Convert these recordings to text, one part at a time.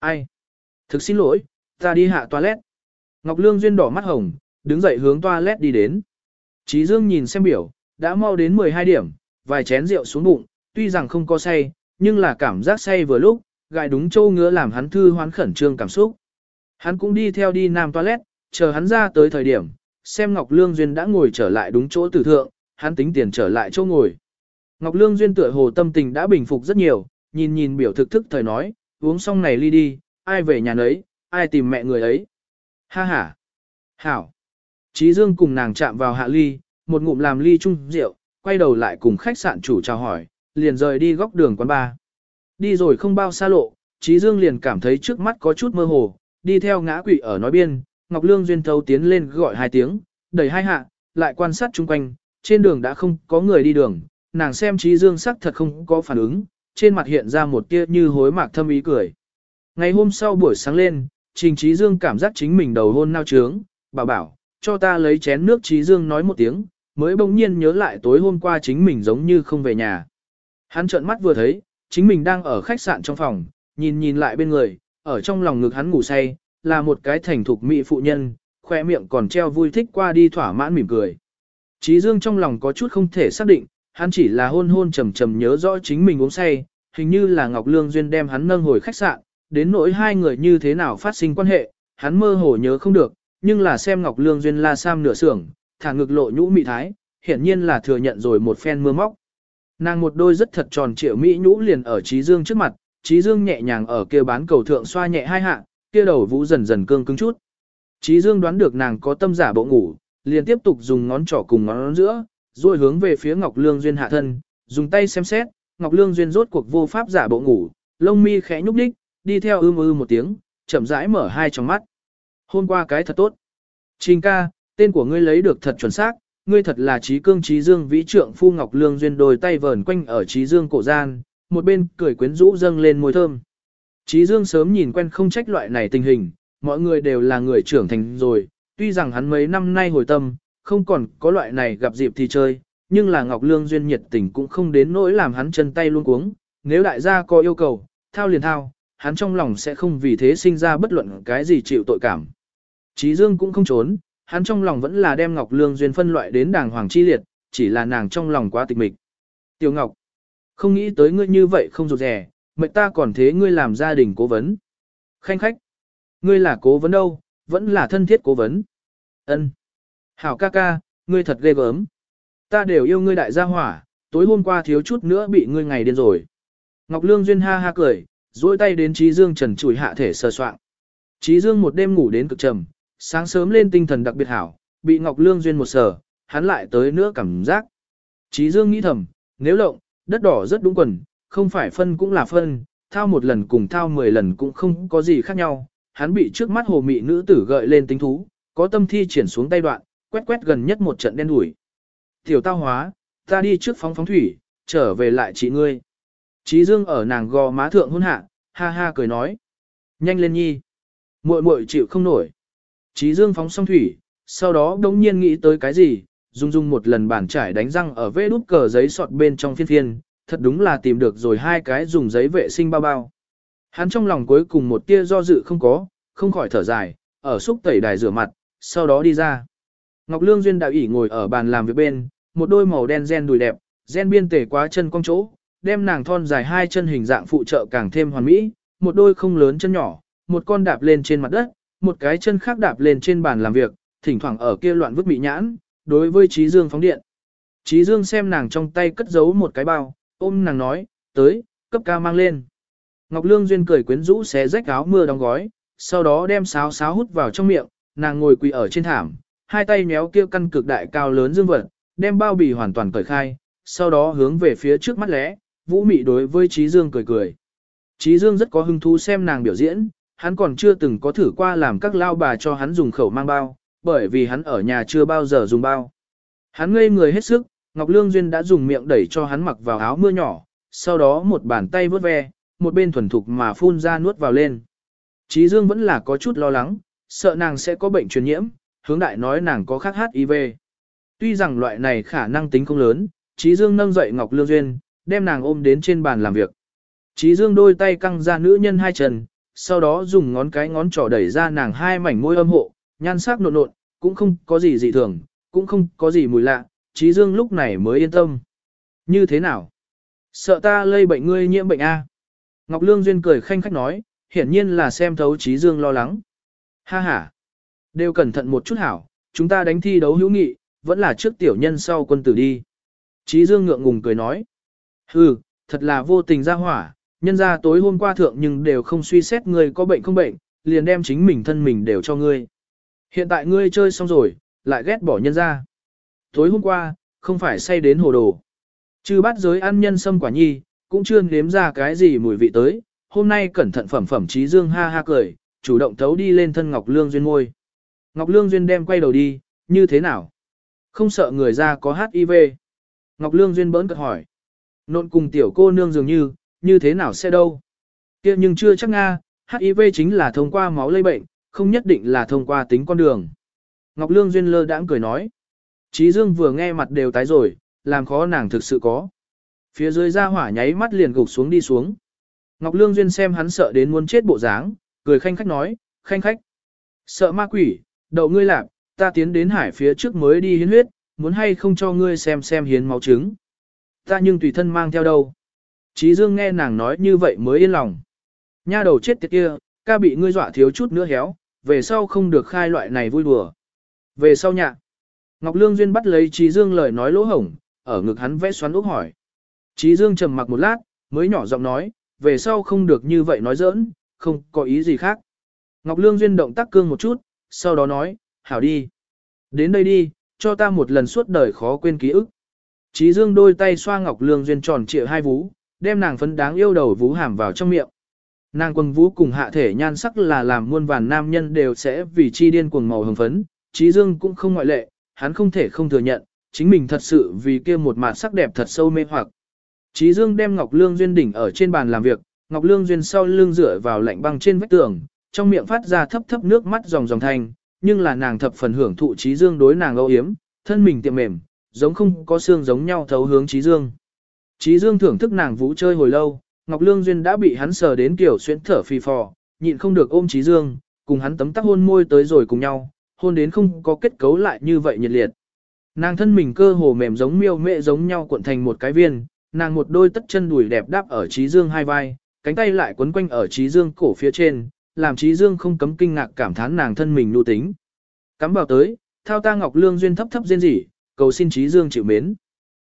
Ai? Thực xin lỗi, ta đi hạ toilet. Ngọc Lương Duyên đỏ mắt hồng, đứng dậy hướng toilet đi đến. Chí Dương nhìn xem biểu, đã mau đến 12 điểm, vài chén rượu xuống bụng, tuy rằng không có say, nhưng là cảm giác say vừa lúc, gại đúng châu ngứa làm hắn thư hoán khẩn trương cảm xúc. Hắn cũng đi theo đi nam toilet, chờ hắn ra tới thời điểm, xem Ngọc Lương Duyên đã ngồi trở lại đúng chỗ tử thượng, hắn tính tiền trở lại chỗ ngồi. Ngọc Lương Duyên tựa hồ tâm tình đã bình phục rất nhiều, nhìn nhìn biểu thực thức thời nói, uống xong này ly đi, ai về nhà nấy, ai tìm mẹ người ấy. Ha ha. Hảo. Chí Dương cùng nàng chạm vào hạ ly, một ngụm làm ly chung rượu, quay đầu lại cùng khách sạn chủ chào hỏi, liền rời đi góc đường quán bar. Đi rồi không bao xa lộ, Chí Dương liền cảm thấy trước mắt có chút mơ hồ, đi theo ngã quỵ ở nói biên, Ngọc Lương duyên thấu tiến lên gọi hai tiếng, đẩy hai hạ, lại quan sát chung quanh, trên đường đã không có người đi đường, nàng xem Chí Dương sắc thật không có phản ứng, trên mặt hiện ra một tia như hối mạc thâm ý cười. Ngày hôm sau buổi sáng lên, Trình trí Dương cảm giác chính mình đầu hôn nao trướng, bảo bảo, cho ta lấy chén nước trí Dương nói một tiếng, mới bỗng nhiên nhớ lại tối hôm qua chính mình giống như không về nhà. Hắn trợn mắt vừa thấy, chính mình đang ở khách sạn trong phòng, nhìn nhìn lại bên người, ở trong lòng ngực hắn ngủ say, là một cái thành thục mỹ phụ nhân, khoe miệng còn treo vui thích qua đi thỏa mãn mỉm cười. trí Dương trong lòng có chút không thể xác định, hắn chỉ là hôn hôn trầm trầm nhớ rõ chính mình uống say, hình như là Ngọc Lương Duyên đem hắn nâng hồi khách sạn, đến nỗi hai người như thế nào phát sinh quan hệ, hắn mơ hồ nhớ không được, nhưng là xem Ngọc Lương Duyên la sam nửa sưởng, thả ngực lộ nhũ mị thái, hiển nhiên là thừa nhận rồi một phen mưa móc. Nàng một đôi rất thật tròn trịa mỹ nhũ liền ở Trí Dương trước mặt, Trí Dương nhẹ nhàng ở kia bán cầu thượng xoa nhẹ hai hạ, kia đầu vũ dần dần cương cứng chút. Trí Dương đoán được nàng có tâm giả bộ ngủ, liền tiếp tục dùng ngón trỏ cùng ngón giữa, rồi hướng về phía Ngọc Lương Duyên hạ thân, dùng tay xem xét, Ngọc Lương Duyên rốt cuộc vô pháp giả bộ ngủ, lông mi khẽ nhúc đích, đi theo ưm ư một tiếng, chậm rãi mở hai tròng mắt. Hôm qua cái thật tốt. Trình ca, tên của ngươi lấy được thật chuẩn xác, ngươi thật là trí cương trí dương vĩ trượng phu Ngọc Lương Duyên đôi tay vờn quanh ở trí dương cổ gian, một bên cười quyến rũ dâng lên môi thơm. Trí dương sớm nhìn quen không trách loại này tình hình, mọi người đều là người trưởng thành rồi, tuy rằng hắn mấy năm nay hồi tâm, không còn có loại này gặp dịp thì chơi, nhưng là Ngọc Lương Duyên nhiệt tình cũng không đến nỗi làm hắn chân tay luôn cuống, nếu đại gia có yêu cầu, thao liền thao, hắn trong lòng sẽ không vì thế sinh ra bất luận cái gì chịu tội cảm. Trí Dương cũng không trốn, hắn trong lòng vẫn là đem Ngọc Lương Duyên phân loại đến đàng hoàng chi liệt, chỉ là nàng trong lòng quá tịch mịch. Tiểu Ngọc, không nghĩ tới ngươi như vậy không rụt rẻ, mệnh ta còn thế ngươi làm gia đình cố vấn. Khanh khách, ngươi là cố vấn đâu, vẫn là thân thiết cố vấn. Ân, Hảo ca ca, ngươi thật ghê gớm. Ta đều yêu ngươi đại gia hỏa, tối hôm qua thiếu chút nữa bị ngươi ngày điên rồi. Ngọc Lương Duyên ha ha cười, duỗi tay đến Trí Dương trần chùi hạ thể sờ soạng. Trí Dương một đêm ngủ đến cực trầm, sáng sớm lên tinh thần đặc biệt hảo, bị Ngọc Lương duyên một sờ, hắn lại tới nữa cảm giác. Trí Dương nghĩ thầm, nếu lộng, đất đỏ rất đúng quần, không phải phân cũng là phân, thao một lần cùng thao mười lần cũng không có gì khác nhau. Hắn bị trước mắt hồ mị nữ tử gợi lên tính thú, có tâm thi triển xuống tay đoạn, quét quét gần nhất một trận đen đủi. Tiểu tao hóa, ta đi trước phóng phóng thủy, trở về lại chị ngươi. Trí Dương ở nàng gò má thượng hôn hạ, ha ha cười nói. Nhanh lên nhi. muội muội chịu không nổi. Trí Dương phóng xong thủy, sau đó đống nhiên nghĩ tới cái gì, dung dung một lần bàn trải đánh răng ở vê đút cờ giấy sọt bên trong phiên phiên, thật đúng là tìm được rồi hai cái dùng giấy vệ sinh bao bao. Hắn trong lòng cuối cùng một tia do dự không có, không khỏi thở dài, ở xúc tẩy đài rửa mặt, sau đó đi ra. Ngọc Lương Duyên đạo ỉ ngồi ở bàn làm việc bên, một đôi màu đen gen đùi đẹp, gen biên tể quá chân cong chỗ, đem nàng thon dài hai chân hình dạng phụ trợ càng thêm hoàn mỹ, một đôi không lớn chân nhỏ, một con đạp lên trên mặt đất, một cái chân khác đạp lên trên bàn làm việc, thỉnh thoảng ở kia loạn vứt bị nhãn, đối với Trí Dương phóng điện. Trí Dương xem nàng trong tay cất giấu một cái bao, ôm nàng nói, tới, cấp ca mang lên. Ngọc Lương Duyên cười quyến rũ xé rách áo mưa đóng gói, sau đó đem sáo sáo hút vào trong miệng, nàng ngồi quỳ ở trên thảm, hai tay méo kia căn cực đại cao lớn dương vật, đem bao bì hoàn toàn cởi khai, sau đó hướng về phía trước mắt lẽ, vũ mị đối với Trí Dương cười cười. Trí Dương rất có hứng thú xem nàng biểu diễn, hắn còn chưa từng có thử qua làm các lao bà cho hắn dùng khẩu mang bao, bởi vì hắn ở nhà chưa bao giờ dùng bao. Hắn ngây người hết sức, Ngọc Lương Duyên đã dùng miệng đẩy cho hắn mặc vào áo mưa nhỏ, sau đó một bàn tay vớt ve, một bên thuần thục mà phun ra nuốt vào lên. Trí Dương vẫn là có chút lo lắng, sợ nàng sẽ có bệnh truyền nhiễm, hướng đại nói nàng có khác HIV. Tuy rằng loại này khả năng tính không lớn, Trí Dương nâng dậy Ngọc Lương Duyên, đem nàng ôm đến trên bàn làm việc. Trí Dương đôi tay căng ra nữ nhân hai chân, sau đó dùng ngón cái ngón trỏ đẩy ra nàng hai mảnh môi âm hộ, nhan sắc nộn nộn, cũng không có gì dị thường, cũng không có gì mùi lạ, Trí Dương lúc này mới yên tâm. Như thế nào? Sợ ta lây bệnh ngươi nhiễm bệnh A. Ngọc Lương Duyên cười khanh khách nói, hiển nhiên là xem thấu Trí Dương lo lắng. Ha ha. Đều cẩn thận một chút hảo, chúng ta đánh thi đấu hữu nghị, vẫn là trước tiểu nhân sau quân tử đi. Chí Dương ngượng ngùng cười nói. Hừ, thật là vô tình ra hỏa, nhân ra tối hôm qua thượng nhưng đều không suy xét ngươi có bệnh không bệnh, liền đem chính mình thân mình đều cho ngươi. Hiện tại ngươi chơi xong rồi, lại ghét bỏ nhân ra. Tối hôm qua, không phải say đến hồ đồ. Chứ bắt giới ăn nhân sâm quả nhi, cũng chưa nếm ra cái gì mùi vị tới, hôm nay cẩn thận phẩm phẩm trí dương ha ha cười, chủ động thấu đi lên thân Ngọc Lương Duyên môi. Ngọc Lương Duyên đem quay đầu đi, như thế nào? Không sợ người ra có HIV. Ngọc Lương Duyên bỡn cợt hỏi. Nộn cùng tiểu cô nương dường như, như thế nào sẽ đâu? kia nhưng chưa chắc Nga, HIV chính là thông qua máu lây bệnh, không nhất định là thông qua tính con đường. Ngọc Lương Duyên lơ đãng cười nói. Trí Dương vừa nghe mặt đều tái rồi, làm khó nàng thực sự có. Phía dưới ra hỏa nháy mắt liền gục xuống đi xuống. Ngọc Lương Duyên xem hắn sợ đến muốn chết bộ dáng, cười khanh khách nói, khanh khách. Sợ ma quỷ, đậu ngươi làm, ta tiến đến hải phía trước mới đi hiến huyết, muốn hay không cho ngươi xem xem hiến máu trứng. Ta nhưng tùy thân mang theo đâu. Chí Dương nghe nàng nói như vậy mới yên lòng. Nha đầu chết tiệt kia, ca bị ngươi dọa thiếu chút nữa héo, về sau không được khai loại này vui đùa. Về sau nhạ. Ngọc Lương Duyên bắt lấy Chí Dương lời nói lỗ hổng, ở ngực hắn vẽ xoắn úc hỏi. Chí Dương trầm mặc một lát, mới nhỏ giọng nói, về sau không được như vậy nói giỡn, không có ý gì khác. Ngọc Lương Duyên động tác cương một chút, sau đó nói, hảo đi. Đến đây đi, cho ta một lần suốt đời khó quên ký ức. Trí Dương đôi tay xoa Ngọc Lương Duyên tròn trịa hai vú, đem nàng phấn đáng yêu đầu vú hàm vào trong miệng. Nàng quần vũ cùng hạ thể nhan sắc là làm muôn vàn nam nhân đều sẽ vì chi điên cuồng màu hồng phấn, Trí Dương cũng không ngoại lệ, hắn không thể không thừa nhận, chính mình thật sự vì kia một mặt sắc đẹp thật sâu mê hoặc. Trí Dương đem Ngọc Lương Duyên đỉnh ở trên bàn làm việc, Ngọc Lương Duyên sau lưng dựa vào lạnh băng trên vách tường, trong miệng phát ra thấp thấp nước mắt ròng ròng thanh, nhưng là nàng thập phần hưởng thụ Trí Dương đối nàng âu yếm, thân mình tiệm mềm, giống không có xương giống nhau thấu hướng Trí Dương. Trí Dương thưởng thức nàng vũ chơi hồi lâu, Ngọc Lương Duyên đã bị hắn sờ đến kiểu xuyến thở phì phò, nhịn không được ôm Trí Dương, cùng hắn tấm tắc hôn môi tới rồi cùng nhau, hôn đến không có kết cấu lại như vậy nhiệt liệt. Nàng thân mình cơ hồ mềm giống miêu mẹ giống nhau cuộn thành một cái viên, nàng một đôi tất chân đùi đẹp đáp ở Trí Dương hai vai, cánh tay lại quấn quanh ở Trí Dương cổ phía trên, làm Trí Dương không cấm kinh ngạc cảm thán nàng thân mình nhu tính. Cắm vào tới, thao ta Ngọc Lương duyên thấp thấp rên rỉ, cầu xin Trí Dương chịu mến.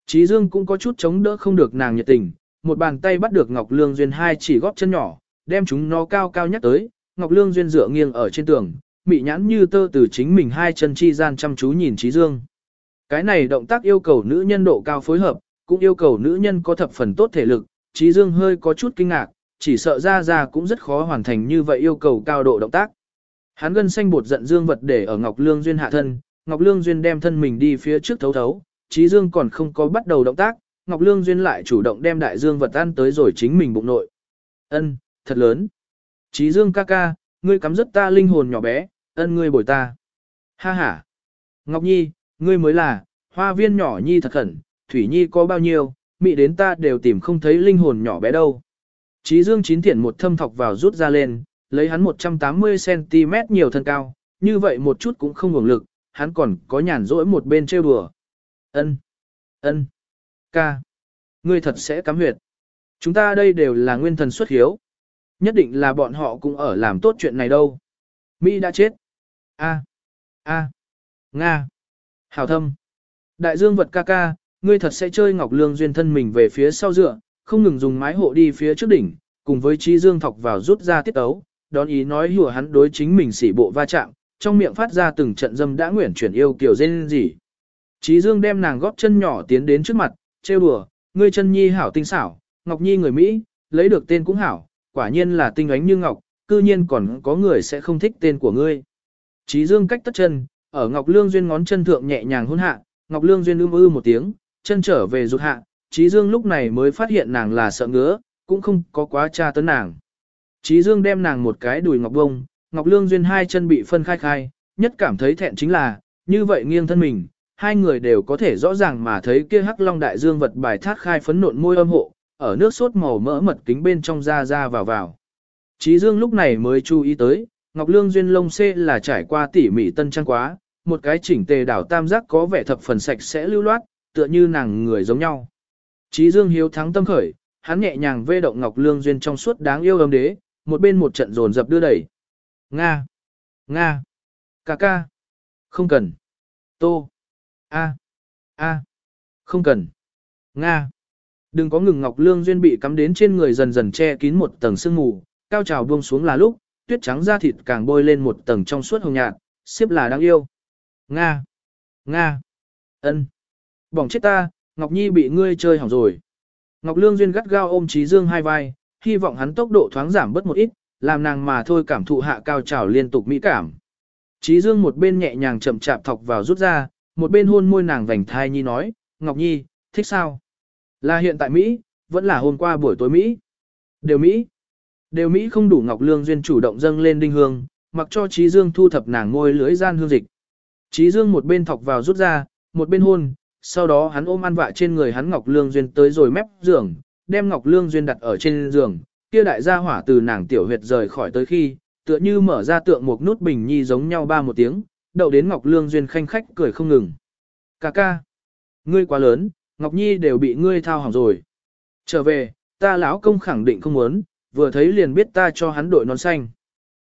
Trí Dương cũng có chút chống đỡ không được nàng nhiệt tình, một bàn tay bắt được Ngọc Lương duyên hai chỉ góp chân nhỏ, đem chúng nó cao cao nhắc tới, Ngọc Lương duyên dựa nghiêng ở trên tường, mị nhãn như tơ từ chính mình hai chân chi gian chăm chú nhìn Trí Dương. Cái này động tác yêu cầu nữ nhân độ cao phối hợp, cũng yêu cầu nữ nhân có thập phần tốt thể lực, Trí Dương hơi có chút kinh ngạc, chỉ sợ ra ra cũng rất khó hoàn thành như vậy yêu cầu cao độ động tác. Hắn gân xanh bột giận Dương vật để ở Ngọc Lương Duyên hạ thân, Ngọc Lương Duyên đem thân mình đi phía trước thấu thấu, Trí Dương còn không có bắt đầu động tác, Ngọc Lương Duyên lại chủ động đem đại dương vật ăn tới rồi chính mình bụng nội. Ân, thật lớn. Trí Dương ca ca, ngươi cắm rất ta linh hồn nhỏ bé, ân ngươi bồi ta. Ha ha. Ngọc Nhi, ngươi mới là, hoa viên nhỏ Nhi thật khẩn, Thủy Nhi có bao nhiêu, mị đến ta đều tìm không thấy linh hồn nhỏ bé đâu. Chí Dương chín thiện một thâm thọc vào rút ra lên, lấy hắn 180cm nhiều thân cao, như vậy một chút cũng không ngủng lực, hắn còn có nhàn rỗi một bên trêu đùa. Ân, ân, ca, ngươi thật sẽ cắm huyệt. Chúng ta đây đều là nguyên thần xuất hiếu. Nhất định là bọn họ cũng ở làm tốt chuyện này đâu. Mỹ đã chết. A, A, Nga, Hảo thâm. Đại dương vật ca ca, ngươi thật sẽ chơi Ngọc Lương duyên thân mình về phía sau dựa, không ngừng dùng mái hộ đi phía trước đỉnh, cùng với trí dương thọc vào rút ra tiết ấu, đón ý nói hùa hắn đối chính mình xỉ bộ va chạm, trong miệng phát ra từng trận dâm đã nguyện chuyển yêu kiểu dên gì. Trí dương đem nàng góp chân nhỏ tiến đến trước mặt, trêu đùa, ngươi chân nhi hảo tinh xảo, Ngọc Nhi người Mỹ, lấy được tên cũng hảo, quả nhiên là tinh ánh như Ngọc, cư nhiên còn có người sẽ không thích tên của ngươi. Trí dương cách tất chân, ở Ngọc Lương Duyên ngón chân thượng nhẹ nhàng hôn hạ, Ngọc Lương Duyên ưm ư một tiếng, chân trở về rụt hạ, Trí Dương lúc này mới phát hiện nàng là sợ ngứa, cũng không có quá tra tấn nàng. Trí Dương đem nàng một cái đùi ngọc bông, Ngọc Lương Duyên hai chân bị phân khai khai, nhất cảm thấy thẹn chính là, như vậy nghiêng thân mình, hai người đều có thể rõ ràng mà thấy kia hắc long đại dương vật bài thác khai phấn nộn môi âm hộ, ở nước sốt màu mỡ mật kính bên trong ra ra vào vào. Trí Dương lúc này mới chú ý tới, Ngọc Lương duyên lông xê là trải qua tỉ mỉ tân trang quá, một cái chỉnh tề đảo tam giác có vẻ thập phần sạch sẽ lưu loát, tựa như nàng người giống nhau. Chí Dương hiếu thắng tâm khởi, hắn nhẹ nhàng vê động Ngọc Lương duyên trong suốt đáng yêu âm đế, một bên một trận dồn dập đưa đẩy. Nga! Nga! Ca ca! Không cần! Tô! A! A! Không cần! Nga! Đừng có ngừng Ngọc Lương duyên bị cắm đến trên người dần dần che kín một tầng sương mù, cao trào buông xuống là lúc, tuyết trắng da thịt càng bôi lên một tầng trong suốt hồng nhạt, xếp là đáng yêu. Nga! Nga! ân, Bỏng chết ta, Ngọc Nhi bị ngươi chơi hỏng rồi. Ngọc Lương Duyên gắt gao ôm Trí Dương hai vai, hy vọng hắn tốc độ thoáng giảm bớt một ít, làm nàng mà thôi cảm thụ hạ cao trào liên tục mỹ cảm. Trí Dương một bên nhẹ nhàng chậm chạp thọc vào rút ra, một bên hôn môi nàng vành thai nhi nói, Ngọc Nhi, thích sao? Là hiện tại Mỹ, vẫn là hôm qua buổi tối Mỹ. Đều Mỹ. Đều Mỹ không đủ Ngọc Lương Duyên chủ động dâng lên đinh hương, mặc cho Trí Dương thu thập nàng ngôi lưới gian hương dịch. Trí Dương một bên thọc vào rút ra, một bên hôn, sau đó hắn ôm ăn vạ trên người hắn Ngọc Lương Duyên tới rồi mép giường, đem Ngọc Lương Duyên đặt ở trên giường, kia đại gia hỏa từ nàng tiểu huyệt rời khỏi tới khi, tựa như mở ra tượng một nút bình nhi giống nhau ba một tiếng, đậu đến Ngọc Lương Duyên khanh khách cười không ngừng. Cà ca, ngươi quá lớn, Ngọc Nhi đều bị ngươi thao hỏng rồi. Trở về, ta lão công khẳng định không muốn, vừa thấy liền biết ta cho hắn đội non xanh.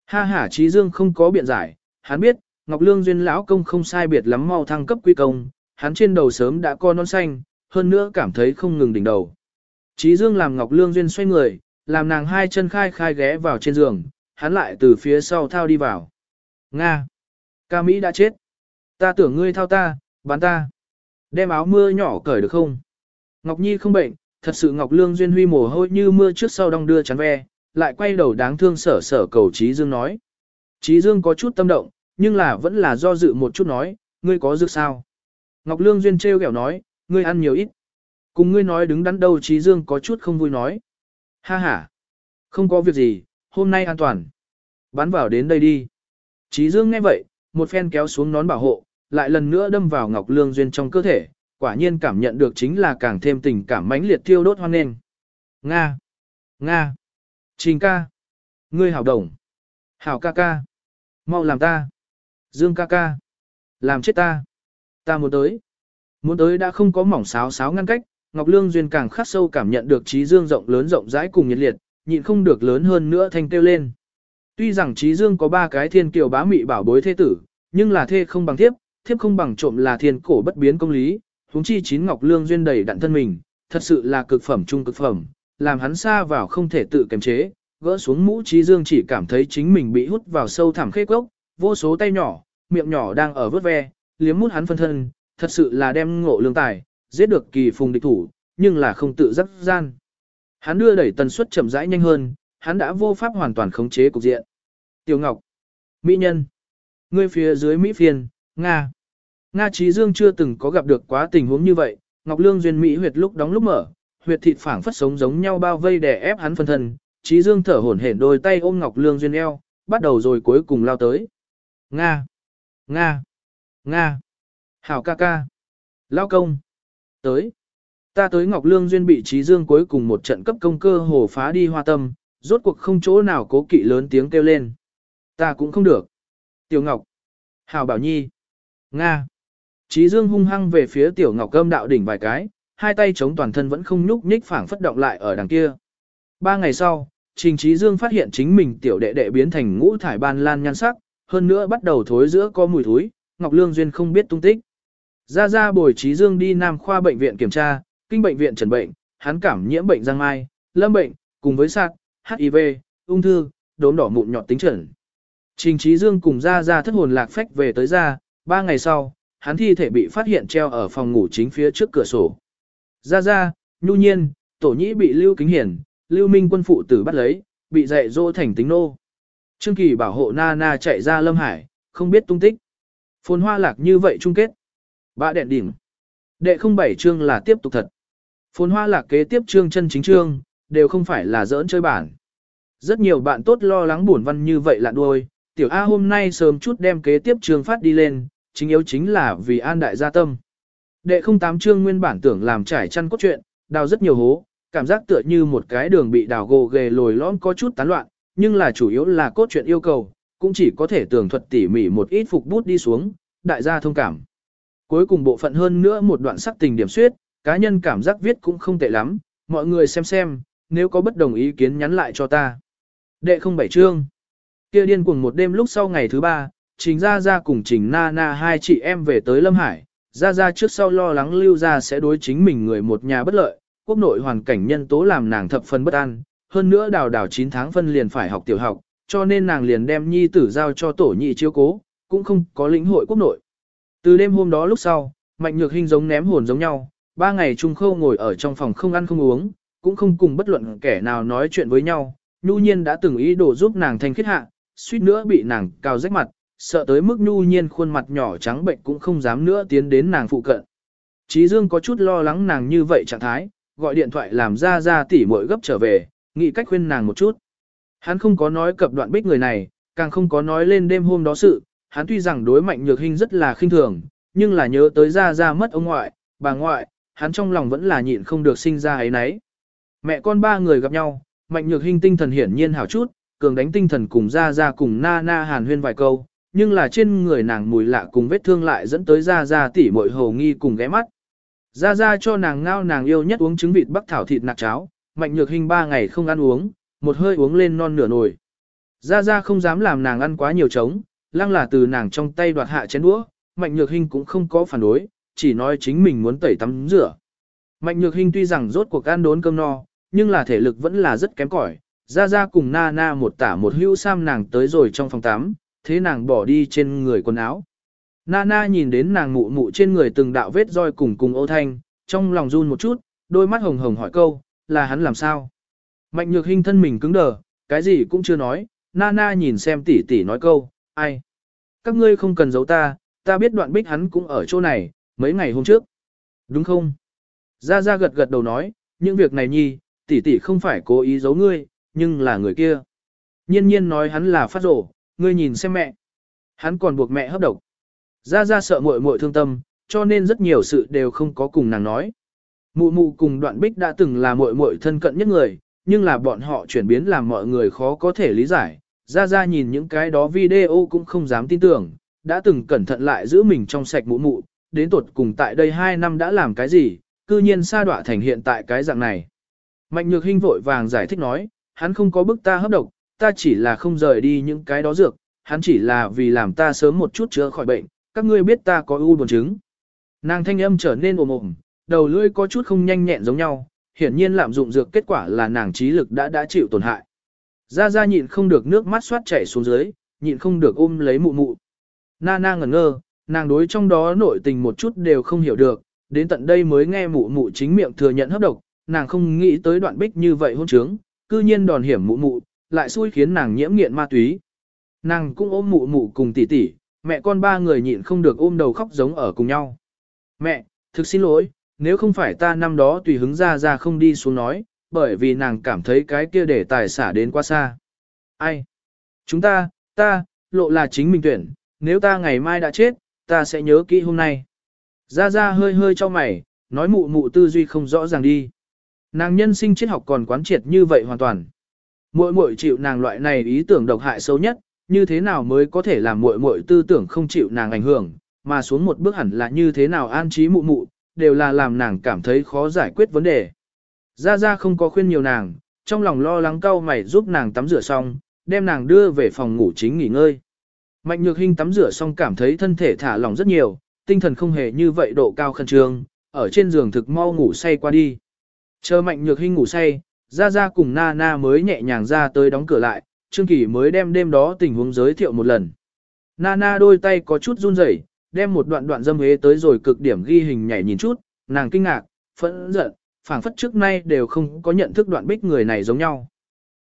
Ha ha Trí Dương không có biện giải, hắn biết, Ngọc Lương Duyên lão công không sai biệt lắm mau thăng cấp quy công, hắn trên đầu sớm đã co nón xanh, hơn nữa cảm thấy không ngừng đỉnh đầu. Chí Dương làm Ngọc Lương Duyên xoay người, làm nàng hai chân khai khai ghé vào trên giường, hắn lại từ phía sau thao đi vào. Nga! Ca Mỹ đã chết. Ta tưởng ngươi thao ta, bán ta. Đem áo mưa nhỏ cởi được không? Ngọc Nhi không bệnh, thật sự Ngọc Lương Duyên huy mồ hôi như mưa trước sau đong đưa chắn ve, lại quay đầu đáng thương sở sở cầu Trí Dương nói. Trí Dương có chút tâm động, nhưng là vẫn là do dự một chút nói, ngươi có dược sao? Ngọc Lương Duyên trêu ghẹo nói, ngươi ăn nhiều ít. Cùng ngươi nói đứng đắn đâu Trí Dương có chút không vui nói. Ha ha, không có việc gì, hôm nay an toàn. Bắn vào đến đây đi. Trí Dương nghe vậy, một phen kéo xuống nón bảo hộ, lại lần nữa đâm vào Ngọc Lương Duyên trong cơ thể, quả nhiên cảm nhận được chính là càng thêm tình cảm mãnh liệt thiêu đốt hoan nghênh. Nga! Nga! Trình ca! Ngươi hảo đồng! Hảo ca ca! Mau làm ta! Dương ca ca! Làm chết ta! Ta muốn tới! Muốn tới đã không có mỏng sáo sáo ngăn cách, Ngọc Lương Duyên càng khắc sâu cảm nhận được trí dương rộng lớn rộng rãi cùng nhiệt liệt, nhịn không được lớn hơn nữa thanh kêu lên. Tuy rằng trí dương có ba cái thiên kiều bá mị bảo bối thế tử, nhưng là thê không bằng thiếp, thiếp không bằng trộm là thiên cổ bất biến công lý, huống chi chín Ngọc Lương Duyên đầy đặn thân mình, thật sự là cực phẩm trung cực phẩm, làm hắn xa vào không thể tự kiềm chế, gỡ xuống mũ trí dương chỉ cảm thấy chính mình bị hút vào sâu thẳm khê cốc, vô số tay nhỏ, miệng nhỏ đang ở vớt ve, liếm mút hắn phân thân, thật sự là đem ngộ lương tài, giết được kỳ phùng địch thủ, nhưng là không tự dắt gian. Hắn đưa đẩy tần suất chậm rãi nhanh hơn, hắn đã vô pháp hoàn toàn khống chế cục diện. Tiểu Ngọc, Mỹ Nhân, ngươi phía dưới Mỹ Phiên, Nga. Nga Trí Dương chưa từng có gặp được quá tình huống như vậy, Ngọc Lương duyên Mỹ huyệt lúc đóng lúc mở, huyệt thịt phảng phất sống giống nhau bao vây đè ép hắn phân thân, Trí Dương thở hổn hển đôi tay ôm Ngọc Lương duyên eo, bắt đầu rồi cuối cùng lao tới. Nga, Nga, Nga, Hảo ca ca, lao công, tới. Ta tới Ngọc Lương duyên bị Trí Dương cuối cùng một trận cấp công cơ hồ phá đi hoa tâm, rốt cuộc không chỗ nào cố kỵ lớn tiếng kêu lên. Ta cũng không được. Tiểu Ngọc, Hảo Bảo Nhi, Nga. Trí Dương hung hăng về phía Tiểu Ngọc Cơm đạo đỉnh vài cái, hai tay chống toàn thân vẫn không nhúc nhích phảng phất động lại ở đằng kia. Ba ngày sau, Trình Trí Dương phát hiện chính mình tiểu đệ đệ biến thành ngũ thải ban lan nhan sắc, hơn nữa bắt đầu thối giữa có mùi thối, Ngọc Lương Duyên không biết tung tích. Ra ra bồi Trí Dương đi Nam khoa bệnh viện kiểm tra, kinh bệnh viện trần bệnh, hắn cảm nhiễm bệnh giang mai, lâm bệnh, cùng với sạc, HIV, ung thư, đốm đỏ mụn nhọt tính trần. Trình Trí Dương cùng ra ra thất hồn lạc phách về tới ra, ba ngày sau, hắn thi thể bị phát hiện treo ở phòng ngủ chính phía trước cửa sổ. Ra ra, nhu nhiên, tổ nhĩ bị Lưu Kính Hiển, Lưu Minh quân phụ tử bắt lấy, bị dạy dỗ thành tính nô. Trương Kỳ bảo hộ Nana Na chạy ra Lâm Hải, không biết tung tích. Phồn hoa lạc như vậy chung kết. Bạ đèn đỉnh. Đệ không bảy chương là tiếp tục thật. Phồn hoa lạc kế tiếp chương chân chính chương, đều không phải là giỡn chơi bản. Rất nhiều bạn tốt lo lắng buồn văn như vậy là đuôi, tiểu A hôm nay sớm chút đem kế tiếp chương phát đi lên, chính yếu chính là vì an đại gia tâm. Đệ không tám chương nguyên bản tưởng làm trải chăn cốt truyện, đào rất nhiều hố, cảm giác tựa như một cái đường bị đào gồ ghề lồi lõm có chút tán loạn, nhưng là chủ yếu là cốt truyện yêu cầu, cũng chỉ có thể tường thuật tỉ mỉ một ít phục bút đi xuống, đại gia thông cảm. Cuối cùng bộ phận hơn nữa một đoạn sắc tình điểm suyết, cá nhân cảm giác viết cũng không tệ lắm, mọi người xem xem, nếu có bất đồng ý kiến nhắn lại cho ta. Đệ không bảy chương. Kia điên cuồng một đêm lúc sau ngày thứ ba, Trình Gia Gia cùng Trình Na Na hai chị em về tới Lâm Hải. Gia Gia trước sau lo lắng Lưu Gia sẽ đối chính mình người một nhà bất lợi, quốc nội hoàn cảnh nhân tố làm nàng thập phần bất an. Hơn nữa đào đào 9 tháng phân liền phải học tiểu học, cho nên nàng liền đem nhi tử giao cho tổ nhị chiếu cố, cũng không có lĩnh hội quốc nội. Từ đêm hôm đó lúc sau, Mạnh Nhược Hinh giống ném hồn giống nhau, ba ngày chung khâu ngồi ở trong phòng không ăn không uống, cũng không cùng bất luận kẻ nào nói chuyện với nhau, nhu nhiên đã từng ý đồ giúp nàng thanh khiết hạ, suýt nữa bị nàng cao rách mặt, sợ tới mức nhu nhiên khuôn mặt nhỏ trắng bệnh cũng không dám nữa tiến đến nàng phụ cận. Chí Dương có chút lo lắng nàng như vậy trạng thái, gọi điện thoại làm ra ra tỉ muội gấp trở về, nghĩ cách khuyên nàng một chút. Hắn không có nói cập đoạn bích người này, càng không có nói lên đêm hôm đó sự, hắn tuy rằng đối mạnh nhược hình rất là khinh thường, nhưng là nhớ tới ra ra mất ông ngoại, bà ngoại, hắn trong lòng vẫn là nhịn không được sinh ra ấy nấy. Mẹ con ba người gặp nhau, mạnh nhược hình tinh thần hiển nhiên hảo chút, cường đánh tinh thần cùng ra ra cùng na na hàn huyên vài câu, nhưng là trên người nàng mùi lạ cùng vết thương lại dẫn tới ra ra tỉ mội hồ nghi cùng ghé mắt. Ra ra cho nàng ngao nàng yêu nhất uống trứng vịt bắc thảo thịt nạc cháo, mạnh nhược hình ba ngày không ăn uống, một hơi uống lên non nửa nồi. Ra ra không dám làm nàng ăn quá nhiều trống, lăng là từ nàng trong tay đoạt hạ chén đũa, mạnh nhược Hinh cũng không có phản đối, chỉ nói chính mình muốn tẩy tắm rửa. Mạnh nhược Hinh tuy rằng rốt cuộc ăn đốn cơm no, nhưng là thể lực vẫn là rất kém cỏi. Ra ra cùng na na một tả một hữu sam nàng tới rồi trong phòng tắm, thế nàng bỏ đi trên người quần áo. Na na nhìn đến nàng mụ mụ trên người từng đạo vết roi cùng cùng ô thanh, trong lòng run một chút, đôi mắt hồng hồng hỏi câu, là hắn làm sao? Mạnh nhược hình thân mình cứng đờ, cái gì cũng chưa nói, na na nhìn xem tỷ tỷ nói câu, ai? Các ngươi không cần giấu ta, ta biết đoạn bích hắn cũng ở chỗ này, mấy ngày hôm trước. Đúng không? Gia Gia gật gật đầu nói, những việc này nhi, tỷ tỷ không phải cố ý giấu ngươi, nhưng là người kia. Nhiên nhiên nói hắn là phát rổ, ngươi nhìn xem mẹ. Hắn còn buộc mẹ hấp độc. Gia Gia sợ muội muội thương tâm, cho nên rất nhiều sự đều không có cùng nàng nói. Mụ mụ cùng đoạn bích đã từng là muội muội thân cận nhất người, nhưng là bọn họ chuyển biến làm mọi người khó có thể lý giải. Ra Ra nhìn những cái đó video cũng không dám tin tưởng, đã từng cẩn thận lại giữ mình trong sạch mụ mụ, đến tột cùng tại đây 2 năm đã làm cái gì, cư nhiên sa đọa thành hiện tại cái dạng này. Mạnh nhược hình vội vàng giải thích nói, hắn không có bức ta hấp độc, ta chỉ là không rời đi những cái đó dược, hắn chỉ là vì làm ta sớm một chút chữa khỏi bệnh, các ngươi biết ta có u buồn chứng. Nàng thanh âm trở nên ồm ồm, đầu lưỡi có chút không nhanh nhẹn giống nhau, hiển nhiên lạm dụng dược kết quả là nàng trí lực đã đã chịu tổn hại. Ra ra nhịn không được nước mắt xoát chảy xuống dưới, nhịn không được ôm lấy mụ mụ. Na na ngẩn ngơ, nàng đối trong đó nội tình một chút đều không hiểu được, đến tận đây mới nghe mụ mụ chính miệng thừa nhận hấp độc, nàng không nghĩ tới đoạn bích như vậy hôn trướng, cư nhiên đòn hiểm mụ mụ, lại xui khiến nàng nhiễm nghiện ma túy. Nàng cũng ôm mụ mụ cùng tỷ tỷ, mẹ con ba người nhịn không được ôm đầu khóc giống ở cùng nhau. Mẹ, thực xin lỗi, nếu không phải ta năm đó tùy hứng ra ra không đi xuống nói, bởi vì nàng cảm thấy cái kia để tài xả đến quá xa. Ai? Chúng ta, ta, lộ là chính mình tuyển, nếu ta ngày mai đã chết, ta sẽ nhớ kỹ hôm nay. Ra ra hơi hơi cho mày, nói mụ mụ tư duy không rõ ràng đi. Nàng nhân sinh triết học còn quán triệt như vậy hoàn toàn. Muội muội chịu nàng loại này ý tưởng độc hại sâu nhất, như thế nào mới có thể làm muội muội tư tưởng không chịu nàng ảnh hưởng, mà xuống một bước hẳn là như thế nào an trí mụ mụ, đều là làm nàng cảm thấy khó giải quyết vấn đề. Ra Ra không có khuyên nhiều nàng, trong lòng lo lắng cau mày giúp nàng tắm rửa xong, đem nàng đưa về phòng ngủ chính nghỉ ngơi. Mạnh Nhược Hinh tắm rửa xong cảm thấy thân thể thả lỏng rất nhiều, tinh thần không hề như vậy độ cao khẩn trương, ở trên giường thực mau ngủ say qua đi. Chờ Mạnh Nhược Hinh ngủ say, Ra Ra cùng Na Na mới nhẹ nhàng ra tới đóng cửa lại, Trương Kỳ mới đem đêm đó tình huống giới thiệu một lần. Na Na đôi tay có chút run rẩy, đem một đoạn đoạn dâm hế tới rồi cực điểm ghi hình nhảy nhìn chút, nàng kinh ngạc, phẫn giận, phảng phất trước nay đều không có nhận thức đoạn bích người này giống nhau.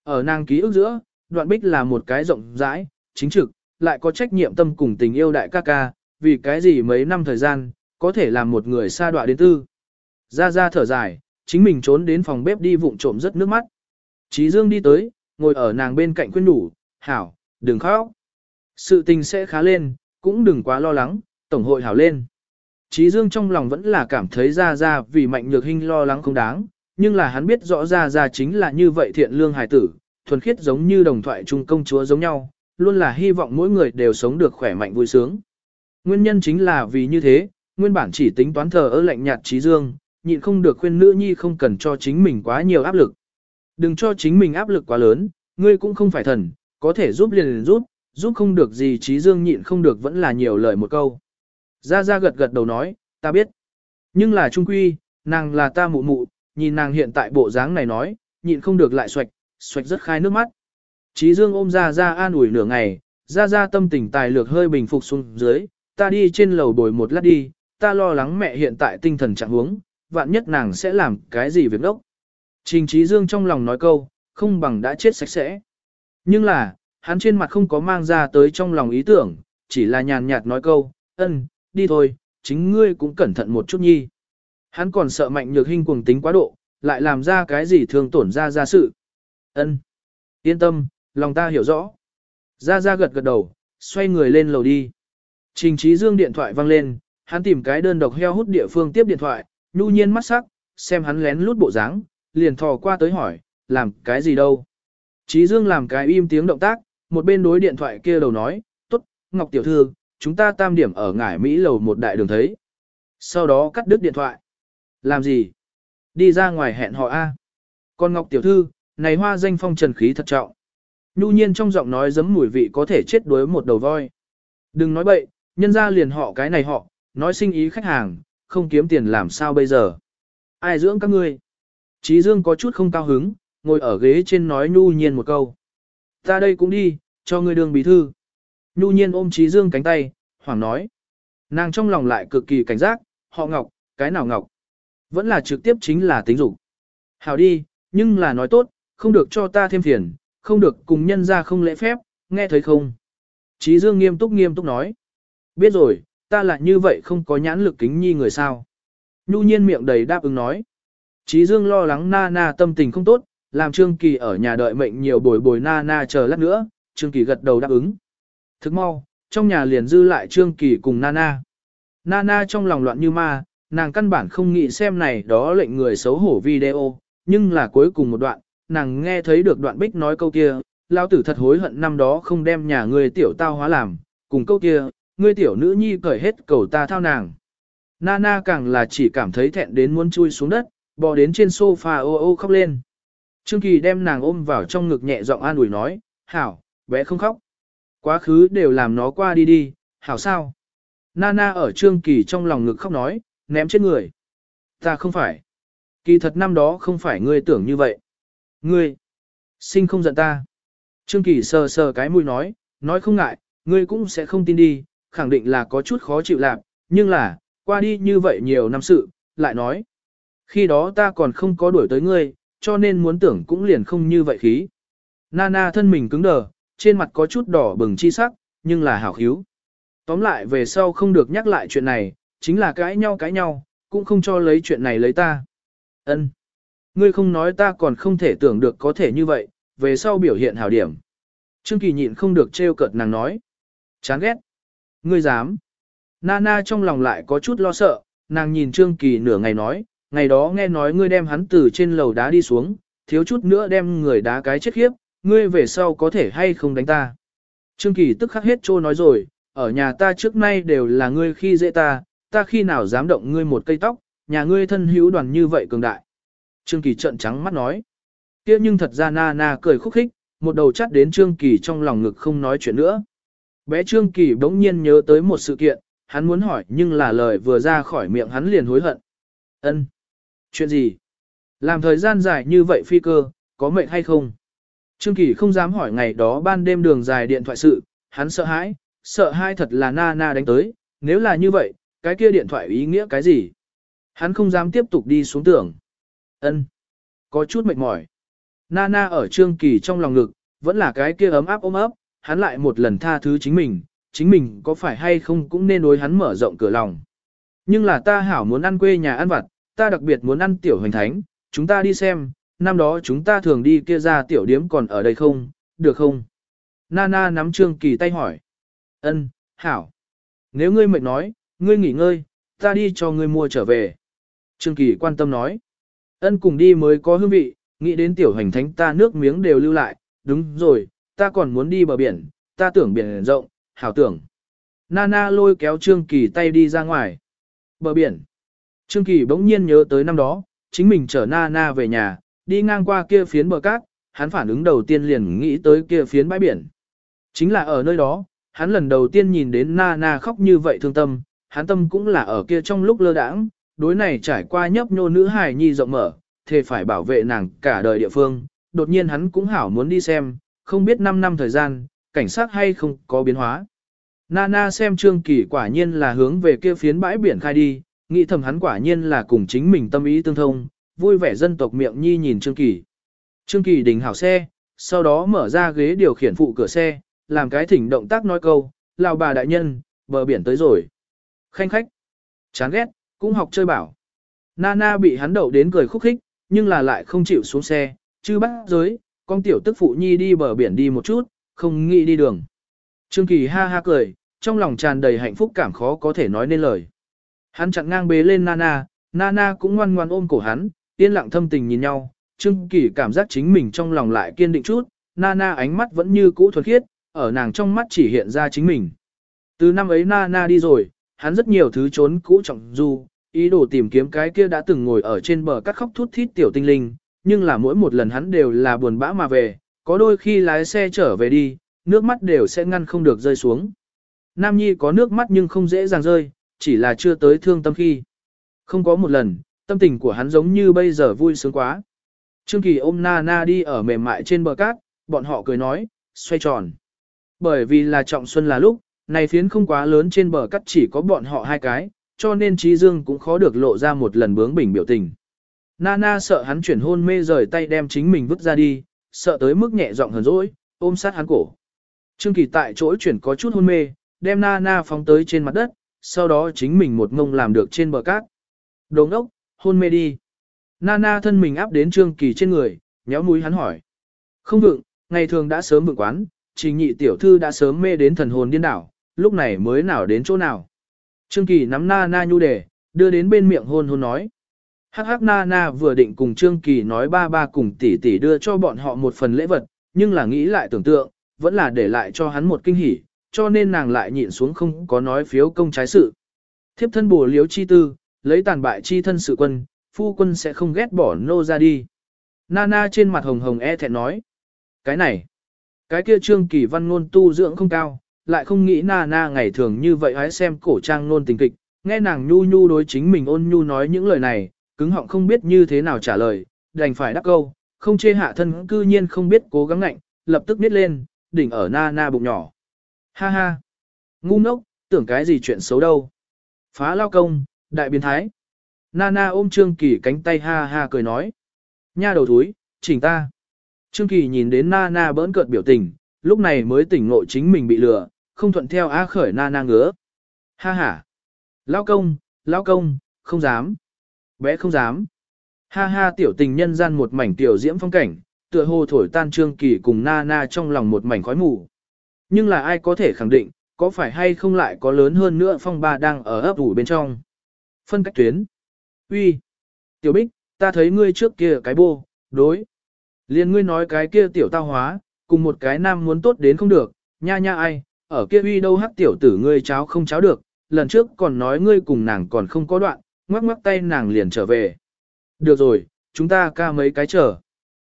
Ở nàng ký ức giữa, đoạn bích là một cái rộng rãi, chính trực, lại có trách nhiệm tâm cùng tình yêu đại ca ca, vì cái gì mấy năm thời gian, có thể làm một người xa đoạn đến tư. Ra ra thở dài, chính mình trốn đến phòng bếp đi vụng trộm rất nước mắt. Chí Dương đi tới, ngồi ở nàng bên cạnh khuyên đủ, hảo, đừng khóc. Sự tình sẽ khá lên, cũng đừng quá lo lắng, tổng hội hảo lên. trí Dương trong lòng vẫn là cảm thấy gia gia vì mạnh nhược hình lo lắng không đáng, nhưng là hắn biết rõ gia gia chính là như vậy thiện lương hài tử, thuần khiết giống như đồng thoại trung công chúa giống nhau, luôn là hy vọng mỗi người đều sống được khỏe mạnh vui sướng. Nguyên nhân chính là vì như thế, nguyên bản chỉ tính toán thờ ơ lạnh nhạt trí dương, nhịn không được khuyên nữ nhi không cần cho chính mình quá nhiều áp lực. Đừng cho chính mình áp lực quá lớn, ngươi cũng không phải thần, có thể giúp liền liền giúp, giúp không được gì trí dương nhịn không được vẫn là nhiều lời một câu. Gia Gia gật gật đầu nói, ta biết. Nhưng là trung quy, nàng là ta mụ mụ, nhìn nàng hiện tại bộ dáng này nói, nhịn không được lại xoạch, xoạch rất khai nước mắt. Chí dương ôm Gia Gia an ủi nửa ngày, Gia Gia tâm tình tài lược hơi bình phục xuống dưới, ta đi trên lầu bồi một lát đi, ta lo lắng mẹ hiện tại tinh thần trạng huống, vạn nhất nàng sẽ làm cái gì việc đốc. Trình Chí dương trong lòng nói câu, không bằng đã chết sạch sẽ. Nhưng là, hắn trên mặt không có mang ra tới trong lòng ý tưởng, chỉ là nhàn nhạt nói câu, ân, đi thôi, chính ngươi cũng cẩn thận một chút nhi. Hắn còn sợ mạnh nhược hình cuồng tính quá độ, lại làm ra cái gì thường tổn ra ra sự. Ân, Yên tâm, lòng ta hiểu rõ. Ra ra gật gật đầu, xoay người lên lầu đi. Trình trí dương điện thoại vang lên, hắn tìm cái đơn độc heo hút địa phương tiếp điện thoại, nhu nhiên mắt sắc, xem hắn lén lút bộ dáng, liền thò qua tới hỏi, làm cái gì đâu. Trí dương làm cái im tiếng động tác, một bên đối điện thoại kia đầu nói, tốt, Ngọc Tiểu Thư, chúng ta tam điểm ở ngải Mỹ lầu một đại đường thấy. Sau đó cắt đứt điện thoại. Làm gì? Đi ra ngoài hẹn họ A. Còn Ngọc Tiểu Thư, này hoa danh phong trần khí thật trọng. Nhu nhiên trong giọng nói giấm mùi vị có thể chết đuối một đầu voi. Đừng nói bậy, nhân ra liền họ cái này họ, nói sinh ý khách hàng, không kiếm tiền làm sao bây giờ. Ai dưỡng các ngươi? Chí Dương có chút không cao hứng, ngồi ở ghế trên nói nhu nhiên một câu. Ta đây cũng đi, cho ngươi đường bí thư. Nhu nhiên ôm Chí Dương cánh tay, hoảng nói. Nàng trong lòng lại cực kỳ cảnh giác, họ ngọc, cái nào ngọc. Vẫn là trực tiếp chính là tính dục. Hảo đi, nhưng là nói tốt, không được cho ta thêm phiền, không được cùng nhân ra không lễ phép, nghe thấy không? Chí Dương nghiêm túc nghiêm túc nói. Biết rồi, ta lại như vậy không có nhãn lực kính nhi người sao. Nhu nhiên miệng đầy đáp ứng nói. Chí Dương lo lắng na na tâm tình không tốt, làm Trương Kỳ ở nhà đợi mệnh nhiều bồi bồi na na chờ lát nữa, Trương Kỳ gật đầu đáp ứng. Thức mau, trong nhà liền dư lại Trương Kỳ cùng Nana. Nana trong lòng loạn như ma, nàng căn bản không nghĩ xem này đó lệnh người xấu hổ video, nhưng là cuối cùng một đoạn, nàng nghe thấy được đoạn bích nói câu kia, lao tử thật hối hận năm đó không đem nhà người tiểu tao hóa làm, cùng câu kia, ngươi tiểu nữ nhi cởi hết cầu ta thao nàng. Nana càng là chỉ cảm thấy thẹn đến muốn chui xuống đất, bò đến trên sofa ô ô khóc lên. Trương Kỳ đem nàng ôm vào trong ngực nhẹ giọng an ủi nói, hảo, bé không khóc. Quá khứ đều làm nó qua đi đi, hảo sao. Nana ở Trương Kỳ trong lòng ngực khóc nói, ném chết người. Ta không phải. Kỳ thật năm đó không phải ngươi tưởng như vậy. Ngươi, sinh không giận ta. Trương Kỳ sờ sờ cái mũi nói, nói không ngại, ngươi cũng sẽ không tin đi, khẳng định là có chút khó chịu lạc, nhưng là, qua đi như vậy nhiều năm sự, lại nói. Khi đó ta còn không có đuổi tới ngươi, cho nên muốn tưởng cũng liền không như vậy khí. Nana thân mình cứng đờ, trên mặt có chút đỏ bừng chi sắc, nhưng là hảo hiếu Tóm lại về sau không được nhắc lại chuyện này, chính là cãi nhau cãi nhau, cũng không cho lấy chuyện này lấy ta. Ân, Ngươi không nói ta còn không thể tưởng được có thể như vậy, về sau biểu hiện hảo điểm. Trương Kỳ nhịn không được trêu cợt nàng nói. Chán ghét. Ngươi dám. Nana trong lòng lại có chút lo sợ, nàng nhìn Trương Kỳ nửa ngày nói, ngày đó nghe nói ngươi đem hắn từ trên lầu đá đi xuống, thiếu chút nữa đem người đá cái chết khiếp, ngươi về sau có thể hay không đánh ta. Trương Kỳ tức khắc hết trô nói rồi, ở nhà ta trước nay đều là ngươi khi dễ ta, ta khi nào dám động ngươi một cây tóc, nhà ngươi thân hữu đoàn như vậy cường đại. Trương Kỳ trợn trắng mắt nói. kia nhưng thật ra na na cười khúc khích, một đầu chắt đến Trương Kỳ trong lòng ngực không nói chuyện nữa. Bé Trương Kỳ bỗng nhiên nhớ tới một sự kiện, hắn muốn hỏi nhưng là lời vừa ra khỏi miệng hắn liền hối hận. Ân, Chuyện gì? Làm thời gian dài như vậy phi cơ, có mệnh hay không? Trương Kỳ không dám hỏi ngày đó ban đêm đường dài điện thoại sự, hắn sợ hãi, sợ hai thật là na na đánh tới, nếu là như vậy, cái kia điện thoại ý nghĩa cái gì? Hắn không dám tiếp tục đi xuống tưởng. Ân, Có chút mệt mỏi. Nana ở Trương Kỳ trong lòng ngực, vẫn là cái kia ấm áp ôm ấp, hắn lại một lần tha thứ chính mình, chính mình có phải hay không cũng nên đối hắn mở rộng cửa lòng. Nhưng là ta hảo muốn ăn quê nhà ăn vặt, ta đặc biệt muốn ăn tiểu hoành thánh, chúng ta đi xem, năm đó chúng ta thường đi kia ra tiểu điếm còn ở đây không, được không? Nana nắm Trương Kỳ tay hỏi. Ân, hảo. Nếu ngươi mệt nói, ngươi nghỉ ngơi, ta đi cho ngươi mua trở về. Trương Kỳ quan tâm nói. Ân cùng đi mới có hương vị, nghĩ đến tiểu hành thánh ta nước miếng đều lưu lại, đúng rồi, ta còn muốn đi bờ biển, ta tưởng biển rộng, hảo tưởng. Nana lôi kéo Trương Kỳ tay đi ra ngoài. Bờ biển. Trương Kỳ bỗng nhiên nhớ tới năm đó, chính mình chở Nana về nhà, đi ngang qua kia phiến bờ cát, hắn phản ứng đầu tiên liền nghĩ tới kia phiến bãi biển. Chính là ở nơi đó, hắn lần đầu tiên nhìn đến Nana khóc như vậy thương tâm, hắn tâm cũng là ở kia trong lúc lơ đãng, đối này trải qua nhấp nhô nữ hài nhi rộng mở, thề phải bảo vệ nàng cả đời địa phương, đột nhiên hắn cũng hảo muốn đi xem, không biết 5 năm thời gian, cảnh sát hay không có biến hóa. Nana xem Trương Kỳ quả nhiên là hướng về kia phiến bãi biển khai đi, nghĩ thầm hắn quả nhiên là cùng chính mình tâm ý tương thông, vui vẻ dân tộc miệng nhi nhìn Trương Kỳ. Trương Kỳ đình hảo xe, sau đó mở ra ghế điều khiển phụ cửa xe, làm cái thỉnh động tác nói câu, lào bà đại nhân, bờ biển tới rồi. Khanh khách, chán ghét, cũng học chơi bảo. Nana bị hắn đậu đến cười khúc khích, nhưng là lại không chịu xuống xe, chứ bắt giới, con tiểu tức phụ nhi đi bờ biển đi một chút, không nghĩ đi đường. Trương Kỳ ha ha cười, trong lòng tràn đầy hạnh phúc cảm khó có thể nói nên lời. Hắn chặn ngang bế lên Nana, Nana cũng ngoan ngoan ôm cổ hắn, yên lặng thâm tình nhìn nhau, Trương Kỳ cảm giác chính mình trong lòng lại kiên định chút, Nana ánh mắt vẫn như cũ thuần khiết, ở nàng trong mắt chỉ hiện ra chính mình. Từ năm ấy Nana đi rồi, hắn rất nhiều thứ trốn cũ trọng du, ý đồ tìm kiếm cái kia đã từng ngồi ở trên bờ cắt khóc thút thít tiểu tinh linh, nhưng là mỗi một lần hắn đều là buồn bã mà về, có đôi khi lái xe trở về đi, nước mắt đều sẽ ngăn không được rơi xuống. Nam Nhi có nước mắt nhưng không dễ dàng rơi, chỉ là chưa tới thương tâm khi. Không có một lần, tâm tình của hắn giống như bây giờ vui sướng quá. Trương Kỳ ôm Na Na đi ở mềm mại trên bờ cát, bọn họ cười nói, xoay tròn. Bởi vì là trọng xuân là lúc, này phiến không quá lớn trên bờ cát chỉ có bọn họ hai cái, cho nên Trí Dương cũng khó được lộ ra một lần bướng bỉnh biểu tình. Nana sợ hắn chuyển hôn mê rời tay đem chính mình vứt ra đi, sợ tới mức nhẹ giọng hờn dỗi, ôm sát hắn cổ. Trương Kỳ tại chỗ chuyển có chút hôn mê, đem Nana phóng tới trên mặt đất, sau đó chính mình một ngông làm được trên bờ cát. Đồng ốc, hôn mê đi. Nana thân mình áp đến Trương Kỳ trên người, nhéo mũi hắn hỏi. Không vượng, ngày thường đã sớm vượng quán, trình nhị tiểu thư đã sớm mê đến thần hồn điên đảo, lúc này mới nào đến chỗ nào. Trương Kỳ nắm Nana nhu đề, đưa đến bên miệng hôn hôn nói. Hắc hắc Nana vừa định cùng Trương Kỳ nói ba ba cùng tỷ tỷ đưa cho bọn họ một phần lễ vật, nhưng là nghĩ lại tưởng tượng, vẫn là để lại cho hắn một kinh hỉ, cho nên nàng lại nhịn xuống không có nói phiếu công trái sự. Thiếp thân bổ liếu chi tư, lấy tàn bại chi thân sự quân, phu quân sẽ không ghét bỏ nô ra đi. Nana trên mặt hồng hồng e thẹn nói. Cái này, cái kia trương kỳ văn ngôn tu dưỡng không cao, lại không nghĩ Nana ngày thường như vậy hãy xem cổ trang nôn tình kịch, nghe nàng nhu nhu đối chính mình ôn nhu nói những lời này, cứng họng không biết như thế nào trả lời, đành phải đắc câu, không chê hạ thân cư nhiên không biết cố gắng ngạnh, lập tức biết lên, đỉnh ở Nana bụng nhỏ. Ha ha, ngu ngốc, tưởng cái gì chuyện xấu đâu. Phá lao công, đại biến thái. Nana ôm Trương Kỳ cánh tay ha ha cười nói. Nha đầu thúi, chỉnh ta. Trương Kỳ nhìn đến Nana bỡn cợt biểu tình, lúc này mới tỉnh ngộ chính mình bị lừa, không thuận theo á khởi Nana ngứa. Ha ha. Lao công, lao công, không dám. Bé không dám. Ha ha tiểu tình nhân gian một mảnh tiểu diễm phong cảnh, tựa hồ thổi tan Trương Kỳ cùng Nana trong lòng một mảnh khói mù. Nhưng là ai có thể khẳng định, có phải hay không lại có lớn hơn nữa phong ba đang ở ấp ủ bên trong. Phân cách tuyến. Uy, Tiểu Bích, ta thấy ngươi trước kia cái bô, đối. Liên ngươi nói cái kia tiểu tao hóa, cùng một cái nam muốn tốt đến không được, nha nha ai, ở kia uy đâu hắc tiểu tử ngươi cháo không cháo được, lần trước còn nói ngươi cùng nàng còn không có đoạn, ngoắc ngoắc tay nàng liền trở về. Được rồi, chúng ta ca mấy cái chờ.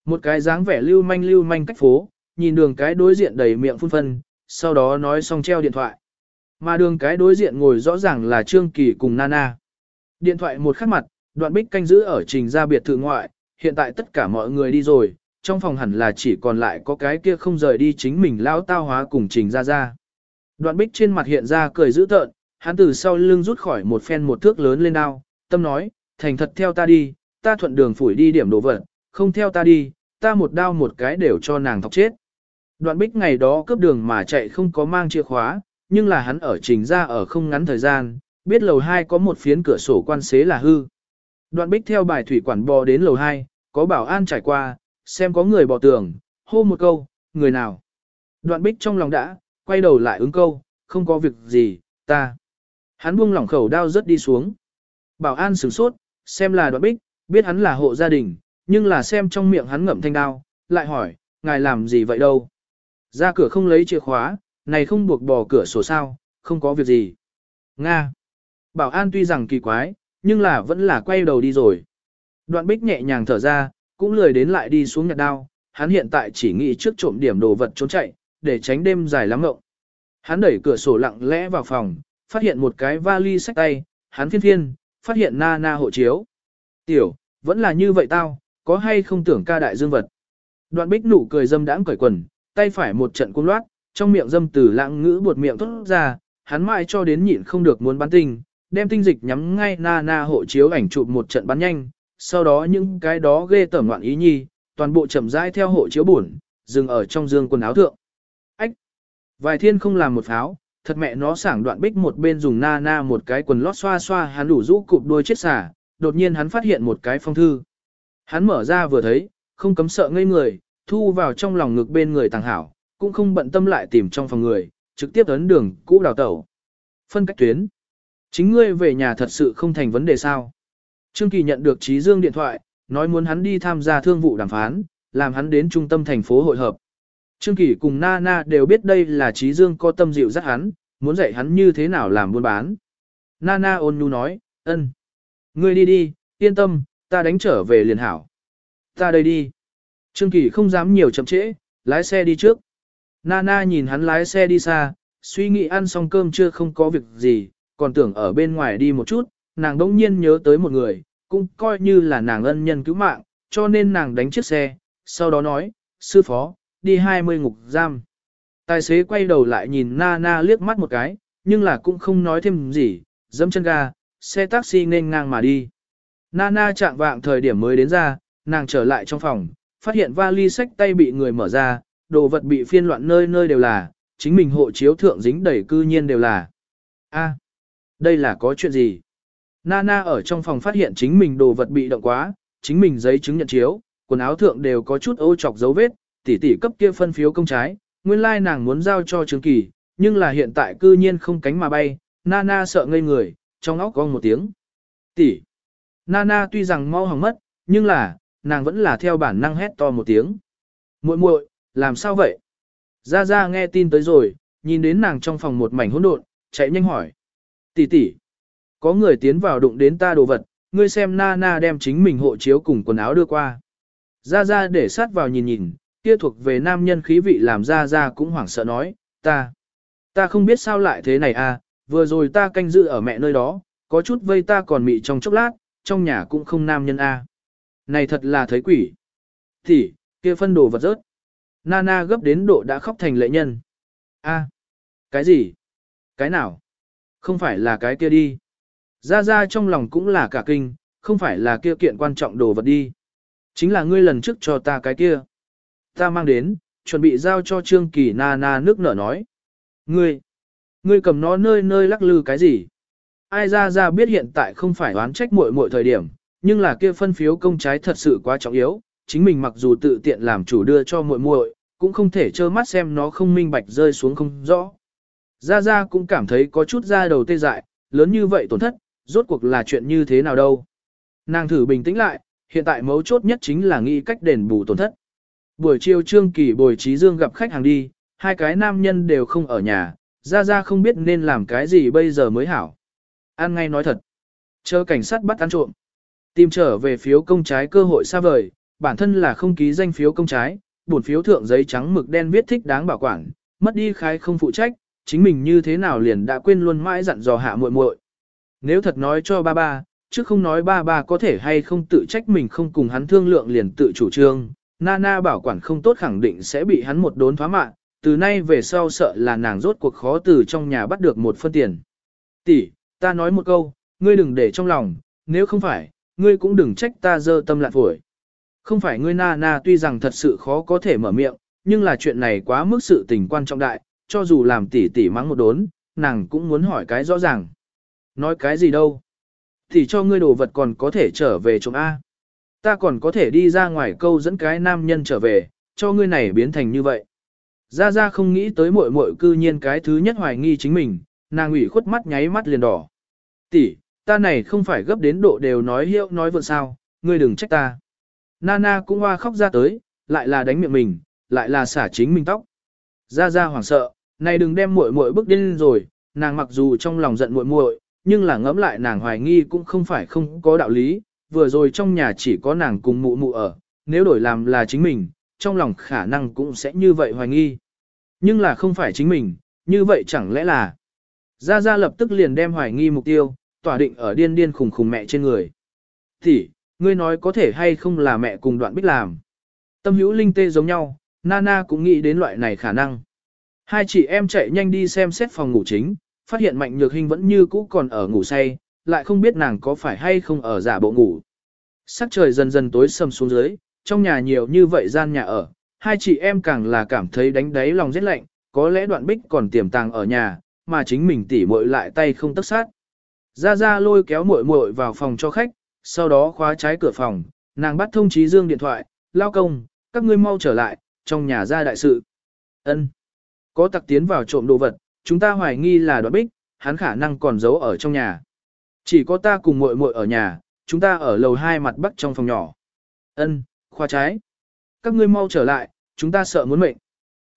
Một cái dáng vẻ lưu manh lưu manh cách phố, nhìn đường cái đối diện đầy miệng phun phân, sau đó nói xong treo điện thoại. Mà đường cái đối diện ngồi rõ ràng là Trương Kỳ cùng Nana. Điện thoại một khắc mặt, đoạn bích canh giữ ở trình ra biệt thự ngoại, hiện tại tất cả mọi người đi rồi, trong phòng hẳn là chỉ còn lại có cái kia không rời đi chính mình lão tao hóa cùng trình ra ra. Đoạn bích trên mặt hiện ra cười dữ tợn, hắn từ sau lưng rút khỏi một phen một thước lớn lên đao, tâm nói, thành thật theo ta đi, ta thuận đường phủi đi điểm đồ vật, không theo ta đi, ta một đao một cái đều cho nàng thọc chết. Đoạn bích ngày đó cướp đường mà chạy không có mang chìa khóa, nhưng là hắn ở trình ra ở không ngắn thời gian, biết lầu 2 có một phiến cửa sổ quan xế là hư. Đoạn bích theo bài thủy quản bò đến lầu 2, có bảo an trải qua, xem có người bỏ tường, hô một câu, người nào. Đoạn bích trong lòng đã, quay đầu lại ứng câu, không có việc gì, ta. Hắn buông lỏng khẩu đao rất đi xuống. Bảo an sửng sốt, xem là đoạn bích, biết hắn là hộ gia đình, nhưng là xem trong miệng hắn ngậm thanh đao, lại hỏi, ngài làm gì vậy đâu? Ra cửa không lấy chìa khóa, này không buộc bỏ cửa sổ sao, không có việc gì. Nga. Bảo an tuy rằng kỳ quái, nhưng là vẫn là quay đầu đi rồi. Đoạn bích nhẹ nhàng thở ra, cũng lười đến lại đi xuống nhặt đao, hắn hiện tại chỉ nghĩ trước trộm điểm đồ vật trốn chạy, để tránh đêm dài lắm ngộng. Hắn đẩy cửa sổ lặng lẽ vào phòng, phát hiện một cái vali sách tay, hắn phiên phiên, phát hiện na na hộ chiếu. Tiểu, vẫn là như vậy tao, có hay không tưởng ca đại dương vật. Đoạn bích nụ cười dâm đãng cởi quần, tay phải một trận cung loát, trong miệng dâm từ lãng ngữ buột miệng tốt ra, hắn mãi cho đến nhịn không được muốn bắn tinh, đem tinh dịch nhắm ngay na na hộ chiếu ảnh chụp một trận bắn nhanh, sau đó những cái đó ghê tởm loạn ý nhi, toàn bộ chậm rãi theo hộ chiếu buồn, dừng ở trong dương quần áo thượng. Ách! Vài thiên không làm một pháo, thật mẹ nó sảng đoạn bích một bên dùng na na một cái quần lót xoa xoa hắn đủ rũ cụp đôi chết xả, đột nhiên hắn phát hiện một cái phong thư. Hắn mở ra vừa thấy, không cấm sợ ngây người, thu vào trong lòng ngực bên người tàng hảo, cũng không bận tâm lại tìm trong phòng người, trực tiếp ấn đường cũ đào tẩu. Phân cách tuyến. Chính ngươi về nhà thật sự không thành vấn đề sao. Trương Kỳ nhận được Trí Dương điện thoại, nói muốn hắn đi tham gia thương vụ đàm phán, làm hắn đến trung tâm thành phố hội hợp. Trương Kỳ cùng Nana đều biết đây là Trí Dương có tâm dịu dắt hắn, muốn dạy hắn như thế nào làm buôn bán. Nana ôn nhu nói, ân. Ngươi đi đi, yên tâm, ta đánh trở về liền hảo. Ta đây đi. Trương Kỳ không dám nhiều chậm trễ, lái xe đi trước. Nana nhìn hắn lái xe đi xa, suy nghĩ ăn xong cơm chưa không có việc gì, còn tưởng ở bên ngoài đi một chút, nàng đông nhiên nhớ tới một người, cũng coi như là nàng ân nhân cứu mạng, cho nên nàng đánh chiếc xe, sau đó nói, sư phó, đi 20 ngục giam. Tài xế quay đầu lại nhìn Nana liếc mắt một cái, nhưng là cũng không nói thêm gì, dẫm chân ga, xe taxi nên ngang mà đi. Nana chạm vạng thời điểm mới đến ra, nàng trở lại trong phòng, phát hiện vali sách tay bị người mở ra, đồ vật bị phiên loạn nơi nơi đều là, chính mình hộ chiếu thượng dính đầy cư nhiên đều là. A, đây là có chuyện gì? Nana ở trong phòng phát hiện chính mình đồ vật bị động quá, chính mình giấy chứng nhận chiếu, quần áo thượng đều có chút ô chọc dấu vết, tỷ tỷ cấp kia phân phiếu công trái, nguyên lai nàng muốn giao cho Trương Kỳ, nhưng là hiện tại cư nhiên không cánh mà bay, Nana sợ ngây người, trong óc cong một tiếng. Tỷ. Nana tuy rằng mau hỏng mất, nhưng là, nàng vẫn là theo bản năng hét to một tiếng. Muội muội, làm sao vậy? Gia Gia nghe tin tới rồi, nhìn đến nàng trong phòng một mảnh hỗn độn, chạy nhanh hỏi. Tỷ tỷ, có người tiến vào đụng đến ta đồ vật, ngươi xem Nana đem chính mình hộ chiếu cùng quần áo đưa qua. Ra Ra để sát vào nhìn nhìn, kia thuộc về nam nhân khí vị làm Ra Ra cũng hoảng sợ nói, ta, ta không biết sao lại thế này à, vừa rồi ta canh giữ ở mẹ nơi đó, có chút vây ta còn mị trong chốc lát, trong nhà cũng không nam nhân a. À. Này thật là thấy quỷ. Thì, kia phân đồ vật rớt. Nana gấp đến độ đã khóc thành lệ nhân. A, cái gì? Cái nào? Không phải là cái kia đi. Ra ra trong lòng cũng là cả kinh, không phải là kia kiện quan trọng đồ vật đi. Chính là ngươi lần trước cho ta cái kia. Ta mang đến, chuẩn bị giao cho Trương Kỳ Nana nước nở nói. Ngươi, ngươi cầm nó nơi nơi lắc lư cái gì? Ai ra ra biết hiện tại không phải oán trách muội muội thời điểm, nhưng là kia phân phiếu công trái thật sự quá trọng yếu, chính mình mặc dù tự tiện làm chủ đưa cho muội muội, cũng không thể trơ mắt xem nó không minh bạch rơi xuống không rõ. Gia Gia cũng cảm thấy có chút da đầu tê dại, lớn như vậy tổn thất, rốt cuộc là chuyện như thế nào đâu. Nàng thử bình tĩnh lại, hiện tại mấu chốt nhất chính là nghĩ cách đền bù tổn thất. Buổi chiều Trương Kỳ bồi trí dương gặp khách hàng đi, hai cái nam nhân đều không ở nhà, Gia Gia không biết nên làm cái gì bây giờ mới hảo. An ngay nói thật. Chờ cảnh sát bắt ăn trộm. Tìm trở về phiếu công trái cơ hội xa vời, bản thân là không ký danh phiếu công trái, bổn phiếu thượng giấy trắng mực đen viết thích đáng bảo quản, mất đi khai không phụ trách, chính mình như thế nào liền đã quên luôn mãi dặn dò hạ muội muội. Nếu thật nói cho ba ba, chứ không nói ba ba có thể hay không tự trách mình không cùng hắn thương lượng liền tự chủ trương, Nana bảo quản không tốt khẳng định sẽ bị hắn một đốn phá mạng, từ nay về sau sợ là nàng rốt cuộc khó từ trong nhà bắt được một phân tiền. Tỷ, ta nói một câu, ngươi đừng để trong lòng, nếu không phải, ngươi cũng đừng trách ta dơ tâm lạn phổi. Không phải ngươi nana tuy rằng thật sự khó có thể mở miệng, nhưng là chuyện này quá mức sự tình quan trọng đại, cho dù làm tỉ tỉ mắng một đốn, nàng cũng muốn hỏi cái rõ ràng. Nói cái gì đâu? Thì cho ngươi đồ vật còn có thể trở về chồng A. Ta còn có thể đi ra ngoài câu dẫn cái nam nhân trở về, cho ngươi này biến thành như vậy. Gia Gia không nghĩ tới muội muội cư nhiên cái thứ nhất hoài nghi chính mình, nàng ủy khuất mắt nháy mắt liền đỏ. Tỷ, ta này không phải gấp đến độ đều nói hiệu nói vượn sao, ngươi đừng trách ta. Nana cũng hoa khóc ra tới, lại là đánh miệng mình, lại là xả chính mình tóc. Ra ra hoảng sợ, này đừng đem muội muội bước điên rồi, nàng mặc dù trong lòng giận muội muội, nhưng là ngẫm lại nàng hoài nghi cũng không phải không có đạo lý, vừa rồi trong nhà chỉ có nàng cùng mụ mụ ở, nếu đổi làm là chính mình, trong lòng khả năng cũng sẽ như vậy hoài nghi. Nhưng là không phải chính mình, như vậy chẳng lẽ là... Gia Gia lập tức liền đem hoài nghi mục tiêu, tỏa định ở điên điên khùng khùng mẹ trên người. Thì, ngươi nói có thể hay không là mẹ cùng đoạn bích làm. Tâm hữu linh tê giống nhau, Nana cũng nghĩ đến loại này khả năng. Hai chị em chạy nhanh đi xem xét phòng ngủ chính, phát hiện mạnh nhược hình vẫn như cũ còn ở ngủ say, lại không biết nàng có phải hay không ở giả bộ ngủ. Sắc trời dần dần tối sầm xuống dưới, trong nhà nhiều như vậy gian nhà ở, hai chị em càng là cảm thấy đánh đáy lòng rất lạnh, có lẽ đoạn bích còn tiềm tàng ở nhà, mà chính mình tỉ muội lại tay không tất sát. Ra ra lôi kéo muội muội vào phòng cho khách, sau đó khóa trái cửa phòng, nàng bắt thông chí dương điện thoại, lao công, các ngươi mau trở lại, trong nhà ra đại sự. ân có tặc tiến vào trộm đồ vật, chúng ta hoài nghi là đoạn bích, hắn khả năng còn giấu ở trong nhà. Chỉ có ta cùng muội muội ở nhà, chúng ta ở lầu hai mặt bắc trong phòng nhỏ. Ân, khoa trái. Các ngươi mau trở lại, chúng ta sợ muốn mệnh.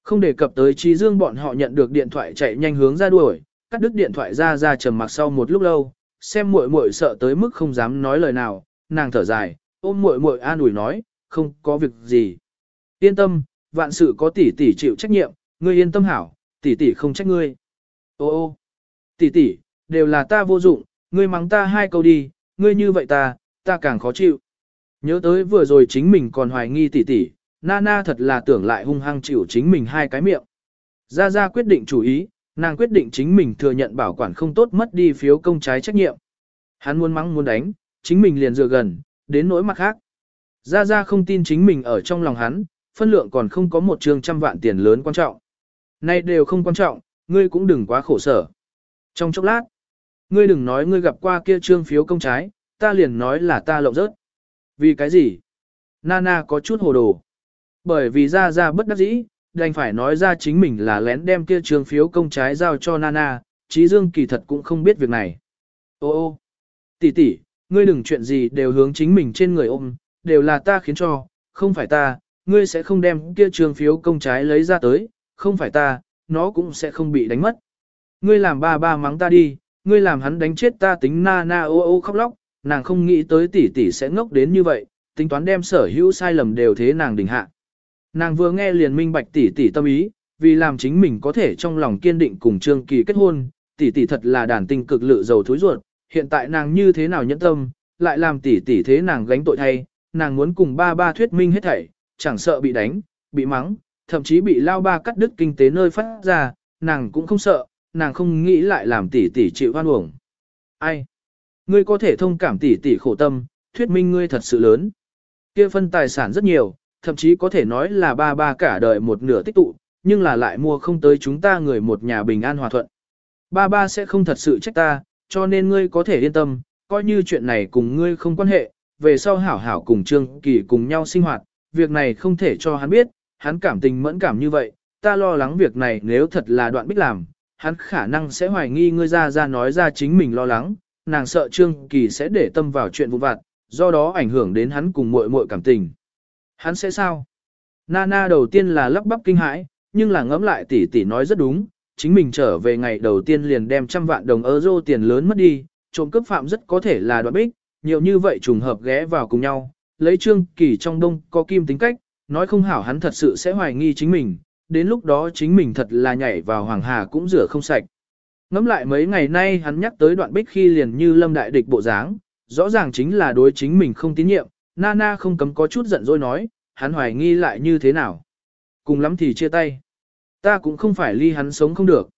Không đề cập tới trí dương bọn họ nhận được điện thoại chạy nhanh hướng ra đuổi, cắt đứt điện thoại ra ra trầm mặc sau một lúc lâu, xem muội muội sợ tới mức không dám nói lời nào, nàng thở dài, ôm muội muội an ủi nói, không có việc gì. Yên tâm, vạn sự có tỷ tỷ chịu trách nhiệm, ngươi yên tâm hảo, tỷ tỷ không trách ngươi. Ô ô, tỷ tỷ, đều là ta vô dụng, ngươi mắng ta hai câu đi, ngươi như vậy ta, ta càng khó chịu. Nhớ tới vừa rồi chính mình còn hoài nghi tỷ tỷ, Nana thật là tưởng lại hung hăng chịu chính mình hai cái miệng. Gia Gia quyết định chủ ý, nàng quyết định chính mình thừa nhận bảo quản không tốt mất đi phiếu công trái trách nhiệm. Hắn muốn mắng muốn đánh, chính mình liền dựa gần, đến nỗi mặt khác. Gia Gia không tin chính mình ở trong lòng hắn, phân lượng còn không có một trường trăm vạn tiền lớn quan trọng. Nay đều không quan trọng, ngươi cũng đừng quá khổ sở. Trong chốc lát, ngươi đừng nói ngươi gặp qua kia trương phiếu công trái, ta liền nói là ta lộng rớt. Vì cái gì? Nana có chút hồ đồ. Bởi vì ra ra bất đắc dĩ, đành phải nói ra chính mình là lén đem kia trương phiếu công trái giao cho Nana, Chí Dương kỳ thật cũng không biết việc này. Ô ô, tỷ tỷ, ngươi đừng chuyện gì đều hướng chính mình trên người ôm, đều là ta khiến cho, không phải ta, ngươi sẽ không đem kia trương phiếu công trái lấy ra tới, không phải ta, nó cũng sẽ không bị đánh mất. Ngươi làm ba ba mắng ta đi, ngươi làm hắn đánh chết ta tính na na ô ô khóc lóc, nàng không nghĩ tới tỷ tỷ sẽ ngốc đến như vậy, tính toán đem sở hữu sai lầm đều thế nàng đình hạ. Nàng vừa nghe liền minh bạch tỷ tỷ tâm ý, vì làm chính mình có thể trong lòng kiên định cùng Trương Kỳ kết hôn, tỷ tỷ thật là đàn tinh cực lự dầu thối ruột, hiện tại nàng như thế nào nhẫn tâm, lại làm tỷ tỷ thế nàng gánh tội thay, nàng muốn cùng ba ba thuyết minh hết thảy, chẳng sợ bị đánh, bị mắng, thậm chí bị lao ba cắt đứt kinh tế nơi phát ra, nàng cũng không sợ, nàng không nghĩ lại làm tỷ tỷ chịu hoan uổng. Ai? Ngươi có thể thông cảm tỷ tỷ khổ tâm, thuyết minh ngươi thật sự lớn. Kia phân tài sản rất nhiều, thậm chí có thể nói là ba ba cả đời một nửa tích tụ, nhưng là lại mua không tới chúng ta người một nhà bình an hòa thuận. Ba ba sẽ không thật sự trách ta, cho nên ngươi có thể yên tâm, coi như chuyện này cùng ngươi không quan hệ, về sau hảo hảo cùng Trương Kỳ cùng nhau sinh hoạt, việc này không thể cho hắn biết, hắn cảm tình mẫn cảm như vậy, ta lo lắng việc này nếu thật là đoạn bích làm, hắn khả năng sẽ hoài nghi ngươi ra ra nói ra chính mình lo lắng, nàng sợ Trương Kỳ sẽ để tâm vào chuyện vụ vặt, do đó ảnh hưởng đến hắn cùng muội muội cảm tình. Hắn sẽ sao? Nana đầu tiên là lắp bắp kinh hãi, nhưng là ngẫm lại tỷ tỷ nói rất đúng, chính mình trở về ngày đầu tiên liền đem trăm vạn đồng euro tiền lớn mất đi, trộm cướp phạm rất có thể là đoạn bích, nhiều như vậy trùng hợp ghé vào cùng nhau, lấy trương kỳ trong đông có kim tính cách, nói không hảo hắn thật sự sẽ hoài nghi chính mình, đến lúc đó chính mình thật là nhảy vào hoàng hà cũng rửa không sạch. Ngẫm lại mấy ngày nay hắn nhắc tới đoạn bích khi liền như lâm đại địch bộ dáng, rõ ràng chính là đối chính mình không tín nhiệm, Nana không cấm có chút giận dỗi nói, hắn hoài nghi lại như thế nào. Cùng lắm thì chia tay. Ta cũng không phải ly hắn sống không được.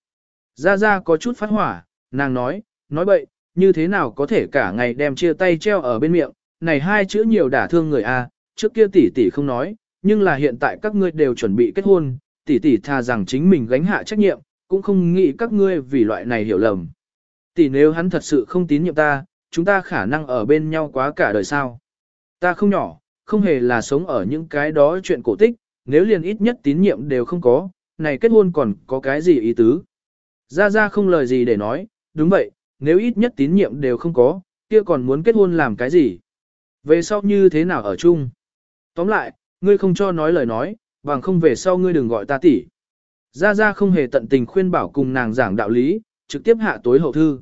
Gia Gia có chút phát hỏa, nàng nói, nói bậy, như thế nào có thể cả ngày đem chia tay treo ở bên miệng, này hai chữ nhiều đả thương người a, trước kia tỷ tỷ không nói, nhưng là hiện tại các ngươi đều chuẩn bị kết hôn, tỷ tỷ tha rằng chính mình gánh hạ trách nhiệm, cũng không nghĩ các ngươi vì loại này hiểu lầm. Tỷ nếu hắn thật sự không tín nhiệm ta, chúng ta khả năng ở bên nhau quá cả đời sao. Ta không nhỏ, không hề là sống ở những cái đó chuyện cổ tích, nếu liền ít nhất tín nhiệm đều không có, này kết hôn còn có cái gì ý tứ. Ra Ra không lời gì để nói, đúng vậy, nếu ít nhất tín nhiệm đều không có, kia còn muốn kết hôn làm cái gì. Về sau như thế nào ở chung. Tóm lại, ngươi không cho nói lời nói, bằng không về sau ngươi đừng gọi ta tỷ. Gia Gia không hề tận tình khuyên bảo cùng nàng giảng đạo lý, trực tiếp hạ tối hậu thư.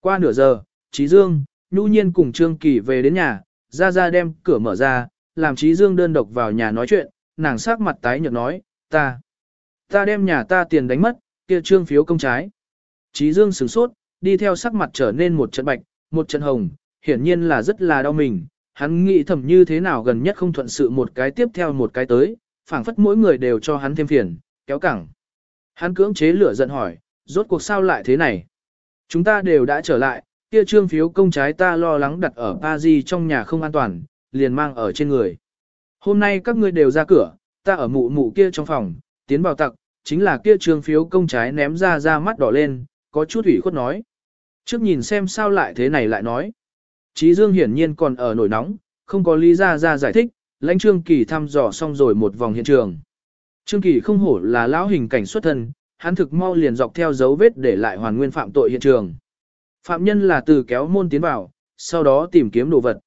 Qua nửa giờ, Trí Dương, Nhu Nhiên cùng Trương Kỳ về đến nhà, Gia Gia đem cửa mở ra, làm Trí Dương đơn độc vào nhà nói chuyện, nàng sắc mặt tái nhợt nói, ta, ta đem nhà ta tiền đánh mất, kia trương phiếu công trái. Trí Dương sửng sốt, đi theo sắc mặt trở nên một trận bạch, một trận hồng, hiển nhiên là rất là đau mình, hắn nghĩ thầm như thế nào gần nhất không thuận sự một cái tiếp theo một cái tới, phảng phất mỗi người đều cho hắn thêm phiền, kéo cẳng. Hắn cưỡng chế lửa giận hỏi, rốt cuộc sao lại thế này? Chúng ta đều đã trở lại, kia trương phiếu công trái ta lo lắng đặt ở Paris trong nhà không an toàn, liền mang ở trên người. Hôm nay các ngươi đều ra cửa, ta ở mụ mụ kia trong phòng, tiến vào tặc, chính là kia trương phiếu công trái ném ra ra mắt đỏ lên, có chút ủy khuất nói. Trước nhìn xem sao lại thế này lại nói. Chí Dương hiển nhiên còn ở nổi nóng, không có lý ra ra giải thích, lãnh Trương Kỳ thăm dò xong rồi một vòng hiện trường. Trương Kỳ không hổ là lão hình cảnh xuất thân, hắn thực mau liền dọc theo dấu vết để lại hoàn nguyên phạm tội hiện trường. Phạm nhân là từ kéo môn tiến vào, sau đó tìm kiếm đồ vật.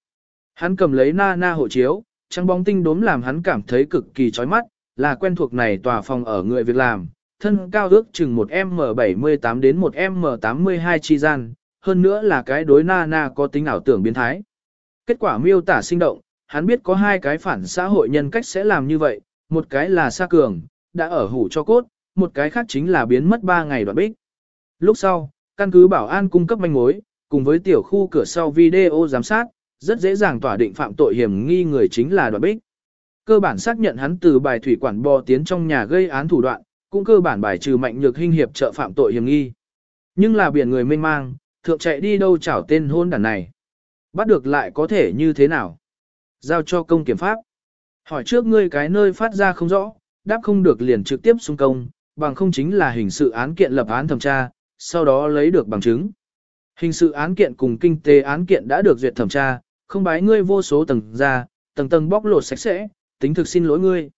Hắn cầm lấy na na hộ chiếu, trắng bóng tinh đốm làm hắn cảm thấy cực kỳ chói mắt, là quen thuộc này tòa phòng ở người việc làm, thân cao ước chừng 1m78 đến 1m82 chi gian, hơn nữa là cái đối na na có tính ảo tưởng biến thái. Kết quả miêu tả sinh động, hắn biết có hai cái phản xã hội nhân cách sẽ làm như vậy, một cái là xa Cường, đã ở hủ cho cốt, một cái khác chính là biến mất 3 ngày đoạn bích. Lúc sau, căn cứ bảo an cung cấp manh mối, cùng với tiểu khu cửa sau video giám sát, rất dễ dàng tỏa định phạm tội hiểm nghi người chính là đoạn bích. Cơ bản xác nhận hắn từ bài thủy quản bò tiến trong nhà gây án thủ đoạn, cũng cơ bản bài trừ mạnh nhược hình hiệp trợ phạm tội hiểm nghi. Nhưng là biển người mênh mang, thượng chạy đi đâu chảo tên hôn đàn này. Bắt được lại có thể như thế nào? Giao cho công kiểm pháp. Hỏi trước ngươi cái nơi phát ra không rõ, đáp không được liền trực tiếp xung công, bằng không chính là hình sự án kiện lập án thẩm tra, sau đó lấy được bằng chứng. Hình sự án kiện cùng kinh tế án kiện đã được duyệt thẩm tra, không bái ngươi vô số tầng ra, tầng tầng bóc lột sạch sẽ, tính thực xin lỗi ngươi.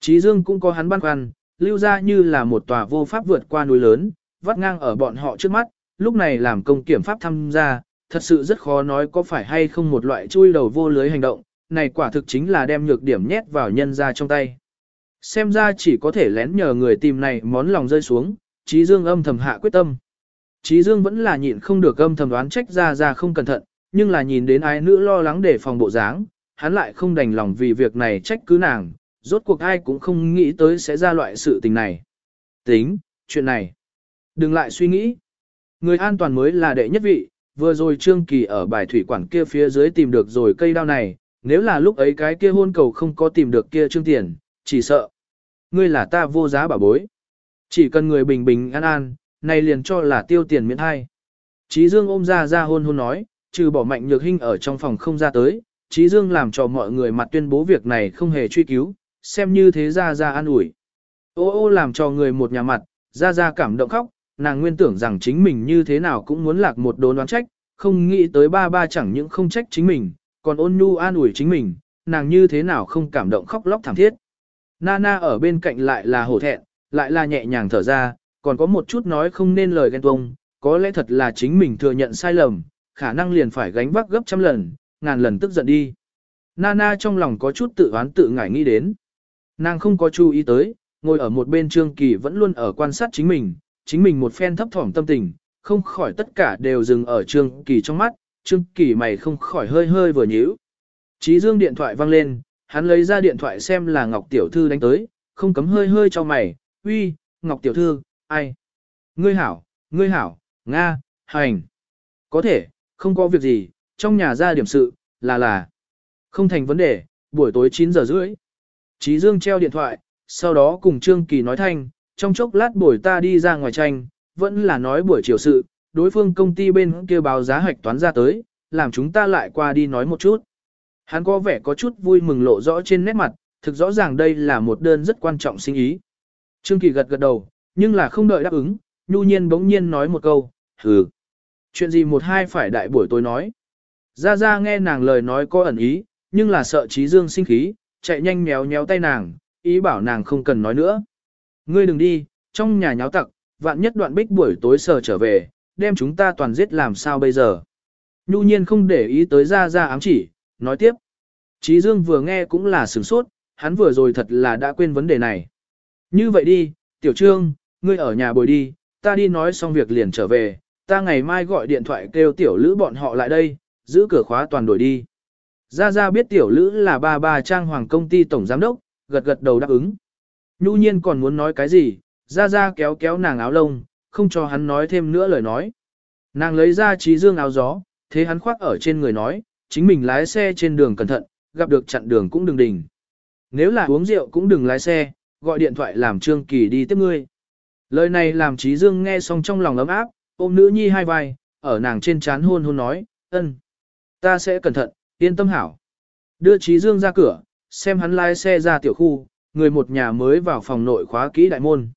Chí Dương cũng có hắn băn khoăn, lưu ra như là một tòa vô pháp vượt qua núi lớn, vắt ngang ở bọn họ trước mắt, lúc này làm công kiểm pháp tham gia, thật sự rất khó nói có phải hay không một loại chui đầu vô lưới hành động, này quả thực chính là đem nhược điểm nhét vào nhân ra trong tay. Xem ra chỉ có thể lén nhờ người tìm này món lòng rơi xuống, Chí Dương âm thầm hạ quyết tâm. Chí Dương vẫn là nhịn không được âm thầm đoán trách ra ra không cẩn thận, nhưng là nhìn đến ai nữ lo lắng để phòng bộ dáng, hắn lại không đành lòng vì việc này trách cứ nàng, rốt cuộc ai cũng không nghĩ tới sẽ ra loại sự tình này. Tính, chuyện này. Đừng lại suy nghĩ. Người an toàn mới là đệ nhất vị, vừa rồi Trương Kỳ ở bài thủy quản kia phía dưới tìm được rồi cây đao này, nếu là lúc ấy cái kia hôn cầu không có tìm được kia Trương Tiền, chỉ sợ. Ngươi là ta vô giá bảo bối. Chỉ cần người bình bình an an, này liền cho là tiêu tiền miễn hai. Chí Dương ôm ra ra hôn hôn nói, trừ bỏ mạnh nhược hình ở trong phòng không ra tới, Chí Dương làm cho mọi người mặt tuyên bố việc này không hề truy cứu, xem như thế ra ra an ủi. Ô ô làm cho người một nhà mặt, ra ra cảm động khóc, nàng nguyên tưởng rằng chính mình như thế nào cũng muốn lạc một đốn đoán trách, không nghĩ tới ba ba chẳng những không trách chính mình, còn ôn nhu an ủi chính mình, nàng như thế nào không cảm động khóc lóc thảm thiết. Nana ở bên cạnh lại là hổ thẹn, lại là nhẹ nhàng thở ra, còn có một chút nói không nên lời ghen tuông, có lẽ thật là chính mình thừa nhận sai lầm, khả năng liền phải gánh vác gấp trăm lần, ngàn lần tức giận đi. Nana trong lòng có chút tự oán tự ngại nghĩ đến. Nàng không có chú ý tới, ngồi ở một bên Trương Kỳ vẫn luôn ở quan sát chính mình, chính mình một phen thấp thỏm tâm tình, không khỏi tất cả đều dừng ở Trương Kỳ trong mắt, Trương Kỳ mày không khỏi hơi hơi vừa nhíu. Chí Dương điện thoại vang lên, hắn lấy ra điện thoại xem là Ngọc Tiểu Thư đánh tới, không cấm hơi hơi cho mày, uy, Ngọc Tiểu Thư, ai? Ngươi hảo, ngươi hảo, Nga, hành. Có thể, không có việc gì, trong nhà ra điểm sự, là là. Không thành vấn đề, buổi tối 9 giờ rưỡi. Chí Dương treo điện thoại, sau đó cùng Trương Kỳ nói thanh, trong chốc lát buổi ta đi ra ngoài tranh, vẫn là nói buổi chiều sự, đối phương công ty bên kia báo giá hạch toán ra tới, làm chúng ta lại qua đi nói một chút. Hắn có vẻ có chút vui mừng lộ rõ trên nét mặt, thực rõ ràng đây là một đơn rất quan trọng sinh ý. Trương Kỳ gật gật đầu, nhưng là không đợi đáp ứng, nhu nhiên bỗng nhiên nói một câu, hừ. Chuyện gì một hai phải đại buổi tối nói. Ra ra nghe nàng lời nói có ẩn ý, nhưng là sợ trí dương sinh khí, chạy nhanh méo méo tay nàng, ý bảo nàng không cần nói nữa. Ngươi đừng đi, trong nhà nháo tặc, vạn nhất đoạn bích buổi tối sờ trở về, đem chúng ta toàn giết làm sao bây giờ. Nhu nhiên không để ý tới ra ra ám chỉ, nói tiếp. Trí Dương vừa nghe cũng là sửng sốt, hắn vừa rồi thật là đã quên vấn đề này. Như vậy đi, tiểu trương, ngươi ở nhà bồi đi, ta đi nói xong việc liền trở về, ta ngày mai gọi điện thoại kêu tiểu lữ bọn họ lại đây, giữ cửa khóa toàn đổi đi. Gia Gia biết tiểu lữ là ba ba trang hoàng công ty tổng giám đốc, gật gật đầu đáp ứng. Nhu nhiên còn muốn nói cái gì, ra ra kéo kéo nàng áo lông, không cho hắn nói thêm nữa lời nói. Nàng lấy ra trí dương áo gió, thế hắn khoác ở trên người nói, chính mình lái xe trên đường cẩn thận, gặp được chặn đường cũng đừng đình. Nếu là uống rượu cũng đừng lái xe, gọi điện thoại làm Trương Kỳ đi tiếp ngươi. Lời này làm Trí Dương nghe xong trong lòng ấm áp, ôm nữ nhi hai vai, ở nàng trên chán hôn hôn nói, ân, ta sẽ cẩn thận, yên tâm hảo. Đưa Trí Dương ra cửa, xem hắn lái xe ra tiểu khu, người một nhà mới vào phòng nội khóa kỹ đại môn.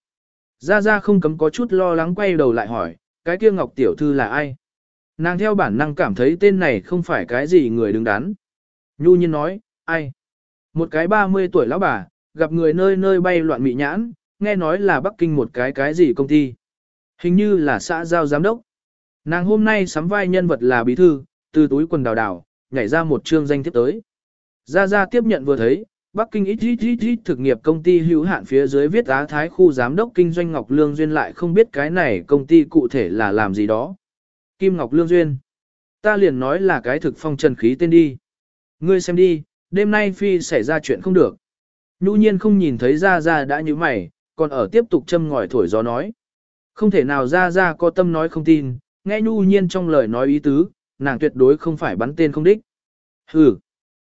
Ra ra không cấm có chút lo lắng quay đầu lại hỏi, cái kia Ngọc Tiểu Thư là ai? Nàng theo bản năng cảm thấy tên này không phải cái gì người đứng đắn. Nhu nhiên nói, ai? Một cái 30 tuổi lão bà, gặp người nơi nơi bay loạn mị nhãn, nghe nói là Bắc Kinh một cái cái gì công ty. Hình như là xã giao giám đốc. Nàng hôm nay sắm vai nhân vật là bí thư, từ túi quần đào đào, nhảy ra một chương danh thiếp tới. Ra ra tiếp nhận vừa thấy, Bắc Kinh ít ít ít ít thực nghiệp công ty hữu hạn phía dưới viết Á Thái khu giám đốc kinh doanh Ngọc Lương Duyên lại không biết cái này công ty cụ thể là làm gì đó. Kim Ngọc Lương Duyên. Ta liền nói là cái thực phong trần khí tên đi. Ngươi xem đi, đêm nay phi xảy ra chuyện không được. Nhu nhiên không nhìn thấy ra ra đã như mày, còn ở tiếp tục châm ngòi thổi gió nói. Không thể nào ra ra có tâm nói không tin, nghe nhu nhiên trong lời nói ý tứ, nàng tuyệt đối không phải bắn tên không đích. Hừ,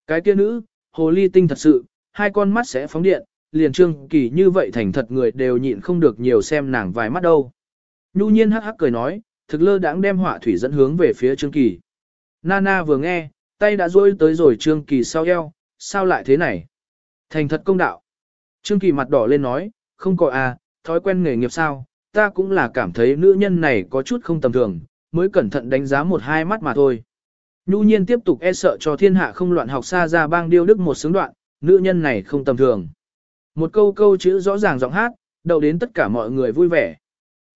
cái kia nữ, hồ ly tinh thật sự, hai con mắt sẽ phóng điện, liền trương kỳ như vậy thành thật người đều nhịn không được nhiều xem nàng vài mắt đâu. Nhu nhiên hắc hắc cười nói, thực lơ đãng đem họa thủy dẫn hướng về phía trương kỳ. Nana vừa nghe, tay đã rôi tới rồi trương kỳ sau eo, sao lại thế này? Thành thật công đạo. Trương kỳ mặt đỏ lên nói, không có à, thói quen nghề nghiệp sao, ta cũng là cảm thấy nữ nhân này có chút không tầm thường, mới cẩn thận đánh giá một hai mắt mà thôi. Nhu nhiên tiếp tục e sợ cho thiên hạ không loạn học xa ra bang điêu đức một xứng đoạn, nữ nhân này không tầm thường. Một câu câu chữ rõ ràng giọng hát, đầu đến tất cả mọi người vui vẻ.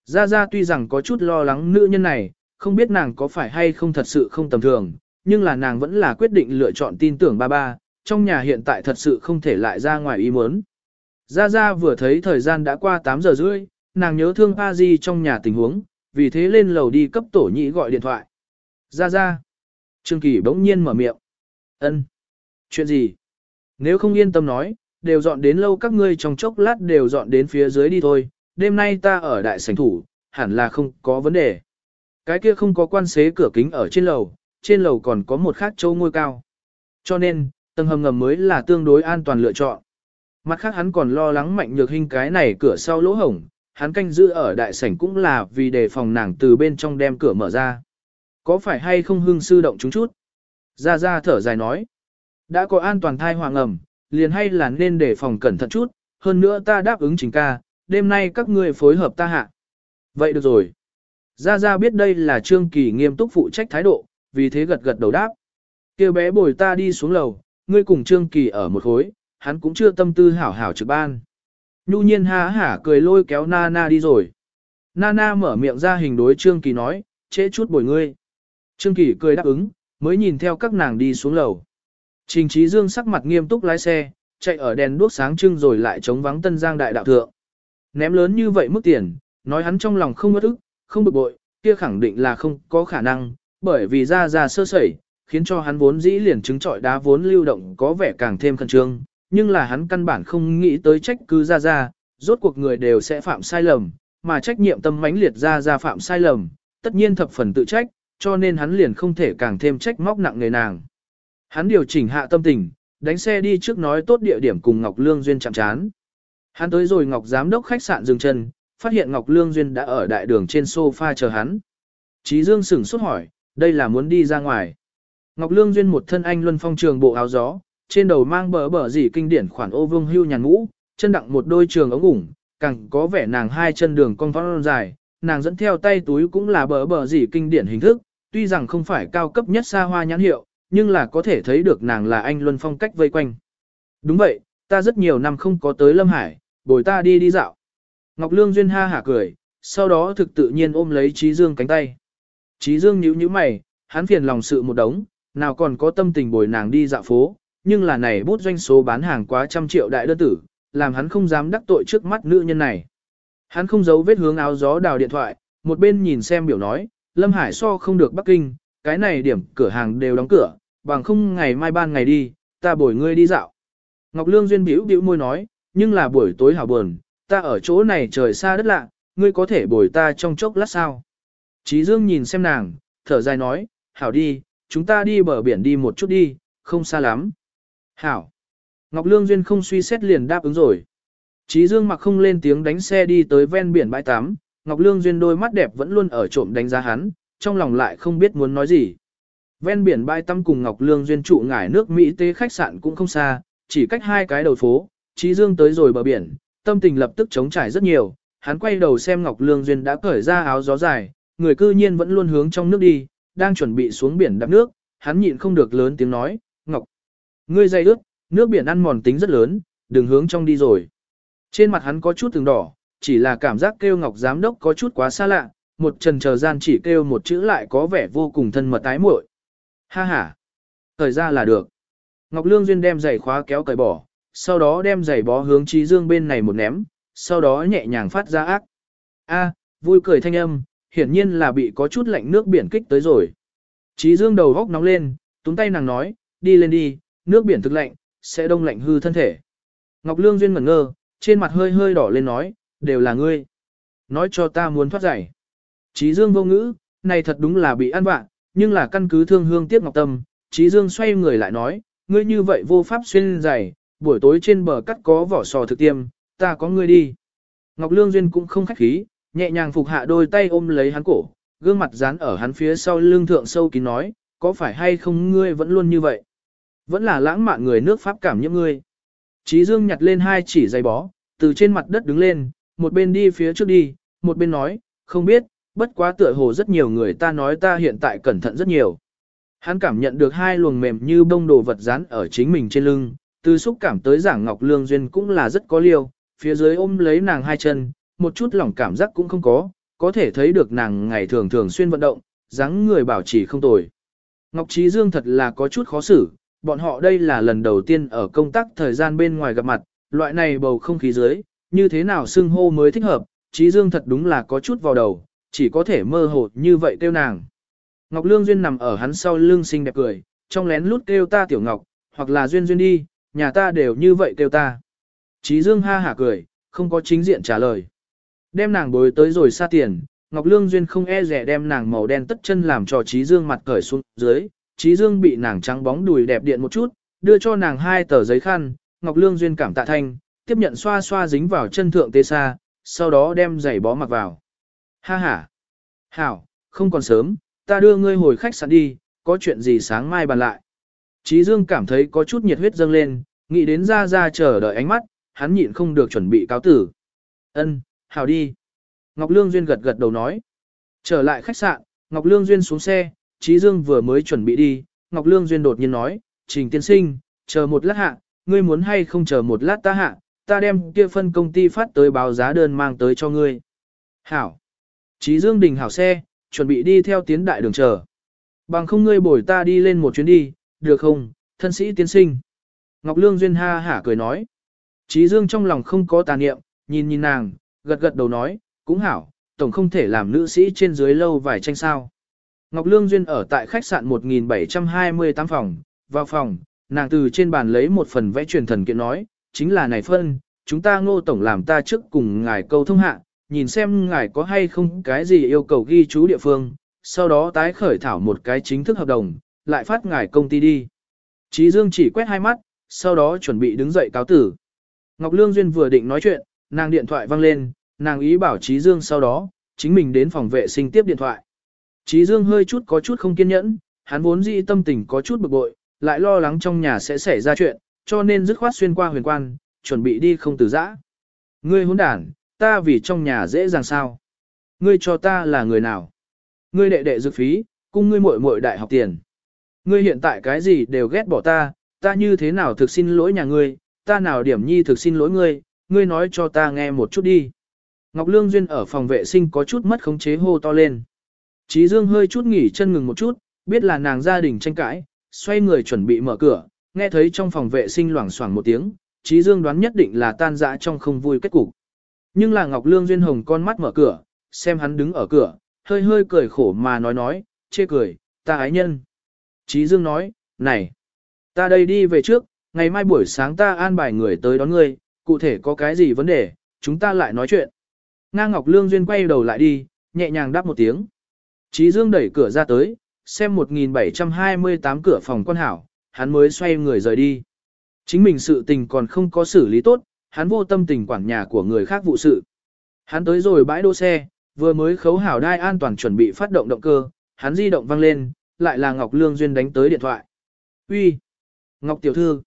Gia Gia tuy rằng có chút lo lắng nữ nhân này, không biết nàng có phải hay không thật sự không tầm thường, nhưng là nàng vẫn là quyết định lựa chọn tin tưởng ba ba, trong nhà hiện tại thật sự không thể lại ra ngoài ý muốn. Gia Gia vừa thấy thời gian đã qua 8 giờ rưỡi, nàng nhớ thương A Di trong nhà tình huống, vì thế lên lầu đi cấp tổ nhị gọi điện thoại. Gia Gia. Trương Kỳ bỗng nhiên mở miệng. Ân. Chuyện gì? Nếu không yên tâm nói, đều dọn đến lâu các ngươi trong chốc lát đều dọn đến phía dưới đi thôi, đêm nay ta ở đại sảnh thủ, hẳn là không có vấn đề. Cái kia không có quan xế cửa kính ở trên lầu, trên lầu còn có một khác châu ngôi cao. Cho nên, tầng hầm ngầm mới là tương đối an toàn lựa chọn. Mặt khác hắn còn lo lắng mạnh nhược hình cái này cửa sau lỗ hổng, hắn canh giữ ở đại sảnh cũng là vì đề phòng nàng từ bên trong đem cửa mở ra. Có phải hay không hưng sư động chúng chút? Ra ra thở dài nói. Đã có an toàn thai hoàng ẩm, liền hay là nên đề phòng cẩn thận chút, hơn nữa ta đáp ứng trình ca, đêm nay các ngươi phối hợp ta hạ. Vậy được rồi. Gia Gia biết đây là Trương Kỳ nghiêm túc phụ trách thái độ, vì thế gật gật đầu đáp. kêu bé bồi ta đi xuống lầu, ngươi cùng Trương Kỳ ở một khối, hắn cũng chưa tâm tư hảo hảo trực ban. Nhu nhiên há hả cười lôi kéo Nana đi rồi. Nana mở miệng ra hình đối Trương Kỳ nói, trễ chút bồi ngươi. Trương Kỳ cười đáp ứng, mới nhìn theo các nàng đi xuống lầu. Trình Trí Dương sắc mặt nghiêm túc lái xe, chạy ở đèn đuốc sáng trưng rồi lại chống vắng Tân Giang đại đạo thượng. Ném lớn như vậy mức tiền, nói hắn trong lòng không ngất ức, không bực bội, kia khẳng định là không có khả năng, bởi vì ra ra sơ sẩy, khiến cho hắn vốn dĩ liền chứng trọi đá vốn lưu động có vẻ càng thêm khẩn trương, nhưng là hắn căn bản không nghĩ tới trách cứ ra ra, rốt cuộc người đều sẽ phạm sai lầm, mà trách nhiệm tâm mãnh liệt ra ra phạm sai lầm, tất nhiên thập phần tự trách, cho nên hắn liền không thể càng thêm trách móc nặng người nàng. Hắn điều chỉnh hạ tâm tình, đánh xe đi trước nói tốt địa điểm cùng Ngọc Lương Duyên chạm chán. Hắn tới rồi Ngọc Giám đốc khách sạn dừng chân, phát hiện Ngọc Lương Duyên đã ở đại đường trên sofa chờ hắn. Chí Dương sửng sốt hỏi, đây là muốn đi ra ngoài. Ngọc Lương Duyên một thân anh luân phong trường bộ áo gió, trên đầu mang bờ bờ dỉ kinh điển khoản ô vương hưu nhàn ngũ, chân đặng một đôi trường ống ủng, càng có vẻ nàng hai chân đường cong phong dài, nàng dẫn theo tay túi cũng là bờ bờ dỉ kinh điển hình thức, tuy rằng không phải cao cấp nhất xa hoa nhãn hiệu, nhưng là có thể thấy được nàng là anh luân phong cách vây quanh. Đúng vậy, ta rất nhiều năm không có tới Lâm Hải, bồi ta đi đi dạo. Ngọc Lương Duyên ha hả cười, sau đó thực tự nhiên ôm lấy Trí Dương cánh tay. Trí Dương nhíu nhíu mày, hắn phiền lòng sự một đống, nào còn có tâm tình bồi nàng đi dạo phố, nhưng là này bút doanh số bán hàng quá trăm triệu đại đơn tử, làm hắn không dám đắc tội trước mắt nữ nhân này. Hắn không giấu vết hướng áo gió đào điện thoại, một bên nhìn xem biểu nói, Lâm Hải so không được Bắc Kinh, cái này điểm cửa hàng đều đóng cửa, bằng không ngày mai ban ngày đi, ta bồi ngươi đi dạo. Ngọc Lương Duyên biểu biểu môi nói, nhưng là buổi tối hảo buồn, ta ở chỗ này trời xa đất lạ, ngươi có thể bồi ta trong chốc lát sao. Chí Dương nhìn xem nàng, thở dài nói, hảo đi, chúng ta đi bờ biển đi một chút đi, không xa lắm. Hảo. Ngọc Lương Duyên không suy xét liền đáp ứng rồi. Chí Dương mặc không lên tiếng đánh xe đi tới ven biển bãi tắm, Ngọc Lương Duyên đôi mắt đẹp vẫn luôn ở trộm đánh giá hắn, trong lòng lại không biết muốn nói gì. Ven biển bãi tắm cùng Ngọc Lương Duyên trụ ngải nước Mỹ tế khách sạn cũng không xa, chỉ cách hai cái đầu phố, Chí Dương tới rồi bờ biển, tâm tình lập tức chống trải rất nhiều, hắn quay đầu xem Ngọc Lương Duyên đã cởi ra áo gió dài, người cư nhiên vẫn luôn hướng trong nước đi, đang chuẩn bị xuống biển đạp nước, hắn nhịn không được lớn tiếng nói, Ngọc, ngươi dây ướt, nước biển ăn mòn tính rất lớn, đừng hướng trong đi rồi. Trên mặt hắn có chút từng đỏ, chỉ là cảm giác kêu Ngọc giám đốc có chút quá xa lạ, một trần chờ gian chỉ kêu một chữ lại có vẻ vô cùng thân mật tái muội. Ha ha, thời ra là được. Ngọc Lương Duyên đem giày khóa kéo cởi bỏ, sau đó đem giày bó hướng Trí Dương bên này một ném, sau đó nhẹ nhàng phát ra ác. A, vui cười thanh âm, hiển nhiên là bị có chút lạnh nước biển kích tới rồi. Trí Dương đầu góc nóng lên, túm tay nàng nói, đi lên đi, nước biển thực lạnh, sẽ đông lạnh hư thân thể. Ngọc Lương Duyên ngẩn ngơ, trên mặt hơi hơi đỏ lên nói, đều là ngươi. Nói cho ta muốn thoát giải. Trí Dương vô ngữ, này thật đúng là bị ăn vạ, nhưng là căn cứ thương hương tiếc Ngọc Tâm. Trí Dương xoay người lại nói, ngươi như vậy vô pháp xuyên giày, buổi tối trên bờ cắt có vỏ sò thực tiêm, ta có ngươi đi. Ngọc Lương Duyên cũng không khách khí, nhẹ nhàng phục hạ đôi tay ôm lấy hắn cổ, gương mặt dán ở hắn phía sau lưng thượng sâu kín nói, có phải hay không ngươi vẫn luôn như vậy? Vẫn là lãng mạn người nước Pháp cảm nhiễm ngươi. Chí Dương nhặt lên hai chỉ giày bó, từ trên mặt đất đứng lên, một bên đi phía trước đi, một bên nói, không biết, bất quá tựa hồ rất nhiều người ta nói ta hiện tại cẩn thận rất nhiều. Hắn cảm nhận được hai luồng mềm như bông đồ vật dán ở chính mình trên lưng, từ xúc cảm tới giảng Ngọc Lương Duyên cũng là rất có liêu, phía dưới ôm lấy nàng hai chân, một chút lỏng cảm giác cũng không có, có thể thấy được nàng ngày thường thường xuyên vận động, dáng người bảo trì không tồi. Ngọc Trí Dương thật là có chút khó xử, bọn họ đây là lần đầu tiên ở công tác thời gian bên ngoài gặp mặt, loại này bầu không khí dưới, như thế nào xưng hô mới thích hợp, Trí Dương thật đúng là có chút vào đầu, chỉ có thể mơ hồ như vậy kêu nàng. Ngọc Lương Duyên nằm ở hắn sau lưng xinh đẹp cười, trong lén lút kêu ta tiểu Ngọc, hoặc là Duyên Duyên đi, nhà ta đều như vậy kêu ta. Trí Dương ha hả cười, không có chính diện trả lời. Đem nàng bối tới rồi xa tiền, Ngọc Lương Duyên không e rẻ đem nàng màu đen tất chân làm cho Trí Dương mặt cởi xuống dưới, Trí Dương bị nàng trắng bóng đùi đẹp điện một chút, đưa cho nàng hai tờ giấy khăn, Ngọc Lương Duyên cảm tạ thanh, tiếp nhận xoa xoa dính vào chân thượng tê xa, sau đó đem giày bó mặc vào. Ha ha! Hảo, không còn sớm, ta đưa ngươi hồi khách sạn đi, có chuyện gì sáng mai bàn lại. Trí Dương cảm thấy có chút nhiệt huyết dâng lên, nghĩ đến ra ra chờ đợi ánh mắt, hắn nhịn không được chuẩn bị cáo tử. Ân, hảo đi. Ngọc Lương Duyên gật gật đầu nói. Trở lại khách sạn, Ngọc Lương Duyên xuống xe, Trí Dương vừa mới chuẩn bị đi, Ngọc Lương Duyên đột nhiên nói, Trình tiên sinh, chờ một lát hạ, ngươi muốn hay không chờ một lát ta hạ, ta đem kia phân công ty phát tới báo giá đơn mang tới cho ngươi. Hảo. Chí Dương đình hảo xe, chuẩn bị đi theo tiến đại đường chờ. Bằng không ngươi bồi ta đi lên một chuyến đi, được không, thân sĩ tiến sinh. Ngọc Lương Duyên ha hả cười nói. Chí Dương trong lòng không có tà niệm, nhìn nhìn nàng, gật gật đầu nói, cũng hảo, tổng không thể làm nữ sĩ trên dưới lâu vài tranh sao. Ngọc Lương Duyên ở tại khách sạn 1728 phòng, vào phòng, nàng từ trên bàn lấy một phần vẽ truyền thần kiện nói, chính là này phân, chúng ta ngô tổng làm ta trước cùng ngài câu thông hạ, nhìn xem ngài có hay không cái gì yêu cầu ghi chú địa phương, sau đó tái khởi thảo một cái chính thức hợp đồng, lại phát ngài công ty đi. Trí Dương chỉ quét hai mắt, sau đó chuẩn bị đứng dậy cáo tử. Ngọc Lương Duyên vừa định nói chuyện, nàng điện thoại vang lên, nàng ý bảo Trí Dương sau đó, chính mình đến phòng vệ sinh tiếp điện thoại. Trí Dương hơi chút có chút không kiên nhẫn, hắn vốn dĩ tâm tình có chút bực bội, lại lo lắng trong nhà sẽ xảy ra chuyện, cho nên dứt khoát xuyên qua huyền quan, chuẩn bị đi không từ giã. Ngươi hỗn đản, ta vì trong nhà dễ dàng sao? Ngươi cho ta là người nào? Ngươi đệ đệ dược phí, cung ngươi muội muội đại học tiền. Ngươi hiện tại cái gì đều ghét bỏ ta, ta như thế nào thực xin lỗi nhà ngươi, ta nào điểm nhi thực xin lỗi ngươi, ngươi nói cho ta nghe một chút đi. Ngọc Lương Duyên ở phòng vệ sinh có chút mất khống chế hô to lên. Chí Dương hơi chút nghỉ chân ngừng một chút, biết là nàng gia đình tranh cãi, xoay người chuẩn bị mở cửa, nghe thấy trong phòng vệ sinh loảng xoảng một tiếng, Trí Dương đoán nhất định là tan dã trong không vui kết cục. Nhưng là Ngọc Lương Duyên Hồng con mắt mở cửa, xem hắn đứng ở cửa, hơi hơi cười khổ mà nói nói, chê cười, ta ái nhân. Trí Dương nói, này, ta đây đi về trước, ngày mai buổi sáng ta an bài người tới đón ngươi, cụ thể có cái gì vấn đề, chúng ta lại nói chuyện. Nga Ngọc Lương Duyên quay đầu lại đi, nhẹ nhàng đáp một tiếng. Trí Dương đẩy cửa ra tới, xem 1728 cửa phòng quan hảo, hắn mới xoay người rời đi. Chính mình sự tình còn không có xử lý tốt, hắn vô tâm tình quản nhà của người khác vụ sự. Hắn tới rồi bãi đỗ xe, vừa mới khấu hảo đai an toàn chuẩn bị phát động động cơ, hắn di động vang lên, lại là Ngọc Lương Duyên đánh tới điện thoại. Uy, Ngọc Tiểu Thư!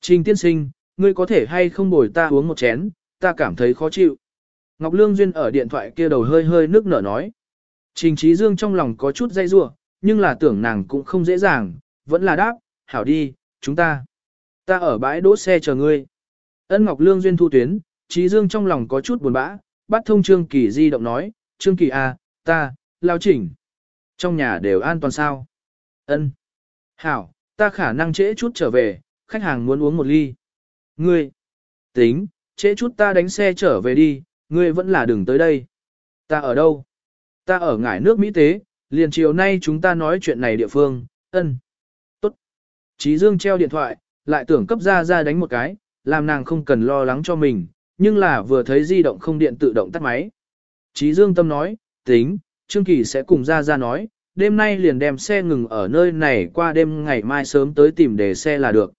Trình tiên sinh, ngươi có thể hay không bồi ta uống một chén, ta cảm thấy khó chịu. Ngọc Lương Duyên ở điện thoại kia đầu hơi hơi nước nở nói. Trình Trí Dương trong lòng có chút dây rua, nhưng là tưởng nàng cũng không dễ dàng, vẫn là đáp, hảo đi, chúng ta. Ta ở bãi đỗ xe chờ ngươi. Ân Ngọc Lương Duyên thu tuyến, Trí Dương trong lòng có chút buồn bã, bắt thông Trương Kỳ di động nói, Trương Kỳ à, ta, lao chỉnh. Trong nhà đều an toàn sao? Ân. Hảo, ta khả năng trễ chút trở về, khách hàng muốn uống một ly. Ngươi. Tính, trễ chút ta đánh xe trở về đi, ngươi vẫn là đừng tới đây. Ta ở đâu? Ta ở ngải nước Mỹ tế, liền chiều nay chúng ta nói chuyện này địa phương, ân. Tốt. Trí Dương treo điện thoại, lại tưởng cấp ra ra đánh một cái, làm nàng không cần lo lắng cho mình, nhưng là vừa thấy di động không điện tự động tắt máy. Trí Dương Tâm nói, tính, Trương Kỳ sẽ cùng ra ra nói, đêm nay liền đem xe ngừng ở nơi này qua đêm ngày mai sớm tới tìm để xe là được.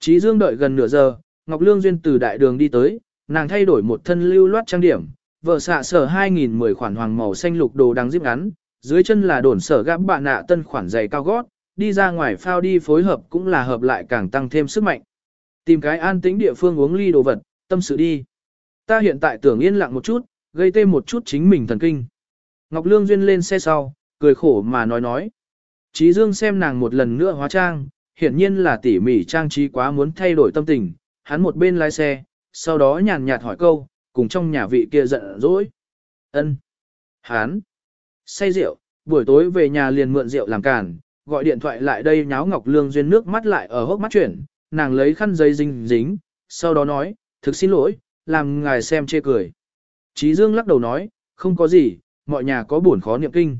Trí Dương đợi gần nửa giờ, Ngọc Lương Duyên từ đại đường đi tới, nàng thay đổi một thân lưu loát trang điểm, vợ xạ sở 2010 khoản hoàng màu xanh lục đồ đang díp ngắn, dưới chân là đồn sở gã bạn nạ tân khoản giày cao gót, đi ra ngoài phao đi phối hợp cũng là hợp lại càng tăng thêm sức mạnh. Tìm cái an tĩnh địa phương uống ly đồ vật, tâm sự đi. Ta hiện tại tưởng yên lặng một chút, gây tê một chút chính mình thần kinh. Ngọc Lương Duyên lên xe sau, cười khổ mà nói nói. Chí Dương xem nàng một lần nữa hóa trang, hiển nhiên là tỉ mỉ trang trí quá muốn thay đổi tâm tình, hắn một bên lái xe, sau đó nhàn nhạt hỏi câu, cùng trong nhà vị kia giận dỗi. Ân. Hán Say rượu, buổi tối về nhà liền mượn rượu làm càn, gọi điện thoại lại đây nháo Ngọc Lương duyên nước mắt lại ở hốc mắt chuyển, nàng lấy khăn giấy dính dính, sau đó nói, thực xin lỗi, làm ngài xem chê cười. Chí Dương lắc đầu nói, không có gì, mọi nhà có buồn khó niệm kinh.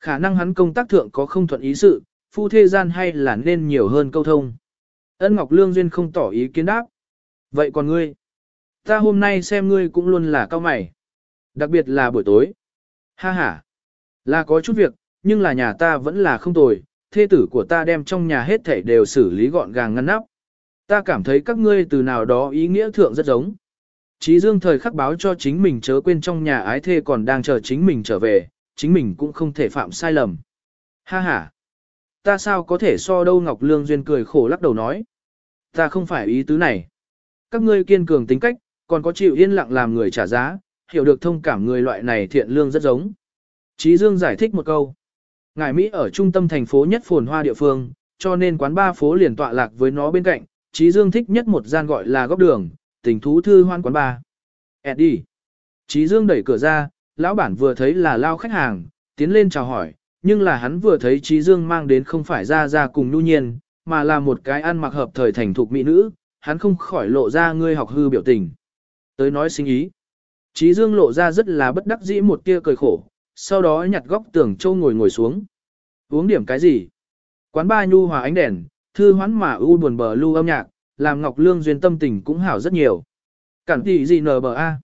Khả năng hắn công tác thượng có không thuận ý sự, phu thê gian hay là nên nhiều hơn câu thông. Ân Ngọc Lương Duyên không tỏ ý kiến đáp. Vậy còn ngươi? Ta hôm nay xem ngươi cũng luôn là cao mày. Đặc biệt là buổi tối. Ha ha. Là có chút việc, nhưng là nhà ta vẫn là không tồi, thê tử của ta đem trong nhà hết thảy đều xử lý gọn gàng ngăn nắp. Ta cảm thấy các ngươi từ nào đó ý nghĩa thượng rất giống. Chí dương thời khắc báo cho chính mình chớ quên trong nhà ái thê còn đang chờ chính mình trở về, chính mình cũng không thể phạm sai lầm. Ha ha! Ta sao có thể so đâu Ngọc Lương Duyên cười khổ lắc đầu nói. Ta không phải ý tứ này. Các ngươi kiên cường tính cách, còn có chịu yên lặng làm người trả giá, hiểu được thông cảm người loại này thiện lương rất giống. Chí Dương giải thích một câu. Ngài Mỹ ở trung tâm thành phố nhất phồn hoa địa phương, cho nên quán ba phố liền tọa lạc với nó bên cạnh, Chí Dương thích nhất một gian gọi là góc đường, tình thú thư hoan quán ba. Eddie. Chí Dương đẩy cửa ra, lão bản vừa thấy là lao khách hàng, tiến lên chào hỏi, nhưng là hắn vừa thấy Chí Dương mang đến không phải ra ra cùng nhu nhiên, mà là một cái ăn mặc hợp thời thành thục mỹ nữ, hắn không khỏi lộ ra ngươi học hư biểu tình. Tới nói sinh ý. Chí Dương lộ ra rất là bất đắc dĩ một tia cười khổ, sau đó nhặt góc tường châu ngồi ngồi xuống. Uống điểm cái gì? Quán ba nhu hòa ánh đèn, thư hoán mà u buồn bờ lưu âm nhạc, làm Ngọc Lương Duyên tâm tình cũng hảo rất nhiều. Cản tỷ gì nờ bờ a?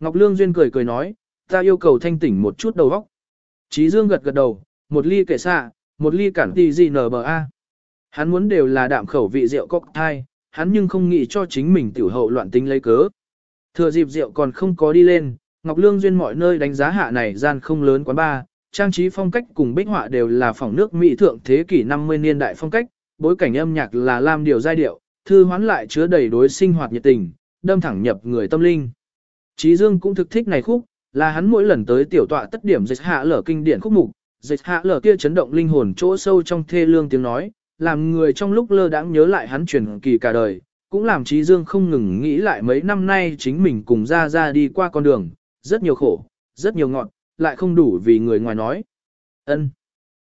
Ngọc Lương Duyên cười cười nói, ta yêu cầu thanh tỉnh một chút đầu óc. Chí Dương gật gật đầu, một ly kệ xạ, một ly cản tỷ gì nờ bờ a. Hắn muốn đều là đạm khẩu vị rượu cocktail, hắn nhưng không nghĩ cho chính mình tiểu hậu loạn tính lấy cớ. Thừa dịp rượu còn không có đi lên, Ngọc Lương Duyên mọi nơi đánh giá hạ này gian không lớn quán ba, trang trí phong cách cùng bích họa đều là phòng nước Mỹ thượng thế kỷ 50 niên đại phong cách, bối cảnh âm nhạc là lam điều giai điệu, thư hoán lại chứa đầy đối sinh hoạt nhiệt tình, đâm thẳng nhập người tâm linh. Trí Dương cũng thực thích này khúc, là hắn mỗi lần tới tiểu tọa tất điểm dịch hạ lở kinh điển khúc mục, dịch hạ lở kia chấn động linh hồn chỗ sâu trong thê lương tiếng nói, làm người trong lúc lơ đãng nhớ lại hắn truyền kỳ cả đời, cũng làm Trí Dương không ngừng nghĩ lại mấy năm nay chính mình cùng ra ra đi qua con đường, rất nhiều khổ, rất nhiều ngọn, lại không đủ vì người ngoài nói. Ân,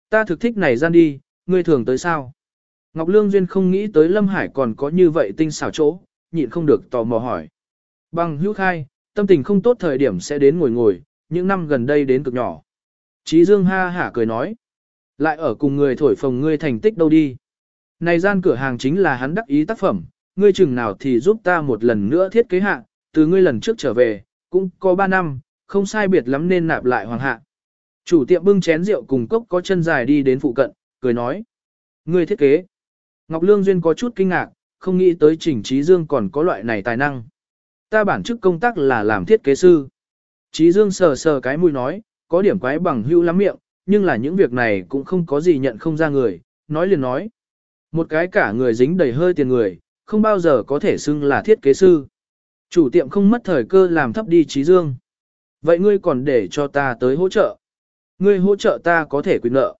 Ta thực thích này gian đi, ngươi thường tới sao? Ngọc Lương Duyên không nghĩ tới Lâm Hải còn có như vậy tinh xảo chỗ, nhịn không được tò mò hỏi. Bằng hữu khai, tâm tình không tốt thời điểm sẽ đến ngồi ngồi, những năm gần đây đến cực nhỏ. Chí Dương ha hả cười nói. Lại ở cùng người thổi phồng ngươi thành tích đâu đi. Này gian cửa hàng chính là hắn đắc ý tác phẩm, ngươi chừng nào thì giúp ta một lần nữa thiết kế hạ, từ ngươi lần trước trở về, cũng có 3 năm, không sai biệt lắm nên nạp lại hoàng hạ. Chủ tiệm bưng chén rượu cùng cốc có chân dài đi đến phụ cận, cười nói. người thiết kế. Ngọc Lương Duyên có chút kinh ngạc, không nghĩ tới Trình Trí Dương còn có loại này tài năng. Ta bản chức công tác là làm thiết kế sư. Trí Dương sờ sờ cái mũi nói, có điểm quái bằng hữu lắm miệng, nhưng là những việc này cũng không có gì nhận không ra người, nói liền nói. Một cái cả người dính đầy hơi tiền người, không bao giờ có thể xưng là thiết kế sư. Chủ tiệm không mất thời cơ làm thấp đi Trí Dương. Vậy ngươi còn để cho ta tới hỗ trợ. Ngươi hỗ trợ ta có thể quyền nợ.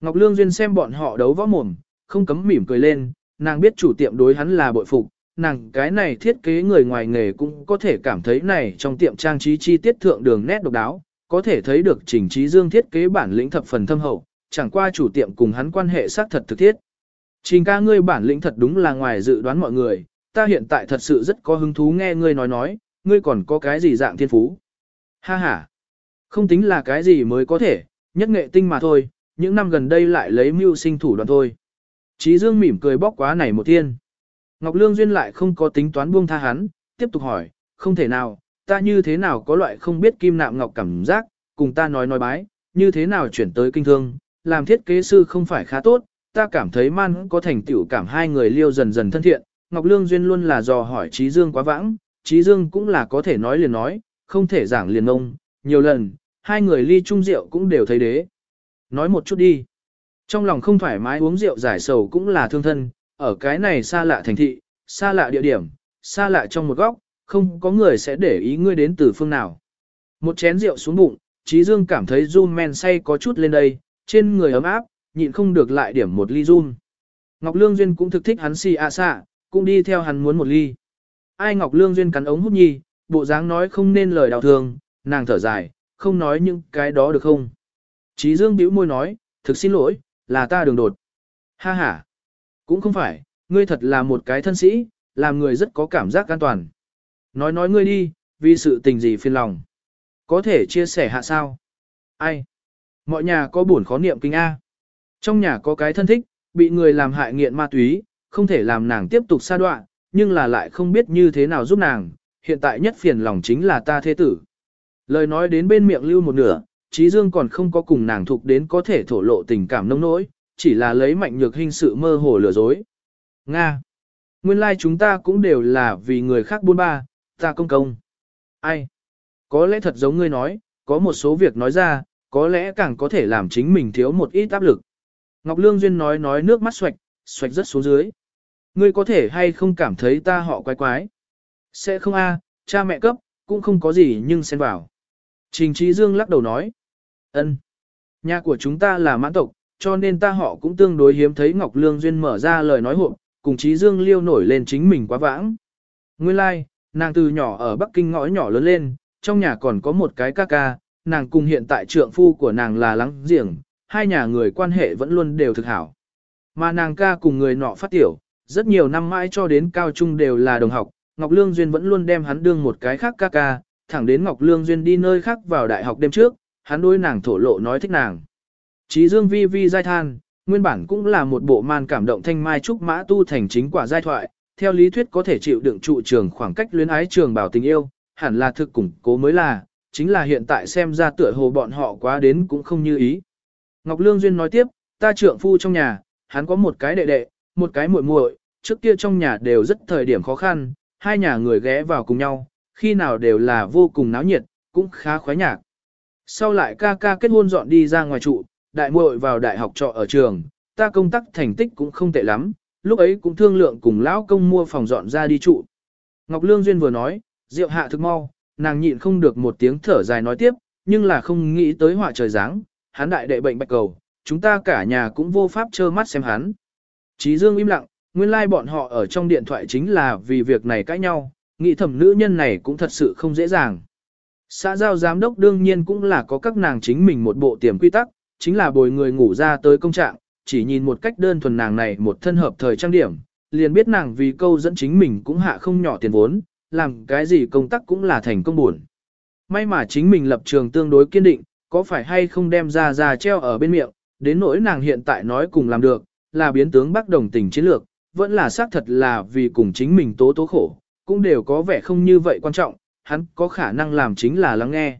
Ngọc Lương Duyên xem bọn họ đấu võ mồm, không cấm mỉm cười lên, nàng biết chủ tiệm đối hắn là bội phục, nàng cái này thiết kế người ngoài nghề cũng có thể cảm thấy này trong tiệm trang trí chi tiết thượng đường nét độc đáo, có thể thấy được trình trí dương thiết kế bản lĩnh thập phần thâm hậu, chẳng qua chủ tiệm cùng hắn quan hệ xác thật thực thiết. Trình ca ngươi bản lĩnh thật đúng là ngoài dự đoán mọi người, ta hiện tại thật sự rất có hứng thú nghe ngươi nói nói, ngươi còn có cái gì dạng thiên phú. Ha ha, không tính là cái gì mới có thể, nhất nghệ tinh mà thôi, những năm gần đây lại lấy mưu sinh thủ đoạn thôi. Chí Dương mỉm cười bóc quá này một thiên. Ngọc Lương Duyên lại không có tính toán buông tha hắn, tiếp tục hỏi, không thể nào, ta như thế nào có loại không biết kim nạm ngọc cảm giác, cùng ta nói nói bái, như thế nào chuyển tới kinh thương, làm thiết kế sư không phải khá tốt, ta cảm thấy man có thành tựu cảm hai người liêu dần dần thân thiện, Ngọc Lương Duyên luôn là dò hỏi Trí Dương quá vãng, Trí Dương cũng là có thể nói liền nói, không thể giảng liền ông, nhiều lần, hai người ly chung rượu cũng đều thấy đế. Nói một chút đi. Trong lòng không thoải mái uống rượu giải sầu cũng là thương thân, ở cái này xa lạ thành thị, xa lạ địa điểm, xa lạ trong một góc, không có người sẽ để ý ngươi đến từ phương nào. Một chén rượu xuống bụng, Trí Dương cảm thấy run men say có chút lên đây, trên người ấm áp, nhịn không được lại điểm một ly run. Ngọc Lương Duyên cũng thực thích hắn si a xạ, cũng đi theo hắn muốn một ly. Ai Ngọc Lương Duyên cắn ống hút nhi, bộ dáng nói không nên lời đau thương, nàng thở dài, không nói những cái đó được không. Trí Dương bĩu môi nói, thực xin lỗi, là ta đường đột. Ha ha, cũng không phải, ngươi thật là một cái thân sĩ, làm người rất có cảm giác an toàn. Nói nói ngươi đi, vì sự tình gì phiền lòng. Có thể chia sẻ hạ sao? Ai? Mọi nhà có buồn khó niệm kinh A. Trong nhà có cái thân thích, bị người làm hại nghiện ma túy, không thể làm nàng tiếp tục xa đoạn, nhưng là lại không biết như thế nào giúp nàng, hiện tại nhất phiền lòng chính là ta thế tử. Lời nói đến bên miệng lưu một nửa, Trí Dương còn không có cùng nàng thuộc đến có thể thổ lộ tình cảm nông nỗi, chỉ là lấy mạnh nhược hình sự mơ hồ lừa dối. Nga. Nguyên lai like chúng ta cũng đều là vì người khác buôn ba, ta công công. Ai? Có lẽ thật giống ngươi nói, có một số việc nói ra, có lẽ càng có thể làm chính mình thiếu một ít áp lực. Ngọc Lương Duyên nói nói nước mắt xoạch, xoạch rất xuống dưới. Ngươi có thể hay không cảm thấy ta họ quái quái? Sẽ không a, cha mẹ cấp, cũng không có gì nhưng xen vào. Trình Trí Dương lắc đầu nói. ân, Nhà của chúng ta là mãn tộc, cho nên ta họ cũng tương đối hiếm thấy Ngọc Lương Duyên mở ra lời nói hộp, cùng Trí Dương liêu nổi lên chính mình quá vãng. Nguyên lai, like, nàng từ nhỏ ở Bắc Kinh ngõ nhỏ lớn lên, trong nhà còn có một cái ca ca, nàng cùng hiện tại trượng phu của nàng là lắng giềng, hai nhà người quan hệ vẫn luôn đều thực hảo. Mà nàng ca cùng người nọ phát tiểu, rất nhiều năm mãi cho đến cao trung đều là đồng học, Ngọc Lương Duyên vẫn luôn đem hắn đương một cái khác ca ca, thẳng đến Ngọc Lương Duyên đi nơi khác vào đại học đêm trước, hắn đối nàng thổ lộ nói thích nàng. Chí Dương vi vi giai than, nguyên bản cũng là một bộ man cảm động thanh mai trúc mã tu thành chính quả giai thoại, theo lý thuyết có thể chịu đựng trụ trường khoảng cách luyến ái trường bảo tình yêu, hẳn là thực củng cố mới là, chính là hiện tại xem ra tựa hồ bọn họ quá đến cũng không như ý. Ngọc Lương Duyên nói tiếp, ta trượng phu trong nhà, hắn có một cái đệ đệ, một cái muội muội, trước kia trong nhà đều rất thời điểm khó khăn, hai nhà người ghé vào cùng nhau, khi nào đều là vô cùng náo nhiệt, cũng khá khoái nhạc. Sau lại ca ca kết hôn dọn đi ra ngoài trụ, đại muội vào đại học trọ ở trường, ta công tác thành tích cũng không tệ lắm, lúc ấy cũng thương lượng cùng lão công mua phòng dọn ra đi trụ. Ngọc Lương Duyên vừa nói, rượu hạ thực mau, nàng nhịn không được một tiếng thở dài nói tiếp, nhưng là không nghĩ tới họa trời giáng, hắn đại đệ bệnh bạch cầu, chúng ta cả nhà cũng vô pháp trơ mắt xem hắn. Chí Dương im lặng, nguyên lai like bọn họ ở trong điện thoại chính là vì việc này cãi nhau, nghĩ thẩm nữ nhân này cũng thật sự không dễ dàng. Xã giao giám đốc đương nhiên cũng là có các nàng chính mình một bộ tiềm quy tắc, chính là bồi người ngủ ra tới công trạng, chỉ nhìn một cách đơn thuần nàng này một thân hợp thời trang điểm, liền biết nàng vì câu dẫn chính mình cũng hạ không nhỏ tiền vốn, làm cái gì công tác cũng là thành công buồn. May mà chính mình lập trường tương đối kiên định, có phải hay không đem ra ra treo ở bên miệng, đến nỗi nàng hiện tại nói cùng làm được, là biến tướng bắc đồng tình chiến lược, vẫn là xác thật là vì cùng chính mình tố tố khổ, cũng đều có vẻ không như vậy quan trọng, hắn có khả năng làm chính là lắng nghe.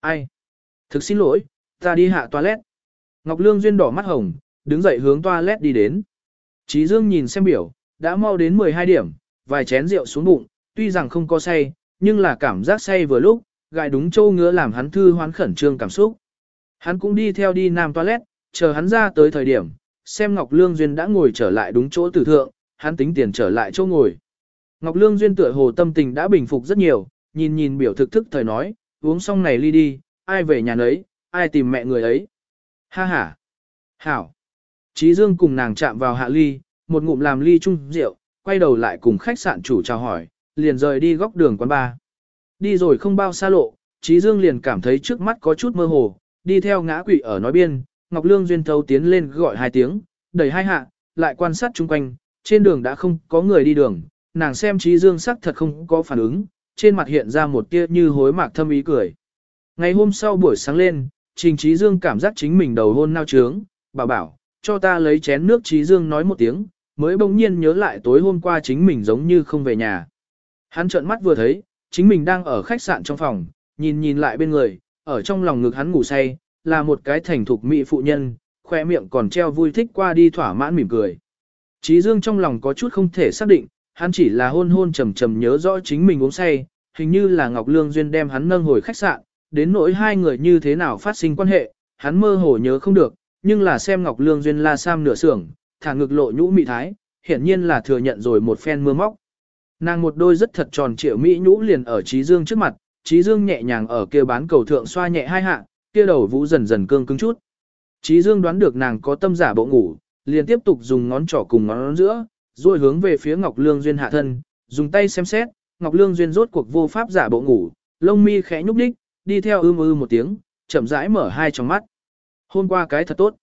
Ai? Thực xin lỗi, ta đi hạ toilet. Ngọc Lương Duyên đỏ mắt hồng, đứng dậy hướng toilet đi đến. Chí Dương nhìn xem biểu, đã mau đến 12 điểm, vài chén rượu xuống bụng, tuy rằng không có say, nhưng là cảm giác say vừa lúc, gài đúng châu ngứa làm hắn thư hoán khẩn trương cảm xúc. Hắn cũng đi theo đi nam toilet, chờ hắn ra tới thời điểm, xem Ngọc Lương Duyên đã ngồi trở lại đúng chỗ tử thượng, hắn tính tiền trở lại chỗ ngồi. Ngọc Lương Duyên tựa hồ tâm tình đã bình phục rất nhiều, nhìn nhìn biểu thực thức thời nói, uống xong này ly đi, ai về nhà nấy, ai tìm mẹ người ấy. Ha ha. Hảo. Chí Dương cùng nàng chạm vào hạ ly, một ngụm làm ly chung rượu, quay đầu lại cùng khách sạn chủ chào hỏi, liền rời đi góc đường quán bar. Đi rồi không bao xa lộ, Chí Dương liền cảm thấy trước mắt có chút mơ hồ, đi theo ngã quỷ ở nói biên, Ngọc Lương duyên thâu tiến lên gọi hai tiếng, đẩy hai hạ, lại quan sát chung quanh, trên đường đã không có người đi đường, nàng xem Chí Dương sắc thật không có phản ứng, trên mặt hiện ra một tia như hối mạc thâm ý cười. Ngày hôm sau buổi sáng lên, Trình Chí Dương cảm giác chính mình đầu hôn nao trướng, bảo bảo, cho ta lấy chén nước Chí Dương nói một tiếng, mới bỗng nhiên nhớ lại tối hôm qua chính mình giống như không về nhà. Hắn trợn mắt vừa thấy, chính mình đang ở khách sạn trong phòng, nhìn nhìn lại bên người, ở trong lòng ngực hắn ngủ say, là một cái thành thục mỹ phụ nhân, khoe miệng còn treo vui thích qua đi thỏa mãn mỉm cười. Chí Dương trong lòng có chút không thể xác định, hắn chỉ là hôn hôn trầm trầm nhớ rõ chính mình uống say, hình như là Ngọc Lương Duyên đem hắn nâng hồi khách sạn, đến nỗi hai người như thế nào phát sinh quan hệ, hắn mơ hồ nhớ không được, nhưng là xem Ngọc Lương Duyên la sam nửa sưởng, thả ngực lộ nhũ mị thái, hiển nhiên là thừa nhận rồi một phen mưa móc. Nàng một đôi rất thật tròn trịa mỹ nhũ liền ở Trí Dương trước mặt, Trí Dương nhẹ nhàng ở kia bán cầu thượng xoa nhẹ hai hạ, kia đầu vũ dần dần cương cứng chút. Trí Dương đoán được nàng có tâm giả bộ ngủ, liền tiếp tục dùng ngón trỏ cùng ngón giữa, rồi hướng về phía Ngọc Lương Duyên hạ thân, dùng tay xem xét, Ngọc Lương Duyên rốt cuộc vô pháp giả bộ ngủ, lông mi khẽ nhúc đích, đi theo ưm ư một tiếng, chậm rãi mở hai tròng mắt. Hôm qua cái thật tốt.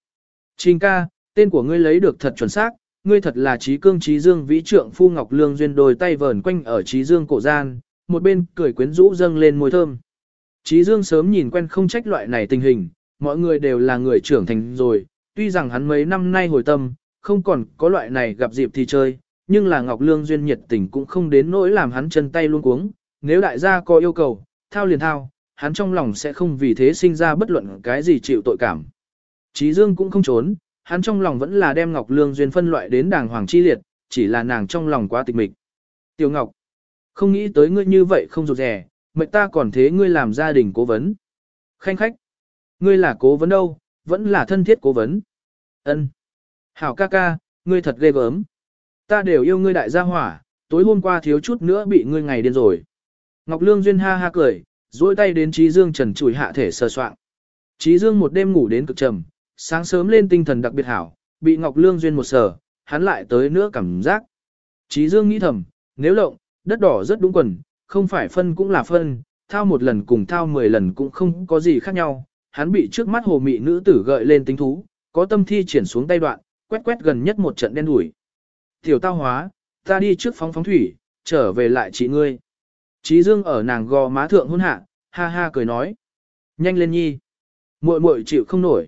Trình ca, tên của ngươi lấy được thật chuẩn xác, ngươi thật là trí cương trí dương vĩ trượng phu Ngọc Lương Duyên đôi tay vờn quanh ở trí dương cổ gian, một bên cười quyến rũ dâng lên môi thơm. Trí dương sớm nhìn quen không trách loại này tình hình, mọi người đều là người trưởng thành rồi, tuy rằng hắn mấy năm nay hồi tâm, không còn có loại này gặp dịp thì chơi, nhưng là Ngọc Lương duyên nhiệt tình cũng không đến nỗi làm hắn chân tay luôn cuống, nếu đại gia có yêu cầu, thao liền thao, hắn trong lòng sẽ không vì thế sinh ra bất luận cái gì chịu tội cảm. Trí Dương cũng không trốn, hắn trong lòng vẫn là đem Ngọc Lương duyên phân loại đến đàng hoàng chi liệt, chỉ là nàng trong lòng quá tịch mịch. Tiểu Ngọc, không nghĩ tới ngươi như vậy không rụt rè mệnh ta còn thế ngươi làm gia đình cố vấn. Khanh khách, ngươi là cố vấn đâu, vẫn là thân thiết cố vấn. Ân. Hảo ca ca, ngươi thật ghê gớm. Ta đều yêu ngươi đại gia hỏa, tối hôm qua thiếu chút nữa bị ngươi ngày điên rồi. Ngọc Lương Duyên ha ha cười, duỗi tay đến Trí Dương trần chùi hạ thể sờ soạn. Trí Dương một đêm ngủ đến cực trầm, sáng sớm lên tinh thần đặc biệt hảo, bị Ngọc Lương Duyên một sờ, hắn lại tới nữa cảm giác. Trí Dương nghĩ thầm, nếu lộng, đất đỏ rất đúng quần, không phải phân cũng là phân, thao một lần cùng thao mười lần cũng không có gì khác nhau. Hắn bị trước mắt hồ mị nữ tử gợi lên tính thú, có tâm thi triển xuống tay đoạn, quét quét gần nhất một trận đen đủi. Tiểu tao hóa, ta đi trước phóng phóng thủy, trở về lại chị ngươi. Trí Dương ở nàng gò má thượng hôn hạ, ha ha cười nói. Nhanh lên nhi. muội muội chịu không nổi.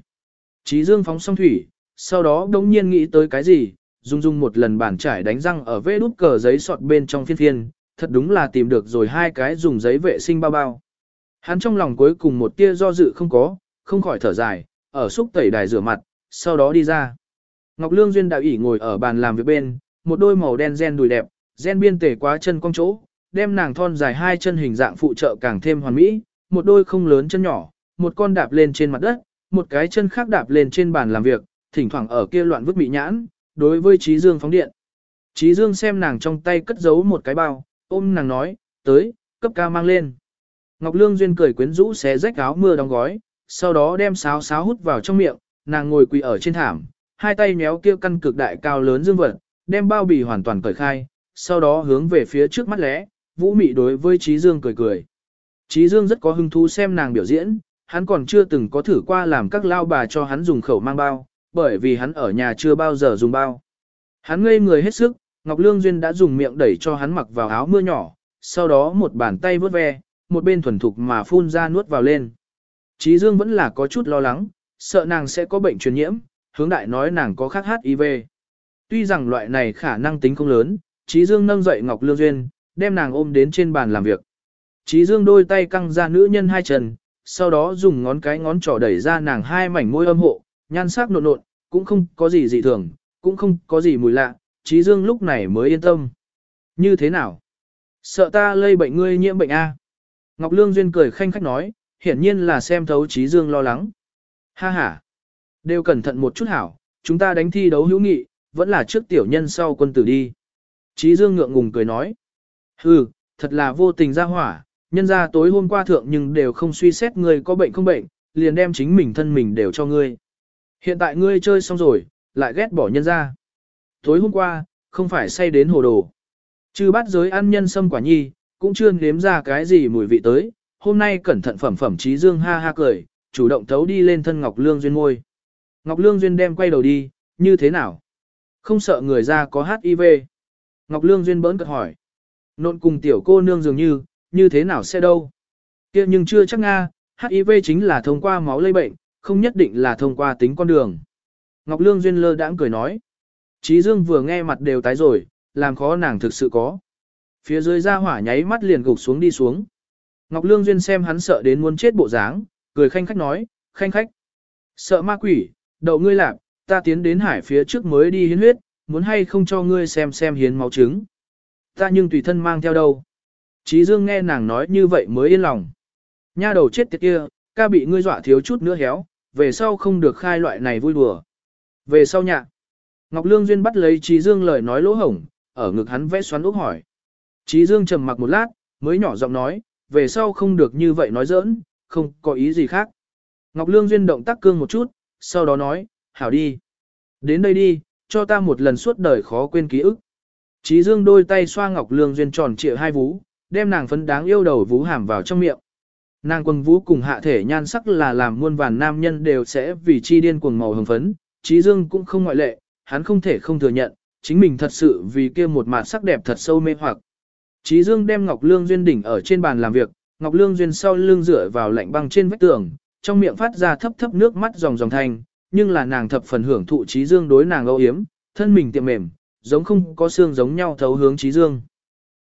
Trí Dương phóng xong thủy, sau đó đống nhiên nghĩ tới cái gì, dung dung một lần bàn trải đánh răng ở vê đút cờ giấy sọt bên trong phiên phiên, thật đúng là tìm được rồi hai cái dùng giấy vệ sinh bao bao. Hắn trong lòng cuối cùng một tia do dự không có, không khỏi thở dài, ở xúc tẩy đài rửa mặt, sau đó đi ra. Ngọc Lương Duyên đạo ỉ ngồi ở bàn làm việc bên, một đôi màu đen gen đùi đẹp, gen biên tể quá chân cong chỗ, đem nàng thon dài hai chân hình dạng phụ trợ càng thêm hoàn mỹ, một đôi không lớn chân nhỏ, một con đạp lên trên mặt đất, một cái chân khác đạp lên trên bàn làm việc, thỉnh thoảng ở kia loạn vứt bị nhãn, đối với Trí Dương phóng điện. Trí Dương xem nàng trong tay cất giấu một cái bao, ôm nàng nói, tới, cấp ca mang lên. Ngọc Lương Duyên cười quyến rũ xé rách áo mưa đóng gói, sau đó đem sáo sáo hút vào trong miệng, nàng ngồi quỳ ở trên thảm, hai tay méo kia căn cực đại cao lớn dương vật, đem bao bì hoàn toàn cởi khai, sau đó hướng về phía trước mắt lẽ, vũ mị đối với Trí Dương cười cười. Trí Dương rất có hứng thú xem nàng biểu diễn, hắn còn chưa từng có thử qua làm các lao bà cho hắn dùng khẩu mang bao, bởi vì hắn ở nhà chưa bao giờ dùng bao. Hắn ngây người hết sức, Ngọc Lương Duyên đã dùng miệng đẩy cho hắn mặc vào áo mưa nhỏ, sau đó một bàn tay vớt ve, một bên thuần thục mà phun ra nuốt vào lên. Chí Dương vẫn là có chút lo lắng, sợ nàng sẽ có bệnh truyền nhiễm, hướng đại nói nàng có khắc HIV. Tuy rằng loại này khả năng tính không lớn, Chí Dương nâng dậy Ngọc Lương Duyên, đem nàng ôm đến trên bàn làm việc. Chí Dương đôi tay căng ra nữ nhân hai chân, sau đó dùng ngón cái ngón trỏ đẩy ra nàng hai mảnh môi âm hộ, nhan sắc nộn nộn, cũng không có gì dị thường, cũng không có gì mùi lạ, Trí Dương lúc này mới yên tâm. Như thế nào? Sợ ta lây bệnh ngươi nhiễm bệnh A. Ngọc Lương Duyên cười khanh khách nói, hiển nhiên là xem thấu Trí Dương lo lắng. Ha ha. Đều cẩn thận một chút hảo, chúng ta đánh thi đấu hữu nghị, vẫn là trước tiểu nhân sau quân tử đi. Trí Dương ngượng ngùng cười nói. Hừ, thật là vô tình ra hỏa, nhân ra tối hôm qua thượng nhưng đều không suy xét ngươi có bệnh không bệnh, liền đem chính mình thân mình đều cho ngươi. Hiện tại ngươi chơi xong rồi, lại ghét bỏ nhân ra. Tối hôm qua, không phải say đến hồ đồ. Chứ bắt giới ăn nhân sâm quả nhi, cũng chưa nếm ra cái gì mùi vị tới, hôm nay cẩn thận phẩm phẩm trí dương ha ha cười, chủ động thấu đi lên thân Ngọc Lương Duyên ngôi. Ngọc Lương Duyên đem quay đầu đi, như thế nào? Không sợ người ra có HIV. Ngọc Lương Duyên bỡn cợt hỏi. Nộn cùng tiểu cô nương dường như, như thế nào sẽ đâu? kia nhưng chưa chắc Nga, HIV chính là thông qua máu lây bệnh, không nhất định là thông qua tính con đường. Ngọc Lương Duyên lơ đãng cười nói. Trí Dương vừa nghe mặt đều tái rồi, làm khó nàng thực sự có. Phía dưới ra hỏa nháy mắt liền gục xuống đi xuống. Ngọc Lương Duyên xem hắn sợ đến muốn chết bộ dáng, cười khanh khách nói, khanh khách. Sợ ma quỷ, đậu ngươi lạp, ta tiến đến hải phía trước mới đi hiến huyết, muốn hay không cho ngươi xem xem hiến máu trứng. Ta nhưng tùy thân mang theo đâu. Trí Dương nghe nàng nói như vậy mới yên lòng. Nha đầu chết tiệt kia, ca bị ngươi dọa thiếu chút nữa héo, về sau không được khai loại này vui đùa. Về sau nhạ. Ngọc Lương Duyên bắt lấy Trí Dương lời nói lỗ hổng, ở ngực hắn vẽ xoắn ốc hỏi. Trí Dương trầm mặc một lát, mới nhỏ giọng nói, về sau không được như vậy nói giỡn, không có ý gì khác. Ngọc Lương Duyên động tác cương một chút, sau đó nói, hảo đi. Đến đây đi, cho ta một lần suốt đời khó quên ký ức. Trí Dương đôi tay xoa Ngọc Lương Duyên tròn trịa hai vú, đem nàng phấn đáng yêu đầu vú hàm vào trong miệng. Nàng quần vũ cùng hạ thể nhan sắc là làm muôn vàn nam nhân đều sẽ vì chi điên cuồng màu hồng phấn, Trí Dương cũng không ngoại lệ, hắn không thể không thừa nhận, chính mình thật sự vì kia một mặt sắc đẹp thật sâu mê hoặc. Trí Dương đem Ngọc Lương Duyên đỉnh ở trên bàn làm việc, Ngọc Lương Duyên sau lưng dựa vào lạnh băng trên vách tường, trong miệng phát ra thấp thấp nước mắt ròng ròng thanh, nhưng là nàng thập phần hưởng thụ Trí Dương đối nàng âu yếm, thân mình tiệm mềm, giống không có xương giống nhau thấu hướng Trí Dương.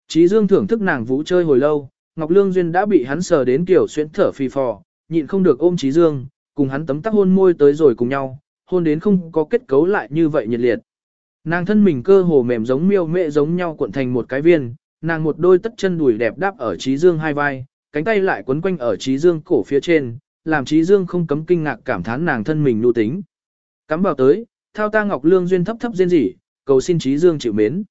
Trí Dương thưởng thức nàng vũ chơi hồi lâu, Ngọc Lương Duyên đã bị hắn sờ đến kiểu xuyến thở phì phò, nhịn không được ôm Trí Dương, cùng hắn tấm tắc hôn môi tới rồi cùng nhau, hôn đến không có kết cấu lại như vậy nhiệt liệt. Nàng thân mình cơ hồ mềm giống miêu mẹ giống nhau cuộn thành một cái viên, nàng một đôi tất chân đùi đẹp đáp ở Trí Dương hai vai, cánh tay lại quấn quanh ở Trí Dương cổ phía trên, làm Trí Dương không cấm kinh ngạc cảm thán nàng thân mình nhu tính. Cắm vào tới, thao ta Ngọc Lương duyên thấp thấp rên rỉ, cầu xin Trí Dương chịu mến.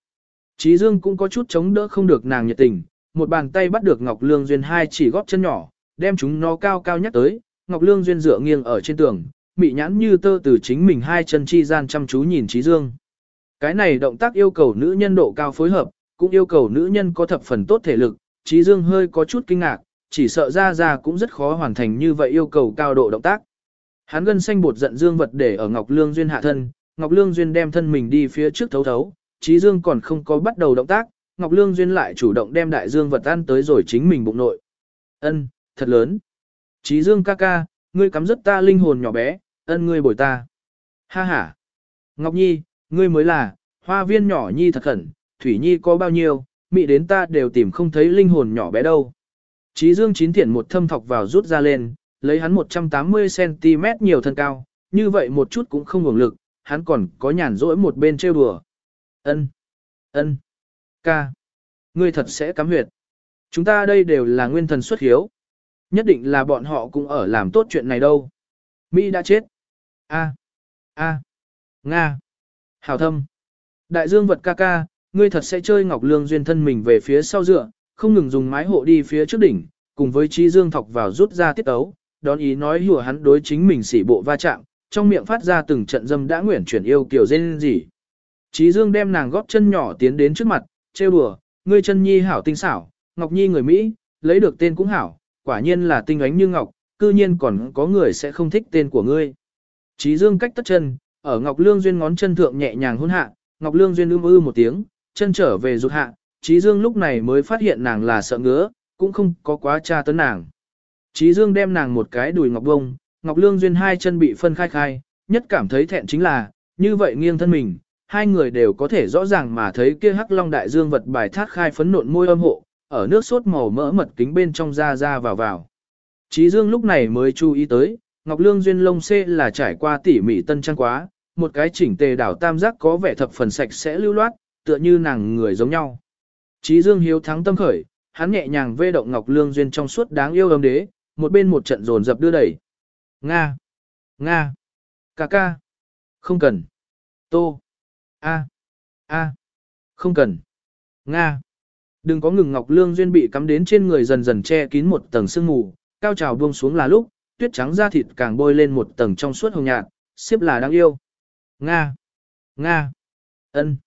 Trí Dương cũng có chút chống đỡ không được nàng nhiệt tình, một bàn tay bắt được Ngọc Lương duyên hai chỉ góp chân nhỏ, đem chúng nó cao cao nhắc tới, Ngọc Lương duyên dựa nghiêng ở trên tường, mị nhãn như tơ từ chính mình hai chân chi gian chăm chú nhìn Trí Dương. Cái này động tác yêu cầu nữ nhân độ cao phối hợp, cũng yêu cầu nữ nhân có thập phần tốt thể lực, Trí Dương hơi có chút kinh ngạc, chỉ sợ ra ra cũng rất khó hoàn thành như vậy yêu cầu cao độ động tác. Hắn gân xanh bột giận Dương vật để ở Ngọc Lương Duyên hạ thân, Ngọc Lương Duyên đem thân mình đi phía trước thấu thấu, Trí Dương còn không có bắt đầu động tác, Ngọc Lương Duyên lại chủ động đem đại dương vật ăn tới rồi chính mình bụng nội. Ân, thật lớn. Trí Dương ca ca, ngươi cắm rất ta linh hồn nhỏ bé, ân ngươi bồi ta. Ha ha. Ngọc Nhi, ngươi mới là, hoa viên nhỏ Nhi thật khẩn, Thủy Nhi có bao nhiêu, mị đến ta đều tìm không thấy linh hồn nhỏ bé đâu. Trí Dương chín thiện một thâm thọc vào rút ra lên, lấy hắn 180cm nhiều thân cao, như vậy một chút cũng không hưởng lực, hắn còn có nhàn rỗi một bên trêu đùa. Ân, ân, ca, ngươi thật sẽ cắm huyệt. Chúng ta đây đều là nguyên thần xuất hiếu. Nhất định là bọn họ cũng ở làm tốt chuyện này đâu. Mỹ đã chết. A, A, Nga, Hảo thâm. Đại dương vật ca ca, ngươi thật sẽ chơi ngọc lương duyên thân mình về phía sau dựa, không ngừng dùng mái hộ đi phía trước đỉnh, cùng với trí dương thọc vào rút ra tiết ấu, đón ý nói hùa hắn đối chính mình xỉ bộ va chạm, trong miệng phát ra từng trận dâm đã nguyện chuyển yêu kiểu dên gì. Trí dương đem nàng góp chân nhỏ tiến đến trước mặt, trêu đùa, ngươi chân nhi hảo tinh xảo, ngọc nhi người Mỹ, lấy được tên cũng hảo, quả nhiên là tinh ánh như ngọc, cư nhiên còn có người sẽ không thích tên của ngươi. Trí dương cách tất chân, ở Ngọc Lương Duyên ngón chân thượng nhẹ nhàng hôn hạ, Ngọc Lương Duyên ưm ư một tiếng, chân trở về rụt hạ, Trí Dương lúc này mới phát hiện nàng là sợ ngứa, cũng không có quá tra tấn nàng. Trí Dương đem nàng một cái đùi Ngọc Bông, Ngọc Lương Duyên hai chân bị phân khai khai, nhất cảm thấy thẹn chính là, như vậy nghiêng thân mình, hai người đều có thể rõ ràng mà thấy kia hắc long đại dương vật bài thác khai phấn nộn môi âm hộ, ở nước sốt màu mỡ mật kính bên trong ra ra vào vào. Trí Dương lúc này mới chú ý tới, Ngọc Lương Duyên lông xê là trải qua tỉ mỉ tân trang quá, một cái chỉnh tề đảo tam giác có vẻ thập phần sạch sẽ lưu loát, tựa như nàng người giống nhau. Chí Dương hiếu thắng tâm khởi, hắn nhẹ nhàng vê động Ngọc Lương Duyên trong suốt đáng yêu âm đế, một bên một trận dồn dập đưa đẩy. Nga! Nga! Ca ca! Không cần! Tô! A! A! Không cần! Nga! Đừng có ngừng Ngọc Lương Duyên bị cắm đến trên người dần dần che kín một tầng sương mù, cao trào buông xuống là lúc, tuyết trắng da thịt càng bôi lên một tầng trong suốt hồng nhạt, xếp là đáng yêu. Nga! Nga! ân,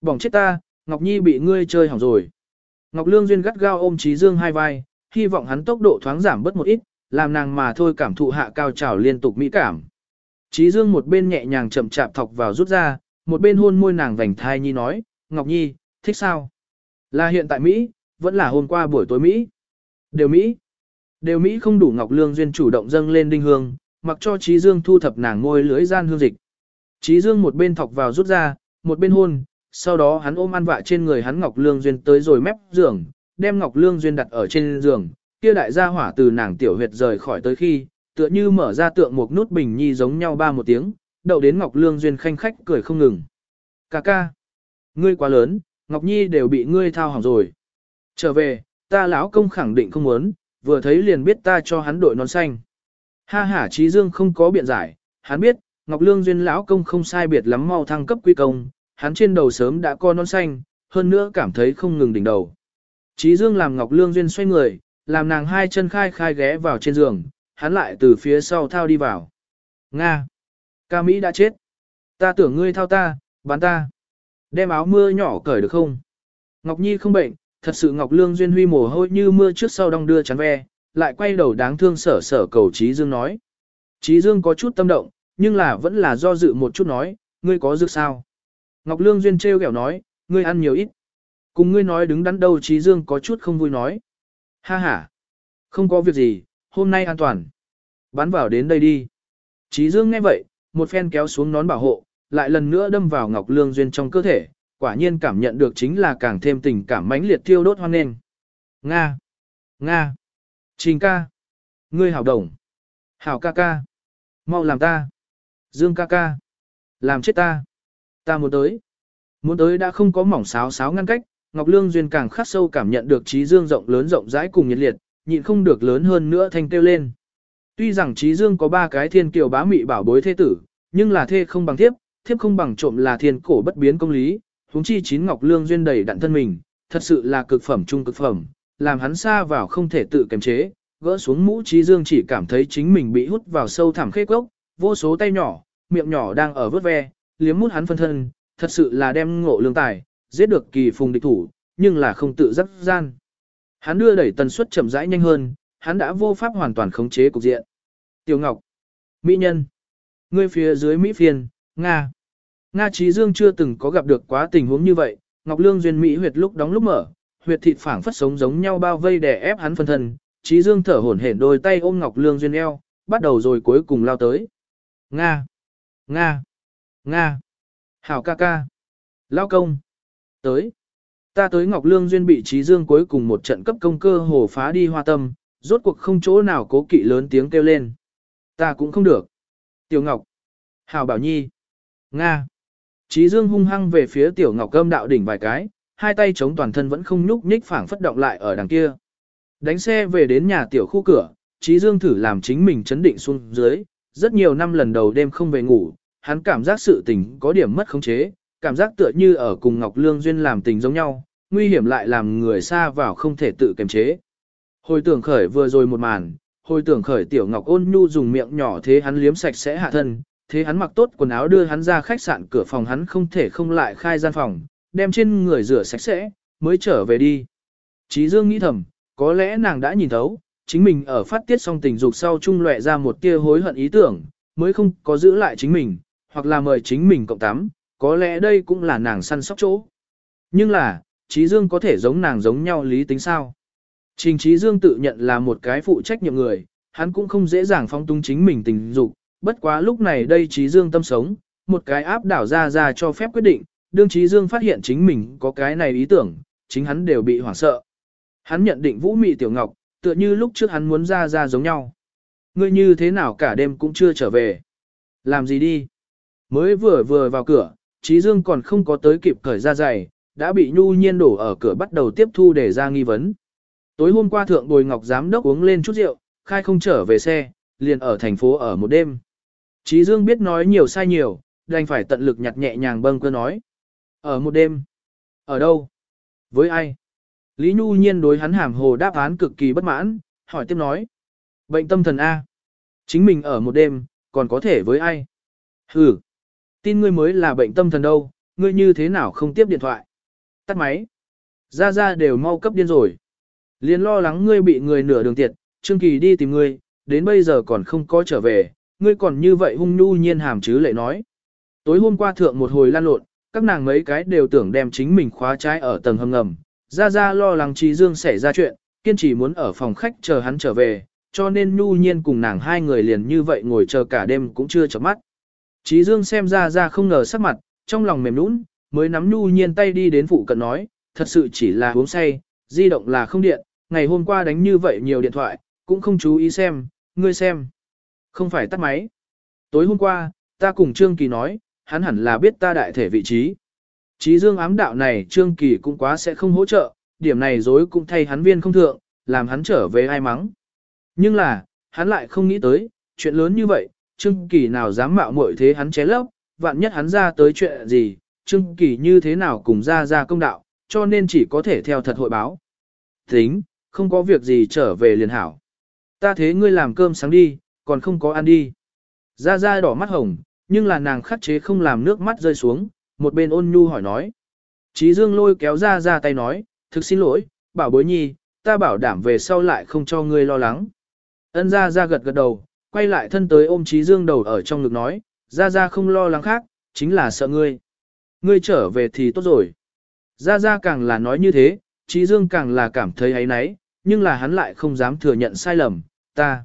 Bỏng chết ta, Ngọc Nhi bị ngươi chơi hỏng rồi. Ngọc Lương Duyên gắt gao ôm Trí Dương hai vai, hy vọng hắn tốc độ thoáng giảm bớt một ít, làm nàng mà thôi cảm thụ hạ cao trào liên tục mỹ cảm. Trí Dương một bên nhẹ nhàng chậm chạp thọc vào rút ra, một bên hôn môi nàng vành thai nhi nói, Ngọc Nhi, thích sao? Là hiện tại Mỹ, vẫn là hôm qua buổi tối Mỹ. Đều Mỹ. Đều Mỹ không đủ Ngọc Lương Duyên chủ động dâng lên đinh hương, mặc cho Trí Dương thu thập nàng ngôi lưới gian hương dịch. Trí Dương một bên thọc vào rút ra, một bên hôn, sau đó hắn ôm ăn vạ trên người hắn Ngọc Lương Duyên tới rồi mép giường, đem Ngọc Lương Duyên đặt ở trên giường, kia đại gia hỏa từ nàng tiểu huyệt rời khỏi tới khi, tựa như mở ra tượng một nút bình nhi giống nhau ba một tiếng, đậu đến Ngọc Lương Duyên khanh khách cười không ngừng. Cà ca, ngươi quá lớn, Ngọc Nhi đều bị ngươi thao hỏng rồi. Trở về, ta lão công khẳng định không muốn, vừa thấy liền biết ta cho hắn đội nón xanh. Ha ha Trí Dương không có biện giải, hắn biết, Ngọc Lương Duyên lão công không sai biệt lắm mau thăng cấp quy công, hắn trên đầu sớm đã co nón xanh, hơn nữa cảm thấy không ngừng đỉnh đầu. Trí Dương làm Ngọc Lương Duyên xoay người, làm nàng hai chân khai khai ghé vào trên giường, hắn lại từ phía sau thao đi vào. Nga! Ca Mỹ đã chết. Ta tưởng ngươi thao ta, bán ta. Đem áo mưa nhỏ cởi được không? Ngọc Nhi không bệnh, thật sự Ngọc Lương Duyên huy mồ hôi như mưa trước sau đong đưa chắn ve, lại quay đầu đáng thương sở sở cầu Trí Dương nói. Trí Dương có chút tâm động, nhưng là vẫn là do dự một chút nói, ngươi có dược sao? Ngọc Lương Duyên trêu ghẹo nói, ngươi ăn nhiều ít. Cùng ngươi nói đứng đắn đâu Trí Dương có chút không vui nói. Ha ha, không có việc gì, hôm nay an toàn. Bắn vào đến đây đi. Trí Dương nghe vậy, một phen kéo xuống nón bảo hộ, lại lần nữa đâm vào Ngọc Lương Duyên trong cơ thể, quả nhiên cảm nhận được chính là càng thêm tình cảm mãnh liệt thiêu đốt hoan nghênh. Nga! Nga! Trình ca! Ngươi hảo đồng! Hảo ca ca! Mau làm ta! Dương ca ca! Làm chết ta! Ta muốn tới! Muốn tới đã không có mỏng sáo sáo ngăn cách, Ngọc Lương Duyên càng khắc sâu cảm nhận được trí dương rộng lớn rộng rãi cùng nhiệt liệt, nhịn không được lớn hơn nữa thanh kêu lên. Tuy rằng trí dương có ba cái thiên kiều bá mị bảo bối thế tử, nhưng là thê không bằng thiếp, thiếp không bằng trộm là thiên cổ bất biến công lý, huống chi chín Ngọc Lương Duyên đầy đặn thân mình, thật sự là cực phẩm trung cực phẩm, làm hắn xa vào không thể tự kiềm chế, gỡ xuống mũ trí dương chỉ cảm thấy chính mình bị hút vào sâu thẳm khê cốc, vô số tay nhỏ, miệng nhỏ đang ở vớt ve, liếm mút hắn phân thân, thật sự là đem ngộ lương tài, giết được kỳ phùng địch thủ, nhưng là không tự dắt gian. Hắn đưa đẩy tần suất chậm rãi nhanh hơn, hắn đã vô pháp hoàn toàn khống chế cục diện. Tiểu Ngọc, Mỹ Nhân, ngươi phía dưới Mỹ Phiên, Nga. Nga Trí Dương chưa từng có gặp được quá tình huống như vậy, Ngọc Lương duyên Mỹ huyệt lúc đóng lúc mở, huyệt thịt phảng phất sống giống nhau bao vây đè ép hắn phân thân, Trí Dương thở hổn hển đôi tay ôm Ngọc Lương duyên eo, bắt đầu rồi cuối cùng lao tới. Nga, Nga, Nga, Hảo ca ca, lao công, tới. Ta tới Ngọc Lương duyên bị Trí Dương cuối cùng một trận cấp công cơ hồ phá đi hoa tâm, rốt cuộc không chỗ nào cố kỵ lớn tiếng kêu lên. Ta cũng không được. Tiểu Ngọc, Hảo Bảo Nhi, Nga. Trí Dương hung hăng về phía Tiểu Ngọc Cơm đạo đỉnh vài cái, hai tay chống toàn thân vẫn không nhúc nhích phảng phất động lại ở đằng kia. Đánh xe về đến nhà tiểu khu cửa, Trí Dương thử làm chính mình chấn định xuống dưới, rất nhiều năm lần đầu đêm không về ngủ, hắn cảm giác sự tình có điểm mất khống chế, cảm giác tựa như ở cùng Ngọc Lương Duyên làm tình giống nhau, nguy hiểm lại làm người xa vào không thể tự kiềm chế. Hồi tưởng khởi vừa rồi một màn, hồi tưởng khởi tiểu Ngọc ôn nhu dùng miệng nhỏ thế hắn liếm sạch sẽ hạ thân, thế hắn mặc tốt quần áo đưa hắn ra khách sạn cửa phòng hắn không thể không lại khai gian phòng, đem trên người rửa sạch sẽ, mới trở về đi. Chí Dương nghĩ thầm, có lẽ nàng đã nhìn thấu, chính mình ở phát tiết xong tình dục sau trung lệ ra một tia hối hận ý tưởng, mới không có giữ lại chính mình, hoặc là mời chính mình cộng tắm, có lẽ đây cũng là nàng săn sóc chỗ. Nhưng là, Trí Dương có thể giống nàng giống nhau lý tính sao? Trình Trí Dương tự nhận là một cái phụ trách nhiệm người, hắn cũng không dễ dàng phong tung chính mình tình dục, bất quá lúc này đây Trí Dương tâm sống, một cái áp đảo ra ra cho phép quyết định, đương Trí Dương phát hiện chính mình có cái này ý tưởng, chính hắn đều bị hoảng sợ. Hắn nhận định Vũ Mị Tiểu Ngọc, tựa như lúc trước hắn muốn ra ra giống nhau. Ngươi như thế nào cả đêm cũng chưa trở về. Làm gì đi? Mới vừa vừa vào cửa, Trí Dương còn không có tới kịp cởi ra giày, đã bị nhu nhiên đổ ở cửa bắt đầu tiếp thu để ra nghi vấn. Tối hôm qua thượng bồi ngọc giám đốc uống lên chút rượu, khai không trở về xe, liền ở thành phố ở một đêm. Chí Dương biết nói nhiều sai nhiều, đành phải tận lực nhặt nhẹ nhàng bâng cơ nói. Ở một đêm. Ở đâu? Với ai? Lý Nhu Nhiên đối hắn hàm hồ đáp án cực kỳ bất mãn, hỏi tiếp nói. Bệnh tâm thần A. Chính mình ở một đêm, còn có thể với ai? Ừ. Tin ngươi mới là bệnh tâm thần đâu, ngươi như thế nào không tiếp điện thoại? Tắt máy. Ra ra đều mau cấp điên rồi. Liên lo lắng ngươi bị người nửa đường tiệt, Trương Kỳ đi tìm ngươi, đến bây giờ còn không có trở về, ngươi còn như vậy hung nhu nhiên hàm chứ lệ nói. Tối hôm qua thượng một hồi lan lộn, các nàng mấy cái đều tưởng đem chính mình khóa trái ở tầng hầm ngầm. Ra ra lo lắng Trí Dương xảy ra chuyện, kiên trì muốn ở phòng khách chờ hắn trở về, cho nên nhu nhiên cùng nàng hai người liền như vậy ngồi chờ cả đêm cũng chưa chợp mắt. Trí Dương xem ra ra không ngờ sắc mặt, trong lòng mềm nũng, mới nắm nhu nhiên tay đi đến phụ cận nói, thật sự chỉ là uống say, di động là không điện, ngày hôm qua đánh như vậy nhiều điện thoại, cũng không chú ý xem, ngươi xem. Không phải tắt máy. Tối hôm qua, ta cùng Trương Kỳ nói, hắn hẳn là biết ta đại thể vị trí. Trí dương ám đạo này Trương Kỳ cũng quá sẽ không hỗ trợ, điểm này dối cũng thay hắn viên không thượng, làm hắn trở về ai mắng. Nhưng là, hắn lại không nghĩ tới, chuyện lớn như vậy, Trương Kỳ nào dám mạo muội thế hắn ché lấp, vạn nhất hắn ra tới chuyện gì, Trương Kỳ như thế nào cùng ra ra công đạo, cho nên chỉ có thể theo thật hội báo. Tính, không có việc gì trở về liền hảo. Ta thế ngươi làm cơm sáng đi, còn không có ăn đi. Ra ra đỏ mắt hồng, nhưng là nàng khắc chế không làm nước mắt rơi xuống, một bên ôn nhu hỏi nói. Chí Dương lôi kéo ra ra tay nói, thực xin lỗi, bảo bối nhi, ta bảo đảm về sau lại không cho ngươi lo lắng. Ân ra ra gật gật đầu, quay lại thân tới ôm Chí Dương đầu ở trong ngực nói, ra ra không lo lắng khác, chính là sợ ngươi. Ngươi trở về thì tốt rồi. Ra ra càng là nói như thế, Chí Dương càng là cảm thấy ấy náy, nhưng là hắn lại không dám thừa nhận sai lầm, ta.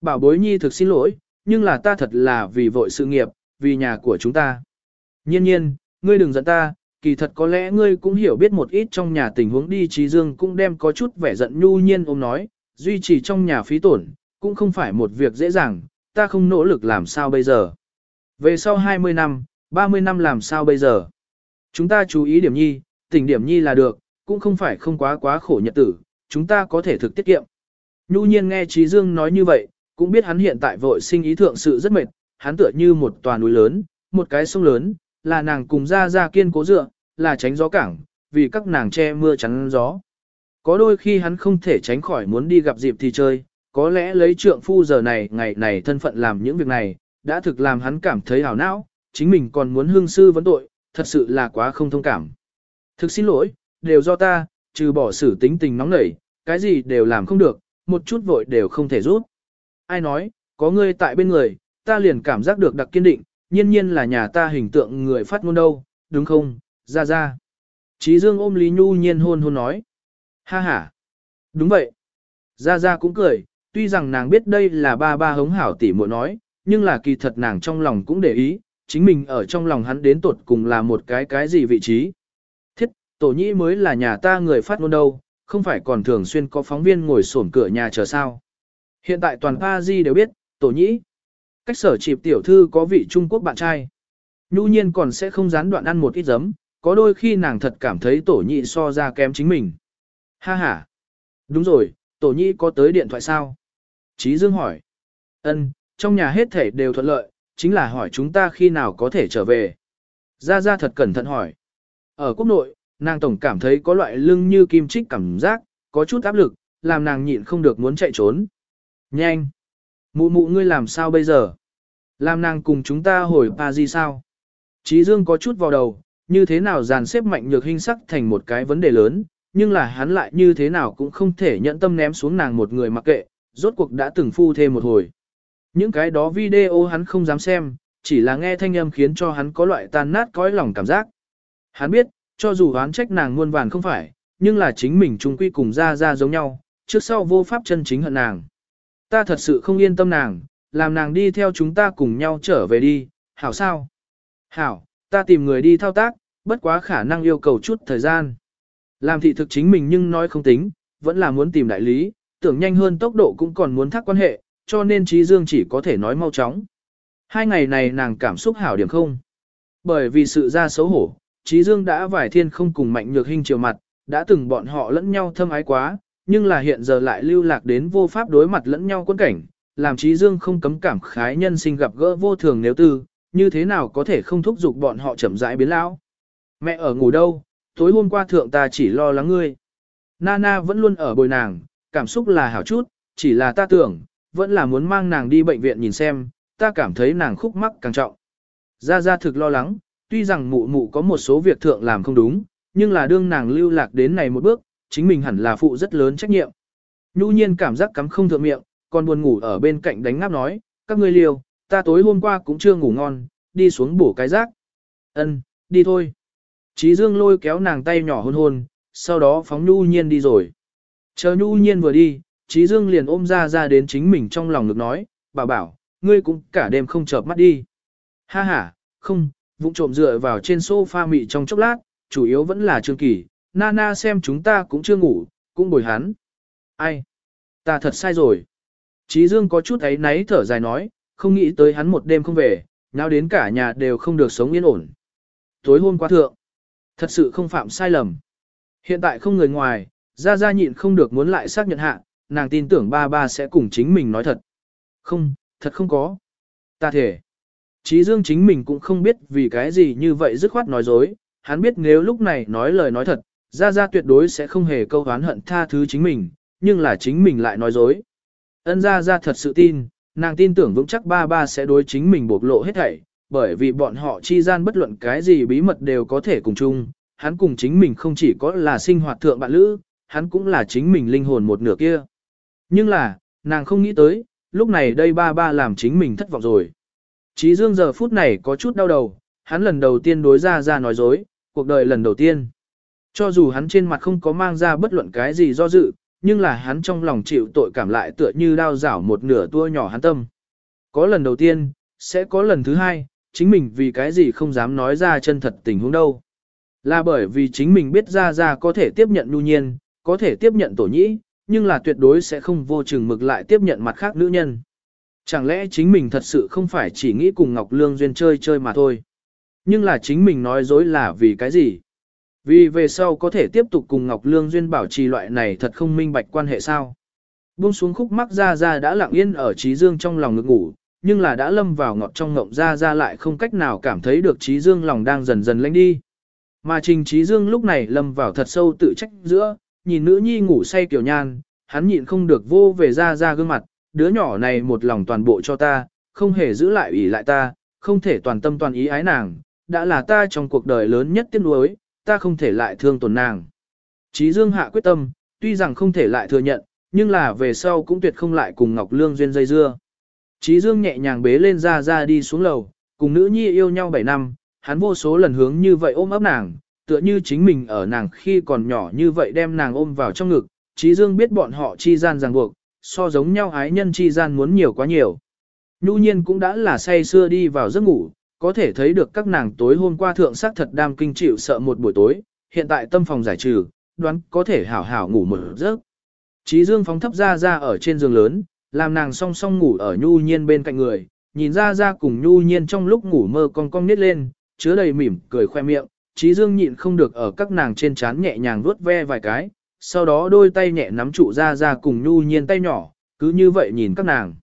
Bảo bối nhi thực xin lỗi, nhưng là ta thật là vì vội sự nghiệp, vì nhà của chúng ta. Nhiên nhiên, ngươi đừng giận ta, kỳ thật có lẽ ngươi cũng hiểu biết một ít trong nhà tình huống đi trí dương cũng đem có chút vẻ giận nhu nhiên ôm nói, duy trì trong nhà phí tổn, cũng không phải một việc dễ dàng, ta không nỗ lực làm sao bây giờ. Về sau 20 năm, 30 năm làm sao bây giờ? Chúng ta chú ý điểm nhi, tỉnh điểm nhi là được, cũng không phải không quá quá khổ nhật tử, chúng ta có thể thực tiết kiệm. Nhu nhiên nghe Trí Dương nói như vậy, cũng biết hắn hiện tại vội sinh ý thượng sự rất mệt, hắn tựa như một tòa núi lớn, một cái sông lớn, là nàng cùng ra ra kiên cố dựa, là tránh gió cảng, vì các nàng che mưa chắn gió. Có đôi khi hắn không thể tránh khỏi muốn đi gặp dịp thì chơi, có lẽ lấy trượng phu giờ này ngày này thân phận làm những việc này, đã thực làm hắn cảm thấy hảo não, chính mình còn muốn hương sư vấn tội, thật sự là quá không thông cảm. Thực xin lỗi, đều do ta, trừ bỏ xử tính tình nóng nảy, cái gì đều làm không được, một chút vội đều không thể rút. Ai nói, có ngươi tại bên người, ta liền cảm giác được đặc kiên định, nhiên nhiên là nhà ta hình tượng người phát ngôn đâu, đúng không, ra ra. Chí Dương ôm Lý Nhu nhiên hôn hôn nói. Ha ha. Đúng vậy. Ra ra cũng cười, tuy rằng nàng biết đây là ba ba hống hảo tỷ muội nói, nhưng là kỳ thật nàng trong lòng cũng để ý, chính mình ở trong lòng hắn đến tột cùng là một cái cái gì vị trí. Thiết, tổ nhĩ mới là nhà ta người phát ngôn đâu, không phải còn thường xuyên có phóng viên ngồi sổn cửa nhà chờ sao. Hiện tại toàn Paris đều biết, tổ nhĩ. Cách sở chịp tiểu thư có vị Trung Quốc bạn trai. Nhu nhiên còn sẽ không gián đoạn ăn một ít giấm, có đôi khi nàng thật cảm thấy tổ nhị so ra kém chính mình. Ha ha. Đúng rồi, tổ nhị có tới điện thoại sao? Chí Dương hỏi. Ân, trong nhà hết thể đều thuận lợi, chính là hỏi chúng ta khi nào có thể trở về. Gia Gia thật cẩn thận hỏi. Ở quốc nội, nàng tổng cảm thấy có loại lưng như kim chích cảm giác, có chút áp lực, làm nàng nhịn không được muốn chạy trốn. Nhanh! Mụ mụ ngươi làm sao bây giờ? Làm nàng cùng chúng ta hồi Paris sao? Chí Dương có chút vào đầu, như thế nào dàn xếp mạnh nhược hình sắc thành một cái vấn đề lớn, nhưng là hắn lại như thế nào cũng không thể nhận tâm ném xuống nàng một người mặc kệ, rốt cuộc đã từng phu thêm một hồi. Những cái đó video hắn không dám xem, chỉ là nghe thanh âm khiến cho hắn có loại tan nát cõi lòng cảm giác. Hắn biết, cho dù hắn trách nàng muôn vàn không phải, nhưng là chính mình chung quy cùng ra ra giống nhau, trước sau vô pháp chân chính hận nàng. Ta thật sự không yên tâm nàng, làm nàng đi theo chúng ta cùng nhau trở về đi, hảo sao? Hảo, ta tìm người đi thao tác, bất quá khả năng yêu cầu chút thời gian. Làm thị thực chính mình nhưng nói không tính, vẫn là muốn tìm đại lý, tưởng nhanh hơn tốc độ cũng còn muốn thác quan hệ, cho nên Trí Dương chỉ có thể nói mau chóng. Hai ngày này nàng cảm xúc hảo điểm không? Bởi vì sự ra xấu hổ, Trí Dương đã vải thiên không cùng mạnh nhược hình chiều mặt, đã từng bọn họ lẫn nhau thâm ái quá, nhưng là hiện giờ lại lưu lạc đến vô pháp đối mặt lẫn nhau quân cảnh, làm Trí Dương không cấm cảm khái nhân sinh gặp gỡ vô thường nếu tư, như thế nào có thể không thúc giục bọn họ chậm rãi biến lão. Mẹ ở ngủ đâu, tối hôm qua thượng ta chỉ lo lắng ngươi. Nana vẫn luôn ở bồi nàng, cảm xúc là hảo chút, chỉ là ta tưởng, vẫn là muốn mang nàng đi bệnh viện nhìn xem, ta cảm thấy nàng khúc mắc càng trọng. Gia Gia thực lo lắng, tuy rằng mụ mụ có một số việc thượng làm không đúng, nhưng là đương nàng lưu lạc đến này một bước, chính mình hẳn là phụ rất lớn trách nhiệm. Nhu nhiên cảm giác cắm không thượng miệng, còn buồn ngủ ở bên cạnh đánh ngáp nói, các ngươi liều, ta tối hôm qua cũng chưa ngủ ngon, đi xuống bổ cái rác. Ân, đi thôi. Chí Dương lôi kéo nàng tay nhỏ hôn hôn, sau đó phóng Nhu Nhiên đi rồi. Chờ Nhu Nhiên vừa đi, Chí Dương liền ôm ra ra đến chính mình trong lòng ngực nói, bảo bảo, ngươi cũng cả đêm không chợp mắt đi. Ha ha, không, vụng trộm dựa vào trên sofa mị trong chốc lát, chủ yếu vẫn là Trương Kỳ, Nana xem chúng ta cũng chưa ngủ, cũng bồi hắn. Ai? Ta thật sai rồi. Chí Dương có chút ấy náy thở dài nói, không nghĩ tới hắn một đêm không về, nào đến cả nhà đều không được sống yên ổn. Tối hôm qua thượng, thật sự không phạm sai lầm. Hiện tại không người ngoài, ra ra nhịn không được muốn lại xác nhận hạ, nàng tin tưởng ba ba sẽ cùng chính mình nói thật. Không, thật không có. Ta thể. Chí Dương chính mình cũng không biết vì cái gì như vậy dứt khoát nói dối, hắn biết nếu lúc này nói lời nói thật, Gia Gia tuyệt đối sẽ không hề câu hán hận tha thứ chính mình, nhưng là chính mình lại nói dối. Ân Gia Gia thật sự tin, nàng tin tưởng vững chắc ba ba sẽ đối chính mình bộc lộ hết thảy, bởi vì bọn họ chi gian bất luận cái gì bí mật đều có thể cùng chung, hắn cùng chính mình không chỉ có là sinh hoạt thượng bạn lữ, hắn cũng là chính mình linh hồn một nửa kia. Nhưng là, nàng không nghĩ tới, lúc này đây ba ba làm chính mình thất vọng rồi. Chí Dương giờ phút này có chút đau đầu, hắn lần đầu tiên đối ra ra nói dối, cuộc đời lần đầu tiên. Cho dù hắn trên mặt không có mang ra bất luận cái gì do dự, nhưng là hắn trong lòng chịu tội cảm lại tựa như đau rảo một nửa tua nhỏ hắn tâm. Có lần đầu tiên, sẽ có lần thứ hai, chính mình vì cái gì không dám nói ra chân thật tình huống đâu. Là bởi vì chính mình biết ra ra có thể tiếp nhận nhu nhiên, có thể tiếp nhận tổ nhĩ, nhưng là tuyệt đối sẽ không vô chừng mực lại tiếp nhận mặt khác nữ nhân. Chẳng lẽ chính mình thật sự không phải chỉ nghĩ cùng Ngọc Lương Duyên chơi chơi mà thôi. Nhưng là chính mình nói dối là vì cái gì? Vì về sau có thể tiếp tục cùng Ngọc Lương Duyên bảo trì loại này thật không minh bạch quan hệ sao. Buông xuống khúc mắc ra ra đã lặng yên ở trí dương trong lòng ngực ngủ, nhưng là đã lâm vào ngọt trong ngộng ra ra lại không cách nào cảm thấy được trí dương lòng đang dần dần lánh đi. Mà trình trí dương lúc này lâm vào thật sâu tự trách giữa, nhìn nữ nhi ngủ say kiểu nhan, hắn nhịn không được vô về ra ra gương mặt, đứa nhỏ này một lòng toàn bộ cho ta, không hề giữ lại ủy lại ta, không thể toàn tâm toàn ý ái nàng, đã là ta trong cuộc đời lớn nhất tiếc nuối, ta không thể lại thương tổn nàng. Chí Dương hạ quyết tâm, tuy rằng không thể lại thừa nhận, nhưng là về sau cũng tuyệt không lại cùng Ngọc Lương duyên dây dưa. Chí Dương nhẹ nhàng bế lên ra ra đi xuống lầu, cùng nữ nhi yêu nhau 7 năm, hắn vô số lần hướng như vậy ôm ấp nàng, tựa như chính mình ở nàng khi còn nhỏ như vậy đem nàng ôm vào trong ngực, Chí Dương biết bọn họ chi gian ràng buộc, so giống nhau ái nhân chi gian muốn nhiều quá nhiều. Nhu nhiên cũng đã là say xưa đi vào giấc ngủ, có thể thấy được các nàng tối hôm qua thượng sắc thật đam kinh chịu sợ một buổi tối, hiện tại tâm phòng giải trừ, đoán có thể hảo hảo ngủ một giấc. trí Dương phóng thấp ra ra ở trên giường lớn, làm nàng song song ngủ ở nhu nhiên bên cạnh người, nhìn ra ra cùng nhu nhiên trong lúc ngủ mơ con cong nít lên, chứa đầy mỉm cười khoe miệng, trí Dương nhịn không được ở các nàng trên trán nhẹ nhàng vuốt ve vài cái, sau đó đôi tay nhẹ nắm trụ ra ra cùng nhu nhiên tay nhỏ, cứ như vậy nhìn các nàng.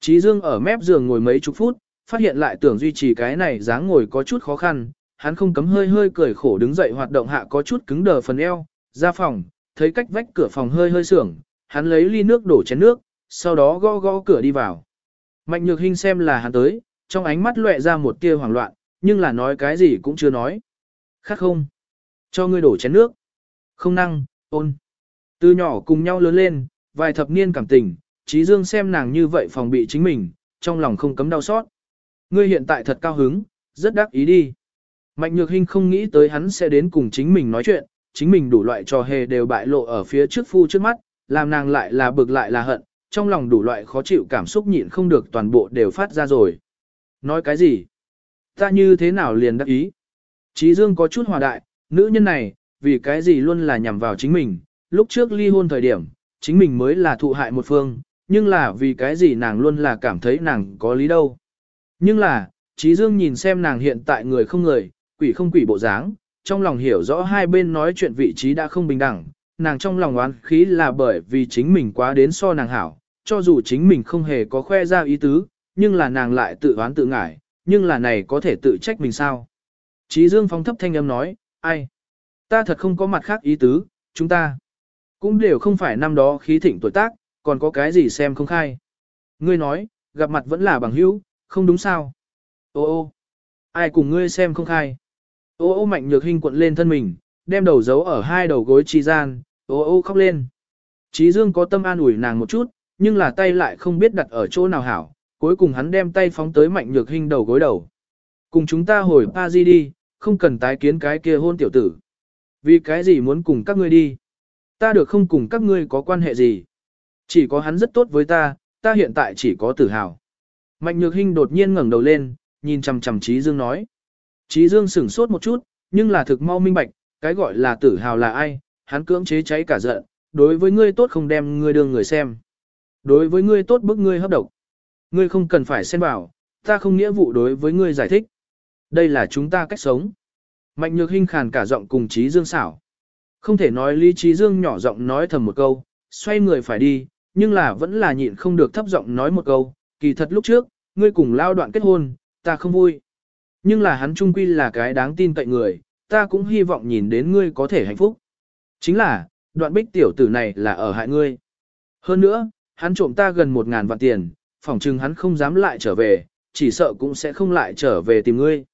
trí Dương ở mép giường ngồi mấy chục phút, phát hiện lại tưởng duy trì cái này dáng ngồi có chút khó khăn, hắn không cấm hơi hơi cười khổ đứng dậy hoạt động hạ có chút cứng đờ phần eo, ra phòng, thấy cách vách cửa phòng hơi hơi sưởng, hắn lấy ly nước đổ chén nước, sau đó gõ gõ cửa đi vào. Mạnh nhược hình xem là hắn tới, trong ánh mắt lóe ra một tia hoảng loạn, nhưng là nói cái gì cũng chưa nói. Khác không? Cho ngươi đổ chén nước. Không năng, ôn. Từ nhỏ cùng nhau lớn lên, vài thập niên cảm tình, Trí Dương xem nàng như vậy phòng bị chính mình, trong lòng không cấm đau xót. Ngươi hiện tại thật cao hứng, rất đắc ý đi. Mạnh Nhược Hinh không nghĩ tới hắn sẽ đến cùng chính mình nói chuyện, chính mình đủ loại trò hề đều bại lộ ở phía trước phu trước mắt, làm nàng lại là bực lại là hận, trong lòng đủ loại khó chịu cảm xúc nhịn không được toàn bộ đều phát ra rồi. Nói cái gì? Ta như thế nào liền đắc ý? Chí Dương có chút hòa đại, nữ nhân này, vì cái gì luôn là nhằm vào chính mình, lúc trước ly hôn thời điểm, chính mình mới là thụ hại một phương, nhưng là vì cái gì nàng luôn là cảm thấy nàng có lý đâu. Nhưng là, Chí Dương nhìn xem nàng hiện tại người không người, quỷ không quỷ bộ dáng, trong lòng hiểu rõ hai bên nói chuyện vị trí đã không bình đẳng, nàng trong lòng oán khí là bởi vì chính mình quá đến so nàng hảo, cho dù chính mình không hề có khoe ra ý tứ, nhưng là nàng lại tự oán tự ngải, nhưng là này có thể tự trách mình sao. Chí Dương phong thấp thanh âm nói, ai? Ta thật không có mặt khác ý tứ, chúng ta cũng đều không phải năm đó khí thịnh tuổi tác, còn có cái gì xem không khai. Ngươi nói, gặp mặt vẫn là bằng hữu, không đúng sao? Ô ô, ai cùng ngươi xem không khai? Ô ô mạnh nhược hình cuộn lên thân mình, đem đầu giấu ở hai đầu gối chi gian, ô ô khóc lên. Chí Dương có tâm an ủi nàng một chút, nhưng là tay lại không biết đặt ở chỗ nào hảo, cuối cùng hắn đem tay phóng tới mạnh nhược hình đầu gối đầu. Cùng chúng ta hồi pa di đi, không cần tái kiến cái kia hôn tiểu tử. Vì cái gì muốn cùng các ngươi đi? Ta được không cùng các ngươi có quan hệ gì? Chỉ có hắn rất tốt với ta, ta hiện tại chỉ có tự hào. Mạnh nhược Hinh đột nhiên ngẩng đầu lên, nhìn chằm chằm Trí Dương nói. Trí Dương sửng sốt một chút, nhưng là thực mau minh bạch, cái gọi là tử hào là ai, hắn cưỡng chế cháy cả giận, đối với ngươi tốt không đem ngươi đương người xem. Đối với ngươi tốt bức ngươi hấp độc. Ngươi không cần phải xen vào, ta không nghĩa vụ đối với ngươi giải thích. Đây là chúng ta cách sống. Mạnh nhược Hinh khàn cả giọng cùng Trí Dương xảo. Không thể nói Lý Trí Dương nhỏ giọng nói thầm một câu, xoay người phải đi, nhưng là vẫn là nhịn không được thấp giọng nói một câu, kỳ thật lúc trước, ngươi cùng lao đoạn kết hôn, ta không vui. Nhưng là hắn trung quy là cái đáng tin cậy người, ta cũng hy vọng nhìn đến ngươi có thể hạnh phúc. Chính là, đoạn bích tiểu tử này là ở hại ngươi. Hơn nữa, hắn trộm ta gần một ngàn vạn tiền, phỏng chừng hắn không dám lại trở về, chỉ sợ cũng sẽ không lại trở về tìm ngươi.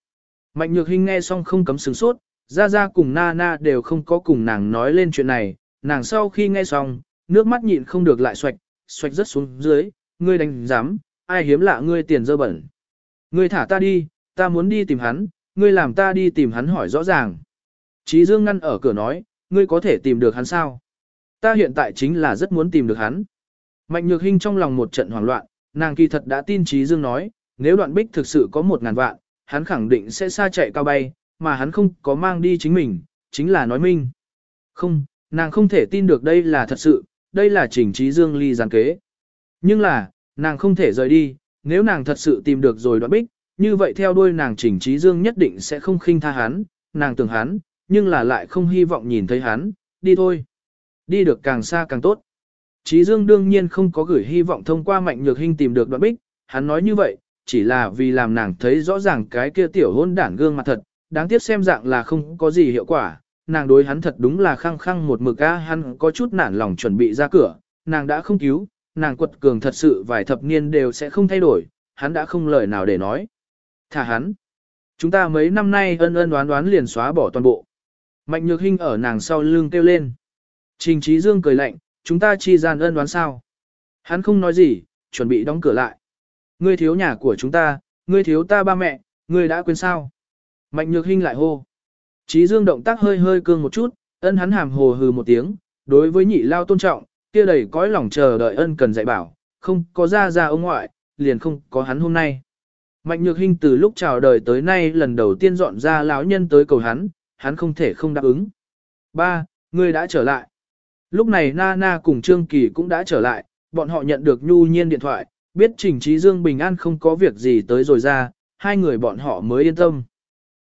Mạnh nhược hình nghe xong không cấm sừng sốt, ra ra cùng na na đều không có cùng nàng nói lên chuyện này, nàng sau khi nghe xong, nước mắt nhịn không được lại xoạch, xoạch rất xuống dưới, ngươi đánh dám, ai hiếm lạ ngươi tiền dơ bẩn. Ngươi thả ta đi, ta muốn đi tìm hắn, ngươi làm ta đi tìm hắn hỏi rõ ràng. Chí Dương ngăn ở cửa nói, ngươi có thể tìm được hắn sao? Ta hiện tại chính là rất muốn tìm được hắn. Mạnh Nhược Hinh trong lòng một trận hoảng loạn, nàng kỳ thật đã tin Chí Dương nói, nếu đoạn bích thực sự có một ngàn vạn, hắn khẳng định sẽ xa chạy cao bay, mà hắn không có mang đi chính mình, chính là nói minh. Không, nàng không thể tin được đây là thật sự, đây là trình Chí Dương ly gián kế. Nhưng là, nàng không thể rời đi, nếu nàng thật sự tìm được rồi đoạn bích, như vậy theo đuôi nàng Trình Trí Dương nhất định sẽ không khinh tha hắn, nàng tưởng hắn, nhưng là lại không hy vọng nhìn thấy hắn, đi thôi. Đi được càng xa càng tốt. Trí Dương đương nhiên không có gửi hy vọng thông qua mạnh nhược hình tìm được đoạn bích, hắn nói như vậy, chỉ là vì làm nàng thấy rõ ràng cái kia tiểu hôn đản gương mặt thật, đáng tiếc xem dạng là không có gì hiệu quả, nàng đối hắn thật đúng là khăng khăng một mực a hắn có chút nản lòng chuẩn bị ra cửa, nàng đã không cứu, nàng quật cường thật sự vài thập niên đều sẽ không thay đổi, hắn đã không lời nào để nói. Thả hắn. Chúng ta mấy năm nay ân ân đoán đoán liền xóa bỏ toàn bộ. Mạnh nhược hình ở nàng sau lưng kêu lên. Trình trí dương cười lạnh, chúng ta chi gian ân đoán sao. Hắn không nói gì, chuẩn bị đóng cửa lại. Ngươi thiếu nhà của chúng ta, ngươi thiếu ta ba mẹ, ngươi đã quên sao. Mạnh nhược hình lại hô. Trí dương động tác hơi hơi cương một chút, ân hắn hàm hồ hừ một tiếng, đối với nhị lao tôn trọng, kia đầy cõi lòng chờ đợi ân cần dạy bảo, không có ra ra ông ngoại, liền không có hắn hôm nay. Mạnh nhược hình từ lúc chào đời tới nay lần đầu tiên dọn ra lão nhân tới cầu hắn, hắn không thể không đáp ứng. Ba, ngươi đã trở lại. Lúc này Nana cùng Trương Kỳ cũng đã trở lại, bọn họ nhận được nhu nhiên điện thoại, biết Trình Trí Dương bình an không có việc gì tới rồi ra, hai người bọn họ mới yên tâm.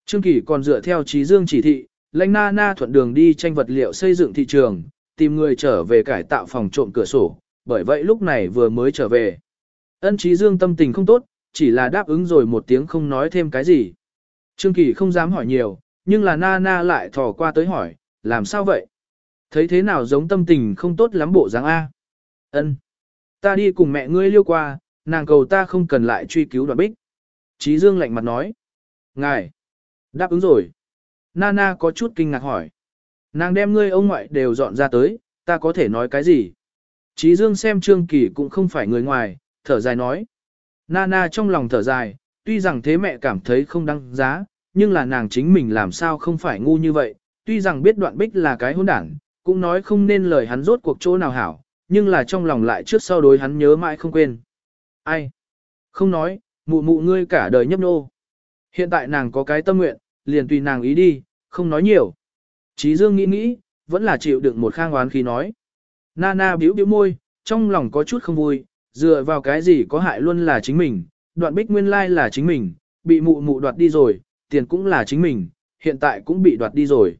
Trương Kỳ còn dựa theo Trí Dương chỉ thị, lãnh Nana thuận đường đi tranh vật liệu xây dựng thị trường, tìm người trở về cải tạo phòng trộm cửa sổ, bởi vậy lúc này vừa mới trở về. Ân Trí Dương tâm tình không tốt, chỉ là đáp ứng rồi một tiếng không nói thêm cái gì. Trương Kỳ không dám hỏi nhiều, nhưng là nana na lại thò qua tới hỏi, làm sao vậy? Thấy thế nào giống tâm tình không tốt lắm bộ dáng A. Ân, Ta đi cùng mẹ ngươi liêu qua, nàng cầu ta không cần lại truy cứu đoạn bích. Trí Dương lạnh mặt nói. Ngài. Đáp ứng rồi. Nana có chút kinh ngạc hỏi. Nàng đem ngươi ông ngoại đều dọn ra tới, ta có thể nói cái gì? Chí Dương xem Trương Kỳ cũng không phải người ngoài, thở dài nói. Nana trong lòng thở dài, tuy rằng thế mẹ cảm thấy không đáng giá, nhưng là nàng chính mình làm sao không phải ngu như vậy, tuy rằng biết đoạn bích là cái hôn đảng, cũng nói không nên lời hắn rốt cuộc chỗ nào hảo, nhưng là trong lòng lại trước sau đối hắn nhớ mãi không quên. Ai? Không nói, mụ mụ ngươi cả đời nhấp nô. Hiện tại nàng có cái tâm nguyện, liền tùy nàng ý đi, không nói nhiều. Chí Dương nghĩ nghĩ, vẫn là chịu đựng một khang oán khi nói. Nana biểu biểu môi, trong lòng có chút không vui, dựa vào cái gì có hại luôn là chính mình, đoạn bích nguyên lai là chính mình, bị mụ mụ đoạt đi rồi, tiền cũng là chính mình, hiện tại cũng bị đoạt đi rồi.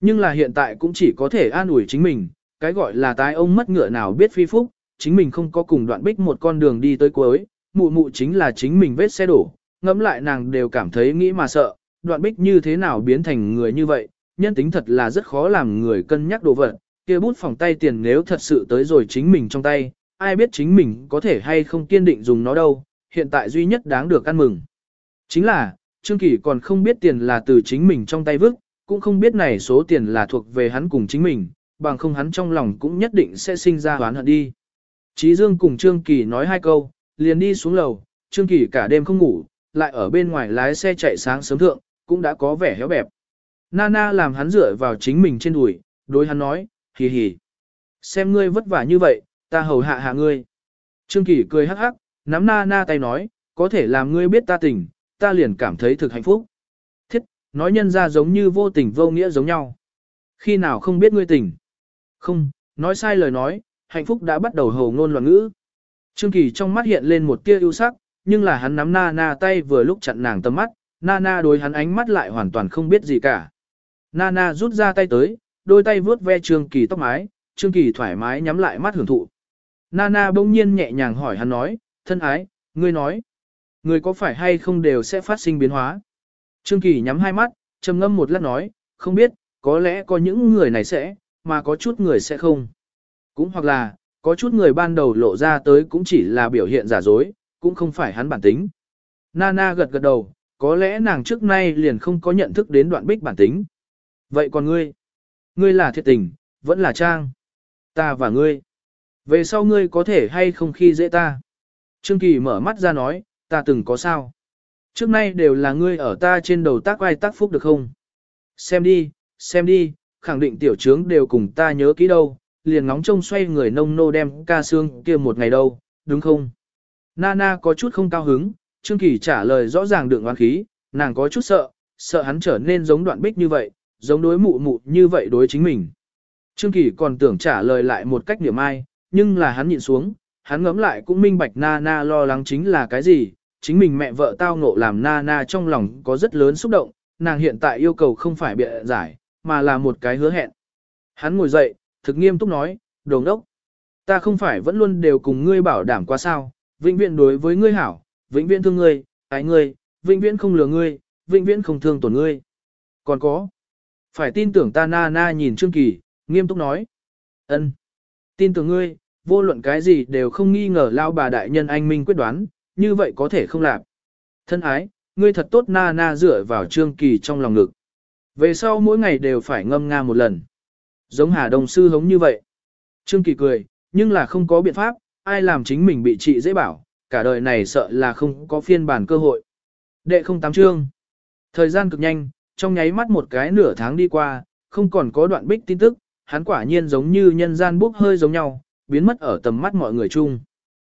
Nhưng là hiện tại cũng chỉ có thể an ủi chính mình, cái gọi là tái ông mất ngựa nào biết phi phúc, chính mình không có cùng đoạn bích một con đường đi tới cuối, mụ mụ chính là chính mình vết xe đổ, ngẫm lại nàng đều cảm thấy nghĩ mà sợ, đoạn bích như thế nào biến thành người như vậy, nhân tính thật là rất khó làm người cân nhắc đồ vật, kia bút phòng tay tiền nếu thật sự tới rồi chính mình trong tay, ai biết chính mình có thể hay không kiên định dùng nó đâu, hiện tại duy nhất đáng được ăn mừng. Chính là, Trương Kỳ còn không biết tiền là từ chính mình trong tay vứt, cũng không biết này số tiền là thuộc về hắn cùng chính mình, bằng không hắn trong lòng cũng nhất định sẽ sinh ra oán hận đi. Chí Dương cùng Trương Kỳ nói hai câu, liền đi xuống lầu, Trương Kỳ cả đêm không ngủ, lại ở bên ngoài lái xe chạy sáng sớm thượng, cũng đã có vẻ héo bẹp. Nana làm hắn dựa vào chính mình trên đùi, đối hắn nói, hì hì. Xem ngươi vất vả như vậy, ta hầu hạ hạ ngươi. Trương Kỳ cười hắc hắc, nắm Nana tay nói, có thể làm ngươi biết ta tình, ta liền cảm thấy thực hạnh phúc. Thiết, nói nhân ra giống như vô tình vô nghĩa giống nhau. Khi nào không biết ngươi tình? Không, nói sai lời nói, hạnh phúc đã bắt đầu hầu ngôn loạn ngữ. Trương Kỳ trong mắt hiện lên một tia ưu sắc, nhưng là hắn nắm Nana tay vừa lúc chặn nàng tầm mắt, Nana đối hắn ánh mắt lại hoàn toàn không biết gì cả. Nana rút ra tay tới, đôi tay vuốt ve Trương Kỳ tóc mái, Trương Kỳ thoải mái nhắm lại mắt hưởng thụ. Nana bỗng nhiên nhẹ nhàng hỏi hắn nói, thân ái, ngươi nói, người có phải hay không đều sẽ phát sinh biến hóa. Trương Kỳ nhắm hai mắt, trầm ngâm một lát nói, không biết, có lẽ có những người này sẽ, mà có chút người sẽ không. Cũng hoặc là, có chút người ban đầu lộ ra tới cũng chỉ là biểu hiện giả dối, cũng không phải hắn bản tính. Nana gật gật đầu, có lẽ nàng trước nay liền không có nhận thức đến đoạn bích bản tính. Vậy còn ngươi? Ngươi là thiệt tình, vẫn là trang. Ta và ngươi. Về sau ngươi có thể hay không khi dễ ta? Trương Kỳ mở mắt ra nói, ta từng có sao? Trước nay đều là ngươi ở ta trên đầu tác ai tác phúc được không? Xem đi, xem đi, khẳng định tiểu trướng đều cùng ta nhớ kỹ đâu, liền ngóng trông xoay người nông nô đem ca xương kia một ngày đâu, đúng không? Nana có chút không cao hứng, Trương Kỳ trả lời rõ ràng đựng oán khí, nàng có chút sợ, sợ hắn trở nên giống đoạn bích như vậy, giống đối mụ mụ như vậy đối chính mình. Trương Kỳ còn tưởng trả lời lại một cách niệm ai, nhưng là hắn nhịn xuống, hắn ngẫm lại cũng minh bạch Nana lo lắng chính là cái gì, chính mình mẹ vợ tao ngộ làm Nana trong lòng có rất lớn xúc động, nàng hiện tại yêu cầu không phải bịa giải, mà là một cái hứa hẹn. Hắn ngồi dậy, thực nghiêm túc nói, đồng đốc. Ta không phải vẫn luôn đều cùng ngươi bảo đảm qua sao, vĩnh viễn đối với ngươi hảo, vĩnh viễn thương ngươi, ái ngươi, vĩnh viễn không lừa ngươi, vĩnh viễn không thương tổn ngươi. Còn có, phải tin tưởng ta na na nhìn Trương Kỳ, nghiêm túc nói. ân, Tin tưởng ngươi, vô luận cái gì đều không nghi ngờ lao bà đại nhân anh minh quyết đoán, như vậy có thể không làm. Thân ái, ngươi thật tốt na na dựa vào Trương Kỳ trong lòng ngực. Về sau mỗi ngày đều phải ngâm nga một lần. Giống Hà Đồng Sư hống như vậy. Trương Kỳ cười, nhưng là không có biện pháp, ai làm chính mình bị trị dễ bảo, cả đời này sợ là không có phiên bản cơ hội. Đệ không tám chương. Thời gian cực nhanh, trong nháy mắt một cái nửa tháng đi qua, không còn có đoạn bích tin tức, hắn quả nhiên giống như nhân gian bốc hơi giống nhau, biến mất ở tầm mắt mọi người chung.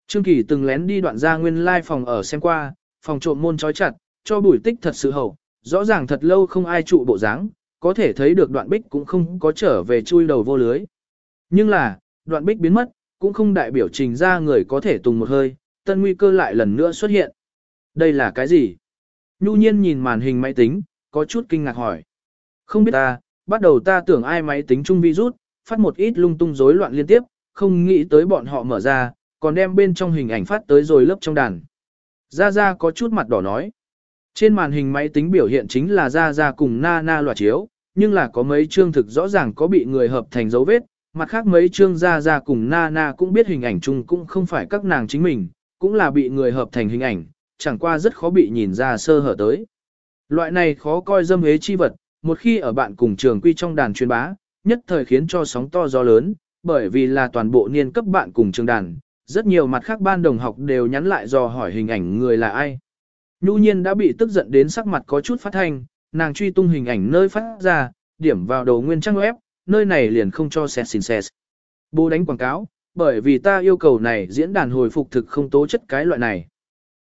Trương Kỳ từng lén đi đoạn ra nguyên lai phòng ở xem qua, phòng trộm môn trói chặt, cho bùi tích thật sự hậu, rõ ràng thật lâu không ai trụ bộ dáng, có thể thấy được đoạn bích cũng không có trở về chui đầu vô lưới. Nhưng là, đoạn bích biến mất, cũng không đại biểu trình ra người có thể tùng một hơi, tân nguy cơ lại lần nữa xuất hiện. Đây là cái gì? Nhu nhiên nhìn màn hình máy tính, có chút kinh ngạc hỏi. Không biết ta, bắt đầu ta tưởng ai máy tính chung virus, phát một ít lung tung rối loạn liên tiếp, không nghĩ tới bọn họ mở ra, còn đem bên trong hình ảnh phát tới rồi lớp trong đàn. Gia Gia có chút mặt đỏ nói. Trên màn hình máy tính biểu hiện chính là Gia Gia cùng Na Na loạt chiếu, nhưng là có mấy chương thực rõ ràng có bị người hợp thành dấu vết, mặt khác mấy chương Gia Gia cùng Na Na cũng biết hình ảnh chung cũng không phải các nàng chính mình, cũng là bị người hợp thành hình ảnh, chẳng qua rất khó bị nhìn ra sơ hở tới. Loại này khó coi dâm hế chi vật, một khi ở bạn cùng trường quy trong đàn truyền bá, nhất thời khiến cho sóng to gió lớn, bởi vì là toàn bộ niên cấp bạn cùng trường đàn, rất nhiều mặt khác ban đồng học đều nhắn lại dò hỏi hình ảnh người là ai. Nhu nhiên đã bị tức giận đến sắc mặt có chút phát thanh, nàng truy tung hình ảnh nơi phát ra, điểm vào đầu nguyên trang web, nơi này liền không cho xét xin xét. Bố đánh quảng cáo, bởi vì ta yêu cầu này diễn đàn hồi phục thực không tố chất cái loại này.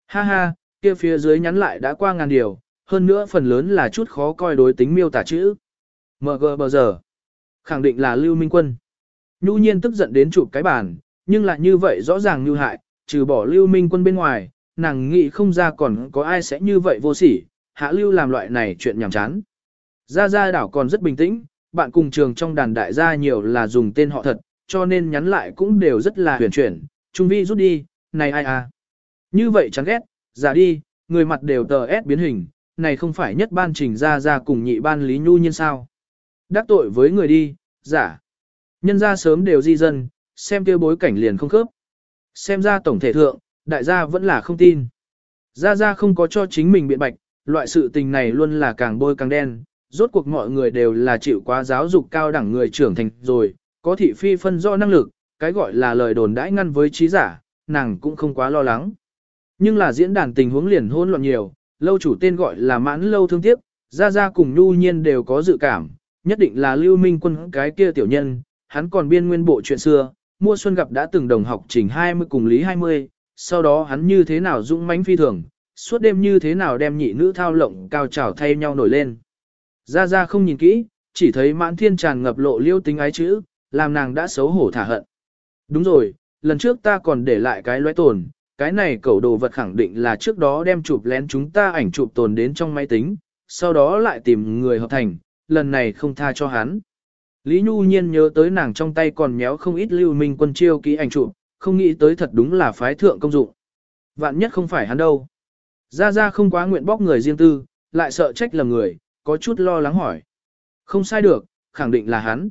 Ha ha, kia phía dưới nhắn lại đã qua ngàn điều, hơn nữa phần lớn là chút khó coi đối tính miêu tả chữ. MG bờ giờ. Khẳng định là Lưu Minh Quân. Nhu nhiên tức giận đến chụp cái bàn, nhưng lại như vậy rõ ràng như hại, trừ bỏ Lưu Minh Quân bên ngoài, nàng nghĩ không ra còn có ai sẽ như vậy vô sỉ, hạ Lưu làm loại này chuyện nhảm chán. Gia Gia đảo còn rất bình tĩnh, bạn cùng trường trong đàn đại gia nhiều là dùng tên họ thật, cho nên nhắn lại cũng đều rất là huyền chuyển, trung vi rút đi, này ai à. Như vậy chán ghét, giả đi, người mặt đều tờ ép biến hình, này không phải nhất ban trình ra ra cùng nhị ban Lý Nhu Nhiên sao. Đắc tội với người đi, giả. Nhân ra sớm đều di dân, xem kia bối cảnh liền không khớp. Xem ra tổng thể thượng, đại gia vẫn là không tin. Gia Gia không có cho chính mình biện bạch, loại sự tình này luôn là càng bôi càng đen, rốt cuộc mọi người đều là chịu quá giáo dục cao đẳng người trưởng thành rồi, có thị phi phân do năng lực, cái gọi là lời đồn đãi ngăn với trí giả, nàng cũng không quá lo lắng. Nhưng là diễn đàn tình huống liền hỗn loạn nhiều, lâu chủ tên gọi là mãn lâu thương tiếp, Gia Gia cùng Nhu Nhiên đều có dự cảm, nhất định là Lưu Minh Quân cái kia tiểu nhân, hắn còn biên nguyên bộ chuyện xưa, mua xuân gặp đã từng đồng học trình 20 cùng lý 20, sau đó hắn như thế nào dũng mãnh phi thường, suốt đêm như thế nào đem nhị nữ thao lộng cao trào thay nhau nổi lên. Gia Gia không nhìn kỹ, chỉ thấy mãn thiên tràn ngập lộ liêu tính ái chữ, làm nàng đã xấu hổ thả hận. Đúng rồi, lần trước ta còn để lại cái loại tổn, cái này cẩu đồ vật khẳng định là trước đó đem chụp lén chúng ta ảnh chụp tồn đến trong máy tính, sau đó lại tìm người hợp thành, lần này không tha cho hắn. Lý Nhu Nhiên nhớ tới nàng trong tay còn méo không ít lưu minh quân chiêu ký ảnh chụp, không nghĩ tới thật đúng là phái thượng công dụng. Vạn nhất không phải hắn đâu. Gia Gia không quá nguyện bóc người riêng tư, lại sợ trách lầm người, có chút lo lắng hỏi. Không sai được, khẳng định là hắn.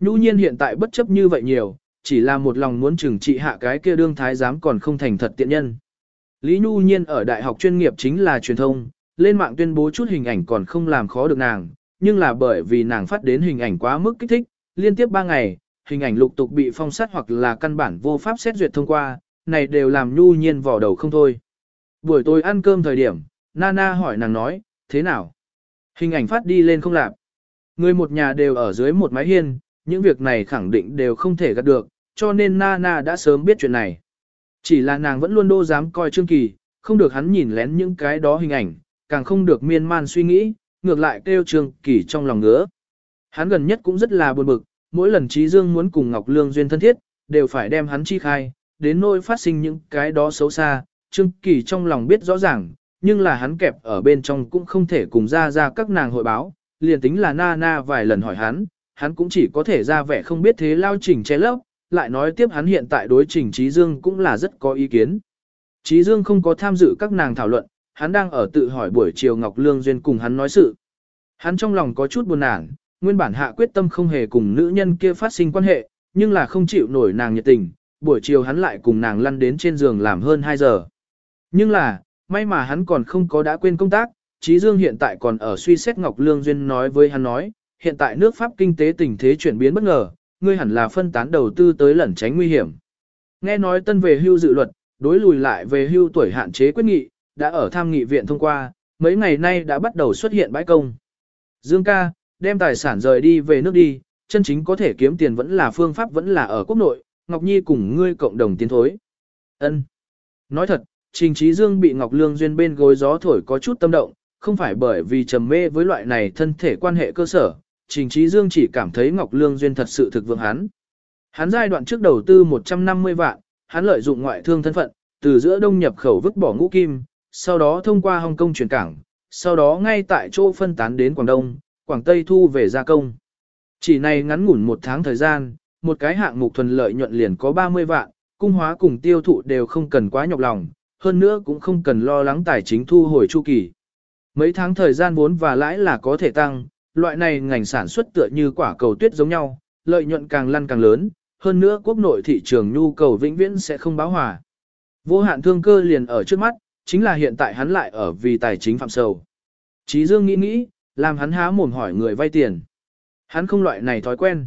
Nhu nhiên hiện tại bất chấp như vậy nhiều, chỉ là một lòng muốn trừng trị hạ cái kia đương thái giám còn không thành thật tiện nhân. Lý Nhu nhiên ở đại học chuyên nghiệp chính là truyền thông, lên mạng tuyên bố chút hình ảnh còn không làm khó được nàng, nhưng là bởi vì nàng phát đến hình ảnh quá mức kích thích, liên tiếp 3 ngày, hình ảnh lục tục bị phong sát hoặc là căn bản vô pháp xét duyệt thông qua, này đều làm Nhu nhiên vỏ đầu không thôi. Buổi tối ăn cơm thời điểm, Nana hỏi nàng nói, thế nào? Hình ảnh phát đi lên không lạc. Người một nhà đều ở dưới một mái hiên, những việc này khẳng định đều không thể gạt được, cho nên Nana đã sớm biết chuyện này. Chỉ là nàng vẫn luôn đô dám coi Trương Kỳ, không được hắn nhìn lén những cái đó hình ảnh, càng không được miên man suy nghĩ, ngược lại kêu Trương Kỳ trong lòng ngứa. Hắn gần nhất cũng rất là buồn bực, mỗi lần Trí Dương muốn cùng Ngọc Lương duyên thân thiết, đều phải đem hắn chi khai, đến nỗi phát sinh những cái đó xấu xa, Trương Kỳ trong lòng biết rõ ràng, nhưng là hắn kẹp ở bên trong cũng không thể cùng ra ra các nàng hội báo, liền tính là Nana vài lần hỏi hắn, hắn cũng chỉ có thể ra vẻ không biết thế lao chỉnh che lấp, lại nói tiếp hắn hiện tại đối trình Trí Dương cũng là rất có ý kiến. Trí Dương không có tham dự các nàng thảo luận, hắn đang ở tự hỏi buổi chiều Ngọc Lương Duyên cùng hắn nói sự. Hắn trong lòng có chút buồn nản, nguyên bản hạ quyết tâm không hề cùng nữ nhân kia phát sinh quan hệ, nhưng là không chịu nổi nàng nhiệt tình, buổi chiều hắn lại cùng nàng lăn đến trên giường làm hơn 2 giờ. Nhưng là, may mà hắn còn không có đã quên công tác, Trí Dương hiện tại còn ở suy xét Ngọc Lương Duyên nói với hắn nói, hiện tại nước Pháp kinh tế tình thế chuyển biến bất ngờ, ngươi hẳn là phân tán đầu tư tới lẩn tránh nguy hiểm. Nghe nói tân về hưu dự luật, đối lùi lại về hưu tuổi hạn chế quyết nghị, đã ở tham nghị viện thông qua, mấy ngày nay đã bắt đầu xuất hiện bãi công. Dương ca, đem tài sản rời đi về nước đi, chân chính có thể kiếm tiền vẫn là phương pháp vẫn là ở quốc nội, Ngọc Nhi cùng ngươi cộng đồng tiến thối. Ân. Nói thật, Trình Trí Dương bị Ngọc Lương duyên bên gối gió thổi có chút tâm động, không phải bởi vì trầm mê với loại này thân thể quan hệ cơ sở, Trình Trí Dương chỉ cảm thấy Ngọc Lương duyên thật sự thực vượng hắn. Hắn giai đoạn trước đầu tư 150 vạn, hắn lợi dụng ngoại thương thân phận, từ giữa đông nhập khẩu vứt bỏ ngũ kim, sau đó thông qua Hồng Kông chuyển cảng, sau đó ngay tại chỗ phân tán đến Quảng Đông, Quảng Tây thu về gia công. Chỉ này ngắn ngủn một tháng thời gian, một cái hạng mục thuần lợi nhuận liền có 30 vạn, cung hóa cùng tiêu thụ đều không cần quá nhọc lòng, hơn nữa cũng không cần lo lắng tài chính thu hồi chu kỳ. Mấy tháng thời gian vốn và lãi là có thể tăng, loại này ngành sản xuất tựa như quả cầu tuyết giống nhau, lợi nhuận càng lăn càng lớn, hơn nữa quốc nội thị trường nhu cầu vĩnh viễn sẽ không báo hòa. Vô hạn thương cơ liền ở trước mắt, chính là hiện tại hắn lại ở vì tài chính phạm sầu. Chí Dương nghĩ nghĩ, làm hắn há mồm hỏi người vay tiền. Hắn không loại này thói quen.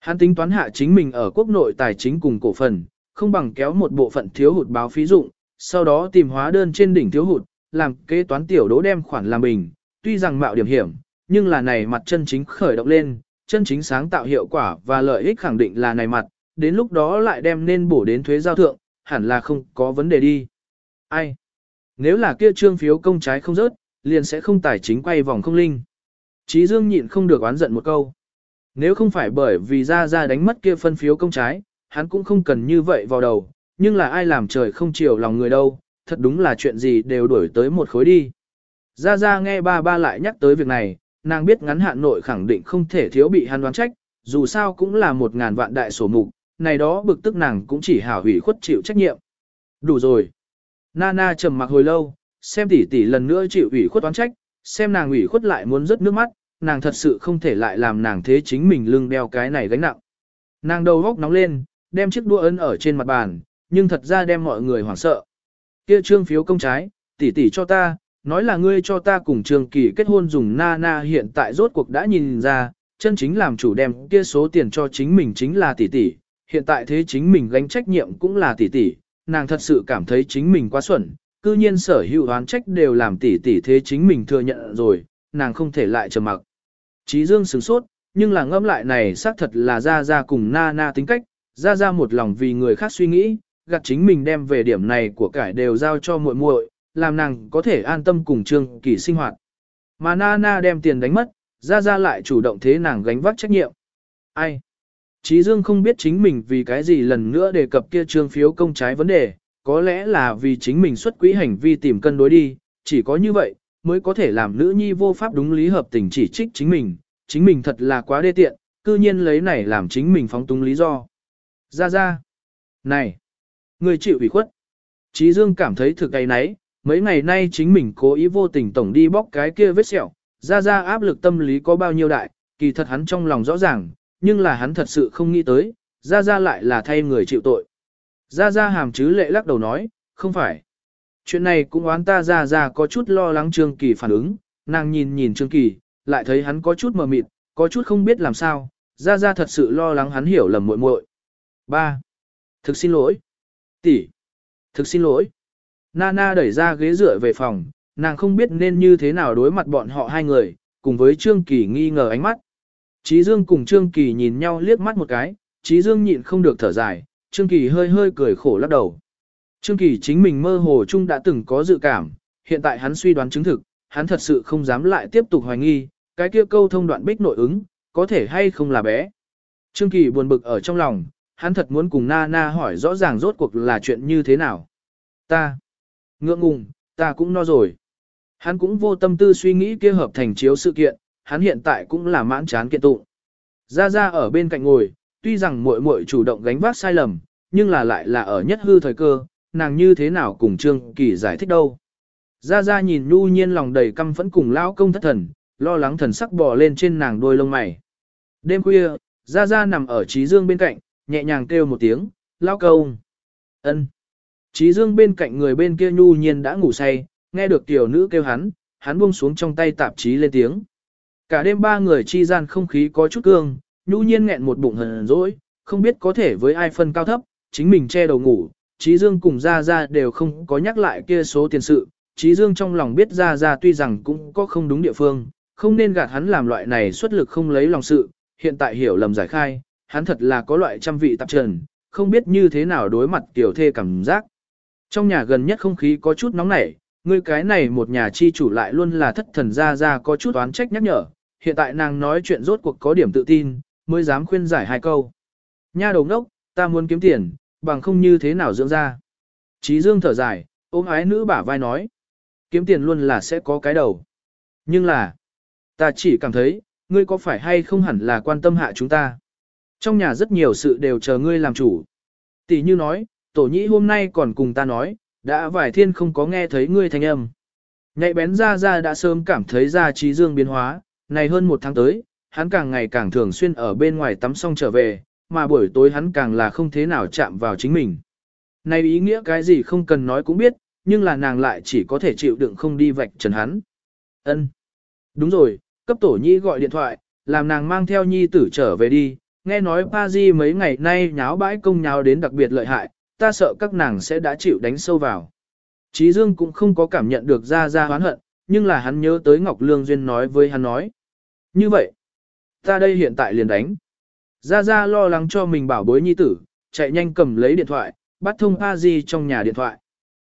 Hắn tính toán hạ chính mình ở quốc nội tài chính cùng cổ phần, không bằng kéo một bộ phận thiếu hụt báo phí dụng, sau đó tìm hóa đơn trên đỉnh thiếu hụt, làm kế toán tiểu đỗ đem khoản làm bình, tuy rằng mạo điểm hiểm, nhưng là này mặt chân chính khởi động lên, chân chính sáng tạo hiệu quả và lợi ích khẳng định là này mặt, đến lúc đó lại đem nên bổ đến thuế giao thượng, hẳn là không có vấn đề đi. Ai? Nếu là kia trương phiếu công trái không rớt, liền sẽ không tài chính quay vòng không linh. Chí Dương nhịn không được oán giận một câu. Nếu không phải bởi vì ra ra đánh mất kia phân phiếu công trái, hắn cũng không cần như vậy vào đầu, nhưng là ai làm trời không chiều lòng người đâu, thật đúng là chuyện gì đều đổi tới một khối đi. Ra ra nghe ba ba lại nhắc tới việc này, nàng biết ngắn hạn nội khẳng định không thể thiếu bị hắn đoán trách, dù sao cũng là một ngàn vạn đại sổ mục, này đó bực tức nàng cũng chỉ hảo hủy khuất chịu trách nhiệm. Đủ rồi. Nana trầm mặc hồi lâu, xem tỷ tỷ lần nữa chịu ủy khuất đoán trách, xem nàng ủy khuất lại muốn rớt nước mắt, nàng thật sự không thể lại làm nàng thế chính mình lưng đeo cái này gánh nặng. Nàng đầu góc nóng lên, đem chiếc đũa ấn ở trên mặt bàn, nhưng thật ra đem mọi người hoảng sợ. Kia trương phiếu công trái, tỷ tỷ cho ta, nói là ngươi cho ta cùng Trương Kỳ kết hôn dùng na na hiện tại rốt cuộc đã nhìn ra, chân chính làm chủ đem kia số tiền cho chính mình chính là tỷ tỷ, hiện tại thế chính mình gánh trách nhiệm cũng là tỷ tỷ, nàng thật sự cảm thấy chính mình quá xuẩn, cư nhiên sở hữu oán trách đều làm tỷ tỷ thế chính mình thừa nhận rồi, nàng không thể lại trầm mặc. Chí Dương sửng sốt, nhưng là ngẫm lại này xác thật là ra ra cùng na na tính cách, ra ra một lòng vì người khác suy nghĩ, gặt chính mình đem về điểm này của cải đều giao cho muội muội, làm nàng có thể an tâm cùng Trương Kỳ sinh hoạt. Mà Nana đem tiền đánh mất, ra ra lại chủ động thế nàng gánh vác trách nhiệm. Ai? Chí Dương không biết chính mình vì cái gì lần nữa đề cập kia trương phiếu công trái vấn đề, có lẽ là vì chính mình xuất quỹ hành vi tìm cân đối đi, chỉ có như vậy, mới có thể làm nữ nhi vô pháp đúng lý hợp tình chỉ trích chính mình, chính mình thật là quá đê tiện, cư nhiên lấy này làm chính mình phóng túng lý do. Ra ra. Này. Người chịu ủy khuất. Chí Dương cảm thấy thực cái nấy, mấy ngày nay chính mình cố ý vô tình tổng đi bóc cái kia vết sẹo, ra ra áp lực tâm lý có bao nhiêu đại, kỳ thật hắn trong lòng rõ ràng, nhưng là hắn thật sự không nghĩ tới, ra ra lại là thay người chịu tội. Ra ra hàm chứ lệ lắc đầu nói, không phải. Chuyện này cũng oán ta ra ra có chút lo lắng Trương Kỳ phản ứng, nàng nhìn nhìn Trương Kỳ, lại thấy hắn có chút mờ mịt, có chút không biết làm sao, ra ra thật sự lo lắng hắn hiểu lầm muội muội. 3. Thực xin lỗi. Tỷ. Thực xin lỗi. Nana đẩy ra ghế dựa về phòng, nàng không biết nên như thế nào đối mặt bọn họ hai người, cùng với Trương Kỳ nghi ngờ ánh mắt. Chí Dương cùng Trương Kỳ nhìn nhau liếc mắt một cái, Chí Dương nhịn không được thở dài, Trương Kỳ hơi hơi cười khổ lắc đầu. Trương Kỳ chính mình mơ hồ chung đã từng có dự cảm, hiện tại hắn suy đoán chứng thực, hắn thật sự không dám lại tiếp tục hoài nghi, cái kia câu thông đoạn bích nội ứng, có thể hay không là bé. Trương Kỳ buồn bực ở trong lòng, hắn thật muốn cùng Nana hỏi rõ ràng rốt cuộc là chuyện như thế nào. Ta, ngượng ngùng, ta cũng no rồi. Hắn cũng vô tâm tư suy nghĩ kia hợp thành chiếu sự kiện, hắn hiện tại cũng là mãn chán kiện tụng. Ra ra ở bên cạnh ngồi, tuy rằng muội muội chủ động gánh vác sai lầm, nhưng là lại là ở nhất hư thời cơ, nàng như thế nào cùng Trương Kỳ giải thích đâu. Ra ra nhìn nhu nhiên lòng đầy căm phẫn cùng lão công thất thần, lo lắng thần sắc bò lên trên nàng đôi lông mày. Đêm khuya, ra ra nằm ở trí dương bên cạnh, nhẹ nhàng kêu một tiếng, lão công. ân. Trí dương bên cạnh người bên kia nhu nhiên đã ngủ say, nghe được tiểu nữ kêu hắn, hắn buông xuống trong tay tạp chí lên tiếng. Cả đêm ba người chi gian không khí có chút cương, nhu nhiên nghẹn một bụng hờn dỗi, không biết có thể với ai phân cao thấp, chính mình che đầu ngủ, Trí Dương cùng Gia Gia đều không có nhắc lại kia số tiền sự, Trí Dương trong lòng biết Gia Gia tuy rằng cũng có không đúng địa phương, không nên gạt hắn làm loại này xuất lực không lấy lòng sự, hiện tại hiểu lầm giải khai, hắn thật là có loại trăm vị tạp trần, không biết như thế nào đối mặt tiểu thê cảm giác. Trong nhà gần nhất không khí có chút nóng nảy, ngươi cái này một nhà chi chủ lại luôn là thất thần ra ra có chút oán trách nhắc nhở, hiện tại nàng nói chuyện rốt cuộc có điểm tự tin, mới dám khuyên giải hai câu. Nha đầu ngốc, ta muốn kiếm tiền, bằng không như thế nào dưỡng ra. Chí Dương thở dài, ôm ái nữ bả vai nói. Kiếm tiền luôn là sẽ có cái đầu. Nhưng là, ta chỉ cảm thấy, ngươi có phải hay không hẳn là quan tâm hạ chúng ta. Trong nhà rất nhiều sự đều chờ ngươi làm chủ. Tỷ như nói, tổ nhĩ hôm nay còn cùng ta nói, đã vài thiên không có nghe thấy ngươi thanh âm. Nhạy bén ra ra đã sớm cảm thấy ra trí dương biến hóa, này hơn một tháng tới, hắn càng ngày càng thường xuyên ở bên ngoài tắm xong trở về, mà buổi tối hắn càng là không thế nào chạm vào chính mình. Này ý nghĩa cái gì không cần nói cũng biết, nhưng là nàng lại chỉ có thể chịu đựng không đi vạch trần hắn. Ân, Đúng rồi, cấp tổ nhi gọi điện thoại, làm nàng mang theo nhi tử trở về đi, nghe nói pa di mấy ngày nay nháo bãi công nháo đến đặc biệt lợi hại, ta sợ các nàng sẽ đã chịu đánh sâu vào. Trí Dương cũng không có cảm nhận được ra ra hoán hận, nhưng là hắn nhớ tới Ngọc Lương Duyên nói với hắn nói. Như vậy, ta đây hiện tại liền đánh. Ra Ra lo lắng cho mình bảo bối nhi tử, chạy nhanh cầm lấy điện thoại, bắt thông a di trong nhà điện thoại.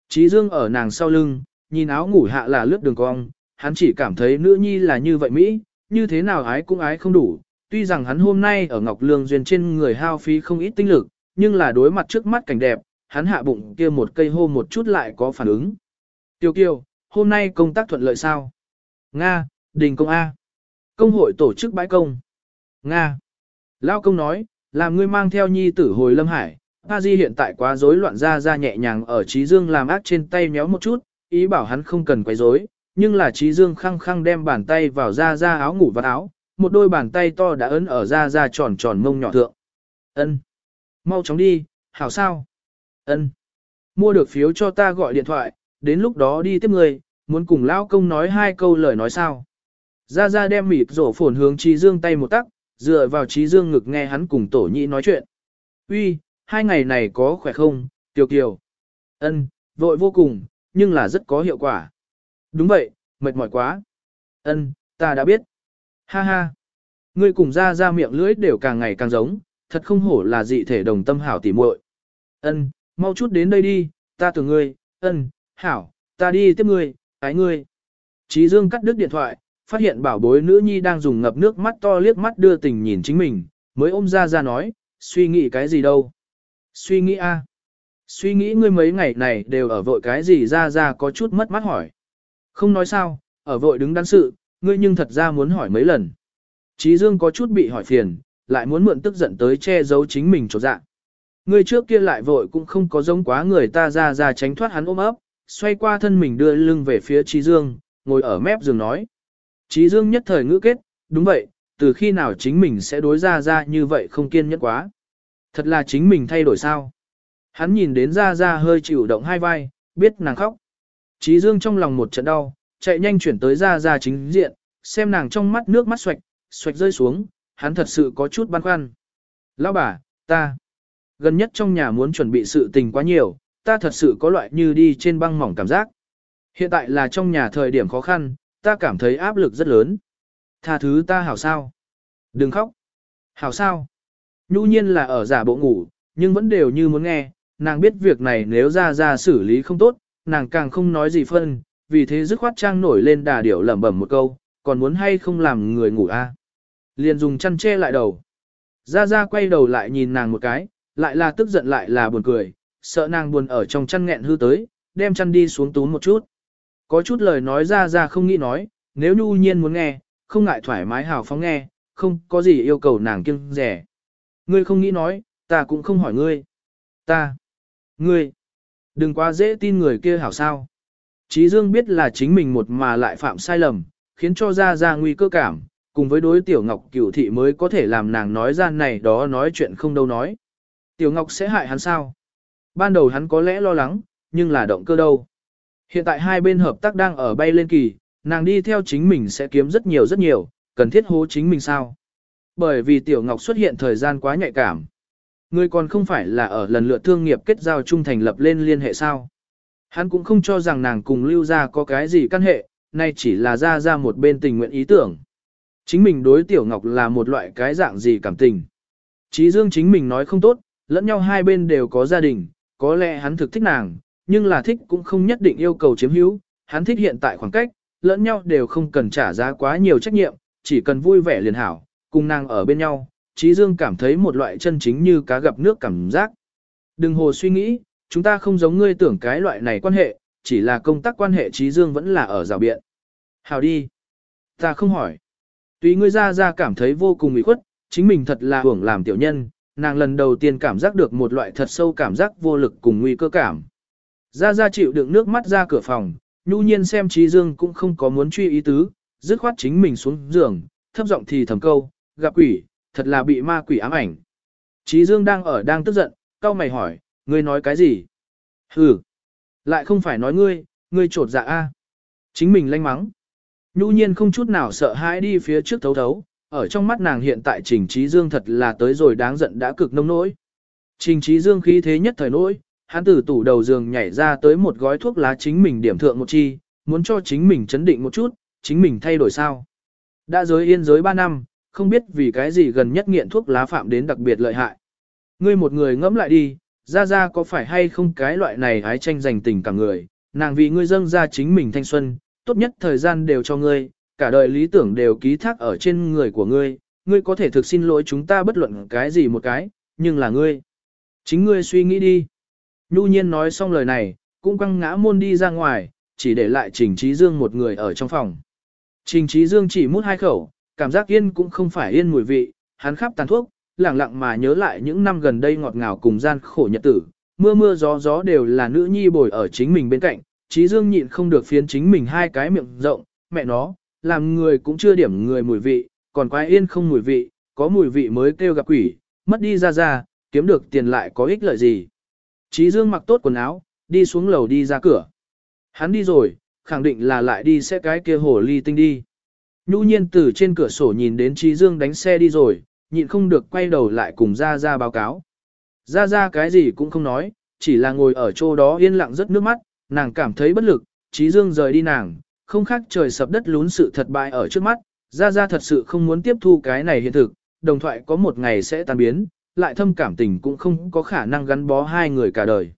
Trí Dương ở nàng sau lưng, nhìn áo ngủ hạ là lướt đường cong, hắn chỉ cảm thấy nữ nhi là như vậy Mỹ, như thế nào ái cũng ái không đủ. Tuy rằng hắn hôm nay ở Ngọc Lương Duyên trên người hao phí không ít tinh lực, nhưng là đối mặt trước mắt cảnh đẹp, hắn hạ bụng kia một cây hô một chút lại có phản ứng. Tiêu kiều, hôm nay công tác thuận lợi sao? Nga, đình công A. Công hội tổ chức bãi công. Nga. Lao công nói, làm ngươi mang theo nhi tử hồi Lâm Hải. A Di hiện tại quá rối loạn ra ra nhẹ nhàng ở Trí Dương làm ác trên tay méo một chút, ý bảo hắn không cần quấy rối, nhưng là Trí Dương khăng khăng đem bàn tay vào ra ra áo ngủ và áo, một đôi bàn tay to đã ấn ở ra ra tròn tròn mông nhỏ thượng. Ân, Mau chóng đi, hảo sao? Ân, Mua được phiếu cho ta gọi điện thoại, đến lúc đó đi tiếp người, muốn cùng lão công nói hai câu lời nói sao. Ra ra đem mịt rổ phồn hướng Trí Dương tay một tắc, dựa vào Trí Dương ngực nghe hắn cùng tổ nhị nói chuyện. Uy, hai ngày này có khỏe không, Tiểu Kiều? Ân, vội vô cùng, nhưng là rất có hiệu quả. Đúng vậy, mệt mỏi quá. Ân, ta đã biết. Ha ha. Ngươi cùng ra ra miệng lưỡi đều càng ngày càng giống, thật không hổ là dị thể đồng tâm hảo tỉ muội. Ân, mau chút đến đây đi, ta tưởng ngươi, ân, hảo, ta đi tiếp ngươi, ái ngươi. Chí Dương cắt đứt điện thoại, phát hiện bảo bối nữ nhi đang dùng ngập nước mắt to liếc mắt đưa tình nhìn chính mình, mới ôm ra ra nói, suy nghĩ cái gì đâu. Suy nghĩ a, Suy nghĩ ngươi mấy ngày này đều ở vội cái gì ra ra có chút mất mắt hỏi. Không nói sao, ở vội đứng đắn sự, ngươi nhưng thật ra muốn hỏi mấy lần. Chí Dương có chút bị hỏi phiền, lại muốn mượn tức giận tới che giấu chính mình chỗ dạng. người trước kia lại vội cũng không có giống quá người ta ra ra tránh thoát hắn ôm ấp, xoay qua thân mình đưa lưng về phía trí Dương, ngồi ở mép giường nói. trí Dương nhất thời ngữ kết, đúng vậy, từ khi nào chính mình sẽ đối ra ra như vậy không kiên nhẫn quá. Thật là chính mình thay đổi sao. Hắn nhìn đến ra ra hơi chịu động hai vai, biết nàng khóc. trí Dương trong lòng một trận đau, chạy nhanh chuyển tới ra ra chính diện, xem nàng trong mắt nước mắt xoạch, xoạch rơi xuống, hắn thật sự có chút băn khoăn. Lão bà, ta, gần nhất trong nhà muốn chuẩn bị sự tình quá nhiều, ta thật sự có loại như đi trên băng mỏng cảm giác. Hiện tại là trong nhà thời điểm khó khăn, ta cảm thấy áp lực rất lớn. Tha thứ ta hảo sao? Đừng khóc. Hảo sao? Nhu nhiên là ở giả bộ ngủ, nhưng vẫn đều như muốn nghe, nàng biết việc này nếu ra ra xử lý không tốt, nàng càng không nói gì phân, vì thế dứt khoát trang nổi lên đà điểu lẩm bẩm một câu, còn muốn hay không làm người ngủ a? À? Liền dùng chăn che lại đầu. Ra ra quay đầu lại nhìn nàng một cái, lại là tức giận lại là buồn cười, sợ nàng buồn ở trong chăn nghẹn hư tới, đem chăn đi xuống túm một chút. Có chút lời nói ra ra không nghĩ nói, nếu nhu nhiên muốn nghe, không ngại thoải mái hào phóng nghe, không có gì yêu cầu nàng kiêng rẻ. Ngươi không nghĩ nói, ta cũng không hỏi ngươi. Ta. Ngươi. Đừng quá dễ tin người kia hảo sao. Chí Dương biết là chính mình một mà lại phạm sai lầm, khiến cho ra ra nguy cơ cảm, cùng với đối tiểu ngọc cửu thị mới có thể làm nàng nói ra này đó nói chuyện không đâu nói. Tiểu ngọc sẽ hại hắn sao? Ban đầu hắn có lẽ lo lắng, nhưng là động cơ đâu. Hiện tại hai bên hợp tác đang ở bay lên kỳ, nàng đi theo chính mình sẽ kiếm rất nhiều rất nhiều, cần thiết hố chính mình sao? Bởi vì tiểu ngọc xuất hiện thời gian quá nhạy cảm. Người còn không phải là ở lần lượt thương nghiệp kết giao trung thành lập lên liên hệ sao. Hắn cũng không cho rằng nàng cùng lưu ra có cái gì căn hệ, nay chỉ là ra ra một bên tình nguyện ý tưởng. Chính mình đối tiểu ngọc là một loại cái dạng gì cảm tình. Chí dương chính mình nói không tốt, lẫn nhau hai bên đều có gia đình, có lẽ hắn thực thích nàng, nhưng là thích cũng không nhất định yêu cầu chiếm hữu, hắn thích hiện tại khoảng cách, lẫn nhau đều không cần trả giá quá nhiều trách nhiệm, chỉ cần vui vẻ liền hảo, cùng nàng ở bên nhau, Trí Dương cảm thấy một loại chân chính như cá gặp nước cảm giác. Đừng hồ suy nghĩ, chúng ta không giống ngươi tưởng cái loại này quan hệ, chỉ là công tác quan hệ Trí Dương vẫn là ở rào biện. Hào đi. Ta không hỏi. Tuy ngươi ra ra cảm thấy vô cùng ủy khuất, chính mình thật là hưởng làm tiểu nhân, nàng lần đầu tiên cảm giác được một loại thật sâu cảm giác vô lực cùng nguy cơ cảm. Ra ra chịu đựng nước mắt ra cửa phòng, nhu nhiên xem Trí Dương cũng không có muốn truy ý tứ, dứt khoát chính mình xuống giường, thấp giọng thì thầm câu, gặp quỷ, thật là bị ma quỷ ám ảnh. Trí Dương đang ở đang tức giận, cao mày hỏi, ngươi nói cái gì? Hừ, lại không phải nói ngươi, ngươi trột dạ a. Chính mình lanh mắng. Nhu nhiên không chút nào sợ hãi đi phía trước thấu thấu, ở trong mắt nàng hiện tại Trình Trí Dương thật là tới rồi đáng giận đã cực nông nỗi. Trình Trí Dương khí thế nhất thời nỗi, hắn từ tủ đầu giường nhảy ra tới một gói thuốc lá chính mình điểm thượng một chi, muốn cho chính mình chấn định một chút, chính mình thay đổi sao. Đã giới yên giới 3 năm, không biết vì cái gì gần nhất nghiện thuốc lá phạm đến đặc biệt lợi hại. Ngươi một người ngẫm lại đi, ra ra có phải hay không cái loại này hái tranh giành tình cả người, nàng vì ngươi dâng ra chính mình thanh xuân, tốt nhất thời gian đều cho ngươi, cả đời lý tưởng đều ký thác ở trên người của ngươi, ngươi có thể thực xin lỗi chúng ta bất luận cái gì một cái, nhưng là ngươi. Chính ngươi suy nghĩ đi. Nhu nhiên nói xong lời này, cũng quăng ngã môn đi ra ngoài, chỉ để lại Trình Trí Dương một người ở trong phòng. Trình Trí Dương chỉ mút hai khẩu, cảm giác yên cũng không phải yên mùi vị, hắn khắp tàn thuốc, lặng lặng mà nhớ lại những năm gần đây ngọt ngào cùng gian khổ nhật tử, mưa mưa gió gió đều là nữ nhi bồi ở chính mình bên cạnh, Trí Dương nhịn không được phiến chính mình hai cái miệng rộng, mẹ nó, làm người cũng chưa điểm người mùi vị, còn quái yên không mùi vị, có mùi vị mới kêu gặp quỷ, mất đi ra ra, kiếm được tiền lại có ích lợi gì. Trí Dương mặc tốt quần áo, đi xuống lầu đi ra cửa. Hắn đi rồi, khẳng định là lại đi sẽ cái kia hồ ly tinh đi. Nhu nhiên từ trên cửa sổ nhìn đến Trí Dương đánh xe đi rồi, nhịn không được quay đầu lại cùng ra ra báo cáo. Ra ra cái gì cũng không nói, chỉ là ngồi ở chỗ đó yên lặng rất nước mắt, nàng cảm thấy bất lực, Trí Dương rời đi nàng, không khác trời sập đất lún sự thật bại ở trước mắt, ra ra thật sự không muốn tiếp thu cái này hiện thực, đồng thoại có một ngày sẽ tan biến, lại thâm cảm tình cũng không có khả năng gắn bó hai người cả đời.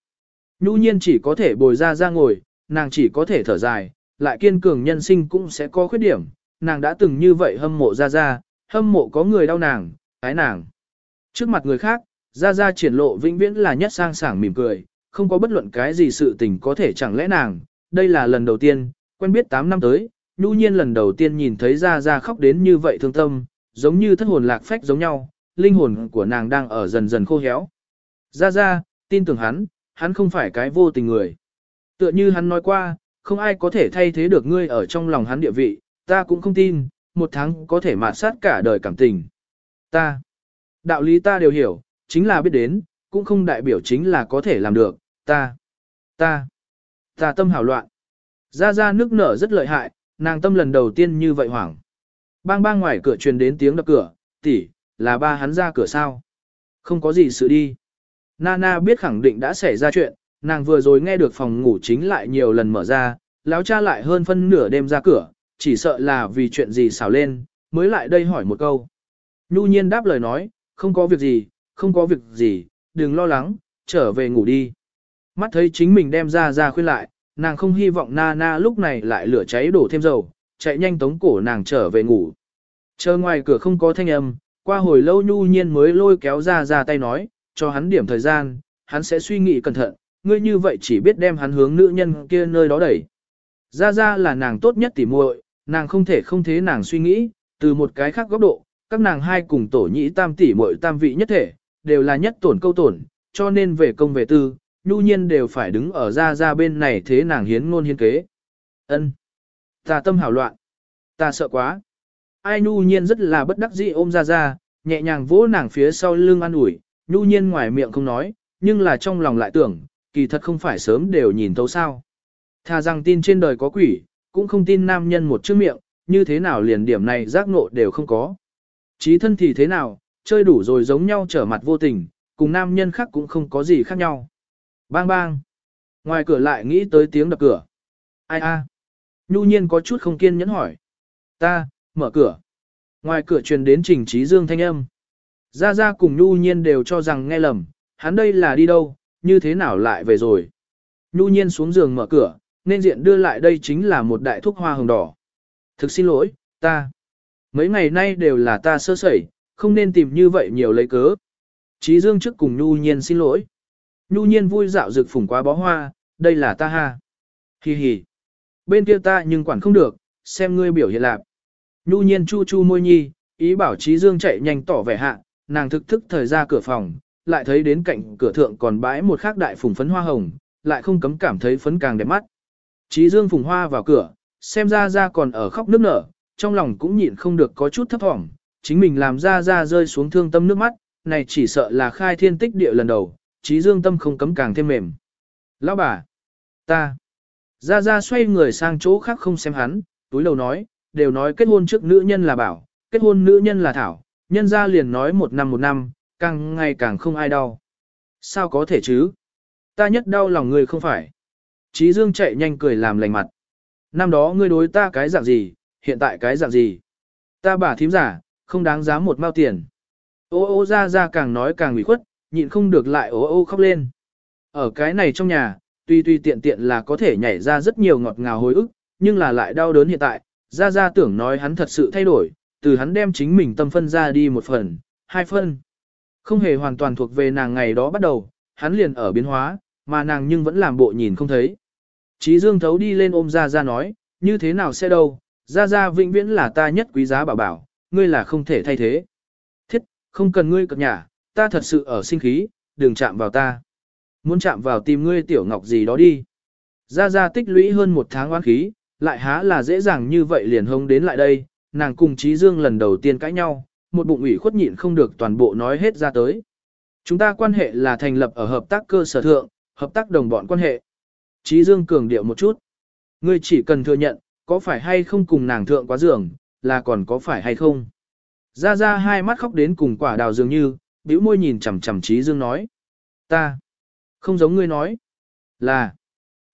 Nhu nhiên chỉ có thể bồi ra ra ngồi, nàng chỉ có thể thở dài, lại kiên cường nhân sinh cũng sẽ có khuyết điểm, nàng đã từng như vậy hâm mộ ra ra, hâm mộ có người đau nàng, ái nàng. Trước mặt người khác, ra ra triển lộ vĩnh viễn là nhất sang sảng mỉm cười, không có bất luận cái gì sự tình có thể chẳng lẽ nàng, đây là lần đầu tiên, quen biết 8 năm tới, nhu nhiên lần đầu tiên nhìn thấy ra ra khóc đến như vậy thương tâm, giống như thất hồn lạc phách giống nhau, linh hồn của nàng đang ở dần dần khô héo. Ra ra, tin tưởng hắn, hắn không phải cái vô tình người. Tựa như hắn nói qua, không ai có thể thay thế được ngươi ở trong lòng hắn địa vị, ta cũng không tin, một tháng có thể mạt sát cả đời cảm tình. Ta, đạo lý ta đều hiểu, chính là biết đến, cũng không đại biểu chính là có thể làm được, ta, ta, ta tâm hảo loạn. Ra ra nước nở rất lợi hại, nàng tâm lần đầu tiên như vậy hoảng. Bang bang ngoài cửa truyền đến tiếng đập cửa, tỷ, là ba hắn ra cửa sao? Không có gì sự đi. Nana biết khẳng định đã xảy ra chuyện, nàng vừa rồi nghe được phòng ngủ chính lại nhiều lần mở ra, lão cha lại hơn phân nửa đêm ra cửa, chỉ sợ là vì chuyện gì xào lên, mới lại đây hỏi một câu. Nhu nhiên đáp lời nói, không có việc gì, không có việc gì, đừng lo lắng, trở về ngủ đi. Mắt thấy chính mình đem ra ra khuyên lại, nàng không hy vọng Nana lúc này lại lửa cháy đổ thêm dầu, chạy nhanh tống cổ nàng trở về ngủ. Chờ ngoài cửa không có thanh âm, qua hồi lâu nhu nhiên mới lôi kéo ra ra tay nói, cho hắn điểm thời gian, hắn sẽ suy nghĩ cẩn thận, ngươi như vậy chỉ biết đem hắn hướng nữ nhân kia nơi đó đẩy. Ra ra là nàng tốt nhất tỉ muội, nàng không thể không thế nàng suy nghĩ, từ một cái khác góc độ, các nàng hai cùng tổ nhĩ tam tỷ muội tam vị nhất thể, đều là nhất tổn câu tổn, cho nên về công về tư, nhu nhiên đều phải đứng ở ra ra bên này thế nàng hiến ngôn hiến kế. ân Ta tâm hảo loạn. Ta sợ quá. Ai nhu nhiên rất là bất đắc dĩ ôm ra ra, nhẹ nhàng vỗ nàng phía sau lưng an ủi, nhu nhiên ngoài miệng không nói, nhưng là trong lòng lại tưởng, kỳ thật không phải sớm đều nhìn thấu sao. Thà rằng tin trên đời có quỷ, cũng không tin nam nhân một chữ miệng, như thế nào liền điểm này giác ngộ đều không có. Chí thân thì thế nào, chơi đủ rồi giống nhau trở mặt vô tình, cùng nam nhân khác cũng không có gì khác nhau. Bang bang. Ngoài cửa lại nghĩ tới tiếng đập cửa. Ai a? Nhu nhiên có chút không kiên nhẫn hỏi. Ta, mở cửa. Ngoài cửa truyền đến trình trí dương thanh âm. Gia Gia cùng Nhu nhiên đều cho rằng nghe lầm, hắn đây là đi đâu, như thế nào lại về rồi. Nhu nhiên xuống giường mở cửa, nên diện đưa lại đây chính là một đại thuốc hoa hồng đỏ. Thực xin lỗi, ta. Mấy ngày nay đều là ta sơ sẩy, không nên tìm như vậy nhiều lấy cớ. Trí dương trước cùng Nhu nhiên xin lỗi. Nhu nhiên vui dạo rực phủng quá bó hoa, đây là ta ha. Hi hi. Bên kia ta nhưng quản không được, xem ngươi biểu hiện lạc. Nhu nhiên chu chu môi nhi, ý bảo trí dương chạy nhanh tỏ vẻ hạ, nàng thực thức thời ra cửa phòng, lại thấy đến cạnh cửa thượng còn bãi một khác đại phùng phấn hoa hồng, lại không cấm cảm thấy phấn càng đẹp mắt. Trí dương phùng hoa vào cửa, xem ra ra còn ở khóc nước nở, trong lòng cũng nhịn không được có chút thấp thỏm, chính mình làm ra ra rơi xuống thương tâm nước mắt, này chỉ sợ là khai thiên tích địa lần đầu, trí dương tâm không cấm càng thêm mềm. Lão bà, ta, ra ra xoay người sang chỗ khác không xem hắn, túi lầu nói, đều nói kết hôn trước nữ nhân là bảo, kết hôn nữ nhân là thảo, nhân ra liền nói một năm một năm, càng ngày càng không ai đau. Sao có thể chứ? ta nhất đau lòng người không phải. Trí Dương chạy nhanh cười làm lành mặt. Năm đó ngươi đối ta cái dạng gì, hiện tại cái dạng gì. Ta bà thím giả, không đáng giá một mao tiền. Ô ô ra ra càng nói càng ủy khuất, nhịn không được lại ô ô khóc lên. Ở cái này trong nhà, tuy tuy tiện tiện là có thể nhảy ra rất nhiều ngọt ngào hồi ức, nhưng là lại đau đớn hiện tại, ra ra tưởng nói hắn thật sự thay đổi, từ hắn đem chính mình tâm phân ra đi một phần, hai phân. Không hề hoàn toàn thuộc về nàng ngày đó bắt đầu, hắn liền ở biến hóa, mà nàng nhưng vẫn làm bộ nhìn không thấy. Chí Dương thấu đi lên ôm ra ra nói, như thế nào sẽ đâu, ra ra vĩnh viễn là ta nhất quý giá bảo bảo, ngươi là không thể thay thế. Thiết, không cần ngươi cập nhà ta thật sự ở sinh khí, đừng chạm vào ta. Muốn chạm vào tìm ngươi tiểu ngọc gì đó đi. Ra ra tích lũy hơn một tháng oán khí, lại há là dễ dàng như vậy liền hông đến lại đây, nàng cùng Trí Dương lần đầu tiên cãi nhau, một bụng ủy khuất nhịn không được toàn bộ nói hết ra tới. Chúng ta quan hệ là thành lập ở hợp tác cơ sở thượng, hợp tác đồng bọn quan hệ. Trí Dương cường điệu một chút. Ngươi chỉ cần thừa nhận, có phải hay không cùng nàng thượng quá giường, là còn có phải hay không. Ra ra hai mắt khóc đến cùng quả đào dường như, bĩu môi nhìn chằm chằm Trí Dương nói. Ta, không giống ngươi nói, là,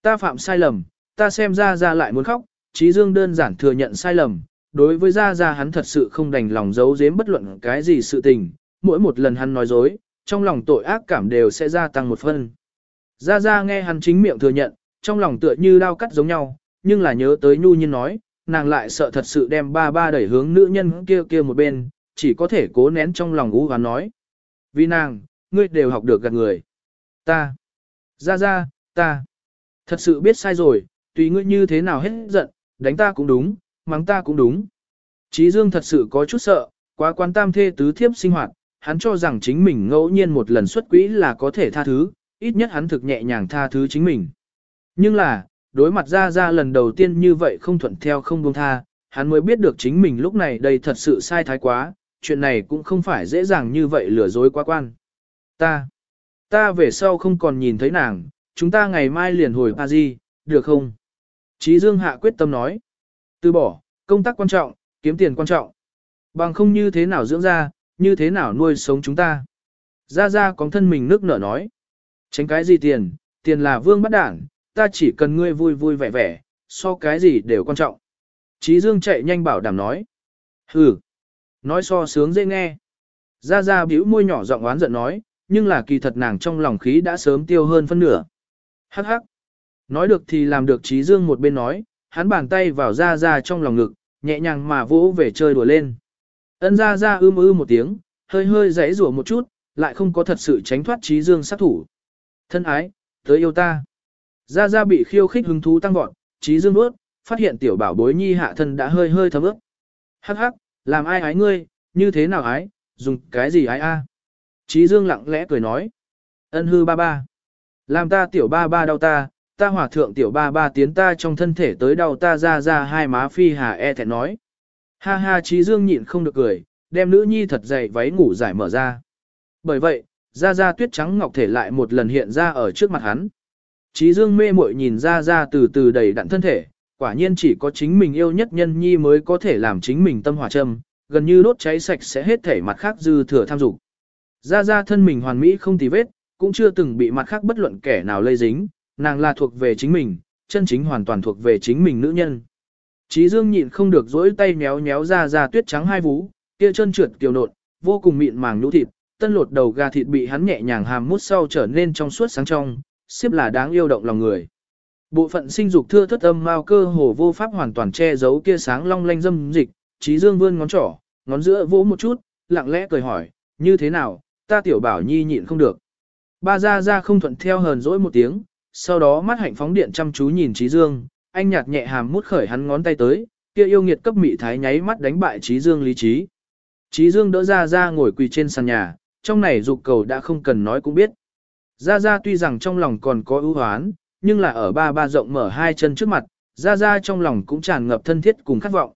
ta phạm sai lầm, ta xem ra ra lại muốn khóc, Trí Dương đơn giản thừa nhận sai lầm, đối với Gia Gia hắn thật sự không đành lòng giấu giếm bất luận cái gì sự tình, mỗi một lần hắn nói dối, trong lòng tội ác cảm đều sẽ gia tăng một phân. Gia Gia nghe hắn chính miệng thừa nhận, trong lòng tựa như đau cắt giống nhau, nhưng là nhớ tới Nhu Nhiên nói, nàng lại sợ thật sự đem ba ba đẩy hướng nữ nhân kia kia một bên, chỉ có thể cố nén trong lòng ú và nói. Vì nàng, ngươi đều học được gạt người. Ta, Ra Ra, ta, thật sự biết sai rồi, tùy ngươi như thế nào hết giận, đánh ta cũng đúng, mắng ta cũng đúng. Chí Dương thật sự có chút sợ, quá quan tam thê tứ thiếp sinh hoạt, hắn cho rằng chính mình ngẫu nhiên một lần xuất quỹ là có thể tha thứ, ít nhất hắn thực nhẹ nhàng tha thứ chính mình. Nhưng là, đối mặt ra ra lần đầu tiên như vậy không thuận theo không buông tha, hắn mới biết được chính mình lúc này đây thật sự sai thái quá, chuyện này cũng không phải dễ dàng như vậy lừa dối quá quan. Ta, ta về sau không còn nhìn thấy nàng, chúng ta ngày mai liền hồi Paris, được không? Chí Dương hạ quyết tâm nói. Từ bỏ, công tác quan trọng, kiếm tiền quan trọng. Bằng không như thế nào dưỡng ra, như thế nào nuôi sống chúng ta. Ra ra có thân mình nước nở nói. Tránh cái gì tiền, tiền là vương bắt đảng, ta chỉ cần ngươi vui vui vẻ vẻ, so cái gì đều quan trọng. Chí Dương chạy nhanh bảo đảm nói. Hừ, nói so sướng dễ nghe. Ra ra bĩu môi nhỏ giọng oán giận nói, nhưng là kỳ thật nàng trong lòng khí đã sớm tiêu hơn phân nửa. Hắc hắc. Nói được thì làm được Chí Dương một bên nói, hắn bàn tay vào ra ra trong lòng ngực, nhẹ nhàng mà vỗ về chơi đùa lên. Ân ra ra ưm ư một tiếng, hơi hơi giãy rủa một chút, lại không có thật sự tránh thoát trí dương sát thủ. Thân ái, tới yêu ta. Ra ra bị khiêu khích hứng thú tăng vọt, trí dương bước, phát hiện tiểu bảo bối nhi hạ thân đã hơi hơi thấm ướt. Hắc hắc, làm ai ái ngươi, như thế nào ái, dùng cái gì ái a? Trí dương lặng lẽ cười nói. Ân hư ba ba. Làm ta tiểu ba ba đau ta, ta hòa thượng tiểu ba ba tiến ta trong thân thể tới đau ta ra ra hai má phi hà e thẹn nói. Ha ha trí dương nhịn không được cười, đem nữ nhi thật dày váy ngủ giải mở ra. Bởi vậy, ra ra tuyết trắng ngọc thể lại một lần hiện ra ở trước mặt hắn. Trí dương mê muội nhìn ra ra từ từ đầy đặn thân thể, quả nhiên chỉ có chính mình yêu nhất nhân nhi mới có thể làm chính mình tâm hỏa châm, gần như đốt cháy sạch sẽ hết thể mặt khác dư thừa tham dục. Ra ra thân mình hoàn mỹ không tì vết, cũng chưa từng bị mặt khác bất luận kẻ nào lây dính, nàng là thuộc về chính mình, chân chính hoàn toàn thuộc về chính mình nữ nhân. Chí Dương nhịn không được dỗi tay méo méo ra ra tuyết trắng hai vú, kia chân trượt kiều nộn, vô cùng mịn màng nhũ thịt, tân lột đầu gà thịt bị hắn nhẹ nhàng hàm mút sau trở nên trong suốt sáng trong, xếp là đáng yêu động lòng người. Bộ phận sinh dục thưa thất âm mao cơ hồ vô pháp hoàn toàn che giấu kia sáng long lanh dâm dịch, trí Dương vươn ngón trỏ, ngón giữa vỗ một chút, lặng lẽ cười hỏi, như thế nào, ta tiểu bảo nhi nhịn không được. Ba ra ra không thuận theo hờn dỗi một tiếng, sau đó mắt hạnh phóng điện chăm chú nhìn Trí Dương, anh nhạt nhẹ hàm mút khởi hắn ngón tay tới, kia yêu nghiệt cấp mị thái nháy mắt đánh bại Trí Dương lý trí. Trí Dương đỡ ra ra ngồi quỳ trên sàn nhà, trong này dục cầu đã không cần nói cũng biết. Ra ra tuy rằng trong lòng còn có ưu hoán, nhưng là ở ba ba rộng mở hai chân trước mặt, gia gia trong lòng cũng tràn ngập thân thiết cùng khát vọng.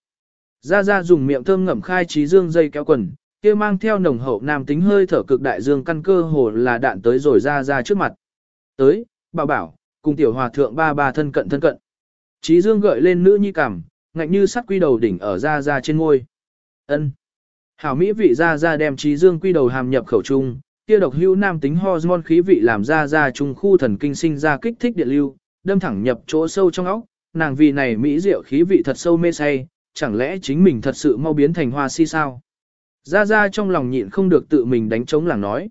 gia gia dùng miệng thơm ngậm khai Trí Dương dây kéo quần, kia mang theo nồng hậu nam tính hơi thở cực đại dương căn cơ hồ là đạn tới rồi gia gia trước mặt. Tới, bảo bảo, cùng tiểu hòa thượng ba ba thân cận thân cận. Trí dương gợi lên nữ nhi cảm, ngạnh như sắt quy đầu đỉnh ở gia gia trên ngôi. ân Hảo Mỹ vị gia gia đem trí dương quy đầu hàm nhập khẩu trung, kia độc hữu nam tính hormone khí vị làm ra ra trung khu thần kinh sinh ra kích thích điện lưu, đâm thẳng nhập chỗ sâu trong óc, nàng vì này mỹ diệu khí vị thật sâu mê say, chẳng lẽ chính mình thật sự mau biến thành hoa si sao? Ra ra trong lòng nhịn không được tự mình đánh trống làng nói.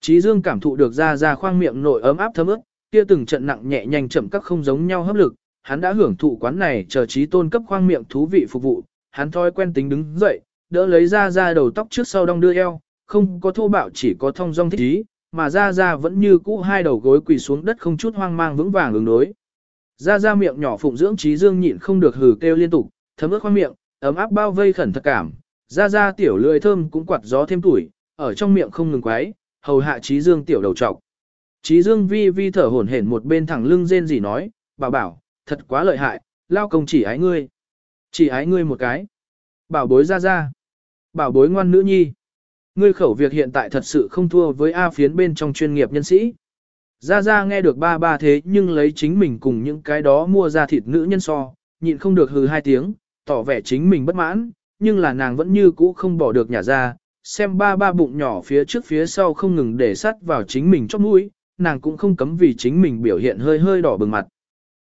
Chí Dương cảm thụ được ra ra khoang miệng nội ấm áp thấm ướt, kia từng trận nặng nhẹ nhanh chậm các không giống nhau hấp lực, hắn đã hưởng thụ quán này chờ trí tôn cấp khoang miệng thú vị phục vụ, hắn thói quen tính đứng dậy, đỡ lấy ra ra đầu tóc trước sau đong đưa eo, không có thô bạo chỉ có thông dong thích ý, mà ra ra vẫn như cũ hai đầu gối quỳ xuống đất không chút hoang mang vững vàng ứng đối. Ra ra miệng nhỏ phụng dưỡng trí dương nhịn không được hừ kêu liên tục, thấm ướt khoang miệng, ấm áp bao vây khẩn thật cảm, ra ra tiểu lưỡi thơm cũng quạt gió thêm tuổi, ở trong miệng không ngừng quái, hầu hạ trí dương tiểu đầu trọc. Trí dương vi vi thở hổn hển một bên thẳng lưng rên gì nói, bảo bảo, thật quá lợi hại, lao công chỉ ái ngươi. Chỉ ái ngươi một cái. Bảo bối ra ra. Bảo bối ngoan nữ nhi. Ngươi khẩu việc hiện tại thật sự không thua với A phiến bên trong chuyên nghiệp nhân sĩ. Ra ra nghe được ba ba thế nhưng lấy chính mình cùng những cái đó mua ra thịt nữ nhân so, nhịn không được hừ hai tiếng, tỏ vẻ chính mình bất mãn, nhưng là nàng vẫn như cũ không bỏ được nhà ra, xem ba ba bụng nhỏ phía trước phía sau không ngừng để sắt vào chính mình chóp mũi, nàng cũng không cấm vì chính mình biểu hiện hơi hơi đỏ bừng mặt.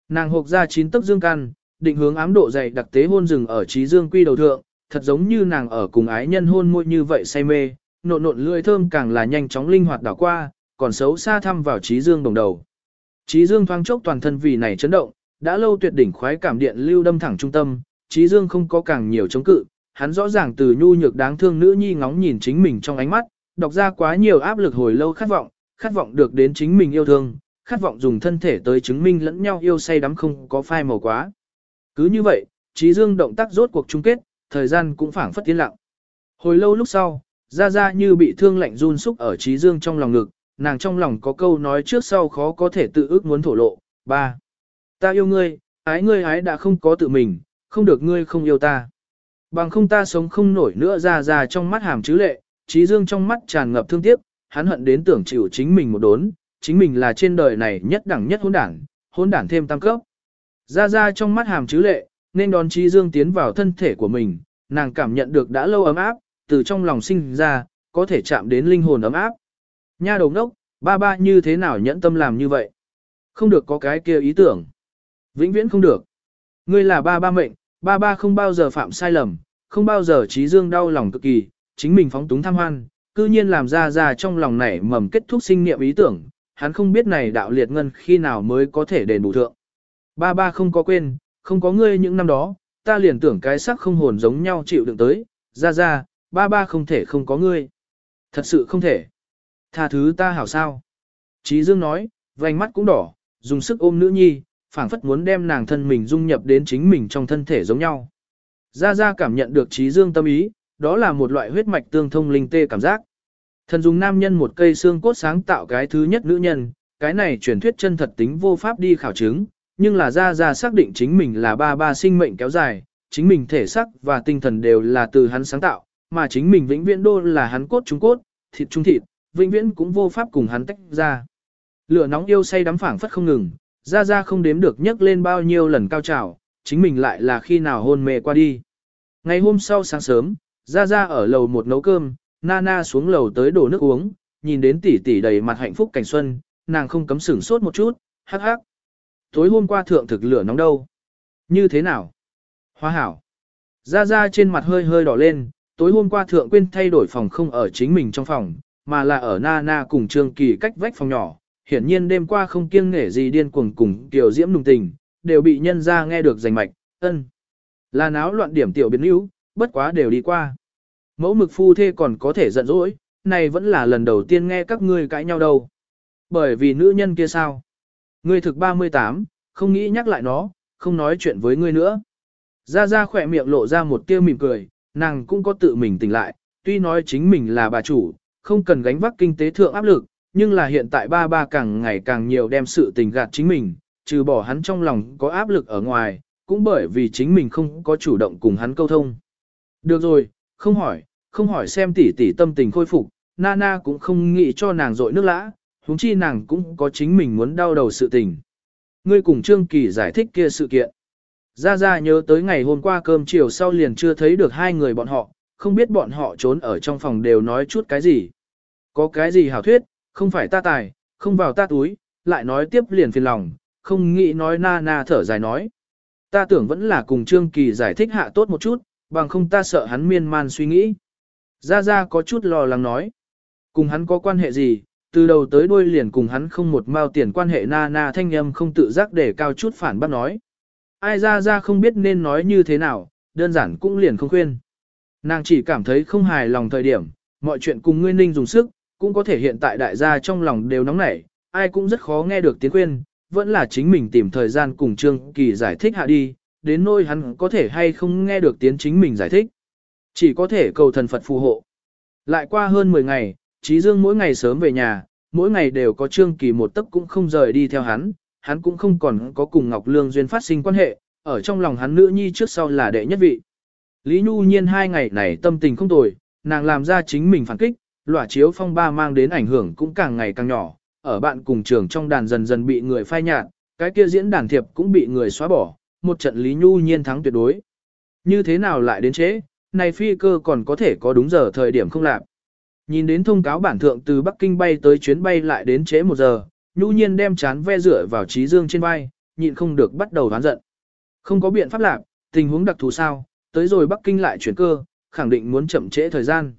Nàng hộp ra chín tấc dương căn, định hướng ám độ dày đặc tế hôn rừng ở trí dương quy đầu thượng, thật giống như nàng ở cùng ái nhân hôn môi như vậy say mê, nộn nộn lưỡi thơm càng là nhanh chóng linh hoạt đảo qua, còn xấu xa thăm vào trí dương đồng đầu. Trí dương thoáng chốc toàn thân vì này chấn động, đã lâu tuyệt đỉnh khoái cảm điện lưu đâm thẳng trung tâm, trí dương không có càng nhiều chống cự, hắn rõ ràng từ nhu nhược đáng thương nữ nhi ngóng nhìn chính mình trong ánh mắt, đọc ra quá nhiều áp lực hồi lâu khát vọng, khát vọng được đến chính mình yêu thương, khát vọng dùng thân thể tới chứng minh lẫn nhau yêu say đắm không có phai màu quá. Cứ như vậy, trí dương động tác rốt cuộc chung kết, thời gian cũng phảng phất tiến lặng. Hồi lâu lúc sau, ra ra như bị thương lạnh run xúc ở trí dương trong lòng ngực, nàng trong lòng có câu nói trước sau khó có thể tự ước muốn thổ lộ. ba Ta yêu ngươi, ái ngươi ái đã không có tự mình, không được ngươi không yêu ta. Bằng không ta sống không nổi nữa ra ra trong mắt hàm chứ lệ, trí dương trong mắt tràn ngập thương tiếc, hắn hận đến tưởng chịu chính mình một đốn, chính mình là trên đời này nhất đẳng nhất hôn đảng, hôn đảng thêm tam cấp. Ra ra trong mắt hàm chứ lệ, nên đón trí dương tiến vào thân thể của mình, nàng cảm nhận được đã lâu ấm áp, từ trong lòng sinh ra, có thể chạm đến linh hồn ấm áp. Nha đồng đốc, ba ba như thế nào nhẫn tâm làm như vậy? Không được có cái kia ý tưởng. Vĩnh viễn không được. Ngươi là ba ba mệnh, ba ba không bao giờ phạm sai lầm, không bao giờ trí dương đau lòng cực kỳ, chính mình phóng túng tham hoan, cư nhiên làm ra ra trong lòng nảy mầm kết thúc sinh niệm ý tưởng, hắn không biết này đạo liệt ngân khi nào mới có thể đền bù thượng. Ba ba không có quên, không có ngươi những năm đó, ta liền tưởng cái sắc không hồn giống nhau chịu đựng tới, ra ra, ba ba không thể không có ngươi. Thật sự không thể. Tha thứ ta hảo sao. Trí Dương nói, vành mắt cũng đỏ, dùng sức ôm nữ nhi, phảng phất muốn đem nàng thân mình dung nhập đến chính mình trong thân thể giống nhau. Gia Gia cảm nhận được Trí Dương tâm ý, đó là một loại huyết mạch tương thông linh tê cảm giác. Thần dùng nam nhân một cây xương cốt sáng tạo cái thứ nhất nữ nhân, cái này truyền thuyết chân thật tính vô pháp đi khảo chứng, nhưng là Gia Gia xác định chính mình là ba ba sinh mệnh kéo dài, chính mình thể sắc và tinh thần đều là từ hắn sáng tạo, mà chính mình vĩnh viễn đô là hắn cốt trung cốt, thịt trung thịt, vĩnh viễn cũng vô pháp cùng hắn tách ra. Lửa nóng yêu say đắm phảng phất không ngừng, Gia Gia không đếm được nhấc lên bao nhiêu lần cao trào, chính mình lại là khi nào hôn mê qua đi. Ngày hôm sau sáng sớm, Gia Gia ở lầu một nấu cơm, Nana xuống lầu tới đổ nước uống, nhìn đến tỷ tỷ đầy mặt hạnh phúc cảnh xuân, nàng không cấm sửng sốt một chút, hắc hắc. Tối hôm qua thượng thực lửa nóng đâu? Như thế nào? Hoa hảo. Gia Gia trên mặt hơi hơi đỏ lên, tối hôm qua thượng quên thay đổi phòng không ở chính mình trong phòng, mà là ở Nana cùng Trương Kỳ cách vách phòng nhỏ. Hiển nhiên đêm qua không kiêng nể gì điên cuồng cùng tiểu diễm nùng tình, đều bị nhân ra nghe được giành mạch, ân. Là náo loạn điểm tiểu biến yếu, bất quá đều đi qua. Mẫu mực phu thê còn có thể giận dỗi, này vẫn là lần đầu tiên nghe các ngươi cãi nhau đâu. Bởi vì nữ nhân kia sao? Ngươi thực 38, không nghĩ nhắc lại nó, không nói chuyện với ngươi nữa. Ra ra khỏe miệng lộ ra một tia mỉm cười, nàng cũng có tự mình tỉnh lại, tuy nói chính mình là bà chủ, không cần gánh vác kinh tế thượng áp lực, nhưng là hiện tại ba ba càng ngày càng nhiều đem sự tình gạt chính mình, trừ bỏ hắn trong lòng có áp lực ở ngoài, cũng bởi vì chính mình không có chủ động cùng hắn câu thông. Được rồi, không hỏi, không hỏi xem tỷ tỷ tâm tình khôi phục, Nana cũng không nghĩ cho nàng dội nước lã, huống chi nàng cũng có chính mình muốn đau đầu sự tình. Ngươi cùng Trương Kỳ giải thích kia sự kiện. Gia Gia nhớ tới ngày hôm qua cơm chiều sau liền chưa thấy được hai người bọn họ, không biết bọn họ trốn ở trong phòng đều nói chút cái gì. Có cái gì hảo thuyết, không phải ta tài, không vào ta túi, lại nói tiếp liền phiền lòng, không nghĩ nói na na thở dài nói. Ta tưởng vẫn là cùng Trương Kỳ giải thích hạ tốt một chút, bằng không ta sợ hắn miên man suy nghĩ. Gia Gia có chút lo lắng nói. Cùng hắn có quan hệ gì, từ đầu tới đuôi liền cùng hắn không một mao tiền quan hệ na na thanh âm không tự giác để cao chút phản bác nói. Ai ra ra không biết nên nói như thế nào, đơn giản cũng liền không khuyên. Nàng chỉ cảm thấy không hài lòng thời điểm, mọi chuyện cùng ngươi ninh dùng sức, cũng có thể hiện tại đại gia trong lòng đều nóng nảy, ai cũng rất khó nghe được tiếng khuyên, vẫn là chính mình tìm thời gian cùng Trương Kỳ giải thích hạ đi, đến nỗi hắn có thể hay không nghe được tiếng chính mình giải thích. Chỉ có thể cầu thần Phật phù hộ. Lại qua hơn 10 ngày, Trí Dương mỗi ngày sớm về nhà, mỗi ngày đều có Trương Kỳ một tấc cũng không rời đi theo hắn, hắn cũng không còn có cùng Ngọc Lương duyên phát sinh quan hệ, ở trong lòng hắn nữ nhi trước sau là đệ nhất vị. Lý Nhu Nhiên hai ngày này tâm tình không tồi, nàng làm ra chính mình phản kích, lỏa chiếu phong ba mang đến ảnh hưởng cũng càng ngày càng nhỏ, ở bạn cùng trường trong đàn dần dần bị người phai nhạt, cái kia diễn đàn thiệp cũng bị người xóa bỏ, một trận Lý Nhu Nhiên thắng tuyệt đối. Như thế nào lại đến chế, này phi cơ còn có thể có đúng giờ thời điểm không làm. Nhìn đến thông cáo bản thượng từ Bắc Kinh bay tới chuyến bay lại đến chế một giờ, Nhu Nhiên đem chán ve rửa vào trí dương trên vai, nhịn không được bắt đầu đoán giận. Không có biện pháp làm, tình huống đặc thù sao, tới rồi Bắc Kinh lại chuyển cơ, khẳng định muốn chậm trễ thời gian.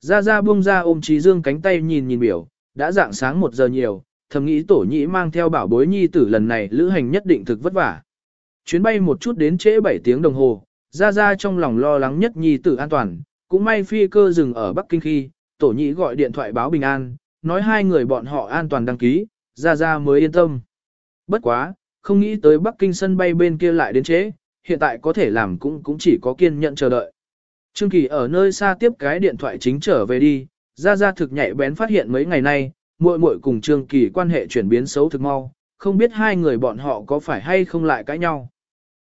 Ra ra buông ra ôm trí dương cánh tay nhìn nhìn biểu, đã dạng sáng một giờ nhiều, thầm nghĩ tổ nhĩ mang theo bảo bối nhi tử lần này lữ hành nhất định thực vất vả. Chuyến bay một chút đến trễ 7 tiếng đồng hồ, ra ra trong lòng lo lắng nhất nhi tử an toàn, cũng may phi cơ dừng ở Bắc Kinh khi, tổ nhĩ gọi điện thoại báo bình an, nói hai người bọn họ an toàn đăng ký, ra ra mới yên tâm. Bất quá, không nghĩ tới Bắc Kinh sân bay bên kia lại đến chế, hiện tại có thể làm cũng cũng chỉ có kiên nhẫn chờ đợi. Trương Kỳ ở nơi xa tiếp cái điện thoại chính trở về đi, ra ra thực nhạy bén phát hiện mấy ngày nay, muội muội cùng Trương Kỳ quan hệ chuyển biến xấu thực mau, không biết hai người bọn họ có phải hay không lại cãi nhau.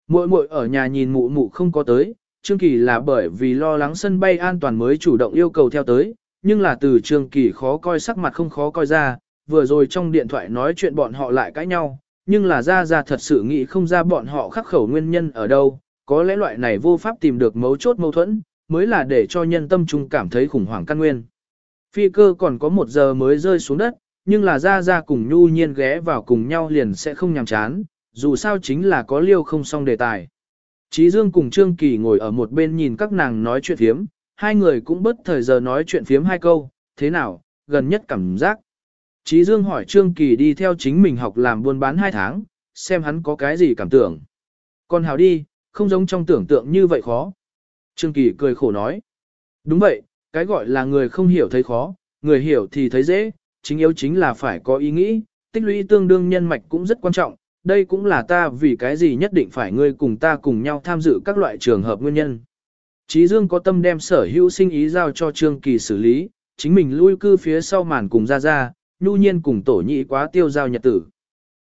Muội muội ở nhà nhìn mụ mụ không có tới, Trương Kỳ là bởi vì lo lắng sân bay an toàn mới chủ động yêu cầu theo tới, nhưng là từ Trương Kỳ khó coi sắc mặt không khó coi ra, vừa rồi trong điện thoại nói chuyện bọn họ lại cãi nhau, nhưng là ra ra thật sự nghĩ không ra bọn họ khắc khẩu nguyên nhân ở đâu, có lẽ loại này vô pháp tìm được mấu chốt mâu thuẫn, mới là để cho nhân tâm trung cảm thấy khủng hoảng căn nguyên. Phi cơ còn có một giờ mới rơi xuống đất, nhưng là ra ra cùng nhu nhiên ghé vào cùng nhau liền sẽ không nhàm chán, dù sao chính là có liêu không xong đề tài. Chí Dương cùng Trương Kỳ ngồi ở một bên nhìn các nàng nói chuyện phiếm, hai người cũng bất thời giờ nói chuyện phiếm hai câu, thế nào, gần nhất cảm giác. Chí Dương hỏi Trương Kỳ đi theo chính mình học làm buôn bán hai tháng, xem hắn có cái gì cảm tưởng. Còn hào đi, không giống trong tưởng tượng như vậy khó. Trương Kỳ cười khổ nói. Đúng vậy, cái gọi là người không hiểu thấy khó, người hiểu thì thấy dễ, chính yếu chính là phải có ý nghĩ, tích lũy tương đương nhân mạch cũng rất quan trọng, đây cũng là ta vì cái gì nhất định phải ngươi cùng ta cùng nhau tham dự các loại trường hợp nguyên nhân. Chí Dương có tâm đem sở hữu sinh ý giao cho Trương Kỳ xử lý, chính mình lui cư phía sau màn cùng ra ra, nhu nhiên cùng tổ nhị quá tiêu giao nhật tử.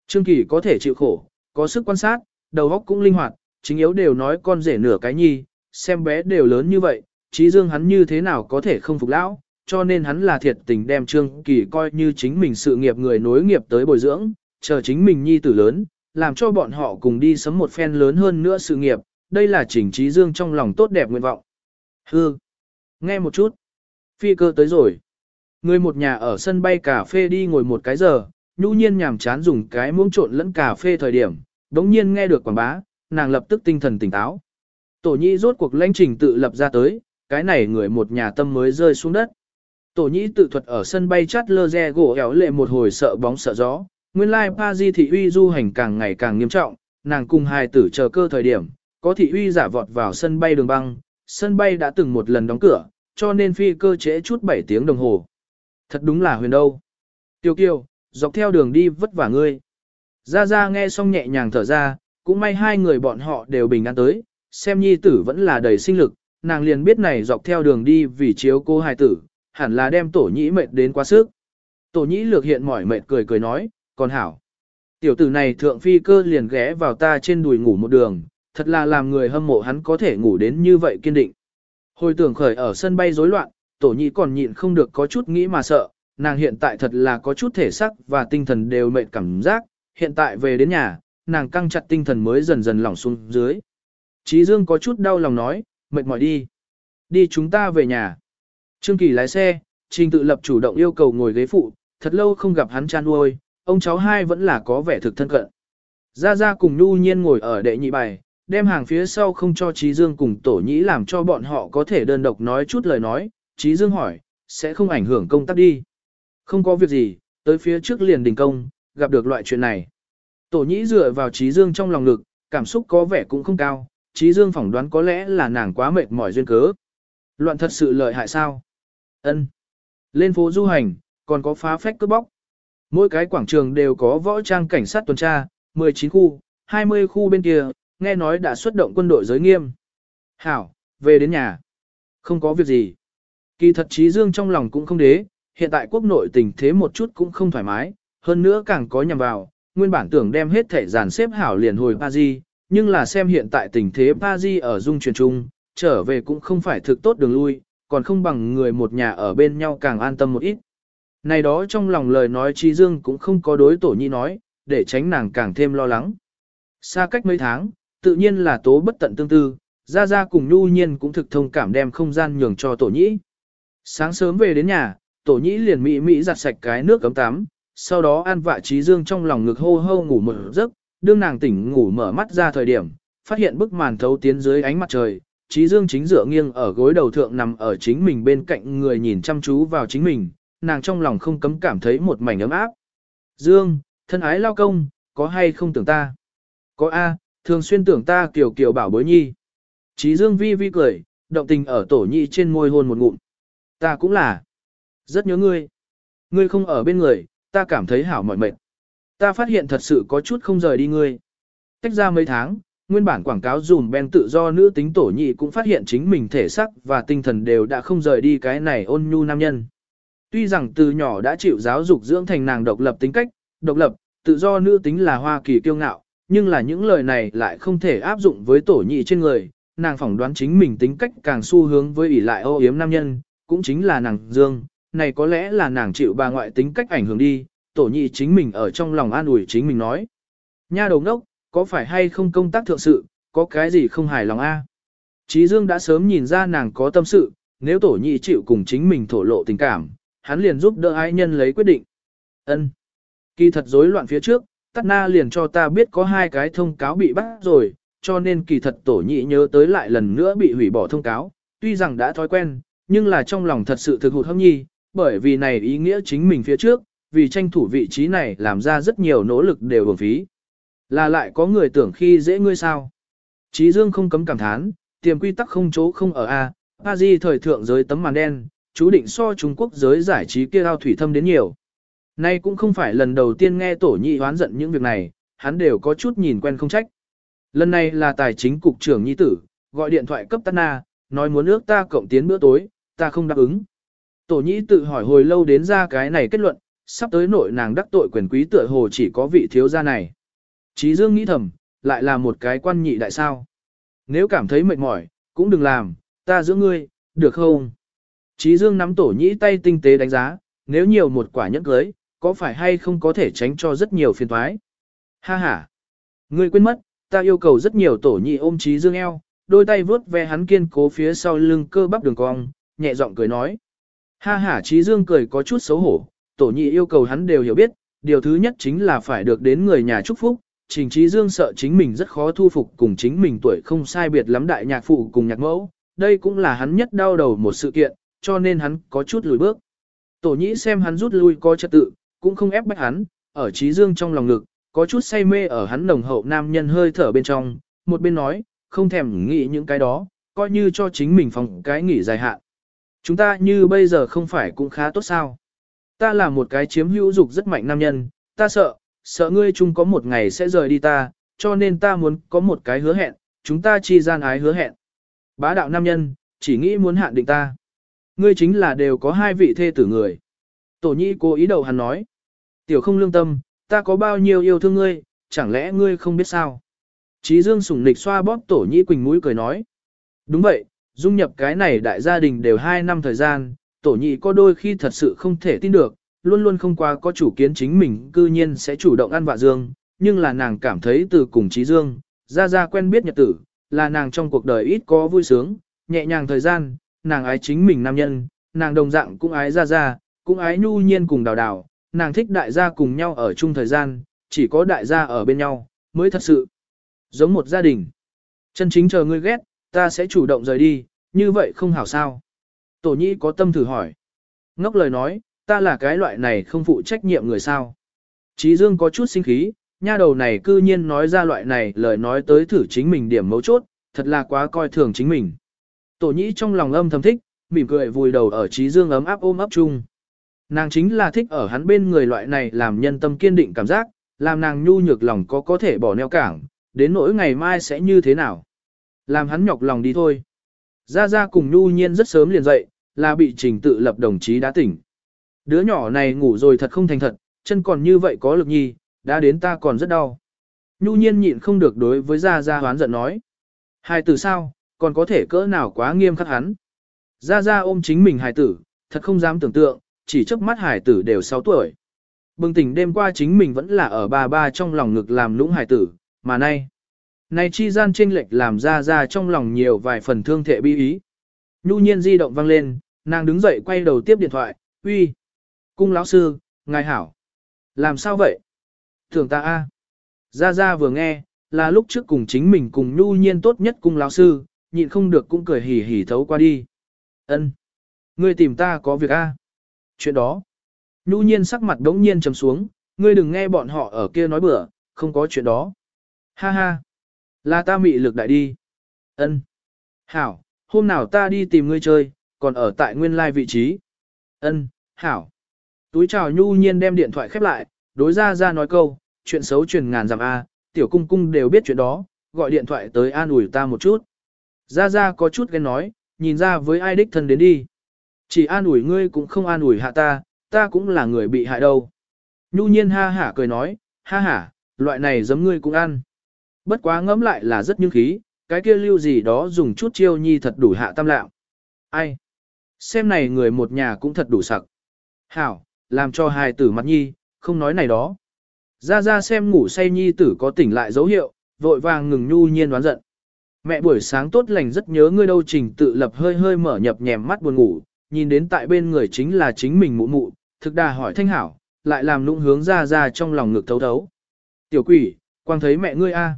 Trương Kỳ có thể chịu khổ, có sức quan sát, đầu óc cũng linh hoạt, chính yếu đều nói con rể nửa cái nhi, xem bé đều lớn như vậy, trí dương hắn như thế nào có thể không phục lão, cho nên hắn là thiệt tình đem Trương Kỳ coi như chính mình sự nghiệp người nối nghiệp tới bồi dưỡng, chờ chính mình nhi tử lớn, làm cho bọn họ cùng đi sớm một phen lớn hơn nữa sự nghiệp, đây là chỉnh trí dương trong lòng tốt đẹp nguyện vọng. Hư! Nghe một chút. Phi cơ tới rồi. Người một nhà ở sân bay cà phê đi ngồi một cái giờ, nhu nhiên nhàm chán dùng cái muỗng trộn lẫn cà phê thời điểm, đống nhiên nghe được quảng bá, nàng lập tức tinh thần tỉnh táo. Tổ nhi rốt cuộc lãnh trình tự lập ra tới, cái này người một nhà tâm mới rơi xuống đất. Tổ Nhi tự thuật ở sân bay chát lơ re gỗ éo lệ một hồi sợ bóng sợ gió, nguyên lai like, Pazi thị uy du hành càng ngày càng nghiêm trọng, nàng cùng hai tử chờ cơ thời điểm, có thị uy giả vọt vào sân bay đường băng, sân bay đã từng một lần đóng cửa, cho nên phi cơ trễ chút 7 tiếng đồng hồ. Thật đúng là huyền đâu. Tiêu kiều, dọc theo đường đi vất vả ngươi. Ra ra nghe xong nhẹ nhàng thở ra, cũng may hai người bọn họ đều bình an tới, xem nhi tử vẫn là đầy sinh lực, nàng liền biết này dọc theo đường đi vì chiếu cô hài tử, hẳn là đem tổ nhĩ mệt đến quá sức. Tổ nhĩ lược hiện mỏi mệt cười cười nói, còn hảo. Tiểu tử này thượng phi cơ liền ghé vào ta trên đùi ngủ một đường, thật là làm người hâm mộ hắn có thể ngủ đến như vậy kiên định. Hồi tưởng khởi ở sân bay rối loạn, tổ nhị còn nhịn không được có chút nghĩ mà sợ, nàng hiện tại thật là có chút thể sắc và tinh thần đều mệt cảm giác, hiện tại về đến nhà, nàng căng chặt tinh thần mới dần dần lỏng xuống dưới. Chí Dương có chút đau lòng nói, mệt mỏi đi. Đi chúng ta về nhà. Trương Kỳ lái xe, trình tự lập chủ động yêu cầu ngồi ghế phụ, thật lâu không gặp hắn chan nuôi, ông cháu hai vẫn là có vẻ thực thân cận. Gia Gia cùng Nhu Nhiên ngồi ở đệ nhị bài, đem hàng phía sau không cho Trí Dương cùng Tổ Nhĩ làm cho bọn họ có thể đơn độc nói chút lời nói. Trí Dương hỏi, sẽ không ảnh hưởng công tác đi. Không có việc gì, tới phía trước liền đình công, gặp được loại chuyện này. Tổ Nhĩ dựa vào Trí Dương trong lòng lực, cảm xúc có vẻ cũng không cao, Trí Dương phỏng đoán có lẽ là nàng quá mệt mỏi duyên cớ. Loạn thật sự lợi hại sao? Ân. Lên phố du hành, còn có phá phách cướp bóc. Mỗi cái quảng trường đều có võ trang cảnh sát tuần tra, 19 khu, 20 khu bên kia, nghe nói đã xuất động quân đội giới nghiêm. Hảo, về đến nhà. Không có việc gì. Kỳ thật trí dương trong lòng cũng không đế, hiện tại quốc nội tình thế một chút cũng không thoải mái, hơn nữa càng có nhằm vào, nguyên bản tưởng đem hết thể dàn xếp hảo liền hồi Paris, nhưng là xem hiện tại tình thế Paris ở dung truyền trung, trở về cũng không phải thực tốt đường lui, còn không bằng người một nhà ở bên nhau càng an tâm một ít. Này đó trong lòng lời nói trí dương cũng không có đối tổ nhi nói, để tránh nàng càng thêm lo lắng. Xa cách mấy tháng, tự nhiên là tố bất tận tương tư, ra ra cùng nhu nhiên cũng thực thông cảm đem không gian nhường cho tổ nhĩ. Sáng sớm về đến nhà, tổ nhĩ liền mỹ mỹ giặt sạch cái nước cấm tắm, sau đó an vạ trí dương trong lòng ngực hô hô ngủ một giấc, đương nàng tỉnh ngủ mở mắt ra thời điểm, phát hiện bức màn thấu tiến dưới ánh mặt trời, trí dương chính dựa nghiêng ở gối đầu thượng nằm ở chính mình bên cạnh người nhìn chăm chú vào chính mình, nàng trong lòng không cấm cảm thấy một mảnh ấm áp. Dương, thân ái lao công, có hay không tưởng ta? Có A, thường xuyên tưởng ta kiểu kiểu bảo bối nhi. Trí dương vi vi cười, động tình ở tổ nhi trên môi hôn một ngụm. Ta cũng là. Rất nhớ ngươi. Ngươi không ở bên người, ta cảm thấy hảo mỏi mệt. Ta phát hiện thật sự có chút không rời đi ngươi. Tách ra mấy tháng, nguyên bản quảng cáo dùm ben tự do nữ tính tổ nhị cũng phát hiện chính mình thể sắc và tinh thần đều đã không rời đi cái này ôn nhu nam nhân. Tuy rằng từ nhỏ đã chịu giáo dục dưỡng thành nàng độc lập tính cách, độc lập, tự do nữ tính là Hoa Kỳ kiêu ngạo, nhưng là những lời này lại không thể áp dụng với tổ nhị trên người, nàng phỏng đoán chính mình tính cách càng xu hướng với ỷ lại ô yếm nam nhân, cũng chính là nàng dương, này có lẽ là nàng chịu bà ngoại tính cách ảnh hưởng đi, tổ nhị chính mình ở trong lòng an ủi chính mình nói. Nha đầu ngốc, có phải hay không công tác thượng sự, có cái gì không hài lòng a? À? Chí Dương đã sớm nhìn ra nàng có tâm sự, nếu tổ nhị chịu cùng chính mình thổ lộ tình cảm, hắn liền giúp đỡ ái nhân lấy quyết định. Ân. Kỳ thật rối loạn phía trước, Tát Na liền cho ta biết có hai cái thông cáo bị bắt rồi, cho nên kỳ thật tổ nhị nhớ tới lại lần nữa bị hủy bỏ thông cáo, tuy rằng đã thói quen, nhưng là trong lòng thật sự thực hụt hâm nhi, bởi vì này ý nghĩa chính mình phía trước, vì tranh thủ vị trí này làm ra rất nhiều nỗ lực đều uổng phí. Là lại có người tưởng khi dễ ngươi sao. Chí Dương không cấm cảm thán, tiềm quy tắc không chỗ không ở A, A Di thời thượng giới tấm màn đen, chú định so Trung Quốc giới giải trí kia ao thủy thâm đến nhiều. Nay cũng không phải lần đầu tiên nghe tổ nhị hoán giận những việc này, hắn đều có chút nhìn quen không trách. Lần này là tài chính cục trưởng nhi tử, gọi điện thoại cấp Tana, nói muốn ước ta cộng tiến bữa tối, ta không đáp ứng. Tổ nhĩ tự hỏi hồi lâu đến ra cái này kết luận, sắp tới nội nàng đắc tội quyền quý tựa hồ chỉ có vị thiếu gia này. Chí Dương nghĩ thầm, lại là một cái quan nhị đại sao. Nếu cảm thấy mệt mỏi, cũng đừng làm, ta giữ ngươi, được không? Chí Dương nắm tổ nhĩ tay tinh tế đánh giá, nếu nhiều một quả nhẫn cưới, có phải hay không có thể tránh cho rất nhiều phiền toái? Ha ha! Ngươi quên mất, ta yêu cầu rất nhiều tổ nhị ôm Chí Dương eo, đôi tay vướt ve hắn kiên cố phía sau lưng cơ bắp đường cong, nhẹ giọng cười nói. Ha ha Chí Dương cười có chút xấu hổ, tổ nhị yêu cầu hắn đều hiểu biết, điều thứ nhất chính là phải được đến người nhà chúc phúc. Trình Chí Dương sợ chính mình rất khó thu phục cùng chính mình tuổi không sai biệt lắm đại nhạc phụ cùng nhạc mẫu, đây cũng là hắn nhất đau đầu một sự kiện, cho nên hắn có chút lùi bước. Tổ nhĩ xem hắn rút lui có trật tự, cũng không ép bách hắn, ở trí dương trong lòng ngực, có chút say mê ở hắn nồng hậu nam nhân hơi thở bên trong, một bên nói, không thèm nghĩ những cái đó, coi như cho chính mình phòng cái nghỉ dài hạn. Chúng ta như bây giờ không phải cũng khá tốt sao. Ta là một cái chiếm hữu dục rất mạnh nam nhân, ta sợ, sợ ngươi chung có một ngày sẽ rời đi ta, cho nên ta muốn có một cái hứa hẹn, chúng ta chi gian ái hứa hẹn. Bá đạo nam nhân, chỉ nghĩ muốn hạn định ta. Ngươi chính là đều có hai vị thê tử người. Tổ nhi cố ý đầu hắn nói. Tiểu không lương tâm, ta có bao nhiêu yêu thương ngươi, chẳng lẽ ngươi không biết sao? Chí dương sủng nịch xoa bóp tổ nhi quỳnh mũi cười nói. Đúng vậy, dung nhập cái này đại gia đình đều hai năm thời gian, tổ nhị có đôi khi thật sự không thể tin được, luôn luôn không qua có chủ kiến chính mình cư nhiên sẽ chủ động ăn vạ dương, nhưng là nàng cảm thấy từ cùng trí dương, ra ra quen biết nhật tử, là nàng trong cuộc đời ít có vui sướng, nhẹ nhàng thời gian, nàng ái chính mình nam nhân, nàng đồng dạng cũng ái ra ra, cũng ái nhu nhiên cùng đào đào, nàng thích đại gia cùng nhau ở chung thời gian, chỉ có đại gia ở bên nhau, mới thật sự giống một gia đình. Chân chính chờ ngươi ghét, ta sẽ chủ động rời đi, như vậy không hảo sao. Tổ nhĩ có tâm thử hỏi. Ngốc lời nói, ta là cái loại này không phụ trách nhiệm người sao. Chí Dương có chút sinh khí, nha đầu này cư nhiên nói ra loại này lời nói tới thử chính mình điểm mấu chốt, thật là quá coi thường chính mình. Tổ nhĩ trong lòng âm thầm thích, mỉm cười vùi đầu ở Chí Dương ấm áp ôm ấp chung. Nàng chính là thích ở hắn bên người loại này làm nhân tâm kiên định cảm giác, làm nàng nhu nhược lòng có có thể bỏ neo cảng, đến nỗi ngày mai sẽ như thế nào. Làm hắn nhọc lòng đi thôi. Gia Gia cùng nhu nhiên rất sớm liền dậy, là bị trình tự lập đồng chí đã tỉnh. Đứa nhỏ này ngủ rồi thật không thành thật, chân còn như vậy có lực nhi, đã đến ta còn rất đau. Nhu nhiên nhịn không được đối với Gia Gia hoán giận nói. Hai từ sao, còn có thể cỡ nào quá nghiêm khắc hắn. Gia Gia ôm chính mình hài tử, thật không dám tưởng tượng, chỉ chớp mắt hài tử đều 6 tuổi. Bừng tỉnh đêm qua chính mình vẫn là ở bà ba trong lòng ngực làm lũng hài tử, mà nay này chi gian chênh lệch làm ra ra trong lòng nhiều vài phần thương thể bi ý. Nhu nhiên di động vang lên, nàng đứng dậy quay đầu tiếp điện thoại, uy. Cung lão sư, ngài hảo. Làm sao vậy? Thường ta a. Gia Gia vừa nghe, là lúc trước cùng chính mình cùng nhu nhiên tốt nhất cung lão sư, nhịn không được cũng cười hỉ hỉ thấu qua đi. Ân, Ngươi tìm ta có việc a? Chuyện đó. Nhu nhiên sắc mặt đống nhiên trầm xuống, ngươi đừng nghe bọn họ ở kia nói bừa, không có chuyện đó. Ha ha. Là ta mị lực đại đi. Ân. Hảo, hôm nào ta đi tìm ngươi chơi, còn ở tại nguyên lai vị trí. Ân, hảo. Túi chào nhu nhiên đem điện thoại khép lại, đối ra ra nói câu, chuyện xấu truyền ngàn dặm A, tiểu cung cung đều biết chuyện đó, gọi điện thoại tới an ủi ta một chút. Ra ra có chút ghen nói, nhìn ra với ai đích thân đến đi. Chỉ an ủi ngươi cũng không an ủi hạ ta, ta cũng là người bị hại đâu. Nhu nhiên ha hả cười nói, ha hả, loại này giống ngươi cũng ăn. Bất quá ngẫm lại là rất nhưng khí, cái kia lưu gì đó dùng chút chiêu nhi thật đủ hạ tam lạng. Ai? Xem này người một nhà cũng thật đủ sặc. Hảo, làm cho hài tử mặt nhi, không nói này đó. Ra ra xem ngủ say nhi tử có tỉnh lại dấu hiệu, vội vàng ngừng nhu nhiên đoán giận. Mẹ buổi sáng tốt lành rất nhớ ngươi đâu trình tự lập hơi hơi mở nhập nhèm mắt buồn ngủ, nhìn đến tại bên người chính là chính mình mụ mụ, thực đà hỏi thanh hảo, lại làm nụng hướng ra ra trong lòng ngực thấu thấu. Tiểu quỷ, quang thấy mẹ ngươi a.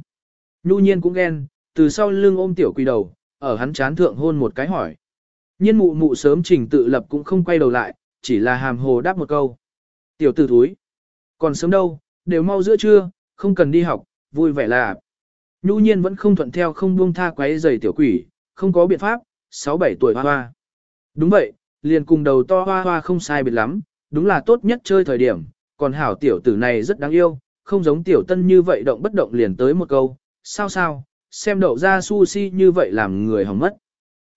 Nhu nhiên cũng ghen, từ sau lưng ôm tiểu quỷ đầu, ở hắn chán thượng hôn một cái hỏi. Nhiên mụ mụ sớm trình tự lập cũng không quay đầu lại, chỉ là hàm hồ đáp một câu. Tiểu tử thúi. Còn sớm đâu, đều mau giữa trưa, không cần đi học, vui vẻ là. Nhu nhiên vẫn không thuận theo không buông tha quấy giày tiểu quỷ, không có biện pháp, 6-7 tuổi hoa hoa. Đúng vậy, liền cùng đầu to hoa hoa không sai biệt lắm, đúng là tốt nhất chơi thời điểm, còn hảo tiểu tử này rất đáng yêu, không giống tiểu tân như vậy động bất động liền tới một câu, sao sao, xem đậu ra sushi như vậy làm người hỏng mất.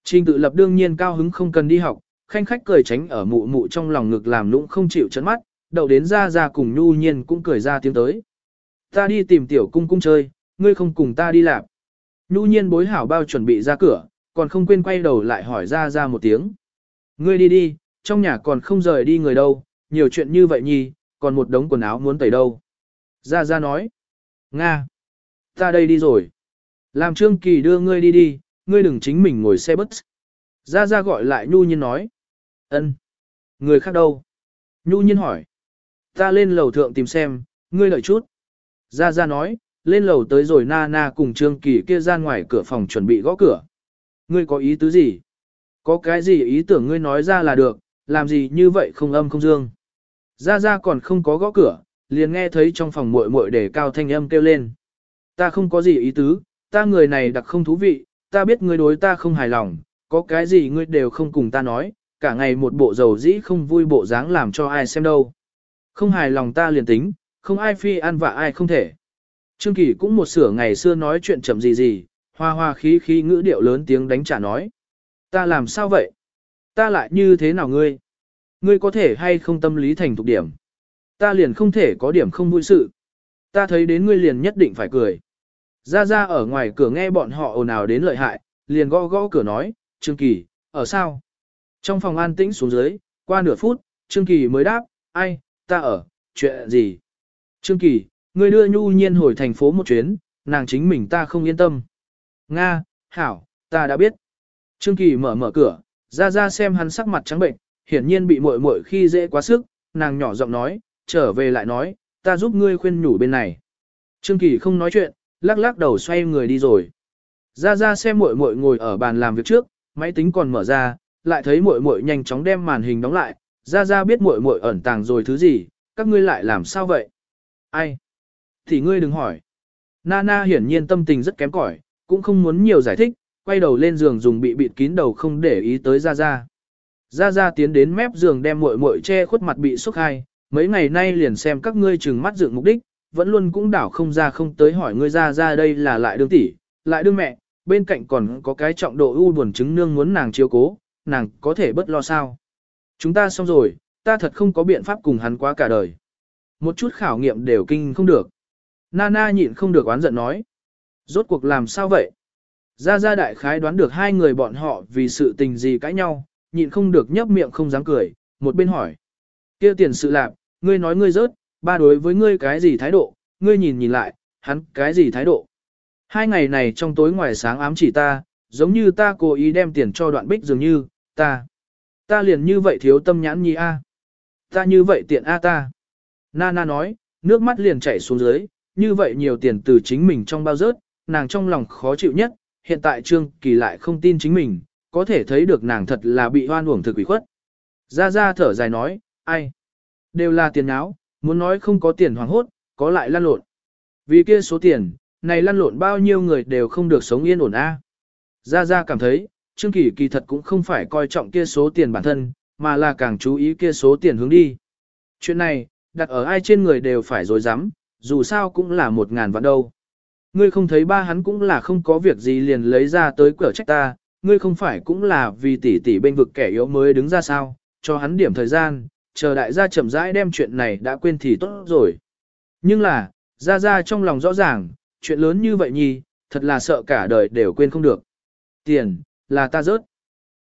Trình tự lập đương nhiên cao hứng không cần đi học, khanh khách cười tránh ở mụ mụ trong lòng ngực làm lũng không chịu chấn mắt, đậu đến ra ra cùng nhu nhiên cũng cười ra tiếng tới. Ta đi tìm tiểu cung cung chơi, ngươi không cùng ta đi làm. Nhu nhiên bối hảo bao chuẩn bị ra cửa, còn không quên quay đầu lại hỏi ra ra một tiếng. Ngươi đi đi, trong nhà còn không rời đi người đâu, nhiều chuyện như vậy nhi, còn một đống quần áo muốn tẩy đâu. Ra ra nói. Nga. Ta đây đi rồi. Làm Trương Kỳ đưa ngươi đi đi, ngươi đừng chính mình ngồi xe bus. Ra ra gọi lại Nhu Nhiên nói. ân, Người khác đâu? Nhu Nhiên hỏi. Ta lên lầu thượng tìm xem, ngươi đợi chút. Ra ra nói, lên lầu tới rồi na na cùng Trương Kỳ kia ra ngoài cửa phòng chuẩn bị gõ cửa. Ngươi có ý tứ gì? Có cái gì ý tưởng ngươi nói ra là được, làm gì như vậy không âm không dương. Ra ra còn không có gõ cửa, liền nghe thấy trong phòng muội muội để cao thanh âm kêu lên. Ta không có gì ý tứ, ta người này đặc không thú vị, ta biết ngươi đối ta không hài lòng, có cái gì ngươi đều không cùng ta nói, cả ngày một bộ dầu dĩ không vui bộ dáng làm cho ai xem đâu. Không hài lòng ta liền tính, không ai phi ăn và ai không thể. Trương Kỳ cũng một sửa ngày xưa nói chuyện chậm gì gì, hoa hoa khí khí ngữ điệu lớn tiếng đánh trả nói. Ta làm sao vậy? Ta lại như thế nào ngươi? Ngươi có thể hay không tâm lý thành thục điểm? Ta liền không thể có điểm không vui sự. Ta thấy đến ngươi liền nhất định phải cười. Ra ra ở ngoài cửa nghe bọn họ ồn ào đến lợi hại, liền gõ gõ cửa nói, Trương Kỳ, ở sao? Trong phòng an tĩnh xuống dưới, qua nửa phút, Trương Kỳ mới đáp, ai, ta ở, chuyện gì? Trương Kỳ, ngươi đưa nhu nhiên hồi thành phố một chuyến, nàng chính mình ta không yên tâm. Nga, Hảo, ta đã biết. Trương Kỳ mở mở cửa, ra ra xem hắn sắc mặt trắng bệnh, hiển nhiên bị muội muội khi dễ quá sức, nàng nhỏ giọng nói, trở về lại nói, ta giúp ngươi khuyên nhủ bên này. Trương Kỳ không nói chuyện, lắc lắc đầu xoay người đi rồi. Ra ra xem muội muội ngồi ở bàn làm việc trước, máy tính còn mở ra, lại thấy muội muội nhanh chóng đem màn hình đóng lại, ra ra biết muội muội ẩn tàng rồi thứ gì, các ngươi lại làm sao vậy? Ai? Thì ngươi đừng hỏi. Nana hiển nhiên tâm tình rất kém cỏi, cũng không muốn nhiều giải thích, quay đầu lên giường dùng bị bịt kín đầu không để ý tới ra ra. Ra ra tiến đến mép giường đem muội muội che khuất mặt bị xúc hai, mấy ngày nay liền xem các ngươi trừng mắt dựng mục đích, vẫn luôn cũng đảo không ra không tới hỏi ngươi ra ra đây là lại đương tỷ, lại đương mẹ, bên cạnh còn có cái trọng độ u buồn chứng nương muốn nàng chiếu cố, nàng có thể bất lo sao. Chúng ta xong rồi, ta thật không có biện pháp cùng hắn quá cả đời. Một chút khảo nghiệm đều kinh không được. Nana nhịn không được oán giận nói. Rốt cuộc làm sao vậy? Gia Gia đại khái đoán được hai người bọn họ vì sự tình gì cãi nhau, nhịn không được nhấp miệng không dám cười, một bên hỏi. kia tiền sự lạc, ngươi nói ngươi rớt, ba đối với ngươi cái gì thái độ, ngươi nhìn nhìn lại, hắn cái gì thái độ. Hai ngày này trong tối ngoài sáng ám chỉ ta, giống như ta cố ý đem tiền cho đoạn bích dường như, ta. Ta liền như vậy thiếu tâm nhãn nhi a. Ta như vậy tiện a ta. Nana nói, nước mắt liền chảy xuống dưới, như vậy nhiều tiền từ chính mình trong bao rớt, nàng trong lòng khó chịu nhất, hiện tại Trương Kỳ lại không tin chính mình, có thể thấy được nàng thật là bị hoan uổng thực quỷ khuất. Ra ra thở dài nói, ai? Đều là tiền áo, muốn nói không có tiền hoàng hốt, có lại lăn lộn. Vì kia số tiền, này lăn lộn bao nhiêu người đều không được sống yên ổn a. À. gia cảm thấy, Trương Kỳ kỳ thật cũng không phải coi trọng kia số tiền bản thân, mà là càng chú ý kia số tiền hướng đi. Chuyện này, đặt ở ai trên người đều phải dối rắm dù sao cũng là một ngàn vạn đâu. Ngươi không thấy ba hắn cũng là không có việc gì liền lấy ra tới cửa trách ta, ngươi không phải cũng là vì tỷ tỷ bên vực kẻ yếu mới đứng ra sao, cho hắn điểm thời gian, chờ đại gia chậm rãi đem chuyện này đã quên thì tốt rồi. Nhưng là, ra ra trong lòng rõ ràng, chuyện lớn như vậy nhi, thật là sợ cả đời đều quên không được. Tiền, là ta rớt.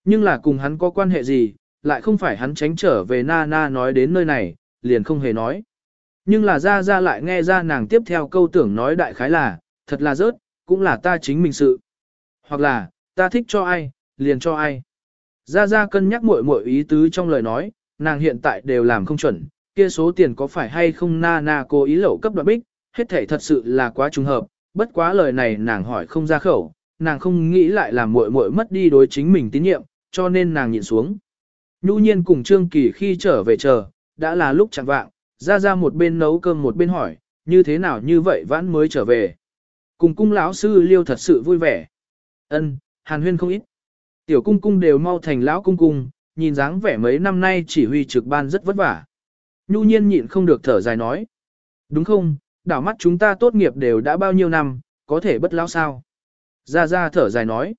Nhưng là cùng hắn có quan hệ gì, lại không phải hắn tránh trở về na na nói đến nơi này, liền không hề nói. Nhưng là ra ra lại nghe ra nàng tiếp theo câu tưởng nói đại khái là, thật là rớt, cũng là ta chính mình sự. Hoặc là, ta thích cho ai, liền cho ai. Ra ra cân nhắc muội muội ý tứ trong lời nói, nàng hiện tại đều làm không chuẩn, kia số tiền có phải hay không na na cố ý lẩu cấp đoạn bích, hết thể thật sự là quá trùng hợp, bất quá lời này nàng hỏi không ra khẩu, nàng không nghĩ lại làm muội muội mất đi đối chính mình tín nhiệm, cho nên nàng nhịn xuống. Nhu nhiên cùng Trương Kỳ khi trở về chờ, đã là lúc chẳng vạng, ra ra một bên nấu cơm một bên hỏi, như thế nào như vậy vãn mới trở về. Cùng cung lão sư liêu thật sự vui vẻ. Ân, hàn huyên không ít. Tiểu cung cung đều mau thành lão cung cung, nhìn dáng vẻ mấy năm nay chỉ huy trực ban rất vất vả. Nhu nhiên nhịn không được thở dài nói. Đúng không, đảo mắt chúng ta tốt nghiệp đều đã bao nhiêu năm, có thể bất lão sao. Ra ra thở dài nói.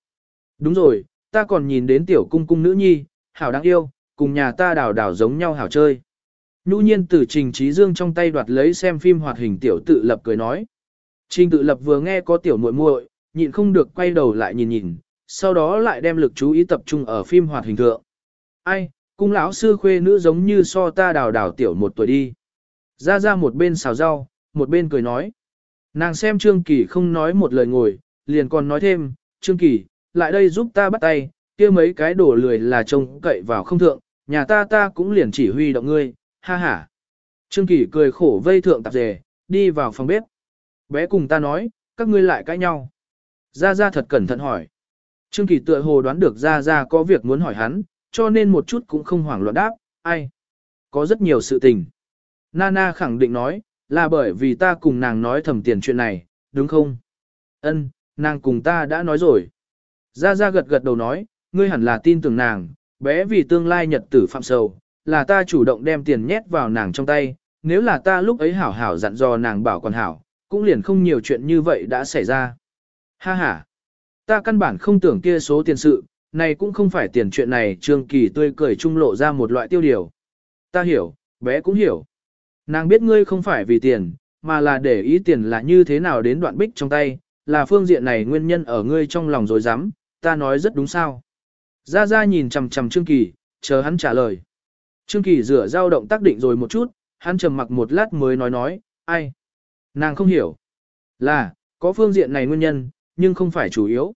Đúng rồi, ta còn nhìn đến tiểu cung cung nữ nhi, hảo đáng yêu, cùng nhà ta đảo đảo giống nhau hảo chơi. Nhu nhiên từ trình trí dương trong tay đoạt lấy xem phim hoạt hình tiểu tự lập cười nói. Trình tự lập vừa nghe có tiểu muội muội, nhịn không được quay đầu lại nhìn nhìn, sau đó lại đem lực chú ý tập trung ở phim hoạt hình thượng. Ai, cung lão sư khuê nữ giống như so ta đào đào tiểu một tuổi đi. Ra ra một bên xào rau, một bên cười nói. Nàng xem Trương Kỳ không nói một lời ngồi, liền còn nói thêm, Trương Kỳ, lại đây giúp ta bắt tay, kia mấy cái đổ lười là trông cậy vào không thượng, nhà ta ta cũng liền chỉ huy động ngươi, ha ha. Trương Kỳ cười khổ vây thượng tạp dề, đi vào phòng bếp. Bé cùng ta nói, các ngươi lại cãi nhau. Gia Gia thật cẩn thận hỏi. Trương Kỳ tựa hồ đoán được Gia Gia có việc muốn hỏi hắn, cho nên một chút cũng không hoảng loạn đáp, ai. Có rất nhiều sự tình. Nana khẳng định nói, là bởi vì ta cùng nàng nói thầm tiền chuyện này, đúng không? Ân, nàng cùng ta đã nói rồi. Gia Gia gật gật đầu nói, ngươi hẳn là tin tưởng nàng, bé vì tương lai nhật tử phạm sầu, là ta chủ động đem tiền nhét vào nàng trong tay, nếu là ta lúc ấy hảo hảo dặn dò nàng bảo còn hảo, cũng liền không nhiều chuyện như vậy đã xảy ra. Ha ha, ta căn bản không tưởng kia số tiền sự, này cũng không phải tiền chuyện này Trương Kỳ tươi cười trung lộ ra một loại tiêu điều. Ta hiểu, bé cũng hiểu. Nàng biết ngươi không phải vì tiền, mà là để ý tiền là như thế nào đến đoạn bích trong tay, là phương diện này nguyên nhân ở ngươi trong lòng rồi dám, ta nói rất đúng sao. Ra Ra nhìn chằm chằm Trương Kỳ, chờ hắn trả lời. Trương Kỳ rửa dao động tác định rồi một chút, hắn trầm mặc một lát mới nói nói, ai? Nàng không hiểu. Là, có phương diện này nguyên nhân, nhưng không phải chủ yếu.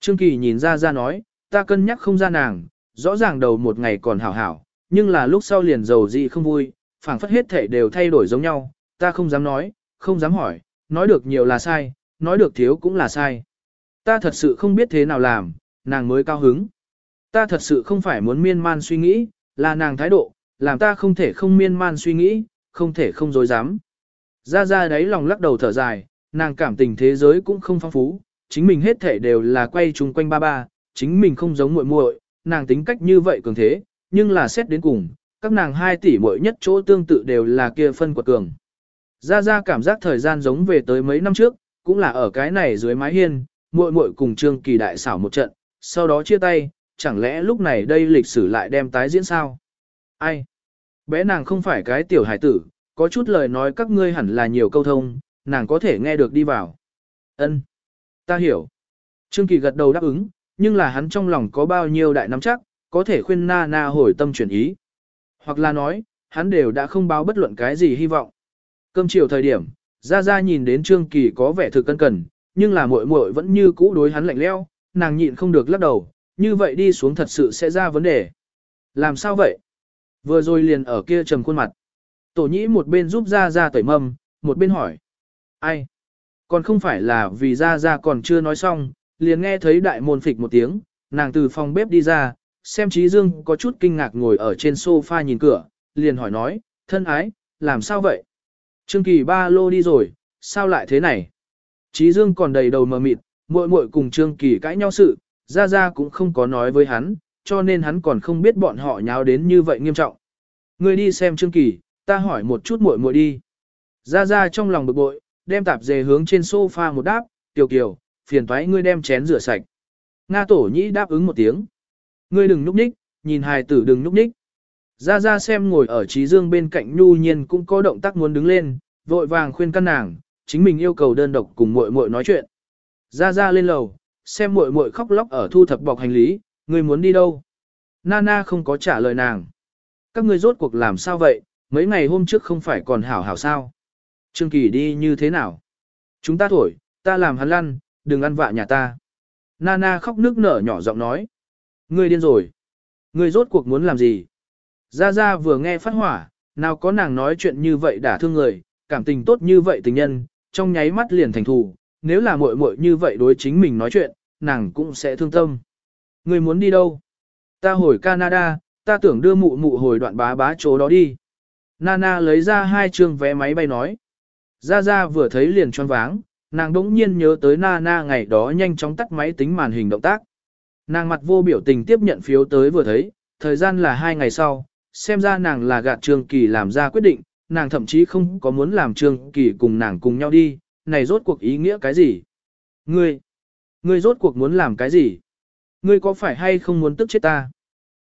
Trương Kỳ nhìn ra ra nói, ta cân nhắc không ra nàng, rõ ràng đầu một ngày còn hảo hảo, nhưng là lúc sau liền giàu gì không vui, phảng phất hết thể đều thay đổi giống nhau, ta không dám nói, không dám hỏi, nói được nhiều là sai, nói được thiếu cũng là sai. Ta thật sự không biết thế nào làm, nàng mới cao hứng. Ta thật sự không phải muốn miên man suy nghĩ, là nàng thái độ, làm ta không thể không miên man suy nghĩ, không thể không dối dám. Ra ra đấy lòng lắc đầu thở dài, nàng cảm tình thế giới cũng không phong phú, chính mình hết thể đều là quay chung quanh ba ba, chính mình không giống muội muội, nàng tính cách như vậy cường thế, nhưng là xét đến cùng, các nàng hai tỷ muội nhất chỗ tương tự đều là kia phân quật cường. Gia gia cảm giác thời gian giống về tới mấy năm trước, cũng là ở cái này dưới mái hiên, muội muội cùng Trương Kỳ đại xảo một trận, sau đó chia tay, chẳng lẽ lúc này đây lịch sử lại đem tái diễn sao? Ai? Bé nàng không phải cái tiểu hải tử, có chút lời nói các ngươi hẳn là nhiều câu thông, nàng có thể nghe được đi vào. Ân, Ta hiểu. Trương Kỳ gật đầu đáp ứng, nhưng là hắn trong lòng có bao nhiêu đại nắm chắc, có thể khuyên na na hồi tâm chuyển ý. Hoặc là nói, hắn đều đã không báo bất luận cái gì hy vọng. Cơm chiều thời điểm, Gia Gia nhìn đến Trương Kỳ có vẻ thực cân cần, nhưng là muội muội vẫn như cũ đối hắn lạnh leo, nàng nhịn không được lắc đầu, như vậy đi xuống thật sự sẽ ra vấn đề. Làm sao vậy? Vừa rồi liền ở kia trầm khuôn mặt. Tổ nhĩ một bên giúp Gia Gia tẩy mâm, một bên hỏi. Ai? Còn không phải là vì Gia Gia còn chưa nói xong, liền nghe thấy đại môn phịch một tiếng, nàng từ phòng bếp đi ra, xem Trí Dương có chút kinh ngạc ngồi ở trên sofa nhìn cửa, liền hỏi nói, thân ái, làm sao vậy? Trương Kỳ ba lô đi rồi, sao lại thế này? Trí Dương còn đầy đầu mờ mịt, muội muội cùng Trương Kỳ cãi nhau sự, Gia Gia cũng không có nói với hắn, cho nên hắn còn không biết bọn họ nháo đến như vậy nghiêm trọng. Ngươi đi xem Trương Kỳ, ta hỏi một chút muội muội đi. Gia Gia trong lòng bực bội, đem tạp dề hướng trên sofa một đáp, tiểu kiều, phiền toái ngươi đem chén rửa sạch. Nga tổ nhĩ đáp ứng một tiếng. Ngươi đừng núp ních, nhìn hài tử đừng núp ních. Ra ra xem ngồi ở trí dương bên cạnh nhu nhiên cũng có động tác muốn đứng lên, vội vàng khuyên căn nàng, chính mình yêu cầu đơn độc cùng muội muội nói chuyện. Ra ra lên lầu, xem muội muội khóc lóc ở thu thập bọc hành lý, ngươi muốn đi đâu? Nana không có trả lời nàng. Các ngươi rốt cuộc làm sao vậy, mấy ngày hôm trước không phải còn hảo hảo sao? Trương Kỳ đi như thế nào? Chúng ta thổi, ta làm hắn lăn, đừng ăn vạ nhà ta. Nana khóc nước nở nhỏ giọng nói. Ngươi điên rồi. Ngươi rốt cuộc muốn làm gì? Gia Gia vừa nghe phát hỏa, nào có nàng nói chuyện như vậy đả thương người, cảm tình tốt như vậy tình nhân, trong nháy mắt liền thành thù, nếu là muội muội như vậy đối chính mình nói chuyện, nàng cũng sẽ thương tâm. Ngươi muốn đi đâu? Ta hồi Canada, ta tưởng đưa mụ mụ hồi đoạn bá bá chỗ đó đi. Nana lấy ra hai trường vé máy bay nói. Gia Gia vừa thấy liền choáng váng, nàng đỗng nhiên nhớ tới Nana ngày đó nhanh chóng tắt máy tính màn hình động tác. Nàng mặt vô biểu tình tiếp nhận phiếu tới vừa thấy, thời gian là hai ngày sau, xem ra nàng là gạt Trương Kỳ làm ra quyết định, nàng thậm chí không có muốn làm Trương Kỳ cùng nàng cùng nhau đi, này rốt cuộc ý nghĩa cái gì? Ngươi, ngươi rốt cuộc muốn làm cái gì? Ngươi có phải hay không muốn tức chết ta?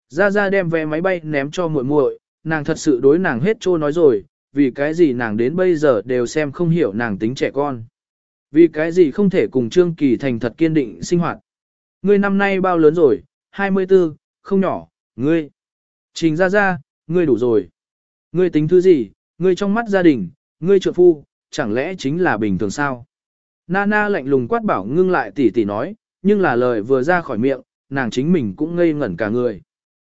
Ra ra đem vé máy bay ném cho muội muội, nàng thật sự đối nàng hết trô nói rồi, vì cái gì nàng đến bây giờ đều xem không hiểu nàng tính trẻ con. Vì cái gì không thể cùng Trương Kỳ thành thật kiên định sinh hoạt. Ngươi năm nay bao lớn rồi, 24, không nhỏ, ngươi. Trình ra ra, ngươi đủ rồi. Ngươi tính thứ gì, ngươi trong mắt gia đình, ngươi trợ phu, chẳng lẽ chính là bình thường sao? Nana lạnh lùng quát bảo ngưng lại tỉ tỉ nói, nhưng là lời vừa ra khỏi miệng, nàng chính mình cũng ngây ngẩn cả người.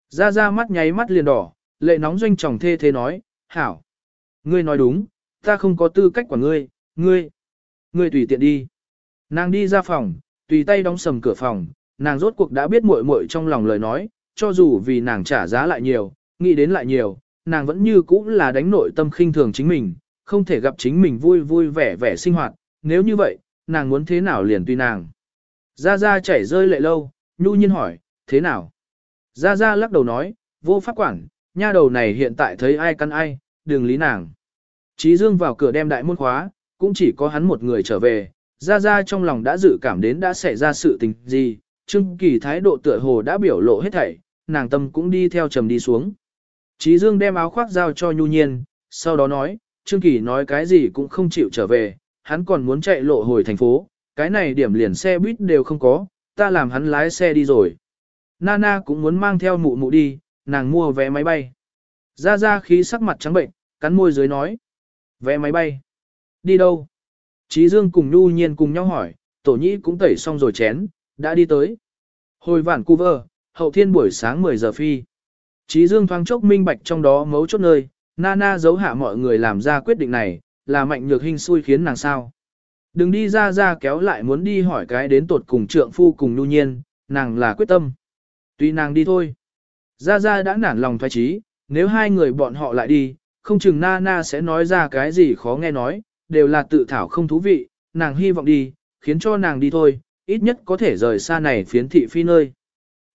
Ra ra mắt nháy mắt liền đỏ, lệ nóng doanh chồng thê thế nói, hảo. Ngươi nói đúng, ta không có tư cách của ngươi, ngươi, ngươi tùy tiện đi. Nàng đi ra phòng, tùy tay đóng sầm cửa phòng, nàng rốt cuộc đã biết muội muội trong lòng lời nói, cho dù vì nàng trả giá lại nhiều, nghĩ đến lại nhiều, nàng vẫn như cũ là đánh nội tâm khinh thường chính mình, không thể gặp chính mình vui vui vẻ vẻ sinh hoạt, nếu như vậy, nàng muốn thế nào liền tùy nàng. Gia Gia chảy rơi lệ lâu, nhu nhiên hỏi, thế nào? Gia Gia lắc đầu nói, vô pháp quản, nha đầu này hiện tại thấy ai căn ai, đừng lý nàng. Chí Dương vào cửa đem đại môn khóa, cũng chỉ có hắn một người trở về, Gia Gia trong lòng đã dự cảm đến đã xảy ra sự tình gì, Trương Kỳ thái độ tựa hồ đã biểu lộ hết thảy, nàng tâm cũng đi theo trầm đi xuống. Chí Dương đem áo khoác giao cho Nhu Nhiên, sau đó nói, Trương Kỳ nói cái gì cũng không chịu trở về, hắn còn muốn chạy lộ hồi thành phố, cái này điểm liền xe buýt đều không có, ta làm hắn lái xe đi rồi. Nana cũng muốn mang theo mụ mụ đi, nàng mua vé máy bay. Ra ra khí sắc mặt trắng bệnh, cắn môi dưới nói. Vé máy bay. Đi đâu? Chí Dương cùng Nhu Nhiên cùng nhau hỏi, tổ nhĩ cũng tẩy xong rồi chén, đã đi tới. Hồi vạn cu vơ, hậu thiên buổi sáng 10 giờ phi. Chí Dương thoáng chốc minh bạch trong đó mấu chốt nơi, Nana giấu hạ mọi người làm ra quyết định này, là mạnh nhược hình xui khiến nàng sao. Đừng đi ra ra kéo lại muốn đi hỏi cái đến tột cùng trượng phu cùng nhu nhiên, nàng là quyết tâm. Tuy nàng đi thôi. Ra ra đã nản lòng thoái trí, nếu hai người bọn họ lại đi, không chừng Nana sẽ nói ra cái gì khó nghe nói, đều là tự thảo không thú vị, nàng hy vọng đi, khiến cho nàng đi thôi, ít nhất có thể rời xa này phiến thị phi nơi.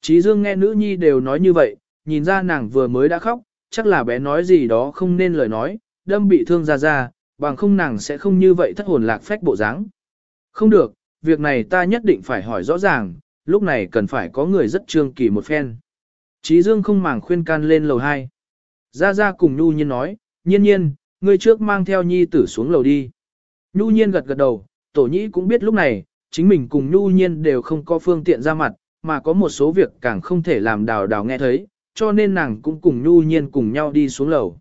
Chí Dương nghe nữ nhi đều nói như vậy, nhìn ra nàng vừa mới đã khóc, chắc là bé nói gì đó không nên lời nói, đâm bị thương ra ra, bằng không nàng sẽ không như vậy thất hồn lạc phách bộ dáng. Không được, việc này ta nhất định phải hỏi rõ ràng, lúc này cần phải có người rất trương kỳ một phen. Chí Dương không màng khuyên can lên lầu 2. Ra ra cùng Nhu Nhiên nói, nhiên nhiên, ngươi trước mang theo Nhi tử xuống lầu đi. Nhu Nhiên gật gật đầu, tổ nhĩ cũng biết lúc này, chính mình cùng Nhu Nhiên đều không có phương tiện ra mặt, mà có một số việc càng không thể làm đào đào nghe thấy, cho nên nàng cũng cùng Nhu Nhiên cùng nhau đi xuống lầu.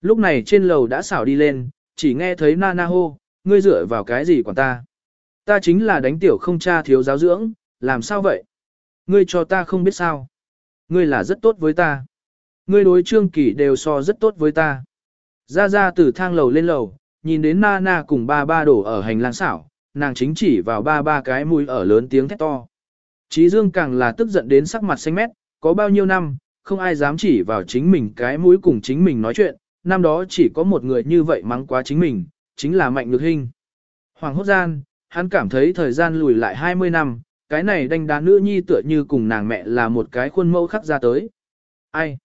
Lúc này trên lầu đã xảo đi lên, chỉ nghe thấy na na hô, ngươi dựa vào cái gì quản ta? Ta chính là đánh tiểu không cha thiếu giáo dưỡng, làm sao vậy? Ngươi cho ta không biết sao. Ngươi là rất tốt với ta. Ngươi đối trương kỷ đều so rất tốt với ta. Ra ra từ thang lầu lên lầu, nhìn đến Nana cùng ba ba đổ ở hành lang xảo, nàng chính chỉ vào ba ba cái mũi ở lớn tiếng thét to. Chí Dương càng là tức giận đến sắc mặt xanh mét, có bao nhiêu năm, không ai dám chỉ vào chính mình cái mũi cùng chính mình nói chuyện, năm đó chỉ có một người như vậy mắng quá chính mình, chính là Mạnh Nhược Hinh. Hoàng hốt gian, hắn cảm thấy thời gian lùi lại 20 năm, cái này đánh đá nữ nhi tựa như cùng nàng mẹ là một cái khuôn mẫu khắc ra tới. Ai?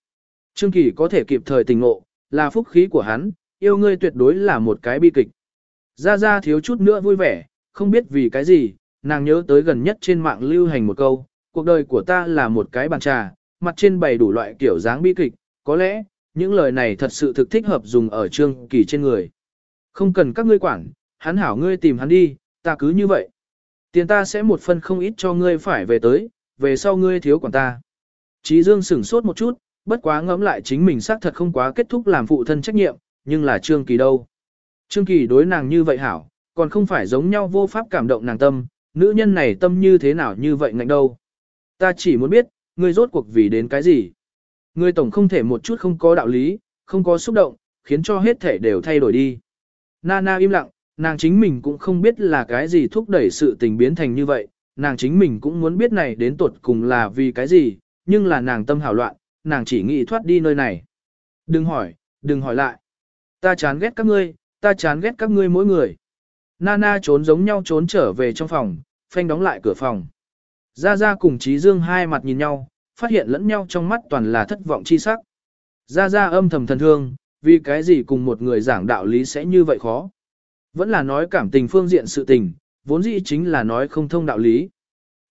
Trương Kỳ có thể kịp thời tình ngộ, là phúc khí của hắn, yêu ngươi tuyệt đối là một cái bi kịch. Ra Ra thiếu chút nữa vui vẻ, không biết vì cái gì, nàng nhớ tới gần nhất trên mạng lưu hành một câu, cuộc đời của ta là một cái bàn trà, mặt trên bày đủ loại kiểu dáng bi kịch, có lẽ, những lời này thật sự thực thích hợp dùng ở Trương Kỳ trên người. Không cần các ngươi quản, hắn hảo ngươi tìm hắn đi, ta cứ như vậy. Tiền ta sẽ một phần không ít cho ngươi phải về tới, về sau ngươi thiếu quản ta. Chí Dương sửng sốt một chút, bất quá ngẫm lại chính mình xác thật không quá kết thúc làm phụ thân trách nhiệm, nhưng là Trương Kỳ đâu. Trương Kỳ đối nàng như vậy hảo, còn không phải giống nhau vô pháp cảm động nàng tâm, nữ nhân này tâm như thế nào như vậy ngạnh đâu. Ta chỉ muốn biết, ngươi rốt cuộc vì đến cái gì. Ngươi tổng không thể một chút không có đạo lý, không có xúc động, khiến cho hết thể đều thay đổi đi. Nana im lặng, nàng chính mình cũng không biết là cái gì thúc đẩy sự tình biến thành như vậy, nàng chính mình cũng muốn biết này đến tuột cùng là vì cái gì, nhưng là nàng tâm hảo loạn, nàng chỉ nghĩ thoát đi nơi này. Đừng hỏi, đừng hỏi lại. Ta chán ghét các ngươi, ta chán ghét các ngươi mỗi người. Nana trốn giống nhau trốn trở về trong phòng, phanh đóng lại cửa phòng. Gia Gia cùng Trí Dương hai mặt nhìn nhau, phát hiện lẫn nhau trong mắt toàn là thất vọng chi sắc. Gia Gia âm thầm thần thương, vì cái gì cùng một người giảng đạo lý sẽ như vậy khó. Vẫn là nói cảm tình phương diện sự tình, vốn dĩ chính là nói không thông đạo lý.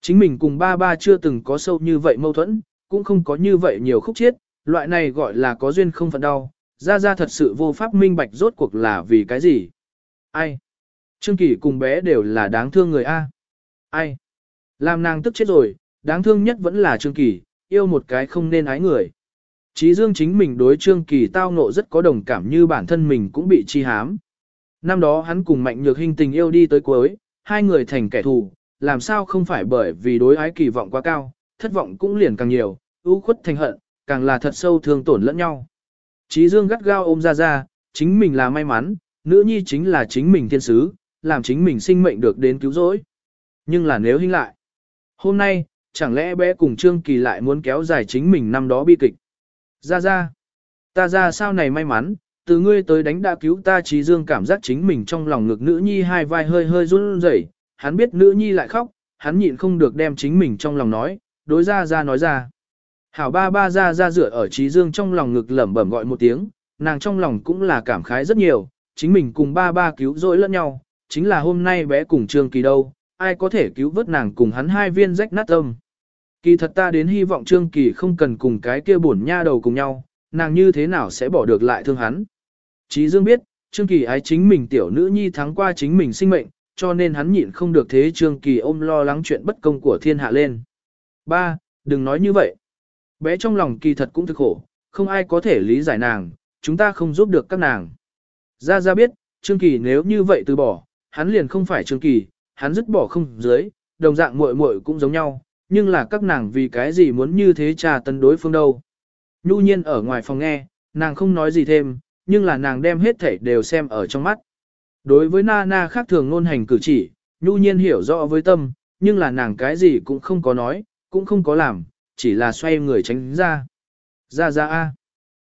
Chính mình cùng ba ba chưa từng có sâu như vậy mâu thuẫn, cũng không có như vậy nhiều khúc chiết, loại này gọi là có duyên không phận đau. Gia Gia thật sự vô pháp minh bạch rốt cuộc là vì cái gì. Ai? Trương Kỳ cùng bé đều là đáng thương người A. Ai? Làm nàng tức chết rồi, đáng thương nhất vẫn là Trương Kỳ, yêu một cái không nên ái người. Chí Dương chính mình đối Trương Kỳ tao nộ rất có đồng cảm như bản thân mình cũng bị chi hám. Năm đó hắn cùng Mạnh Nhược Hinh tình yêu đi tới cuối, hai người thành kẻ thù, làm sao không phải bởi vì đối ái kỳ vọng quá cao, thất vọng cũng liền càng nhiều, ưu khuất thành hận, càng là thật sâu thương tổn lẫn nhau. Chí Dương gắt gao ôm ra ra, chính mình là may mắn, nữ nhi chính là chính mình thiên sứ, làm chính mình sinh mệnh được đến cứu rỗi. Nhưng là nếu hình lại, hôm nay, chẳng lẽ bé cùng Trương Kỳ lại muốn kéo dài chính mình năm đó bi kịch. Ra ra, ta ra sao này may mắn, từ ngươi tới đánh đã cứu ta Chí dương cảm giác chính mình trong lòng ngực nữ nhi hai vai hơi hơi run rẩy, hắn biết nữ nhi lại khóc, hắn nhịn không được đem chính mình trong lòng nói, đối ra ra nói ra. Hảo ba ba ra ra dựa ở trí dương trong lòng ngực lẩm bẩm gọi một tiếng, nàng trong lòng cũng là cảm khái rất nhiều, chính mình cùng ba ba cứu rỗi lẫn nhau, chính là hôm nay bé cùng Trương Kỳ đâu, ai có thể cứu vớt nàng cùng hắn hai viên rách nát tâm. Kỳ thật ta đến hy vọng Trương Kỳ không cần cùng cái kia bổn nha đầu cùng nhau, nàng như thế nào sẽ bỏ được lại thương hắn. Chí Dương biết, Trương Kỳ ái chính mình tiểu nữ nhi thắng qua chính mình sinh mệnh, cho nên hắn nhịn không được thế Trương Kỳ ôm lo lắng chuyện bất công của thiên hạ lên. Ba, đừng nói như vậy. Bé trong lòng kỳ thật cũng thực khổ, không ai có thể lý giải nàng, chúng ta không giúp được các nàng. Gia Gia biết, Trương Kỳ nếu như vậy từ bỏ, hắn liền không phải Trương Kỳ, hắn dứt bỏ không dưới, đồng dạng muội muội cũng giống nhau, nhưng là các nàng vì cái gì muốn như thế trà tân đối phương đâu. Nhu nhiên ở ngoài phòng nghe, nàng không nói gì thêm, nhưng là nàng đem hết thảy đều xem ở trong mắt. Đối với Nana khác thường ngôn hành cử chỉ, Nhu nhiên hiểu rõ với tâm, nhưng là nàng cái gì cũng không có nói, cũng không có làm, chỉ là xoay người tránh ra. Ra ra a,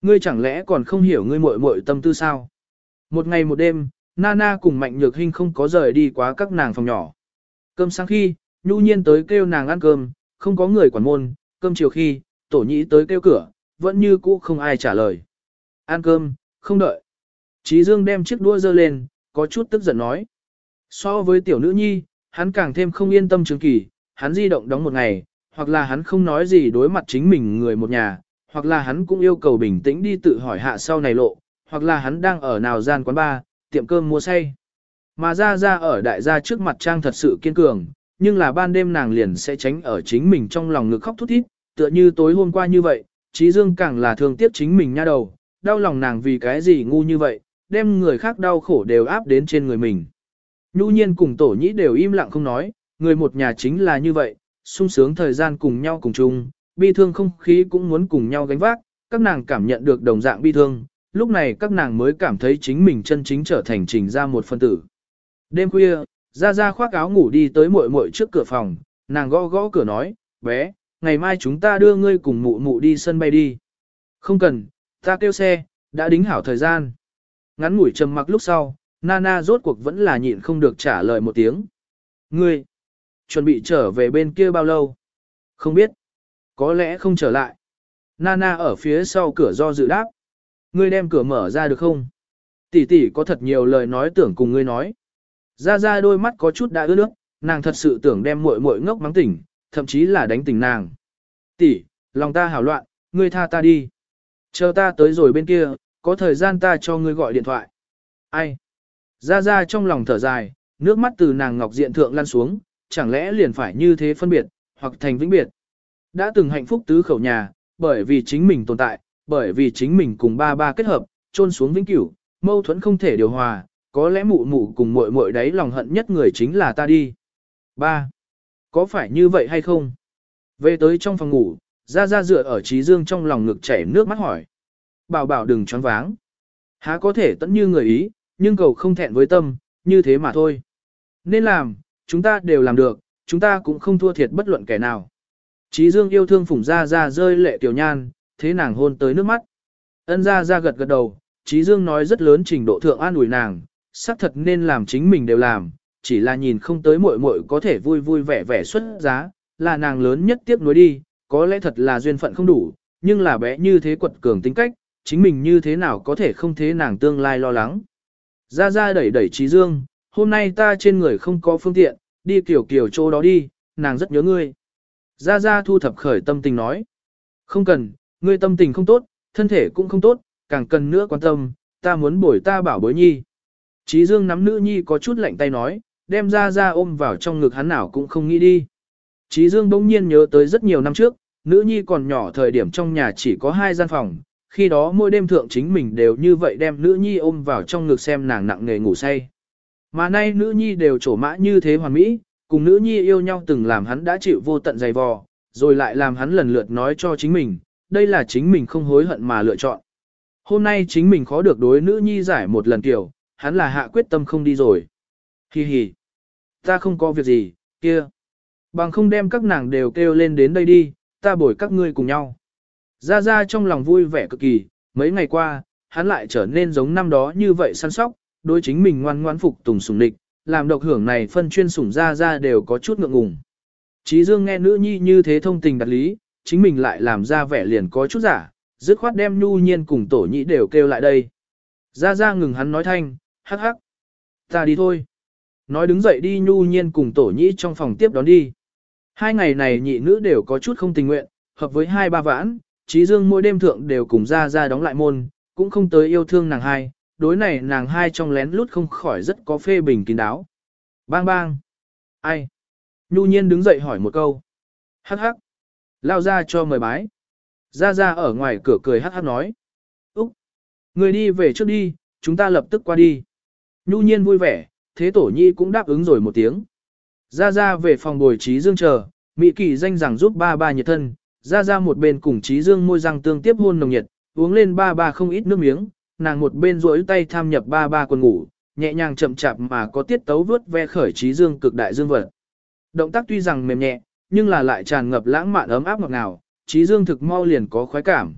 Ngươi chẳng lẽ còn không hiểu ngươi muội muội tâm tư sao? Một ngày một đêm, Nana cùng Mạnh Nhược Hinh không có rời đi quá các nàng phòng nhỏ. Cơm sáng khi, Nhu Nhiên tới kêu nàng ăn cơm, không có người quản môn, cơm chiều khi, Tổ Nhĩ tới kêu cửa, vẫn như cũ không ai trả lời. Ăn cơm, không đợi. Chí Dương đem chiếc đũa dơ lên, có chút tức giận nói. So với tiểu nữ nhi, hắn càng thêm không yên tâm chứng kỳ, hắn di động đóng một ngày, hoặc là hắn không nói gì đối mặt chính mình người một nhà, hoặc là hắn cũng yêu cầu bình tĩnh đi tự hỏi hạ sau này lộ, hoặc là hắn đang ở nào gian quán bar, tiệm cơm mua say. Mà ra ra ở đại gia trước mặt trang thật sự kiên cường, nhưng là ban đêm nàng liền sẽ tránh ở chính mình trong lòng ngực khóc thút thít, tựa như tối hôm qua như vậy, trí dương càng là thương tiếc chính mình nha đầu, đau lòng nàng vì cái gì ngu như vậy, đem người khác đau khổ đều áp đến trên người mình. Nhu nhiên cùng tổ nhĩ đều im lặng không nói, người một nhà chính là như vậy, sung sướng thời gian cùng nhau cùng chung, bi thương không khí cũng muốn cùng nhau gánh vác, các nàng cảm nhận được đồng dạng bi thương, lúc này các nàng mới cảm thấy chính mình chân chính trở thành trình ra một phân tử. Đêm khuya, Ra Ra khoác áo ngủ đi tới muội muội trước cửa phòng, nàng gõ gõ cửa nói, bé, ngày mai chúng ta đưa ngươi cùng mụ mụ đi sân bay đi. Không cần, ta kêu xe, đã đính hảo thời gian. Ngắn ngủi trầm mặc lúc sau, Nana rốt cuộc vẫn là nhịn không được trả lời một tiếng. Ngươi, chuẩn bị trở về bên kia bao lâu? Không biết. Có lẽ không trở lại. Nana ở phía sau cửa do dự đáp. Ngươi đem cửa mở ra được không? Tỷ tỷ có thật nhiều lời nói tưởng cùng ngươi nói. Ra ra đôi mắt có chút đã ướt nước, nàng thật sự tưởng đem muội muội ngốc mắng tỉnh, thậm chí là đánh tỉnh nàng. Tỷ, lòng ta hảo loạn, ngươi tha ta đi. Chờ ta tới rồi bên kia, có thời gian ta cho ngươi gọi điện thoại. Ai? Ra ra trong lòng thở dài, nước mắt từ nàng ngọc diện thượng lăn xuống, chẳng lẽ liền phải như thế phân biệt, hoặc thành vĩnh biệt. Đã từng hạnh phúc tứ khẩu nhà, bởi vì chính mình tồn tại, bởi vì chính mình cùng ba ba kết hợp, trôn xuống vĩnh cửu, mâu thuẫn không thể điều hòa, có lẽ mụ mụ cùng muội muội đấy lòng hận nhất người chính là ta đi. Ba, Có phải như vậy hay không? Về tới trong phòng ngủ, ra ra dựa ở trí dương trong lòng ngực chảy nước mắt hỏi. Bảo bảo đừng choáng váng. Há có thể tận như người ý, nhưng cầu không thẹn với tâm, như thế mà thôi. Nên làm, chúng ta đều làm được, chúng ta cũng không thua thiệt bất luận kẻ nào. Trí dương yêu thương Phùng Gia Gia rơi lệ tiểu nhan, thế nàng hôn tới nước mắt. Ân gia gia gật gật đầu, Trí Dương nói rất lớn trình độ thượng an ủi nàng, xác thật nên làm chính mình đều làm, chỉ là nhìn không tới muội muội có thể vui vui vẻ vẻ xuất giá, là nàng lớn nhất tiếp nối đi, có lẽ thật là duyên phận không đủ, nhưng là bé như thế quật cường tính cách, chính mình như thế nào có thể không thế nàng tương lai lo lắng. Gia gia đẩy đẩy Trí Dương, hôm nay ta trên người không có phương tiện, đi kiểu kiểu chỗ đó đi, nàng rất nhớ ngươi. Ra ra thu thập khởi tâm tình nói. Không cần, ngươi tâm tình không tốt, thân thể cũng không tốt, càng cần nữa quan tâm, ta muốn bổi ta bảo bối nhi. Chí dương nắm nữ nhi có chút lạnh tay nói, đem ra ra ôm vào trong ngực hắn nào cũng không nghĩ đi. Chí dương bỗng nhiên nhớ tới rất nhiều năm trước, nữ nhi còn nhỏ thời điểm trong nhà chỉ có hai gian phòng, khi đó mỗi đêm thượng chính mình đều như vậy đem nữ nhi ôm vào trong ngực xem nàng nặng nề ngủ say. Mà nay nữ nhi đều trổ mã như thế hoàn mỹ, cùng nữ nhi yêu nhau từng làm hắn đã chịu vô tận dày vò, rồi lại làm hắn lần lượt nói cho chính mình, đây là chính mình không hối hận mà lựa chọn. Hôm nay chính mình khó được đối nữ nhi giải một lần kiểu, hắn là hạ quyết tâm không đi rồi. Hi hi. Ta không có việc gì, kia. Bằng không đem các nàng đều kêu lên đến đây đi, ta bồi các ngươi cùng nhau. Ra ra trong lòng vui vẻ cực kỳ, mấy ngày qua, hắn lại trở nên giống năm đó như vậy săn sóc, đối chính mình ngoan ngoãn phục tùng sủng địch, làm độc hưởng này phân chuyên sủng ra ra đều có chút ngượng ngùng. Chí Dương nghe nữ nhi như thế thông tình đặt lý, chính mình lại làm ra vẻ liền có chút giả, dứt khoát đem nhu nhiên cùng tổ nhĩ đều kêu lại đây. Ra ra ngừng hắn nói thanh, hắc hắc. Ta đi thôi. Nói đứng dậy đi nhu nhiên cùng tổ nhĩ trong phòng tiếp đón đi. Hai ngày này nhị nữ đều có chút không tình nguyện, hợp với hai ba vãn, trí dương mỗi đêm thượng đều cùng ra ra đóng lại môn, cũng không tới yêu thương nàng hai, đối này nàng hai trong lén lút không khỏi rất có phê bình kín đáo. Bang bang. Ai? Nhu nhiên đứng dậy hỏi một câu. Hắc hắc. Lao ra cho mời bái. Ra ra ở ngoài cửa cười hắc hắc nói. Úc. Người đi về trước đi, chúng ta lập tức qua đi. Nhu nhiên vui vẻ, thế tổ nhi cũng đáp ứng rồi một tiếng. Ra ra về phòng bồi trí dương chờ, Mỹ kỳ danh rằng giúp ba ba nhiệt thân, Ra ra một bên cùng Trí Dương môi răng tương tiếp hôn nồng nhiệt, uống lên ba ba không ít nước miếng, nàng một bên duỗi tay tham nhập ba ba quần ngủ, nhẹ nhàng chậm chạp mà có tiết tấu vướt ve khởi Trí Dương cực đại dương vật. Động tác tuy rằng mềm nhẹ, nhưng là lại tràn ngập lãng mạn ấm áp ngọt ngào, Trí Dương thực mau liền có khoái cảm.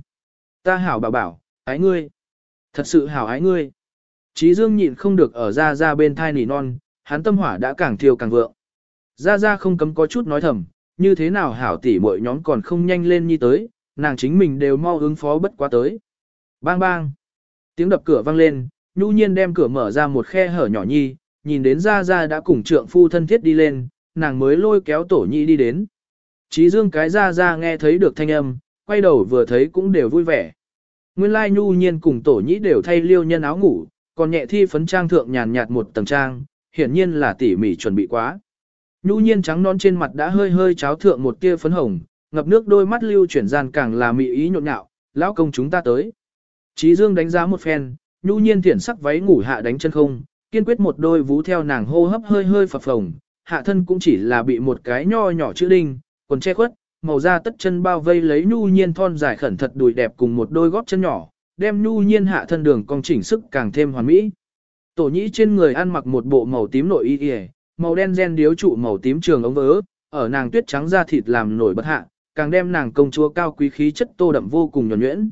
Ta hảo bảo bảo, ái ngươi. Thật sự hảo ái ngươi. Trí Dương nhịn không được ở ra ra bên thai nỉ non, hắn tâm hỏa đã càng thiêu càng vượng. Ra ra không cấm có chút nói thầm, như thế nào hảo tỷ mọi nhóm còn không nhanh lên như tới, nàng chính mình đều mau ứng phó bất quá tới. Bang bang. Tiếng đập cửa vang lên, nhu nhiên đem cửa mở ra một khe hở nhỏ nhi, nhìn đến ra ra đã cùng trượng phu thân thiết đi lên, nàng mới lôi kéo tổ nhi đi đến. Trí dương cái ra ra nghe thấy được thanh âm, quay đầu vừa thấy cũng đều vui vẻ. Nguyên lai nhu nhiên cùng tổ nhĩ đều thay liêu nhân áo ngủ, còn nhẹ thi phấn trang thượng nhàn nhạt một tầng trang, hiển nhiên là tỉ mỉ chuẩn bị quá. Nhu nhiên trắng non trên mặt đã hơi hơi cháo thượng một tia phấn hồng, ngập nước đôi mắt lưu chuyển gian càng là mị ý nhộn nhạo, lão công chúng ta tới. Trí Dương đánh giá một phen, nhu nhiên thiển sắc váy ngủ hạ đánh chân không, kiên quyết một đôi vú theo nàng hô hấp hơi hơi phập phồng, hạ thân cũng chỉ là bị một cái nho nhỏ chữ đinh, quần che khuất, màu da tất chân bao vây lấy nhu nhiên thon dài khẩn thật đùi đẹp cùng một đôi gót chân nhỏ, đem nhu nhiên hạ thân đường cong chỉnh sức càng thêm hoàn mỹ. Tổ nhĩ trên người ăn mặc một bộ màu tím nội y y, màu đen gen điếu trụ màu tím trường ống vớ, ở nàng tuyết trắng da thịt làm nổi bật hạ, càng đem nàng công chúa cao quý khí chất tô đậm vô cùng nhuần nhuyễn.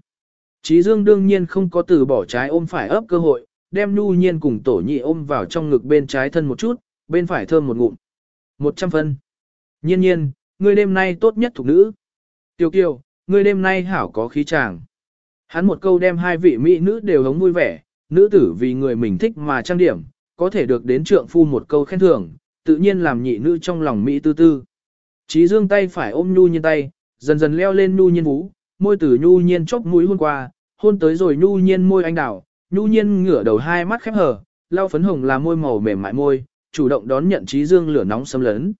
Chí Dương đương nhiên không có từ bỏ trái ôm phải ấp cơ hội, đem nhu nhiên cùng tổ nhị ôm vào trong ngực bên trái thân một chút, bên phải thơm một ngụm. Một trăm phân. Nhiên nhiên, ngươi đêm nay tốt nhất thuộc nữ. Tiểu kiều, ngươi đêm nay hảo có khí chàng. Hắn một câu đem hai vị mỹ nữ đều hống vui vẻ, nữ tử vì người mình thích mà trang điểm, có thể được đến trượng phu một câu khen thưởng, tự nhiên làm nhị nữ trong lòng mỹ tư tư. Chí dương tay phải ôm nhu nhiên tay, dần dần leo lên nhu nhiên vũ, môi tử nhu nhiên chốc mũi hôn qua, hôn tới rồi nhu nhiên môi anh đảo, nhu nhiên ngửa đầu hai mắt khép hờ, lau phấn hồng là môi màu mềm mại môi, chủ động đón nhận trí dương lửa nóng xâm lấn.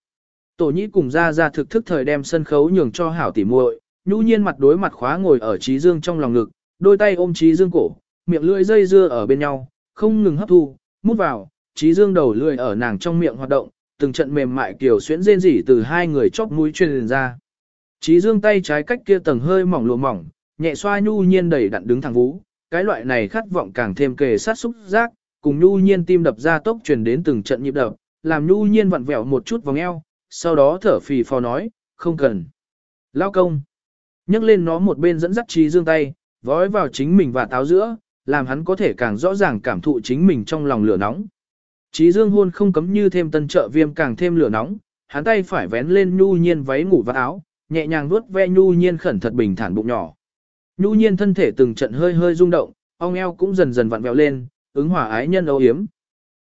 Tổ nhĩ cùng ra ra thực thức thời đem sân khấu nhường cho hảo tỉ muội, nhu nhiên mặt đối mặt khóa ngồi ở trí dương trong lòng ngực, đôi tay ôm trí dương cổ, miệng lưỡi dây dưa ở bên nhau, không ngừng hấp thu, mút vào, trí dương đầu lưỡi ở nàng trong miệng hoạt động, từng trận mềm mại kiểu xuyễn rên rỉ từ hai người chóp mũi truyền ra. Trí dương tay trái cách kia tầng hơi mỏng lụa mỏng, nhẹ xoa nhu nhiên đầy đặn đứng thẳng vú, cái loại này khát vọng càng thêm kề sát xúc giác, cùng nhu nhiên tim đập ra tốc truyền đến từng trận nhịp đập, làm nhu nhiên vặn vẹo một chút vòng eo, sau đó thở phì phò nói, không cần. Lao công. nhấc lên nó một bên dẫn dắt trí dương tay, vói vào chính mình và táo giữa, làm hắn có thể càng rõ ràng cảm thụ chính mình trong lòng lửa nóng. Trí dương hôn không cấm như thêm tân trợ viêm càng thêm lửa nóng, hắn tay phải vén lên nhu nhiên váy ngủ và áo, nhẹ nhàng vuốt ve nhu nhiên khẩn thật bình thản bụng nhỏ. Nhu nhiên thân thể từng trận hơi hơi rung động, ong eo cũng dần dần vặn vẹo lên, ứng hỏa ái nhân âu yếm.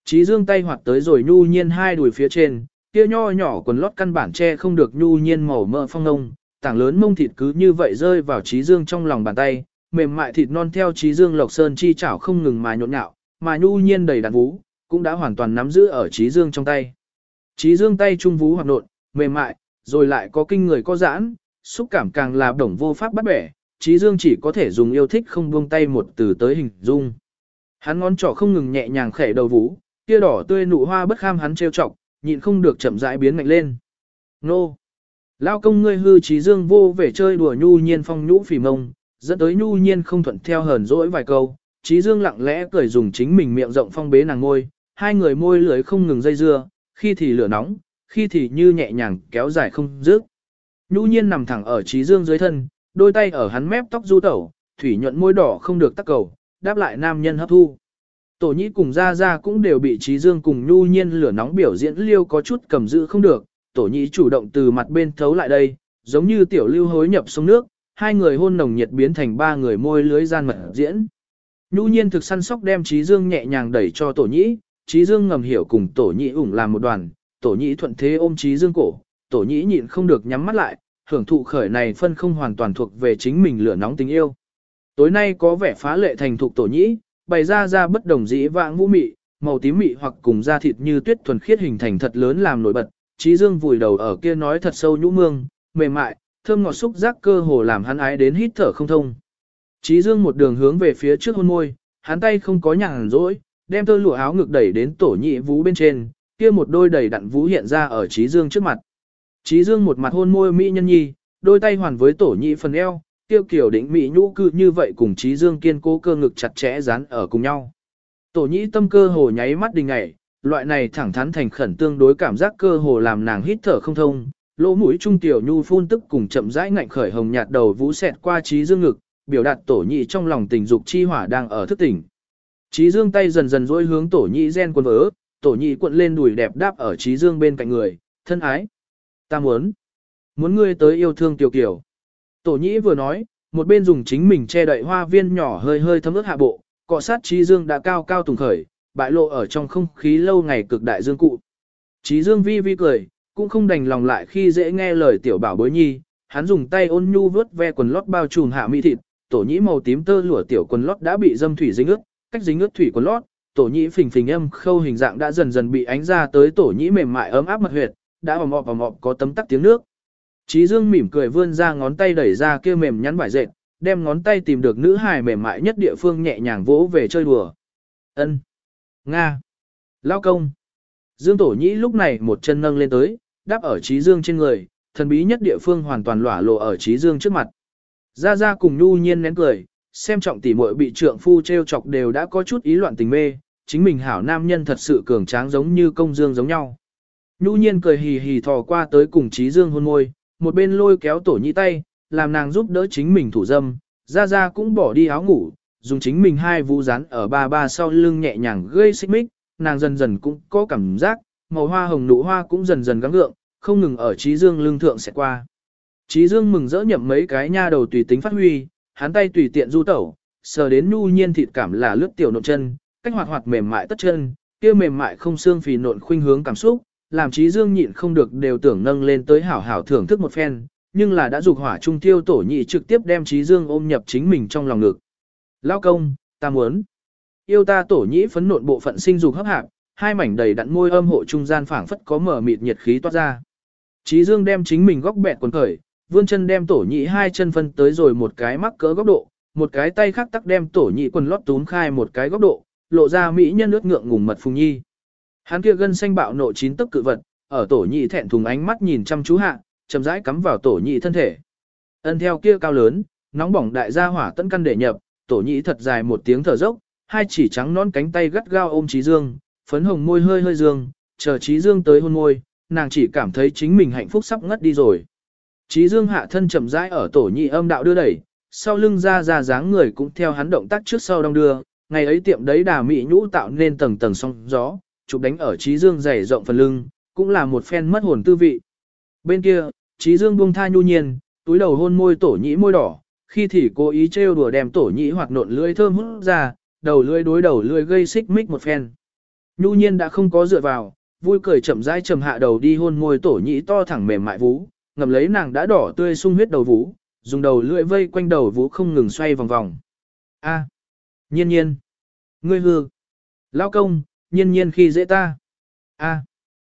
Trí dương tay hoạt tới rồi nhu nhiên hai đùi phía trên, kia nho nhỏ quần lót căn bản che không được nhu nhiên màu mỡ phong ngông, tảng lớn mông thịt cứ như vậy rơi vào trí dương trong lòng bàn tay, mềm mại thịt non theo trí dương lộc sơn chi chảo không ngừng mà nhộn nhạo, mà nhu nhiên đầy đặn vú, cũng đã hoàn toàn nắm giữ ở trí dương trong tay. Trí dương tay trung vú hoạt nộn, mềm mại, rồi lại có kinh người có giãn, xúc cảm càng là đồng vô pháp bắt bẻ, trí dương chỉ có thể dùng yêu thích không buông tay một từ tới hình dung. Hắn ngón trỏ không ngừng nhẹ nhàng khẽ đầu vũ, kia đỏ tươi nụ hoa bất kham hắn trêu chọc, nhịn không được chậm rãi biến mạnh lên. Nô! Lao công ngươi hư trí dương vô về chơi đùa nhu nhiên phong nhũ phỉ mông, dẫn tới nhu nhiên không thuận theo hờn dỗi vài câu, trí dương lặng lẽ cười dùng chính mình miệng rộng phong bế nàng ngôi, hai người môi lưới không ngừng dây dưa, khi thì lửa nóng, khi thì như nhẹ nhàng kéo dài không dứt. Nhu nhiên nằm thẳng ở trí dương dưới thân, đôi tay ở hắn mép tóc du tẩu, thủy nhuận môi đỏ không được tắc cầu, đáp lại nam nhân hấp thu. Tổ nhĩ cùng ra ra cũng đều bị trí dương cùng nhu nhiên lửa nóng biểu diễn liêu có chút cầm giữ không được, tổ nhĩ chủ động từ mặt bên thấu lại đây, giống như tiểu lưu hối nhập sông nước, hai người hôn nồng nhiệt biến thành ba người môi lưới gian mật diễn. Nhu nhiên thực săn sóc đem trí dương nhẹ nhàng đẩy cho tổ nhĩ, trí dương ngầm hiểu cùng tổ nhĩ ủng làm một đoàn, tổ nhĩ thuận thế ôm trí dương cổ, tổ nhĩ nhịn không được nhắm mắt lại, hưởng thụ khởi này phân không hoàn toàn thuộc về chính mình lửa nóng tình yêu. Tối nay có vẻ phá lệ thành thục tổ nhĩ, bày ra ra bất đồng dĩ vãng vũ mị, màu tím mị hoặc cùng da thịt như tuyết thuần khiết hình thành thật lớn làm nổi bật, trí dương vùi đầu ở kia nói thật sâu nhũ mương, mềm mại, thơm ngọt xúc giác cơ hồ làm hắn ái đến hít thở không thông. Trí dương một đường hướng về phía trước hôn môi, hắn tay không có nhàn rỗi, đem tơ lụa áo ngực đẩy đến tổ nhị vú bên trên, kia một đôi đầy đặn vú hiện ra ở trí dương trước mặt. Trí dương một mặt hôn môi mỹ nhân nhi, đôi tay hoàn với tổ nhị phần eo, tiêu kiểu đỉnh mỹ nhũ cư như vậy cùng trí dương kiên cố cơ ngực chặt chẽ dán ở cùng nhau. Tổ nhị tâm cơ hồ nháy mắt đình ngảy, loại này thẳng thắn thành khẩn tương đối cảm giác cơ hồ làm nàng hít thở không thông, lỗ mũi trung tiểu nhu phun tức cùng chậm rãi ngạnh khởi hồng nhạt đầu vũ xẹt qua trí dương ngực, biểu đạt tổ nhị trong lòng tình dục chi hỏa đang ở thức tỉnh. Trí dương tay dần dần duỗi hướng tổ nhị gen quần vỡ, tổ nhị cuộn lên đùi đẹp đáp ở trí dương bên cạnh người, thân ái. Ta muốn, muốn ngươi tới yêu thương tiểu kiểu. Tổ nhĩ vừa nói, một bên dùng chính mình che đậy hoa viên nhỏ hơi hơi thấm ướt hạ bộ, cọ sát trí dương đã cao cao tùng khởi, bại lộ ở trong không khí lâu ngày cực đại dương cụ. Trí dương vi vi cười, cũng không đành lòng lại khi dễ nghe lời tiểu bảo bối nhi, hắn dùng tay ôn nhu vớt ve quần lót bao trùm hạ mỹ thịt, tổ nhĩ màu tím tơ lụa tiểu quần lót đã bị dâm thủy dính ướt, cách dính ướt thủy quần lót, tổ nhĩ phình phình âm khâu hình dạng đã dần dần bị ánh ra tới tổ nhĩ mềm mại ấm áp mật huyệt, đã ồm mọp ồm mọp có tấm tắc tiếng nước. Trí Dương mỉm cười vươn ra ngón tay đẩy ra kia mềm nhắn vải dệt, đem ngón tay tìm được nữ hài mềm mại nhất địa phương nhẹ nhàng vỗ về chơi đùa. Ân, Nga, Lao công. Dương Tổ Nhĩ lúc này một chân nâng lên tới, đáp ở Trí Dương trên người, thần bí nhất địa phương hoàn toàn lỏa lộ ở Trí Dương trước mặt. Ra Ra cùng nhu nhiên nén cười, xem trọng tỷ muội bị trượng phu treo chọc đều đã có chút ý loạn tình mê, chính mình hảo nam nhân thật sự cường tráng giống như công dương giống nhau. Nhu nhiên cười hì hì thò qua tới cùng Trí Dương hôn môi, một bên lôi kéo tổ nhĩ tay, làm nàng giúp đỡ chính mình thủ dâm, ra ra cũng bỏ đi áo ngủ, dùng chính mình hai vũ rán ở ba ba sau lưng nhẹ nhàng gây xích mích, nàng dần dần cũng có cảm giác, màu hoa hồng nụ hoa cũng dần dần gắng gượng, không ngừng ở trí dương lưng thượng sẽ qua. Trí dương mừng rỡ nhậm mấy cái nha đầu tùy tính phát huy, hắn tay tùy tiện du tẩu, sờ đến nhu nhiên thịt cảm là lướt tiểu nộn chân, cách hoạt hoạt mềm mại tất chân, kia mềm mại không xương phì nộn khuynh hướng cảm xúc, làm trí dương nhịn không được đều tưởng nâng lên tới hảo hảo thưởng thức một phen, nhưng là đã dục hỏa trung tiêu tổ nhị trực tiếp đem trí dương ôm nhập chính mình trong lòng ngực. Lao công, ta muốn. Yêu ta tổ nhị phấn nộn bộ phận sinh dục hấp hạp, hai mảnh đầy đặn môi âm hộ trung gian phảng phất có mở mịt nhiệt khí toát ra. Trí dương đem chính mình góc bẹt quần khởi, vươn chân đem tổ nhị hai chân phân tới rồi một cái mắc cỡ góc độ, một cái tay khác tắc đem tổ nhị quần lót túm khai một cái góc độ, lộ ra mỹ nhân ướt ngượng ngùng mật phùng nhi. Hắn kia gân xanh bạo nộ chín tức cự vật, ở tổ nhị thẹn thùng ánh mắt nhìn chăm chú hạ, chậm rãi cắm vào tổ nhị thân thể. Ân theo kia cao lớn, nóng bỏng đại gia hỏa tấn căn để nhập, tổ nhị thật dài một tiếng thở dốc, hai chỉ trắng non cánh tay gắt gao ôm Trí Dương, phấn hồng môi hơi hơi dương, chờ Trí Dương tới hôn môi, nàng chỉ cảm thấy chính mình hạnh phúc sắp ngất đi rồi. Trí Dương hạ thân chậm rãi ở tổ nhị âm đạo đưa đẩy, sau lưng ra ra dáng người cũng theo hắn động tác trước sau đông đưa, ngày ấy tiệm đấy đà mỹ nhũ tạo nên tầng tầng sóng gió, chụp đánh ở Trí Dương dày rộng phần lưng, cũng là một phen mất hồn tư vị. Bên kia, Trí Dương buông tha nhu nhiên, túi đầu hôn môi tổ nhĩ môi đỏ, khi thì cố ý trêu đùa đem tổ nhĩ hoặc nộn lưỡi thơm hút ra, đầu lưỡi đối đầu lưỡi gây xích mích một phen. Nhu nhiên đã không có dựa vào, vui cười chậm rãi trầm hạ đầu đi hôn môi tổ nhĩ to thẳng mềm mại vú, ngầm lấy nàng đã đỏ tươi sung huyết đầu vú, dùng đầu lưỡi vây quanh đầu vú không ngừng xoay vòng vòng. A, nhiên nhiên, ngươi hư, lao công, nhiên nhiên khi dễ ta. A,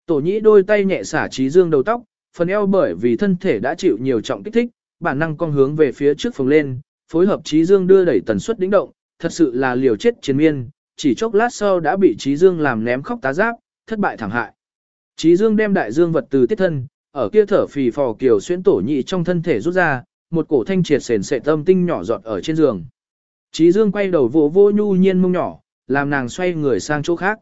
tổ nhĩ đôi tay nhẹ xả trí dương đầu tóc, phần eo bởi vì thân thể đã chịu nhiều trọng kích thích, bản năng con hướng về phía trước phồng lên, phối hợp trí dương đưa đẩy tần suất đỉnh động, thật sự là liều chết chiến miên, chỉ chốc lát sau đã bị trí dương làm ném khóc tá giáp, thất bại thảm hại. Trí dương đem đại dương vật từ tiết thân, ở kia thở phì phò kiều xuyên tổ nhị trong thân thể rút ra, một cổ thanh triệt sền sệ tâm tinh nhỏ giọt ở trên giường. Trí dương quay đầu vỗ vô nhu nhiên mông nhỏ, làm nàng xoay người sang chỗ khác.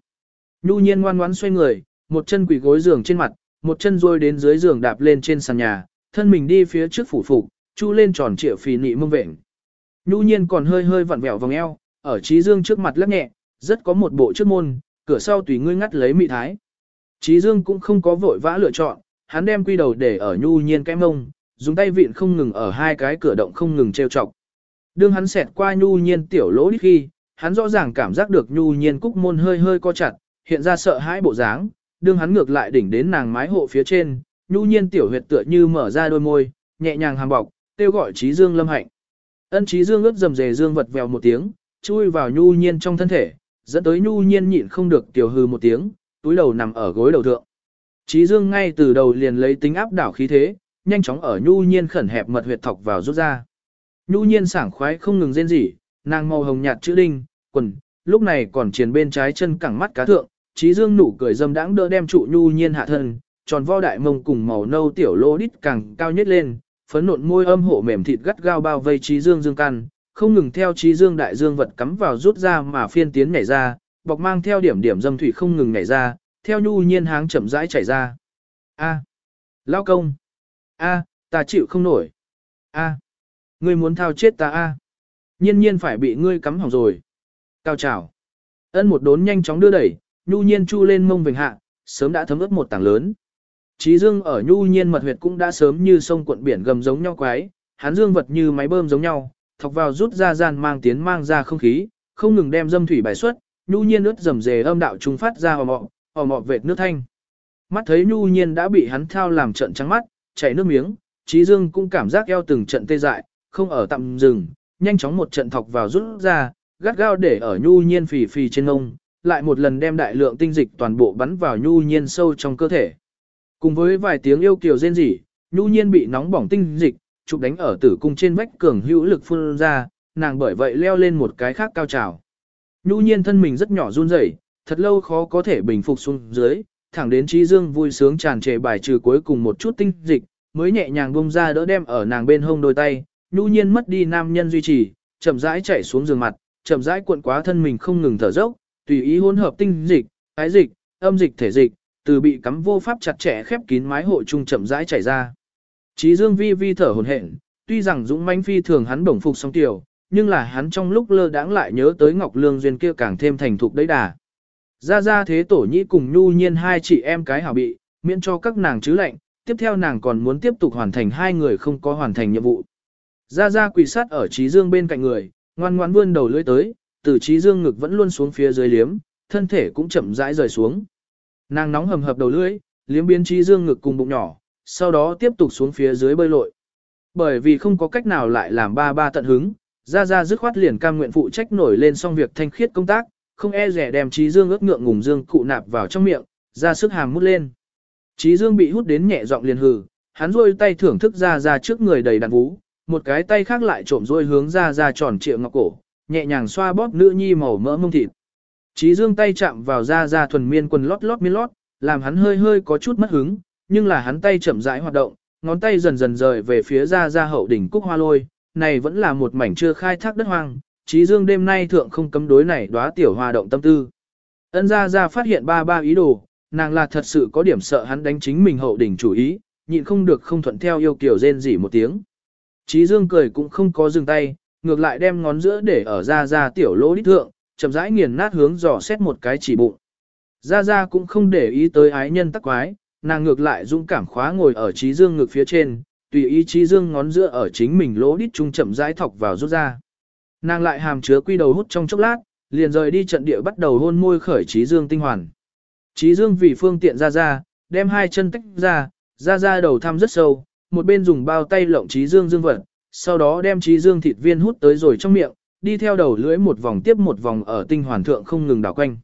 Nhu nhiên ngoan ngoãn xoay người, một chân quỳ gối giường trên mặt, một chân rôi đến dưới giường đạp lên trên sàn nhà, thân mình đi phía trước phủ phục, chu lên tròn trịa phì nị mông vệnh. Nhu nhiên còn hơi hơi vặn vẹo vòng eo, ở trí dương trước mặt lắc nhẹ, rất có một bộ trước môn, cửa sau tùy ngươi ngắt lấy mị thái. Trí dương cũng không có vội vã lựa chọn, hắn đem quy đầu để ở nhu nhiên cái mông, dùng tay vịn không ngừng ở hai cái cửa động không ngừng treo chọc. Đương hắn xẹt qua nhu nhiên tiểu lỗ đi khi, hắn rõ ràng cảm giác được nhu nhiên cúc môn hơi hơi co chặt, hiện ra sợ hãi bộ dáng, đương hắn ngược lại đỉnh đến nàng mái hộ phía trên, nhu nhiên tiểu huyệt tựa như mở ra đôi môi, nhẹ nhàng hàm bọc, kêu gọi trí dương lâm hạnh. Ân trí dương ướt dầm dề dương vật vèo một tiếng, chui vào nhu nhiên trong thân thể, dẫn tới nhu nhiên nhịn không được tiểu hư một tiếng, túi đầu nằm ở gối đầu thượng. Trí dương ngay từ đầu liền lấy tính áp đảo khí thế, nhanh chóng ở nhu nhiên khẩn hẹp mật huyệt thọc vào rút ra. Nhu nhiên sảng khoái không ngừng rên rỉ, nàng màu hồng nhạt chữ đinh, quần, lúc này còn triền bên trái chân cẳng mắt cá thượng, trí dương nụ cười dâm đãng đỡ đem trụ nhu nhiên hạ thân, tròn vo đại mông cùng màu nâu tiểu lô đít càng cao nhất lên, phấn nộn môi âm hộ mềm thịt gắt gao bao vây trí dương dương căn, không ngừng theo trí dương đại dương vật cắm vào rút ra mà phiên tiến nhảy ra, bọc mang theo điểm điểm dâm thủy không ngừng nhảy ra, theo nhu nhiên háng chậm rãi chảy ra. A, lao công. A, ta chịu không nổi. A, ngươi muốn thao chết ta a. Nhiên nhiên phải bị ngươi cắm hỏng rồi. Cao trào. Ân một đốn nhanh chóng đưa đẩy, nhu nhiên chu lên mông vành hạ, sớm đã thấm ướt một tảng lớn. Trí dương ở nhu nhiên mật huyệt cũng đã sớm như sông cuộn biển gầm giống nhau quái, hắn dương vật như máy bơm giống nhau, thọc vào rút ra gian mang tiến mang ra không khí, không ngừng đem dâm thủy bài xuất, nhu nhiên ướt rầm rề âm đạo trung phát ra hò mọ, hò mọ vệt nước thanh. Mắt thấy nhu nhiên đã bị hắn thao làm trận trắng mắt, chảy nước miếng, trí dương cũng cảm giác eo từng trận tê dại, không ở tạm dừng, nhanh chóng một trận thọc vào rút ra, gắt gao để ở nhu nhiên phì phì trên ngông, lại một lần đem đại lượng tinh dịch toàn bộ bắn vào nhu nhiên sâu trong cơ thể. Cùng với vài tiếng yêu kiều rên rỉ, nhu nhiên bị nóng bỏng tinh dịch, chụp đánh ở tử cung trên vách cường hữu lực phun ra, nàng bởi vậy leo lên một cái khác cao trào. Nhu nhiên thân mình rất nhỏ run rẩy, thật lâu khó có thể bình phục xuống dưới, thẳng đến trí dương vui sướng tràn trề bài trừ cuối cùng một chút tinh dịch, mới nhẹ nhàng bông ra đỡ đem ở nàng bên hông đôi tay, nhu nhiên mất đi nam nhân duy trì, chậm rãi chạy xuống giường mặt, chậm rãi cuộn quá thân mình không ngừng thở dốc, tùy ý hỗn hợp tinh dịch, ái dịch, âm dịch thể dịch, từ bị cắm vô pháp chặt chẽ khép kín mái hộ trung chậm rãi chảy ra. Chí Dương vi vi thở hổn hển, tuy rằng dũng mãnh phi thường hắn bổng phục song tiểu, nhưng là hắn trong lúc lơ đãng lại nhớ tới Ngọc Lương duyên kia càng thêm thành thục đấy đà. Ra ra thế tổ nhĩ cùng nhu nhiên hai chị em cái hảo bị, miễn cho các nàng chứ lệnh, tiếp theo nàng còn muốn tiếp tục hoàn thành hai người không có hoàn thành nhiệm vụ. Ra ra quỳ sát ở Trí Dương bên cạnh người, ngoan ngoan vươn đầu lưỡi tới, từ Trí Dương ngực vẫn luôn xuống phía dưới liếm, thân thể cũng chậm rãi rời xuống. Nàng nóng hầm hập đầu lưỡi, liếm biến Trí Dương ngực cùng bụng nhỏ, sau đó tiếp tục xuống phía dưới bơi lội. Bởi vì không có cách nào lại làm ba ba tận hứng, ra ra dứt khoát liền cam nguyện phụ trách nổi lên xong việc thanh khiết công tác, không e rẻ đem Trí Dương ướt ngượng ngùng Dương cụ nạp vào trong miệng, ra sức hàm mút lên. Trí Dương bị hút đến nhẹ giọng liền hừ, hắn rôi tay thưởng thức ra ra trước người đầy đàn vũ, một cái tay khác lại trộm rôi hướng ra ra tròn trịa ngọc cổ, nhẹ nhàng xoa bóp nữ nhi màu mỡ mông thịt. Trí Dương tay chạm vào ra ra thuần miên quần lót lót miên lót, làm hắn hơi hơi có chút mất hứng, nhưng là hắn tay chậm rãi hoạt động, ngón tay dần dần rời về phía ra ra hậu đỉnh cúc hoa lôi, này vẫn là một mảnh chưa khai thác đất hoang, Trí Dương đêm nay thượng không cấm đối này đóa tiểu hoa động tâm tư. Ân ra ra phát hiện ba ba ý đồ, nàng là thật sự có điểm sợ hắn đánh chính mình hậu đỉnh chủ ý, nhịn không được không thuận theo yêu kiểu rên rỉ một tiếng. Trí Dương cười cũng không có dừng tay, ngược lại đem ngón giữa để ở ra ra tiểu lỗ đít thượng, chậm rãi nghiền nát hướng dò xét một cái chỉ bụng. Ra ra cũng không để ý tới ái nhân tắc quái, nàng ngược lại dũng cảm khóa ngồi ở Trí Dương ngực phía trên, tùy ý Trí Dương ngón giữa ở chính mình lỗ đít trung chậm rãi thọc vào rút ra. Nàng lại hàm chứa quy đầu hút trong chốc lát, liền rời đi trận địa bắt đầu hôn môi khởi Trí Dương tinh hoàn. Trí Dương vì phương tiện ra ra, đem hai chân tách ra, ra ra đầu thăm rất sâu, một bên dùng bao tay lộng trí dương dương vật, sau đó đem trí dương thịt viên hút tới rồi trong miệng, đi theo đầu lưỡi một vòng tiếp một vòng ở tinh hoàn thượng không ngừng đảo quanh.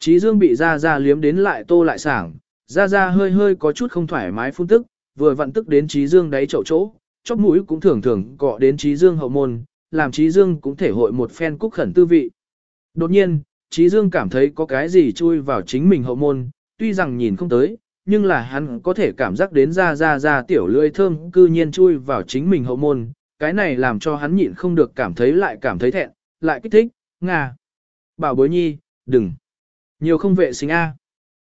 Trí dương bị ra ra liếm đến lại tô lại sảng, ra ra hơi hơi có chút không thoải mái phun tức, vừa vặn tức đến trí dương đáy chậu chỗ, chóp mũi cũng thường thường cọ đến trí dương hậu môn, làm trí dương cũng thể hội một phen cúc khẩn tư vị. Đột nhiên, trí dương cảm thấy có cái gì chui vào chính mình hậu môn, tuy rằng nhìn không tới, nhưng là hắn có thể cảm giác đến ra ra ra tiểu lưỡi thơm cư nhiên chui vào chính mình hậu môn, cái này làm cho hắn nhịn không được cảm thấy lại cảm thấy thẹn, lại kích thích, ngà. Bảo bối nhi, đừng. Nhiều không vệ sinh A.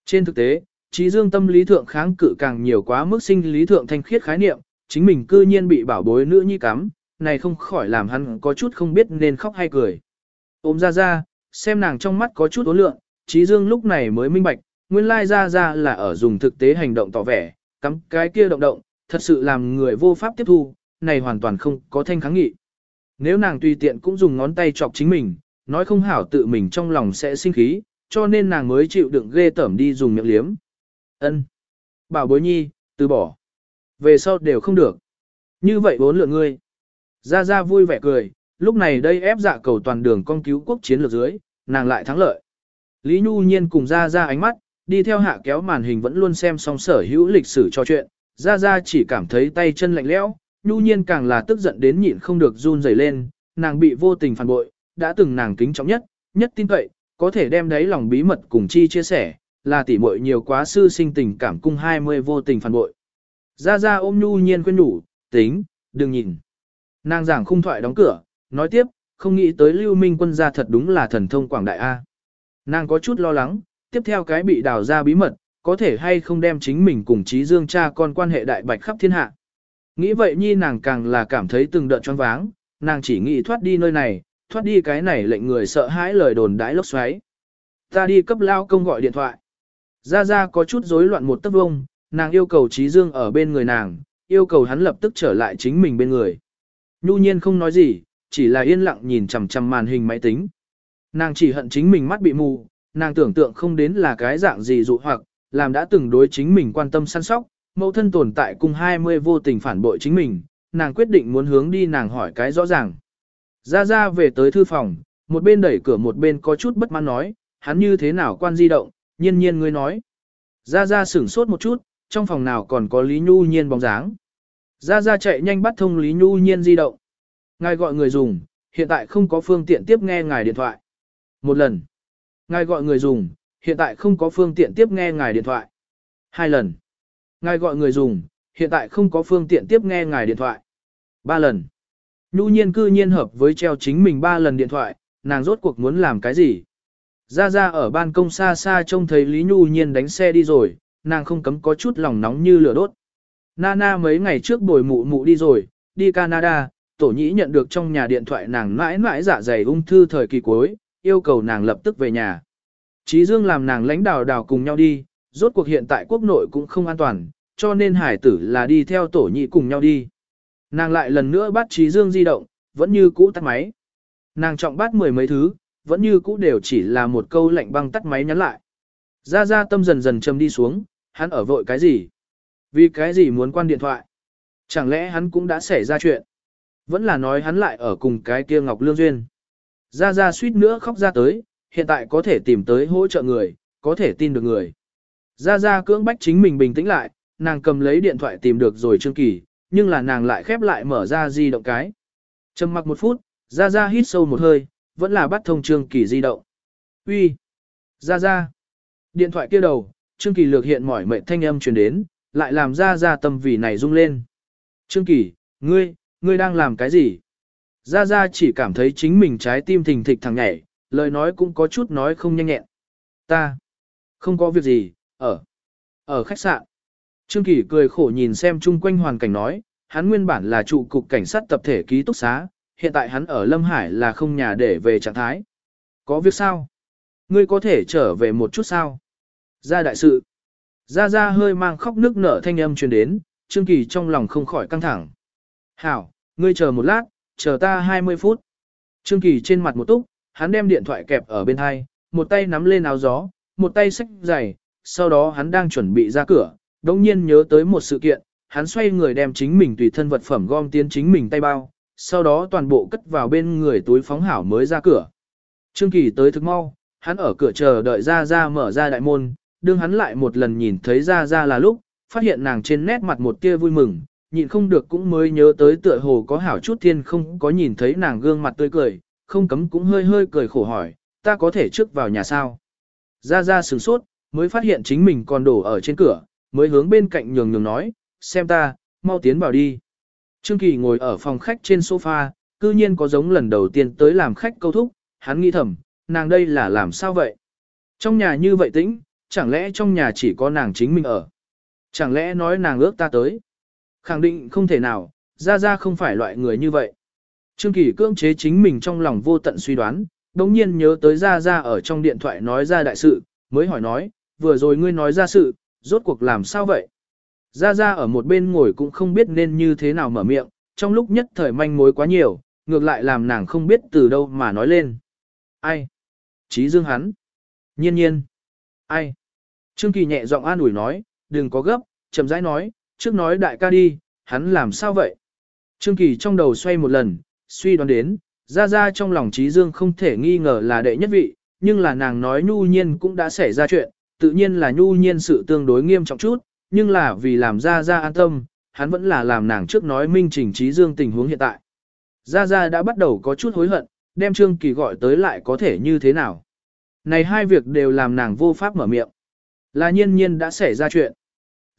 Trên thực tế, trí dương tâm lý thượng kháng cự càng nhiều quá mức sinh lý thượng thanh khiết khái niệm, chính mình cư nhiên bị bảo bối nữ nhi cắm, này không khỏi làm hắn có chút không biết nên khóc hay cười. Ôm ra ra, xem nàng trong mắt có chút ố lượng, trí dương lúc này mới minh bạch, nguyên lai ra ra là ở dùng thực tế hành động tỏ vẻ, cắm cái kia động động, thật sự làm người vô pháp tiếp thu, này hoàn toàn không có thanh kháng nghị. Nếu nàng tùy tiện cũng dùng ngón tay chọc chính mình, nói không hảo tự mình trong lòng sẽ sinh khí, cho nên nàng mới chịu đựng ghê tởm đi dùng miệng liếm. Ân, Bảo bối nhi, từ bỏ. Về sau đều không được. Như vậy bốn lượng ngươi. Ra ra vui vẻ cười, lúc này đây ép dạ cầu toàn đường con cứu quốc chiến lược dưới, nàng lại thắng lợi. Lý Nhu Nhiên cùng ra ra ánh mắt, đi theo hạ kéo màn hình vẫn luôn xem xong sở hữu lịch sử cho chuyện, ra ra chỉ cảm thấy tay chân lạnh lẽo, nhu nhiên càng là tức giận đến nhịn không được run rẩy lên, nàng bị vô tình phản bội, đã từng nàng kính trọng nhất, nhất tin cậy, có thể đem đấy lòng bí mật cùng chi chia sẻ, là tỉ muội nhiều quá sư sinh tình cảm cung 20 vô tình phản bội. Ra ra ôm nhu nhiên quên đủ, Tính, đừng nhìn. Nàng giảng khung thoại đóng cửa, nói tiếp, không nghĩ tới lưu minh quân gia thật đúng là thần thông quảng đại A. Nàng có chút lo lắng, tiếp theo cái bị đào ra bí mật, có thể hay không đem chính mình cùng trí dương cha con quan hệ đại bạch khắp thiên hạ. Nghĩ vậy nhi nàng càng là cảm thấy từng đợt choáng váng, nàng chỉ nghĩ thoát đi nơi này, thoát đi cái này lệnh người sợ hãi lời đồn đãi lốc xoáy. Ta đi cấp lao công gọi điện thoại. Ra Ra có chút rối loạn một tấc vông, nàng yêu cầu trí dương ở bên người nàng, yêu cầu hắn lập tức trở lại chính mình bên người. Nhu nhiên không nói gì, chỉ là yên lặng nhìn chằm chằm màn hình máy tính. Nàng chỉ hận chính mình mắt bị mù, nàng tưởng tượng không đến là cái dạng gì dụ hoặc, làm đã từng đối chính mình quan tâm săn sóc, mẫu thân tồn tại cùng 20 vô tình phản bội chính mình, nàng quyết định muốn hướng đi nàng hỏi cái rõ ràng. Ra ra về tới thư phòng, một bên đẩy cửa một bên có chút bất mãn nói, hắn như thế nào quan di động, nhiên nhiên ngươi nói. Ra ra sửng sốt một chút, trong phòng nào còn có Lý Nhu nhiên bóng dáng. Ra ra chạy nhanh bắt thông Lý Nhu nhiên di động. Ngài gọi người dùng, hiện tại không có phương tiện tiếp nghe ngài điện thoại. Một lần. Ngài gọi người dùng, hiện tại không có phương tiện tiếp nghe ngài điện thoại. Hai lần. Ngài gọi người dùng, hiện tại không có phương tiện tiếp nghe ngài điện thoại. Ba lần. Nhu nhiên cư nhiên hợp với treo chính mình ba lần điện thoại, nàng rốt cuộc muốn làm cái gì? Ra ra ở ban công xa xa trông thấy Lý Nhu nhiên đánh xe đi rồi, nàng không cấm có chút lòng nóng như lửa đốt. Nana mấy ngày trước bồi mụ mụ đi rồi, đi Canada, tổ nhĩ nhận được trong nhà điện thoại nàng mãi mãi dạ dày ung thư thời kỳ cuối, yêu cầu nàng lập tức về nhà. Chí Dương làm nàng lãnh đào đào cùng nhau đi, rốt cuộc hiện tại quốc nội cũng không an toàn, cho nên hải tử là đi theo tổ nhị cùng nhau đi. Nàng lại lần nữa bắt Chí Dương di động, vẫn như cũ tắt máy. Nàng trọng bắt mười mấy thứ, vẫn như cũ đều chỉ là một câu lệnh băng tắt máy nhắn lại. Ra ra tâm dần dần châm đi xuống, hắn ở vội cái gì? Vì cái gì muốn quan điện thoại? Chẳng lẽ hắn cũng đã xảy ra chuyện? Vẫn là nói hắn lại ở cùng cái kia Ngọc Lương Duyên. Ra ra suýt nữa khóc ra tới, hiện tại có thể tìm tới hỗ trợ người, có thể tin được người. Ra ra cưỡng bách chính mình bình tĩnh lại, nàng cầm lấy điện thoại tìm được rồi Trương Kỳ, nhưng là nàng lại khép lại mở ra di động cái. Trầm mặc một phút, ra ra hít sâu một hơi, vẫn là bắt thông Trương Kỳ di động. Uy, Ra ra. Điện thoại kia đầu, Trương Kỳ lược hiện mỏi mệt thanh âm truyền đến, lại làm ra ra tâm vì này rung lên. Trương Kỳ, ngươi, ngươi đang làm cái gì? Ra Ra chỉ cảm thấy chính mình trái tim thình thịch thằng nhảy, lời nói cũng có chút nói không nhanh nhẹn. Ta, không có việc gì, ở, ở khách sạn. Trương Kỳ cười khổ nhìn xem chung quanh hoàn cảnh nói, hắn nguyên bản là trụ cục cảnh sát tập thể ký túc xá, hiện tại hắn ở Lâm Hải là không nhà để về trạng thái. Có việc sao? Ngươi có thể trở về một chút sao? Ra đại sự. Ra ra hơi mang khóc nước nở thanh âm truyền đến, Trương Kỳ trong lòng không khỏi căng thẳng. Hảo, ngươi chờ một lát, chờ ta 20 phút. Trương Kỳ trên mặt một túc, hắn đem điện thoại kẹp ở bên hai, một tay nắm lên áo gió, một tay xách giày, sau đó hắn đang chuẩn bị ra cửa, đồng nhiên nhớ tới một sự kiện, hắn xoay người đem chính mình tùy thân vật phẩm gom tiến chính mình tay bao, sau đó toàn bộ cất vào bên người túi phóng hảo mới ra cửa. Trương Kỳ tới thực mau, hắn ở cửa chờ đợi ra ra mở ra đại môn, đương hắn lại một lần nhìn thấy ra ra là lúc, phát hiện nàng trên nét mặt một tia vui mừng, nhịn không được cũng mới nhớ tới tựa hồ có hảo chút thiên không có nhìn thấy nàng gương mặt tươi cười, không cấm cũng hơi hơi cười khổ hỏi, ta có thể trước vào nhà sao? Ra ra sửng sốt, mới phát hiện chính mình còn đổ ở trên cửa, mới hướng bên cạnh nhường nhường nói, xem ta, mau tiến vào đi. Trương Kỳ ngồi ở phòng khách trên sofa, cư nhiên có giống lần đầu tiên tới làm khách câu thúc, hắn nghĩ thầm, nàng đây là làm sao vậy? Trong nhà như vậy tĩnh, chẳng lẽ trong nhà chỉ có nàng chính mình ở? Chẳng lẽ nói nàng ước ta tới? Khẳng định không thể nào, ra ra không phải loại người như vậy. Trương Kỳ cưỡng chế chính mình trong lòng vô tận suy đoán, đồng nhiên nhớ tới ra ra ở trong điện thoại nói ra đại sự, mới hỏi nói, vừa rồi ngươi nói ra sự, rốt cuộc làm sao vậy? Ra ra ở một bên ngồi cũng không biết nên như thế nào mở miệng, trong lúc nhất thời manh mối quá nhiều, ngược lại làm nàng không biết từ đâu mà nói lên. Ai? Chí dương hắn. Nhiên nhiên. Ai? Trương Kỳ nhẹ giọng an ủi nói, đừng có gấp, chậm rãi nói, trước nói đại ca đi, hắn làm sao vậy? Trương Kỳ trong đầu xoay một lần, suy đoán đến, ra ra trong lòng trí dương không thể nghi ngờ là đệ nhất vị, nhưng là nàng nói nhu nhiên cũng đã xảy ra chuyện, tự nhiên là nhu nhiên sự tương đối nghiêm trọng chút, nhưng là vì làm ra ra an tâm, hắn vẫn là làm nàng trước nói minh trình trí dương tình huống hiện tại. Gia Gia đã bắt đầu có chút hối hận, đem Trương Kỳ gọi tới lại có thể như thế nào. Này hai việc đều làm nàng vô pháp mở miệng. Là nhiên nhiên đã xảy ra chuyện.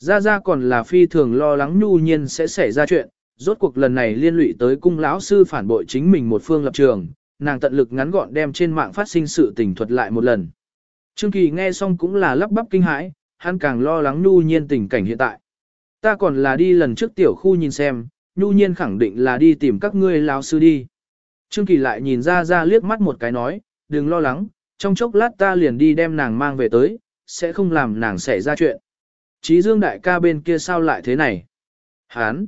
Gia Gia còn là phi thường lo lắng nhu nhiên sẽ xảy ra chuyện, Rốt cuộc lần này liên lụy tới cung lão sư phản bội chính mình một phương lập trường, nàng tận lực ngắn gọn đem trên mạng phát sinh sự tình thuật lại một lần. Trương Kỳ nghe xong cũng là lắp bắp kinh hãi, hắn càng lo lắng nhu nhiên tình cảnh hiện tại. Ta còn là đi lần trước tiểu khu nhìn xem, nhu nhiên khẳng định là đi tìm các ngươi lão sư đi. Trương Kỳ lại nhìn ra ra liếc mắt một cái nói, đừng lo lắng, trong chốc lát ta liền đi đem nàng mang về tới, sẽ không làm nàng xảy ra chuyện. Chí Dương đại ca bên kia sao lại thế này? Hán!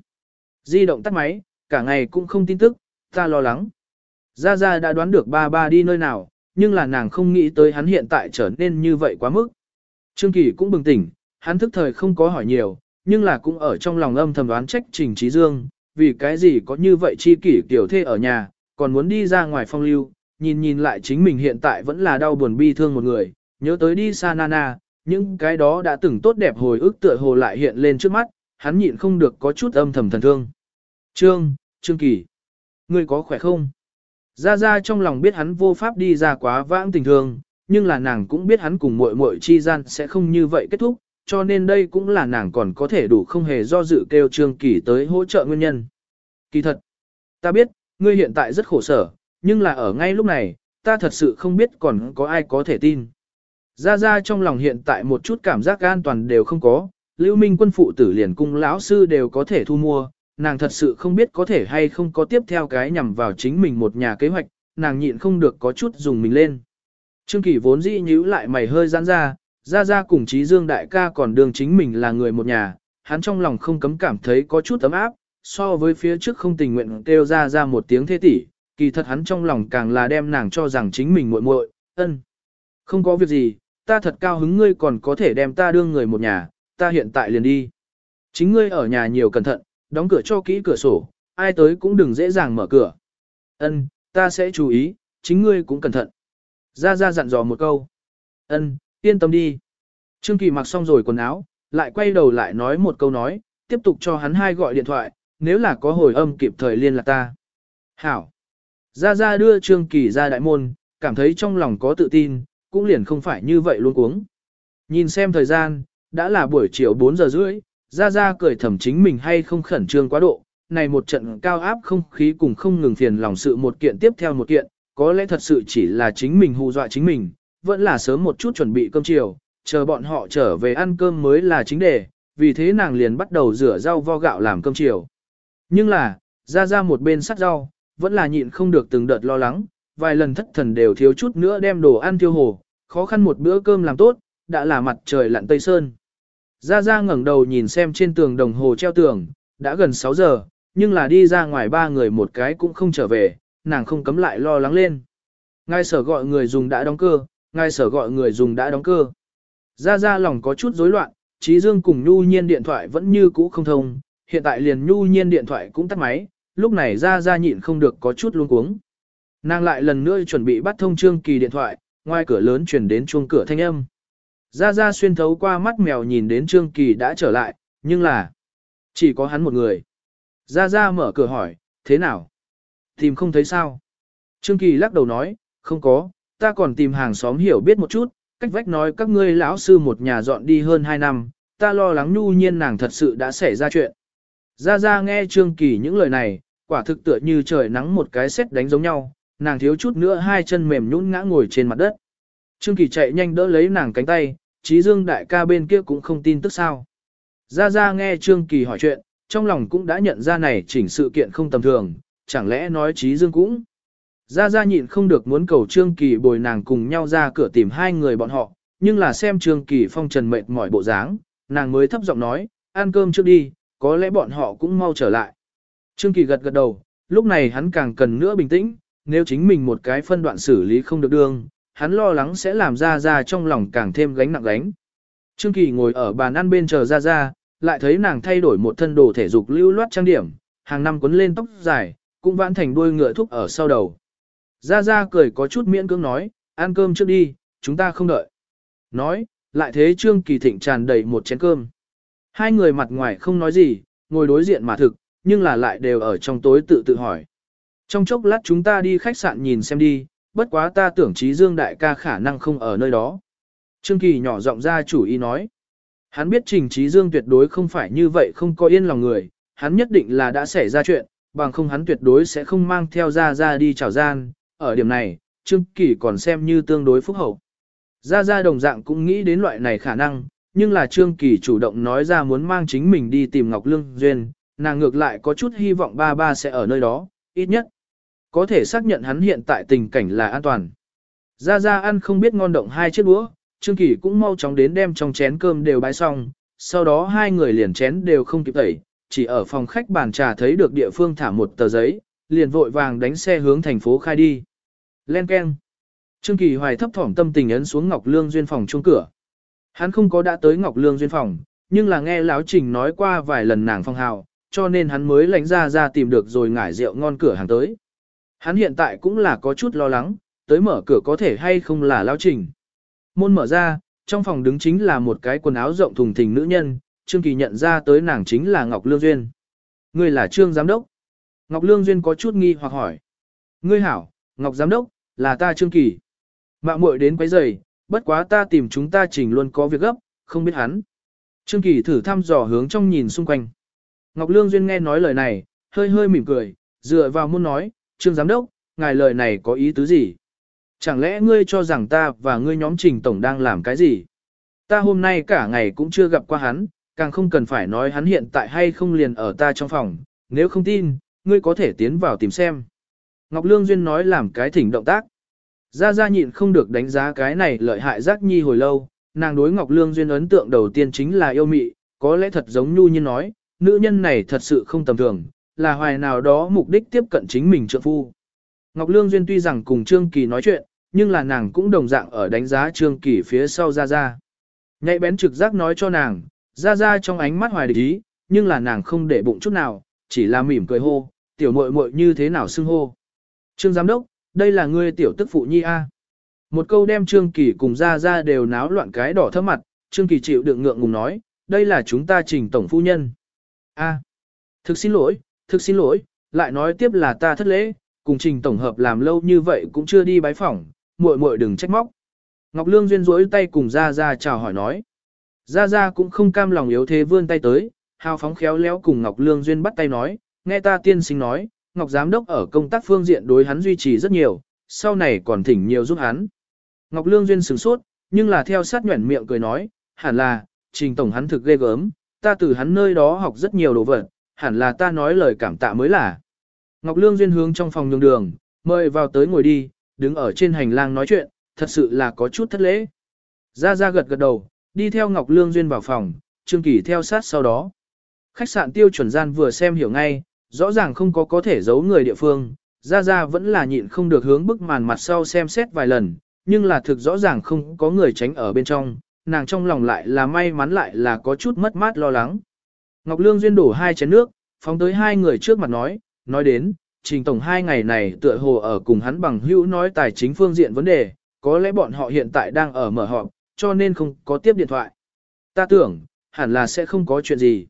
Di động tắt máy, cả ngày cũng không tin tức, ta lo lắng. Gia Gia đã đoán được ba ba đi nơi nào, nhưng là nàng không nghĩ tới hắn hiện tại trở nên như vậy quá mức. Trương Kỳ cũng bừng tỉnh, hắn thức thời không có hỏi nhiều, nhưng là cũng ở trong lòng âm thầm đoán trách Trình Trí Dương, vì cái gì có như vậy chi kỷ tiểu thê ở nhà, còn muốn đi ra ngoài phong lưu, nhìn nhìn lại chính mình hiện tại vẫn là đau buồn bi thương một người, nhớ tới đi xa Nana, những cái đó đã từng tốt đẹp hồi ức tựa hồ lại hiện lên trước mắt, hắn nhịn không được có chút âm thầm thần thương. Trương, Trương Kỳ, ngươi có khỏe không? Gia Gia trong lòng biết hắn vô pháp đi ra quá vãng tình thương, nhưng là nàng cũng biết hắn cùng muội muội chi gian sẽ không như vậy kết thúc, cho nên đây cũng là nàng còn có thể đủ không hề do dự kêu Trương Kỳ tới hỗ trợ nguyên nhân. Kỳ thật, ta biết, ngươi hiện tại rất khổ sở, nhưng là ở ngay lúc này, ta thật sự không biết còn có ai có thể tin. Gia Gia trong lòng hiện tại một chút cảm giác an toàn đều không có, Lưu Minh quân phụ tử liền cung lão sư đều có thể thu mua, nàng thật sự không biết có thể hay không có tiếp theo cái nhằm vào chính mình một nhà kế hoạch, nàng nhịn không được có chút dùng mình lên. Trương Kỳ vốn dĩ nhíu lại mày hơi giãn ra, ra ra cùng Trí Dương đại ca còn đường chính mình là người một nhà, hắn trong lòng không cấm cảm thấy có chút ấm áp, so với phía trước không tình nguyện kêu ra ra một tiếng thế tỷ, kỳ thật hắn trong lòng càng là đem nàng cho rằng chính mình muội muội, ân. Không có việc gì, ta thật cao hứng ngươi còn có thể đem ta đương người một nhà, ta hiện tại liền đi. Chính ngươi ở nhà nhiều cẩn thận, đóng cửa cho kỹ cửa sổ, ai tới cũng đừng dễ dàng mở cửa. Ân, ta sẽ chú ý, chính ngươi cũng cẩn thận. Ra ra dặn dò một câu. Ân, yên tâm đi. Trương Kỳ mặc xong rồi quần áo, lại quay đầu lại nói một câu nói, tiếp tục cho hắn hai gọi điện thoại, nếu là có hồi âm kịp thời liên lạc ta. Hảo. Ra ra đưa Trương Kỳ ra đại môn, cảm thấy trong lòng có tự tin, cũng liền không phải như vậy luôn cuống. Nhìn xem thời gian, đã là buổi chiều 4 giờ rưỡi, ra ra cười thầm chính mình hay không khẩn trương quá độ, này một trận cao áp không khí cùng không ngừng phiền lòng sự một kiện tiếp theo một kiện, có lẽ thật sự chỉ là chính mình hù dọa chính mình, vẫn là sớm một chút chuẩn bị cơm chiều, chờ bọn họ trở về ăn cơm mới là chính đề, vì thế nàng liền bắt đầu rửa rau vo gạo làm cơm chiều. Nhưng là, ra ra một bên sắt rau, vẫn là nhịn không được từng đợt lo lắng, vài lần thất thần đều thiếu chút nữa đem đồ ăn tiêu hồ, khó khăn một bữa cơm làm tốt, đã là mặt trời lặn tây sơn. Ra Ra ngẩng đầu nhìn xem trên tường đồng hồ treo tường, đã gần 6 giờ, nhưng là đi ra ngoài ba người một cái cũng không trở về, nàng không cấm lại lo lắng lên. Ngài sở gọi người dùng đã đóng cơ, ngài sở gọi người dùng đã đóng cơ. Ra Ra lòng có chút rối loạn, Trí Dương cùng Nhu Nhiên điện thoại vẫn như cũ không thông, hiện tại liền Nhu Nhiên điện thoại cũng tắt máy, lúc này Ra Ra nhịn không được có chút luống cuống. Nàng lại lần nữa chuẩn bị bắt thông Trương Kỳ điện thoại, ngoài cửa lớn truyền đến chuông cửa thanh âm. Ra Ra xuyên thấu qua mắt mèo nhìn đến Trương Kỳ đã trở lại, nhưng là chỉ có hắn một người. Ra Ra mở cửa hỏi, thế nào? Tìm không thấy sao? Trương Kỳ lắc đầu nói, không có, ta còn tìm hàng xóm hiểu biết một chút, cách vách nói các ngươi lão sư một nhà dọn đi hơn 2 năm, ta lo lắng nhu nhiên nàng thật sự đã xảy ra chuyện. Ra Ra nghe Trương Kỳ những lời này, quả thực tựa như trời nắng một cái xét đánh giống nhau, nàng thiếu chút nữa hai chân mềm nhũn ngã ngồi trên mặt đất. Trương Kỳ chạy nhanh đỡ lấy nàng cánh tay, Trí Dương đại ca bên kia cũng không tin tức sao. gia gia nghe Trương Kỳ hỏi chuyện, trong lòng cũng đã nhận ra này chỉnh sự kiện không tầm thường, chẳng lẽ nói Trí Dương cũng. gia gia nhịn không được muốn cầu Trương Kỳ bồi nàng cùng nhau ra cửa tìm hai người bọn họ, nhưng là xem Trương Kỳ phong trần mệt mỏi bộ dáng, nàng mới thấp giọng nói, ăn cơm trước đi, có lẽ bọn họ cũng mau trở lại. Trương Kỳ gật gật đầu, lúc này hắn càng cần nữa bình tĩnh, nếu chính mình một cái phân đoạn xử lý không được đương, hắn lo lắng sẽ làm ra ra trong lòng càng thêm gánh nặng gánh. Trương Kỳ ngồi ở bàn ăn bên chờ ra ra, lại thấy nàng thay đổi một thân đồ thể dục lưu loát trang điểm, hàng năm quấn lên tóc dài, cũng vãn thành đuôi ngựa thúc ở sau đầu. Ra ra cười có chút miễn cưỡng nói, ăn cơm trước đi, chúng ta không đợi. Nói, lại thế Trương Kỳ Thịnh tràn đầy một chén cơm. Hai người mặt ngoài không nói gì, ngồi đối diện mà thực, nhưng là lại đều ở trong tối tự tự hỏi. Trong chốc lát chúng ta đi khách sạn nhìn xem đi, bất quá ta tưởng trí dương đại ca khả năng không ở nơi đó. Trương Kỳ nhỏ giọng ra chủ ý nói. Hắn biết trình trí dương tuyệt đối không phải như vậy không có yên lòng người, hắn nhất định là đã xảy ra chuyện, bằng không hắn tuyệt đối sẽ không mang theo ra ra đi chào gian, ở điểm này, Trương Kỳ còn xem như tương đối phúc hậu. Ra ra đồng dạng cũng nghĩ đến loại này khả năng, nhưng là Trương Kỳ chủ động nói ra muốn mang chính mình đi tìm Ngọc Lương Duyên, nàng ngược lại có chút hy vọng ba ba sẽ ở nơi đó, ít nhất. Có thể xác nhận hắn hiện tại tình cảnh là an toàn. Gia Gia ăn không biết ngon động hai chiếc đũa, Trương Kỳ cũng mau chóng đến đem trong chén cơm đều bái xong, sau đó hai người liền chén đều không kịp tẩy, chỉ ở phòng khách bàn trà thấy được địa phương thả một tờ giấy, liền vội vàng đánh xe hướng thành phố khai đi. Len Ken. Trương Kỳ Hoài thấp thỏm tâm tình ấn xuống Ngọc Lương Duyên phòng chung cửa. Hắn không có đã tới Ngọc Lương Duyên phòng, nhưng là nghe Lão Trình nói qua vài lần nàng phong hào, cho nên hắn mới lánh ra ra tìm được rồi ngải rượu ngon cửa hàng tới. Hắn hiện tại cũng là có chút lo lắng, tới mở cửa có thể hay không là Lão Trình. Môn mở ra, trong phòng đứng chính là một cái quần áo rộng thùng thình nữ nhân, Trương Kỳ nhận ra tới nàng chính là Ngọc Lương Duyên. Ngươi là Trương Giám Đốc. Ngọc Lương Duyên có chút nghi hoặc hỏi. Ngươi hảo, Ngọc Giám Đốc, là ta Trương Kỳ. Mạng muội đến quấy rầy, bất quá ta tìm chúng ta trình luôn có việc gấp, không biết hắn. Trương Kỳ thử thăm dò hướng trong nhìn xung quanh. Ngọc Lương Duyên nghe nói lời này, hơi hơi mỉm cười, dựa vào muốn nói, Trương Giám Đốc, ngài lời này có ý tứ gì? Chẳng lẽ ngươi cho rằng ta và ngươi nhóm trình tổng đang làm cái gì? Ta hôm nay cả ngày cũng chưa gặp qua hắn, càng không cần phải nói hắn hiện tại hay không liền ở ta trong phòng, nếu không tin, ngươi có thể tiến vào tìm xem. Ngọc Lương Duyên nói làm cái thỉnh động tác. Gia Gia nhịn không được đánh giá cái này lợi hại giác nhi hồi lâu, nàng đối Ngọc Lương Duyên ấn tượng đầu tiên chính là yêu mị, có lẽ thật giống Nhu Nhiên nói, nữ nhân này thật sự không tầm thường, là hoài nào đó mục đích tiếp cận chính mình trượng phu. Ngọc Lương Duyên tuy rằng cùng Trương Kỳ nói chuyện, nhưng là nàng cũng đồng dạng ở đánh giá Trương Kỳ phía sau Gia Gia. Nhạy bén trực giác nói cho nàng, Gia Gia trong ánh mắt hoài địch ý, nhưng là nàng không để bụng chút nào, chỉ là mỉm cười hô, tiểu muội muội như thế nào xưng hô. Trương Giám Đốc, đây là ngươi tiểu tức phụ nhi A. Một câu đem Trương Kỳ cùng Gia Gia đều náo loạn cái đỏ thấp mặt, Trương Kỳ chịu đựng ngượng ngùng nói, đây là chúng ta trình tổng phu nhân. A. Thực xin lỗi, thực xin lỗi, lại nói tiếp là ta thất lễ, cùng trình tổng hợp làm lâu như vậy cũng chưa đi bái phỏng, muội muội đừng trách móc. Ngọc Lương duyên rối tay cùng Gia Gia chào hỏi nói. Gia Gia cũng không cam lòng yếu thế vươn tay tới, hào phóng khéo léo cùng Ngọc Lương duyên bắt tay nói, nghe ta tiên sinh nói, Ngọc Giám Đốc ở công tác phương diện đối hắn duy trì rất nhiều, sau này còn thỉnh nhiều giúp hắn. Ngọc Lương duyên sửng sốt, nhưng là theo sát nhuẩn miệng cười nói, hẳn là, trình tổng hắn thực ghê gớm, ta từ hắn nơi đó học rất nhiều đồ vật, hẳn là ta nói lời cảm tạ mới là. Ngọc Lương duyên hướng trong phòng nhường đường, mời vào tới ngồi đi, đứng ở trên hành lang nói chuyện, thật sự là có chút thất lễ. Ra ra gật gật đầu, đi theo Ngọc Lương Duyên vào phòng, Trương Kỳ theo sát sau đó. Khách sạn tiêu chuẩn gian vừa xem hiểu ngay, rõ ràng không có có thể giấu người địa phương, ra ra vẫn là nhịn không được hướng bức màn mặt sau xem xét vài lần, nhưng là thực rõ ràng không có người tránh ở bên trong, nàng trong lòng lại là may mắn lại là có chút mất mát lo lắng. Ngọc Lương Duyên đổ hai chén nước, phóng tới hai người trước mặt nói, nói đến, Trình Tổng hai ngày này tựa hồ ở cùng hắn bằng hữu nói tài chính phương diện vấn đề, có lẽ bọn họ hiện tại đang ở mở họp, cho nên không có tiếp điện thoại. Ta tưởng, hẳn là sẽ không có chuyện gì.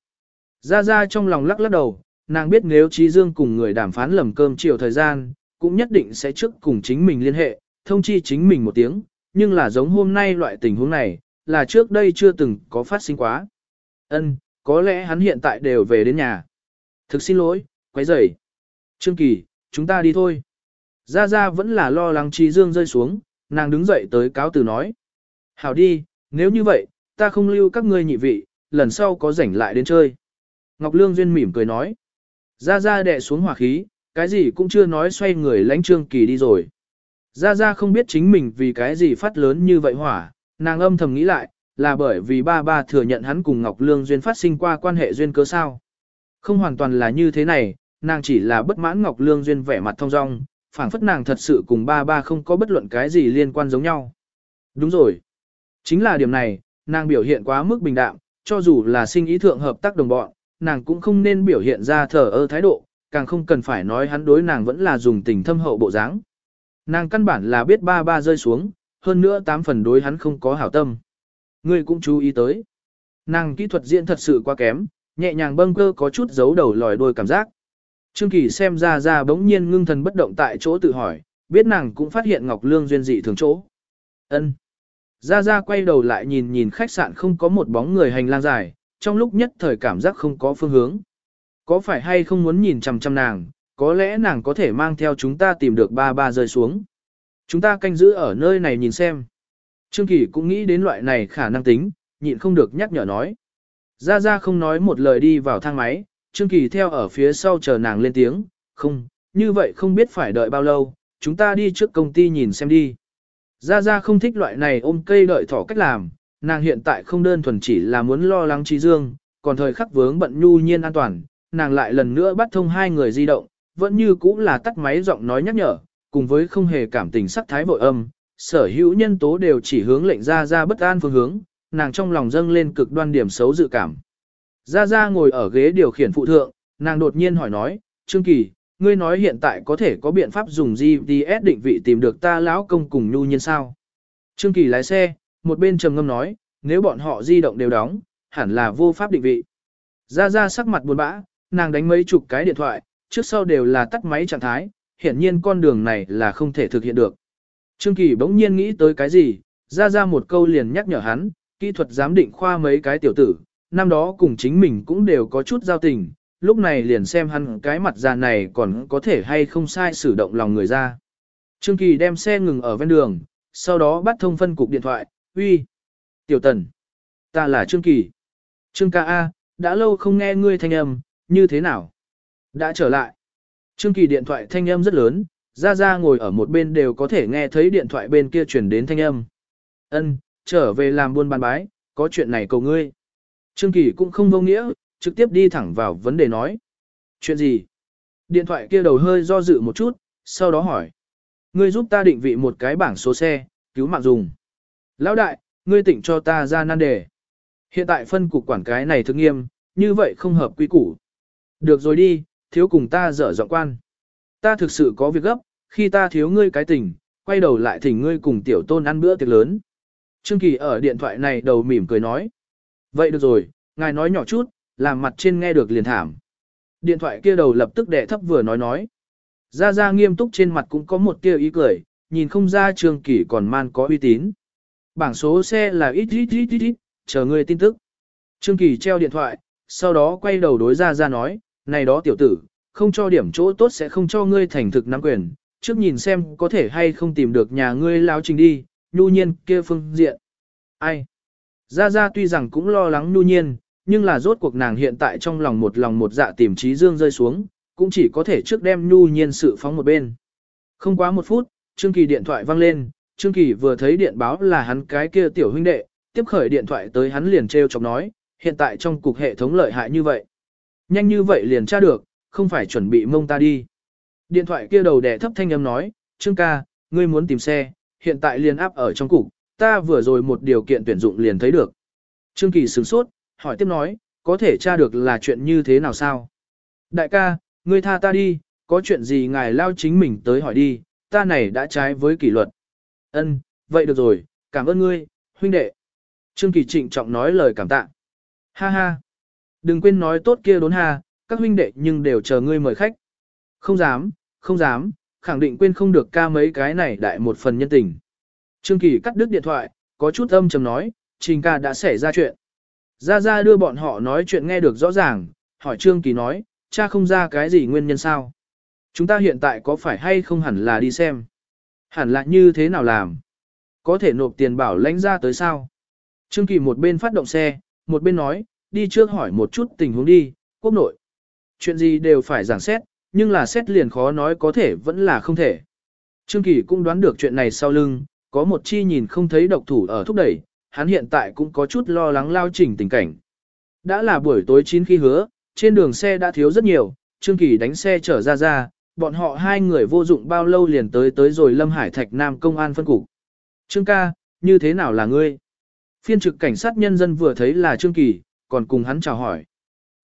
Ra Ra trong lòng lắc lắc đầu, nàng biết nếu Trí Dương cùng người đàm phán lầm cơm chiều thời gian, cũng nhất định sẽ trước cùng chính mình liên hệ, thông chi chính mình một tiếng, nhưng là giống hôm nay loại tình huống này, là trước đây chưa từng có phát sinh quá. Ân, có lẽ hắn hiện tại đều về đến nhà. Thực xin lỗi, quấy rầy. Trương Kỳ, chúng ta đi thôi. Gia Gia vẫn là lo lắng Trí Dương rơi xuống, nàng đứng dậy tới cáo từ nói. Hảo đi, nếu như vậy, ta không lưu các ngươi nhị vị, lần sau có rảnh lại đến chơi. Ngọc Lương Duyên mỉm cười nói. Gia Gia đè xuống hỏa khí, cái gì cũng chưa nói xoay người lãnh Trương Kỳ đi rồi. Gia Gia không biết chính mình vì cái gì phát lớn như vậy hỏa, nàng âm thầm nghĩ lại, là bởi vì ba ba thừa nhận hắn cùng Ngọc Lương Duyên phát sinh qua quan hệ duyên cớ sao. Không hoàn toàn là như thế này, nàng chỉ là bất mãn Ngọc Lương Duyên vẻ mặt thông dong, phảng phất nàng thật sự cùng ba ba không có bất luận cái gì liên quan giống nhau. Đúng rồi. Chính là điểm này, nàng biểu hiện quá mức bình đạm, cho dù là sinh ý thượng hợp tác đồng bọn, nàng cũng không nên biểu hiện ra thờ ơ thái độ, càng không cần phải nói hắn đối nàng vẫn là dùng tình thâm hậu bộ dáng. Nàng căn bản là biết ba ba rơi xuống, hơn nữa tám phần đối hắn không có hảo tâm. Ngươi cũng chú ý tới. Nàng kỹ thuật diễn thật sự quá kém, nhẹ nhàng bâng cơ có chút giấu đầu lòi đôi cảm giác. Trương Kỳ xem ra ra bỗng nhiên ngưng thần bất động tại chỗ tự hỏi, biết nàng cũng phát hiện Ngọc Lương duyên dị thường chỗ. Ân. Ra ra quay đầu lại nhìn nhìn khách sạn không có một bóng người hành lang dài, trong lúc nhất thời cảm giác không có phương hướng. Có phải hay không muốn nhìn chằm chằm nàng, có lẽ nàng có thể mang theo chúng ta tìm được ba ba rơi xuống. Chúng ta canh giữ ở nơi này nhìn xem. Trương Kỳ cũng nghĩ đến loại này khả năng tính, nhịn không được nhắc nhở nói. Ra Ra không nói một lời đi vào thang máy, Trương Kỳ theo ở phía sau chờ nàng lên tiếng, không, như vậy không biết phải đợi bao lâu, chúng ta đi trước công ty nhìn xem đi. Ra Ra không thích loại này ôm cây đợi thỏ cách làm, nàng hiện tại không đơn thuần chỉ là muốn lo lắng trí dương, còn thời khắc vướng bận nhu nhiên an toàn, nàng lại lần nữa bắt thông hai người di động, vẫn như cũ là tắt máy giọng nói nhắc nhở, cùng với không hề cảm tình sắc thái vội âm, sở hữu nhân tố đều chỉ hướng lệnh ra ra bất an phương hướng, nàng trong lòng dâng lên cực đoan điểm xấu dự cảm. Ra Ra ngồi ở ghế điều khiển phụ thượng, nàng đột nhiên hỏi nói, Trương Kỳ, ngươi nói hiện tại có thể có biện pháp dùng GPS định vị tìm được ta lão công cùng nhu nhiên sao? Trương Kỳ lái xe, một bên trầm ngâm nói, nếu bọn họ di động đều đóng, hẳn là vô pháp định vị. Ra Ra sắc mặt buồn bã, nàng đánh mấy chục cái điện thoại, trước sau đều là tắt máy trạng thái, hiển nhiên con đường này là không thể thực hiện được. Trương Kỳ bỗng nhiên nghĩ tới cái gì, ra ra một câu liền nhắc nhở hắn, kỹ thuật giám định khoa mấy cái tiểu tử, năm đó cùng chính mình cũng đều có chút giao tình, lúc này liền xem hắn cái mặt già này còn có thể hay không sai sử động lòng người ra. Trương Kỳ đem xe ngừng ở ven đường, sau đó bắt thông phân cục điện thoại, uy, tiểu tần, ta là Trương Kỳ. Trương ca A, đã lâu không nghe ngươi thanh âm, như thế nào? Đã trở lại. Trương Kỳ điện thoại thanh âm rất lớn, ra ra ngồi ở một bên đều có thể nghe thấy điện thoại bên kia chuyển đến thanh âm. Ân, trở về làm buôn bán bái, có chuyện này cầu ngươi. Trương Kỳ cũng không vô nghĩa, trực tiếp đi thẳng vào vấn đề nói. Chuyện gì? Điện thoại kia đầu hơi do dự một chút, sau đó hỏi. Ngươi giúp ta định vị một cái bảng số xe, cứu mạng dùng. Lão đại, ngươi tỉnh cho ta ra nan đề. Hiện tại phân cục quản cái này thực nghiêm, như vậy không hợp quy củ. Được rồi đi, thiếu cùng ta dở dọn quan. Ta thực sự có việc gấp, khi ta thiếu ngươi cái tình, quay đầu lại thỉnh ngươi cùng tiểu tôn ăn bữa tiệc lớn. Trương Kỳ ở điện thoại này đầu mỉm cười nói. Vậy được rồi, ngài nói nhỏ chút, làm mặt trên nghe được liền thảm. Điện thoại kia đầu lập tức đẻ thấp vừa nói nói. Ra ra nghiêm túc trên mặt cũng có một tia ý cười, nhìn không ra Trương Kỳ còn man có uy tín. Bảng số xe là ít ít ít ít ít, chờ ngươi tin tức. Trương Kỳ treo điện thoại, sau đó quay đầu đối ra ra nói, này đó tiểu tử, không cho điểm chỗ tốt sẽ không cho ngươi thành thực nắm quyền, trước nhìn xem có thể hay không tìm được nhà ngươi lao trình đi, nhu nhiên kia phương diện. Ai? Gia Gia tuy rằng cũng lo lắng nhu nhiên, nhưng là rốt cuộc nàng hiện tại trong lòng một lòng một dạ tìm trí dương rơi xuống, cũng chỉ có thể trước đem nhu nhiên sự phóng một bên. Không quá một phút, Trương Kỳ điện thoại vang lên, Trương Kỳ vừa thấy điện báo là hắn cái kia tiểu huynh đệ, tiếp khởi điện thoại tới hắn liền treo chọc nói, hiện tại trong cục hệ thống lợi hại như vậy. Nhanh như vậy liền tra được, không phải chuẩn bị mông ta đi. Điện thoại kia đầu đẻ thấp thanh âm nói, Trương ca, ngươi muốn tìm xe, hiện tại liền áp ở trong cục, ta vừa rồi một điều kiện tuyển dụng liền thấy được. Trương Kỳ sửng sốt, hỏi tiếp nói, có thể tra được là chuyện như thế nào sao? Đại ca, ngươi tha ta đi, có chuyện gì ngài lao chính mình tới hỏi đi, ta này đã trái với kỷ luật. Ân, vậy được rồi, cảm ơn ngươi, huynh đệ. Trương Kỳ trịnh trọng nói lời cảm tạ. Ha ha. Đừng quên nói tốt kia đốn hà các huynh đệ nhưng đều chờ ngươi mời khách. Không dám, không dám, khẳng định quên không được ca mấy cái này đại một phần nhân tình. Trương Kỳ cắt đứt điện thoại, có chút âm trầm nói, Trình ca đã xảy ra chuyện. gia gia đưa bọn họ nói chuyện nghe được rõ ràng, hỏi Trương Kỳ nói, cha không ra cái gì nguyên nhân sao. Chúng ta hiện tại có phải hay không hẳn là đi xem. Hẳn là như thế nào làm. Có thể nộp tiền bảo lãnh ra tới sao. Trương Kỳ một bên phát động xe, một bên nói, đi trước hỏi một chút tình huống đi, quốc nội. Chuyện gì đều phải giảng xét, nhưng là xét liền khó nói có thể vẫn là không thể. Trương Kỳ cũng đoán được chuyện này sau lưng, có một chi nhìn không thấy độc thủ ở thúc đẩy, hắn hiện tại cũng có chút lo lắng lao chỉnh tình cảnh. Đã là buổi tối chín khi hứa, trên đường xe đã thiếu rất nhiều, Trương Kỳ đánh xe trở ra ra, bọn họ hai người vô dụng bao lâu liền tới tới rồi Lâm Hải Thạch Nam công an phân cục. Trương ca, như thế nào là ngươi? Phiên trực cảnh sát nhân dân vừa thấy là Trương Kỳ, còn cùng hắn chào hỏi.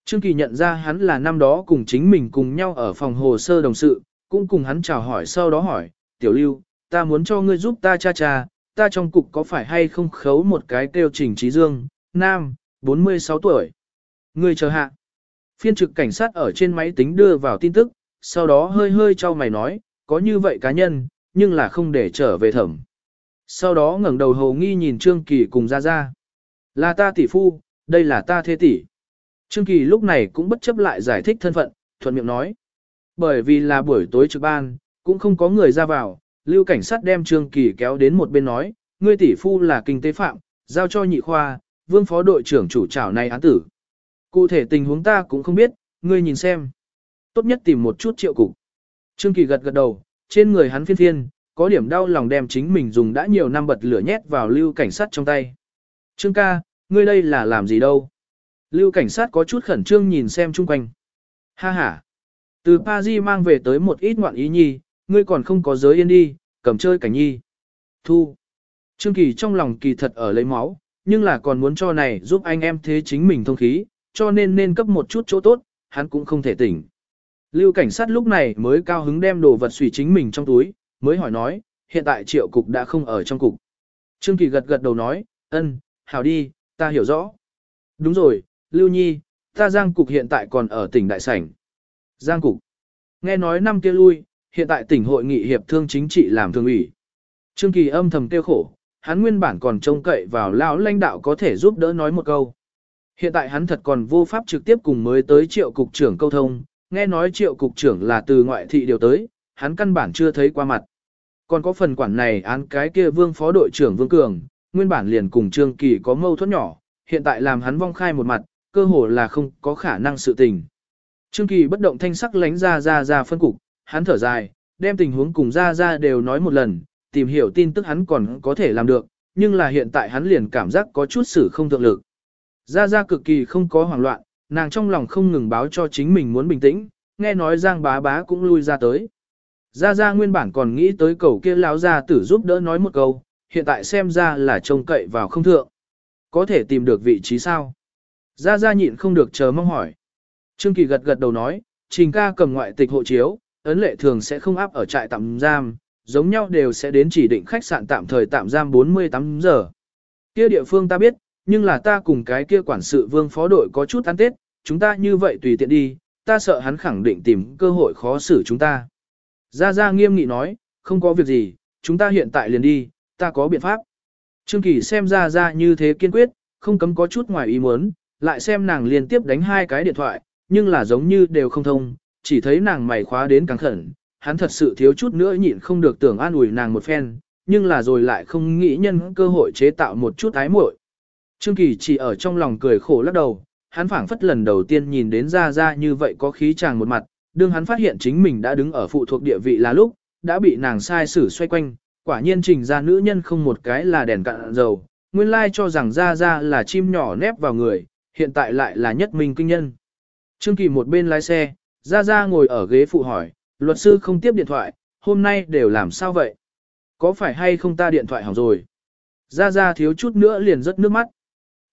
Trương Kỳ nhận ra hắn là năm đó cùng chính mình cùng nhau ở phòng hồ sơ đồng sự, cũng cùng hắn chào hỏi sau đó hỏi, Tiểu Lưu, ta muốn cho ngươi giúp ta cha cha, ta trong cục có phải hay không khấu một cái kêu trình trí dương, nam, 46 tuổi. Ngươi chờ hạ. Phiên trực cảnh sát ở trên máy tính đưa vào tin tức, sau đó hơi hơi cho mày nói, có như vậy cá nhân, nhưng là không để trở về thẩm. Sau đó ngẩng đầu hồ nghi nhìn Trương Kỳ cùng ra ra. Là ta tỷ phu, đây là ta thế tỷ. Trương Kỳ lúc này cũng bất chấp lại giải thích thân phận, thuận miệng nói. Bởi vì là buổi tối trực ban, cũng không có người ra vào, lưu cảnh sát đem Trương Kỳ kéo đến một bên nói, ngươi tỷ phu là kinh tế phạm, giao cho nhị khoa, vương phó đội trưởng chủ trảo này án tử. Cụ thể tình huống ta cũng không biết, ngươi nhìn xem. Tốt nhất tìm một chút triệu cục. Trương Kỳ gật gật đầu, trên người hắn phiên thiên có điểm đau lòng đem chính mình dùng đã nhiều năm bật lửa nhét vào lưu cảnh sát trong tay. Trương ca, ngươi đây là làm gì đâu? Lưu cảnh sát có chút khẩn trương nhìn xem chung quanh. Ha ha. Từ Paris mang về tới một ít ngoạn ý nhi, ngươi còn không có giới yên đi, cầm chơi cảnh nhi. Thu. Trương Kỳ trong lòng kỳ thật ở lấy máu, nhưng là còn muốn cho này giúp anh em thế chính mình thông khí, cho nên nên cấp một chút chỗ tốt, hắn cũng không thể tỉnh. Lưu cảnh sát lúc này mới cao hứng đem đồ vật xùy chính mình trong túi, mới hỏi nói, hiện tại triệu cục đã không ở trong cục. Trương Kỳ gật gật đầu nói, ân, hảo đi, ta hiểu rõ. Đúng rồi, Lưu Nhi, ta Giang cục hiện tại còn ở tỉnh Đại Sảnh. Giang cục. Nghe nói năm kia lui, hiện tại tỉnh hội nghị hiệp thương chính trị làm thương ủy. Trương Kỳ âm thầm tiêu khổ, hắn nguyên bản còn trông cậy vào lão lãnh đạo có thể giúp đỡ nói một câu. Hiện tại hắn thật còn vô pháp trực tiếp cùng mới tới triệu cục trưởng câu thông, nghe nói triệu cục trưởng là từ ngoại thị điều tới, hắn căn bản chưa thấy qua mặt. Còn có phần quản này án cái kia vương phó đội trưởng Vương Cường, nguyên bản liền cùng Trương Kỳ có mâu thuẫn nhỏ, hiện tại làm hắn vong khai một mặt, cơ hồ là không có khả năng sự tình. Trương Kỳ bất động thanh sắc lánh ra ra ra phân cục, hắn thở dài, đem tình huống cùng ra ra đều nói một lần, tìm hiểu tin tức hắn còn có thể làm được, nhưng là hiện tại hắn liền cảm giác có chút xử không thượng lực. Ra ra cực kỳ không có hoảng loạn, nàng trong lòng không ngừng báo cho chính mình muốn bình tĩnh, nghe nói Giang bá bá cũng lui ra tới. Ra ra nguyên bản còn nghĩ tới cầu kia lão gia tử giúp đỡ nói một câu, hiện tại xem ra là trông cậy vào không thượng. Có thể tìm được vị trí sao? Ra ra nhịn không được chờ mong hỏi. Trương Kỳ gật gật đầu nói, trình ca cầm ngoại tịch hộ chiếu, ấn lệ thường sẽ không áp ở trại tạm giam, giống nhau đều sẽ đến chỉ định khách sạn tạm thời tạm giam 48 giờ. Kia địa phương ta biết, nhưng là ta cùng cái kia quản sự vương phó đội có chút ăn tết, chúng ta như vậy tùy tiện đi, ta sợ hắn khẳng định tìm cơ hội khó xử chúng ta. Gia Gia nghiêm nghị nói, không có việc gì, chúng ta hiện tại liền đi, ta có biện pháp. Trương Kỳ xem Ra Ra như thế kiên quyết, không cấm có chút ngoài ý muốn, lại xem nàng liên tiếp đánh hai cái điện thoại, nhưng là giống như đều không thông, chỉ thấy nàng mày khóa đến căng khẩn, hắn thật sự thiếu chút nữa nhịn không được tưởng an ủi nàng một phen, nhưng là rồi lại không nghĩ nhân cơ hội chế tạo một chút ái muội. Trương Kỳ chỉ ở trong lòng cười khổ lắc đầu, hắn phảng phất lần đầu tiên nhìn đến Ra Ra như vậy có khí chàng một mặt, đương hắn phát hiện chính mình đã đứng ở phụ thuộc địa vị là lúc, đã bị nàng sai xử xoay quanh, quả nhiên trình ra nữ nhân không một cái là đèn cạn dầu, nguyên lai cho rằng Ra Ra là chim nhỏ nép vào người, hiện tại lại là nhất minh kinh nhân. Trương Kỳ một bên lái xe, Ra Ra ngồi ở ghế phụ hỏi, luật sư không tiếp điện thoại, hôm nay đều làm sao vậy? Có phải hay không ta điện thoại hỏng rồi? Ra Ra thiếu chút nữa liền rớt nước mắt.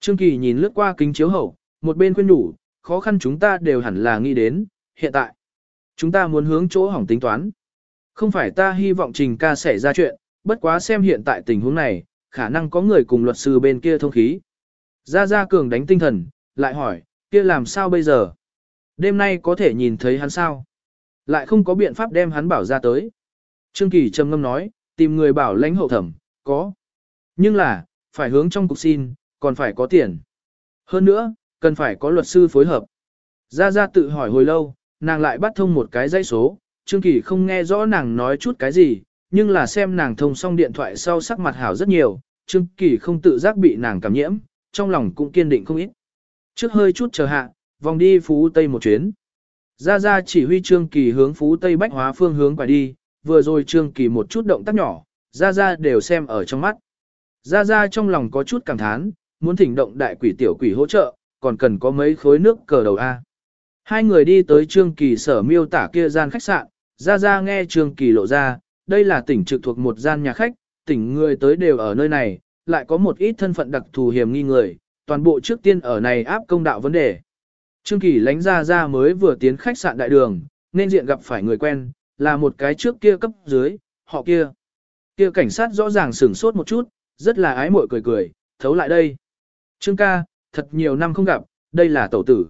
Trương Kỳ nhìn lướt qua kính chiếu hậu, một bên khuyên nhủ, khó khăn chúng ta đều hẳn là nghĩ đến, hiện tại. Chúng ta muốn hướng chỗ hỏng tính toán. Không phải ta hy vọng trình ca xảy ra chuyện, bất quá xem hiện tại tình huống này, khả năng có người cùng luật sư bên kia thông khí. Gia Gia Cường đánh tinh thần, lại hỏi, kia làm sao bây giờ? Đêm nay có thể nhìn thấy hắn sao? Lại không có biện pháp đem hắn bảo ra tới. Trương Kỳ trầm ngâm nói, tìm người bảo lãnh hậu thẩm, có. Nhưng là, phải hướng trong cục xin, còn phải có tiền. Hơn nữa, cần phải có luật sư phối hợp. Gia Gia tự hỏi hồi lâu, nàng lại bắt thông một cái dãy số, Trương Kỳ không nghe rõ nàng nói chút cái gì, nhưng là xem nàng thông xong điện thoại sau sắc mặt hảo rất nhiều, Trương Kỳ không tự giác bị nàng cảm nhiễm, trong lòng cũng kiên định không ít. Trước hơi chút chờ hạ, vòng đi Phú Tây một chuyến. Ra Ra chỉ huy Trương Kỳ hướng Phú Tây Bách Hóa phương hướng quay đi, vừa rồi Trương Kỳ một chút động tác nhỏ, Ra Ra đều xem ở trong mắt. Ra Ra trong lòng có chút cảm thán, muốn thỉnh động đại quỷ tiểu quỷ hỗ trợ, còn cần có mấy khối nước cờ đầu A. Hai người đi tới Trương Kỳ sở miêu tả kia gian khách sạn, ra ra nghe Trương Kỳ lộ ra, đây là tỉnh trực thuộc một gian nhà khách, tỉnh người tới đều ở nơi này, lại có một ít thân phận đặc thù hiểm nghi người, toàn bộ trước tiên ở này áp công đạo vấn đề. Trương Kỳ lánh ra ra mới vừa tiến khách sạn đại đường, nên diện gặp phải người quen, là một cái trước kia cấp dưới, họ kia. Kia cảnh sát rõ ràng sửng sốt một chút, rất là ái mội cười cười, thấu lại đây. Trương ca, thật nhiều năm không gặp, đây là tẩu tử.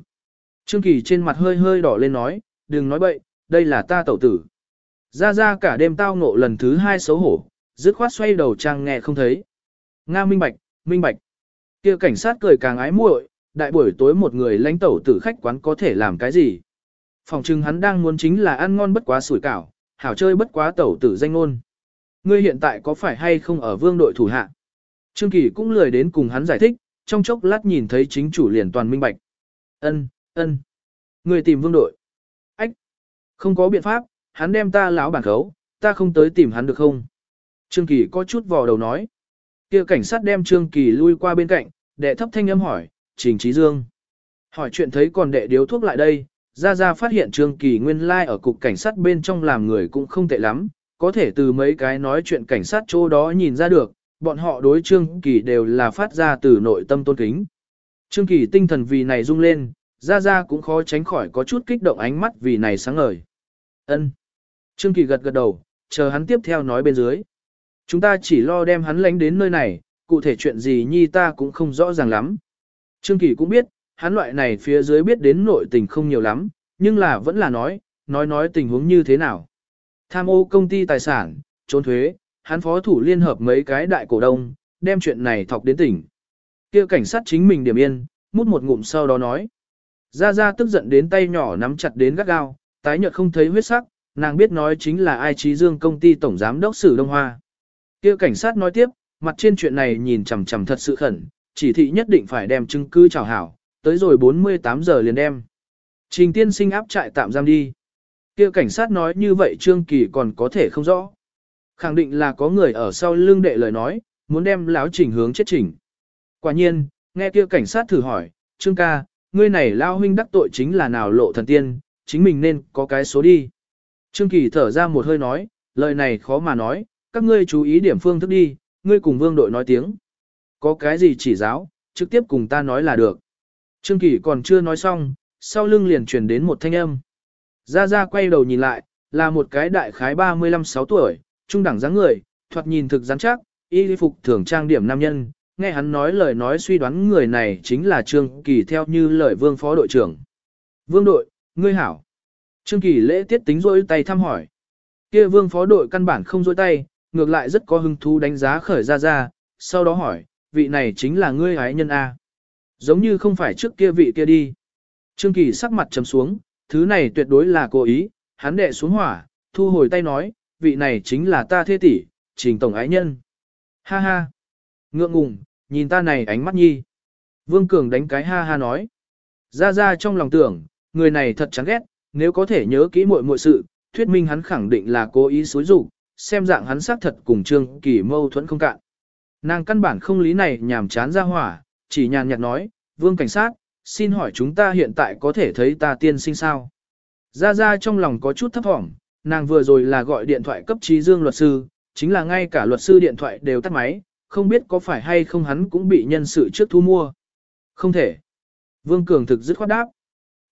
Trương Kỳ trên mặt hơi hơi đỏ lên nói, đừng nói bậy, đây là ta tẩu tử. Ra ra cả đêm tao ngộ lần thứ hai xấu hổ, dứt khoát xoay đầu trang nghe không thấy. Nga minh bạch, minh bạch. kia cảnh sát cười càng ái muội, đại buổi tối một người lãnh tẩu tử khách quán có thể làm cái gì. Phòng trưng hắn đang muốn chính là ăn ngon bất quá sủi cảo, hảo chơi bất quá tẩu tử danh ngôn. Ngươi hiện tại có phải hay không ở vương đội thủ hạ? Trương Kỳ cũng lười đến cùng hắn giải thích, trong chốc lát nhìn thấy chính chủ liền toàn minh bạch. Ân, ân. Ngươi tìm vương đội. Không có biện pháp, hắn đem ta lão bản khấu, ta không tới tìm hắn được không? Trương Kỳ có chút vò đầu nói. kia cảnh sát đem Trương Kỳ lui qua bên cạnh, đệ thấp thanh âm hỏi, Trình Trí Dương. Hỏi chuyện thấy còn đệ điếu thuốc lại đây, ra ra phát hiện Trương Kỳ nguyên lai like ở cục cảnh sát bên trong làm người cũng không tệ lắm, có thể từ mấy cái nói chuyện cảnh sát chỗ đó nhìn ra được, bọn họ đối Trương Kỳ đều là phát ra từ nội tâm tôn kính. Trương Kỳ tinh thần vì này rung lên, ra ra cũng khó tránh khỏi có chút kích động ánh mắt vì này sáng ngời. Ân. Trương Kỳ gật gật đầu, chờ hắn tiếp theo nói bên dưới. Chúng ta chỉ lo đem hắn lánh đến nơi này, cụ thể chuyện gì nhi ta cũng không rõ ràng lắm. Trương Kỳ cũng biết, hắn loại này phía dưới biết đến nội tình không nhiều lắm, nhưng là vẫn là nói, nói nói tình huống như thế nào. Tham ô công ty tài sản, trốn thuế, hắn phó thủ liên hợp mấy cái đại cổ đông, đem chuyện này thọc đến tỉnh. kia cảnh sát chính mình điểm yên, mút một ngụm sau đó nói. Ra Ra tức giận đến tay nhỏ nắm chặt đến gắt gao, tái nhợt không thấy huyết sắc, nàng biết nói chính là ai trí dương công ty tổng giám đốc sử Đông Hoa. kia cảnh sát nói tiếp, mặt trên chuyện này nhìn chằm chằm thật sự khẩn, chỉ thị nhất định phải đem chứng cứ trào hảo, tới rồi 48 giờ liền đem. Trình tiên sinh áp trại tạm giam đi. kia cảnh sát nói như vậy Trương Kỳ còn có thể không rõ. Khẳng định là có người ở sau lưng đệ lời nói, muốn đem lão trình hướng chết trình. Quả nhiên, nghe kia cảnh sát thử hỏi, Trương ca, ngươi này lao huynh đắc tội chính là nào lộ thần tiên, chính mình nên có cái số đi. Trương Kỳ thở ra một hơi nói, lời này khó mà nói, các ngươi chú ý điểm phương thức đi, ngươi cùng vương đội nói tiếng. Có cái gì chỉ giáo, trực tiếp cùng ta nói là được. Trương Kỳ còn chưa nói xong, sau lưng liền truyền đến một thanh âm. Ra Ra quay đầu nhìn lại, là một cái đại khái 35-6 tuổi, trung đẳng dáng người, thoạt nhìn thực rắn chắc, y phục thường trang điểm nam nhân, nghe hắn nói lời nói suy đoán người này chính là Trương Kỳ theo như lời vương phó đội trưởng. Vương đội, ngươi hảo. Trương Kỳ lễ tiết tính rôi tay thăm hỏi. kia vương phó đội căn bản không rôi tay, ngược lại rất có hứng thú đánh giá khởi ra ra, sau đó hỏi, vị này chính là ngươi ái nhân A. Giống như không phải trước kia vị kia đi. Trương Kỳ sắc mặt trầm xuống, thứ này tuyệt đối là cố ý, hắn đệ xuống hỏa, thu hồi tay nói, vị này chính là ta thế tỷ, trình tổng ái nhân. Ha ha. Ngượng ngùng, nhìn ta này ánh mắt nhi. Vương Cường đánh cái ha ha nói. Ra ra trong lòng tưởng, người này thật chán ghét, nếu có thể nhớ kỹ muội muội sự, thuyết minh hắn khẳng định là cố ý xúi dục, xem dạng hắn xác thật cùng Trương Kỳ mâu thuẫn không cạn. Nàng căn bản không lý này nhàm chán ra hỏa, chỉ nhàn nhạt nói, vương cảnh sát, xin hỏi chúng ta hiện tại có thể thấy ta tiên sinh sao? gia gia trong lòng có chút thấp thỏm, nàng vừa rồi là gọi điện thoại cấp trí dương luật sư, chính là ngay cả luật sư điện thoại đều tắt máy, không biết có phải hay không hắn cũng bị nhân sự trước thu mua. Không thể. Vương Cường thực dứt khoát đáp.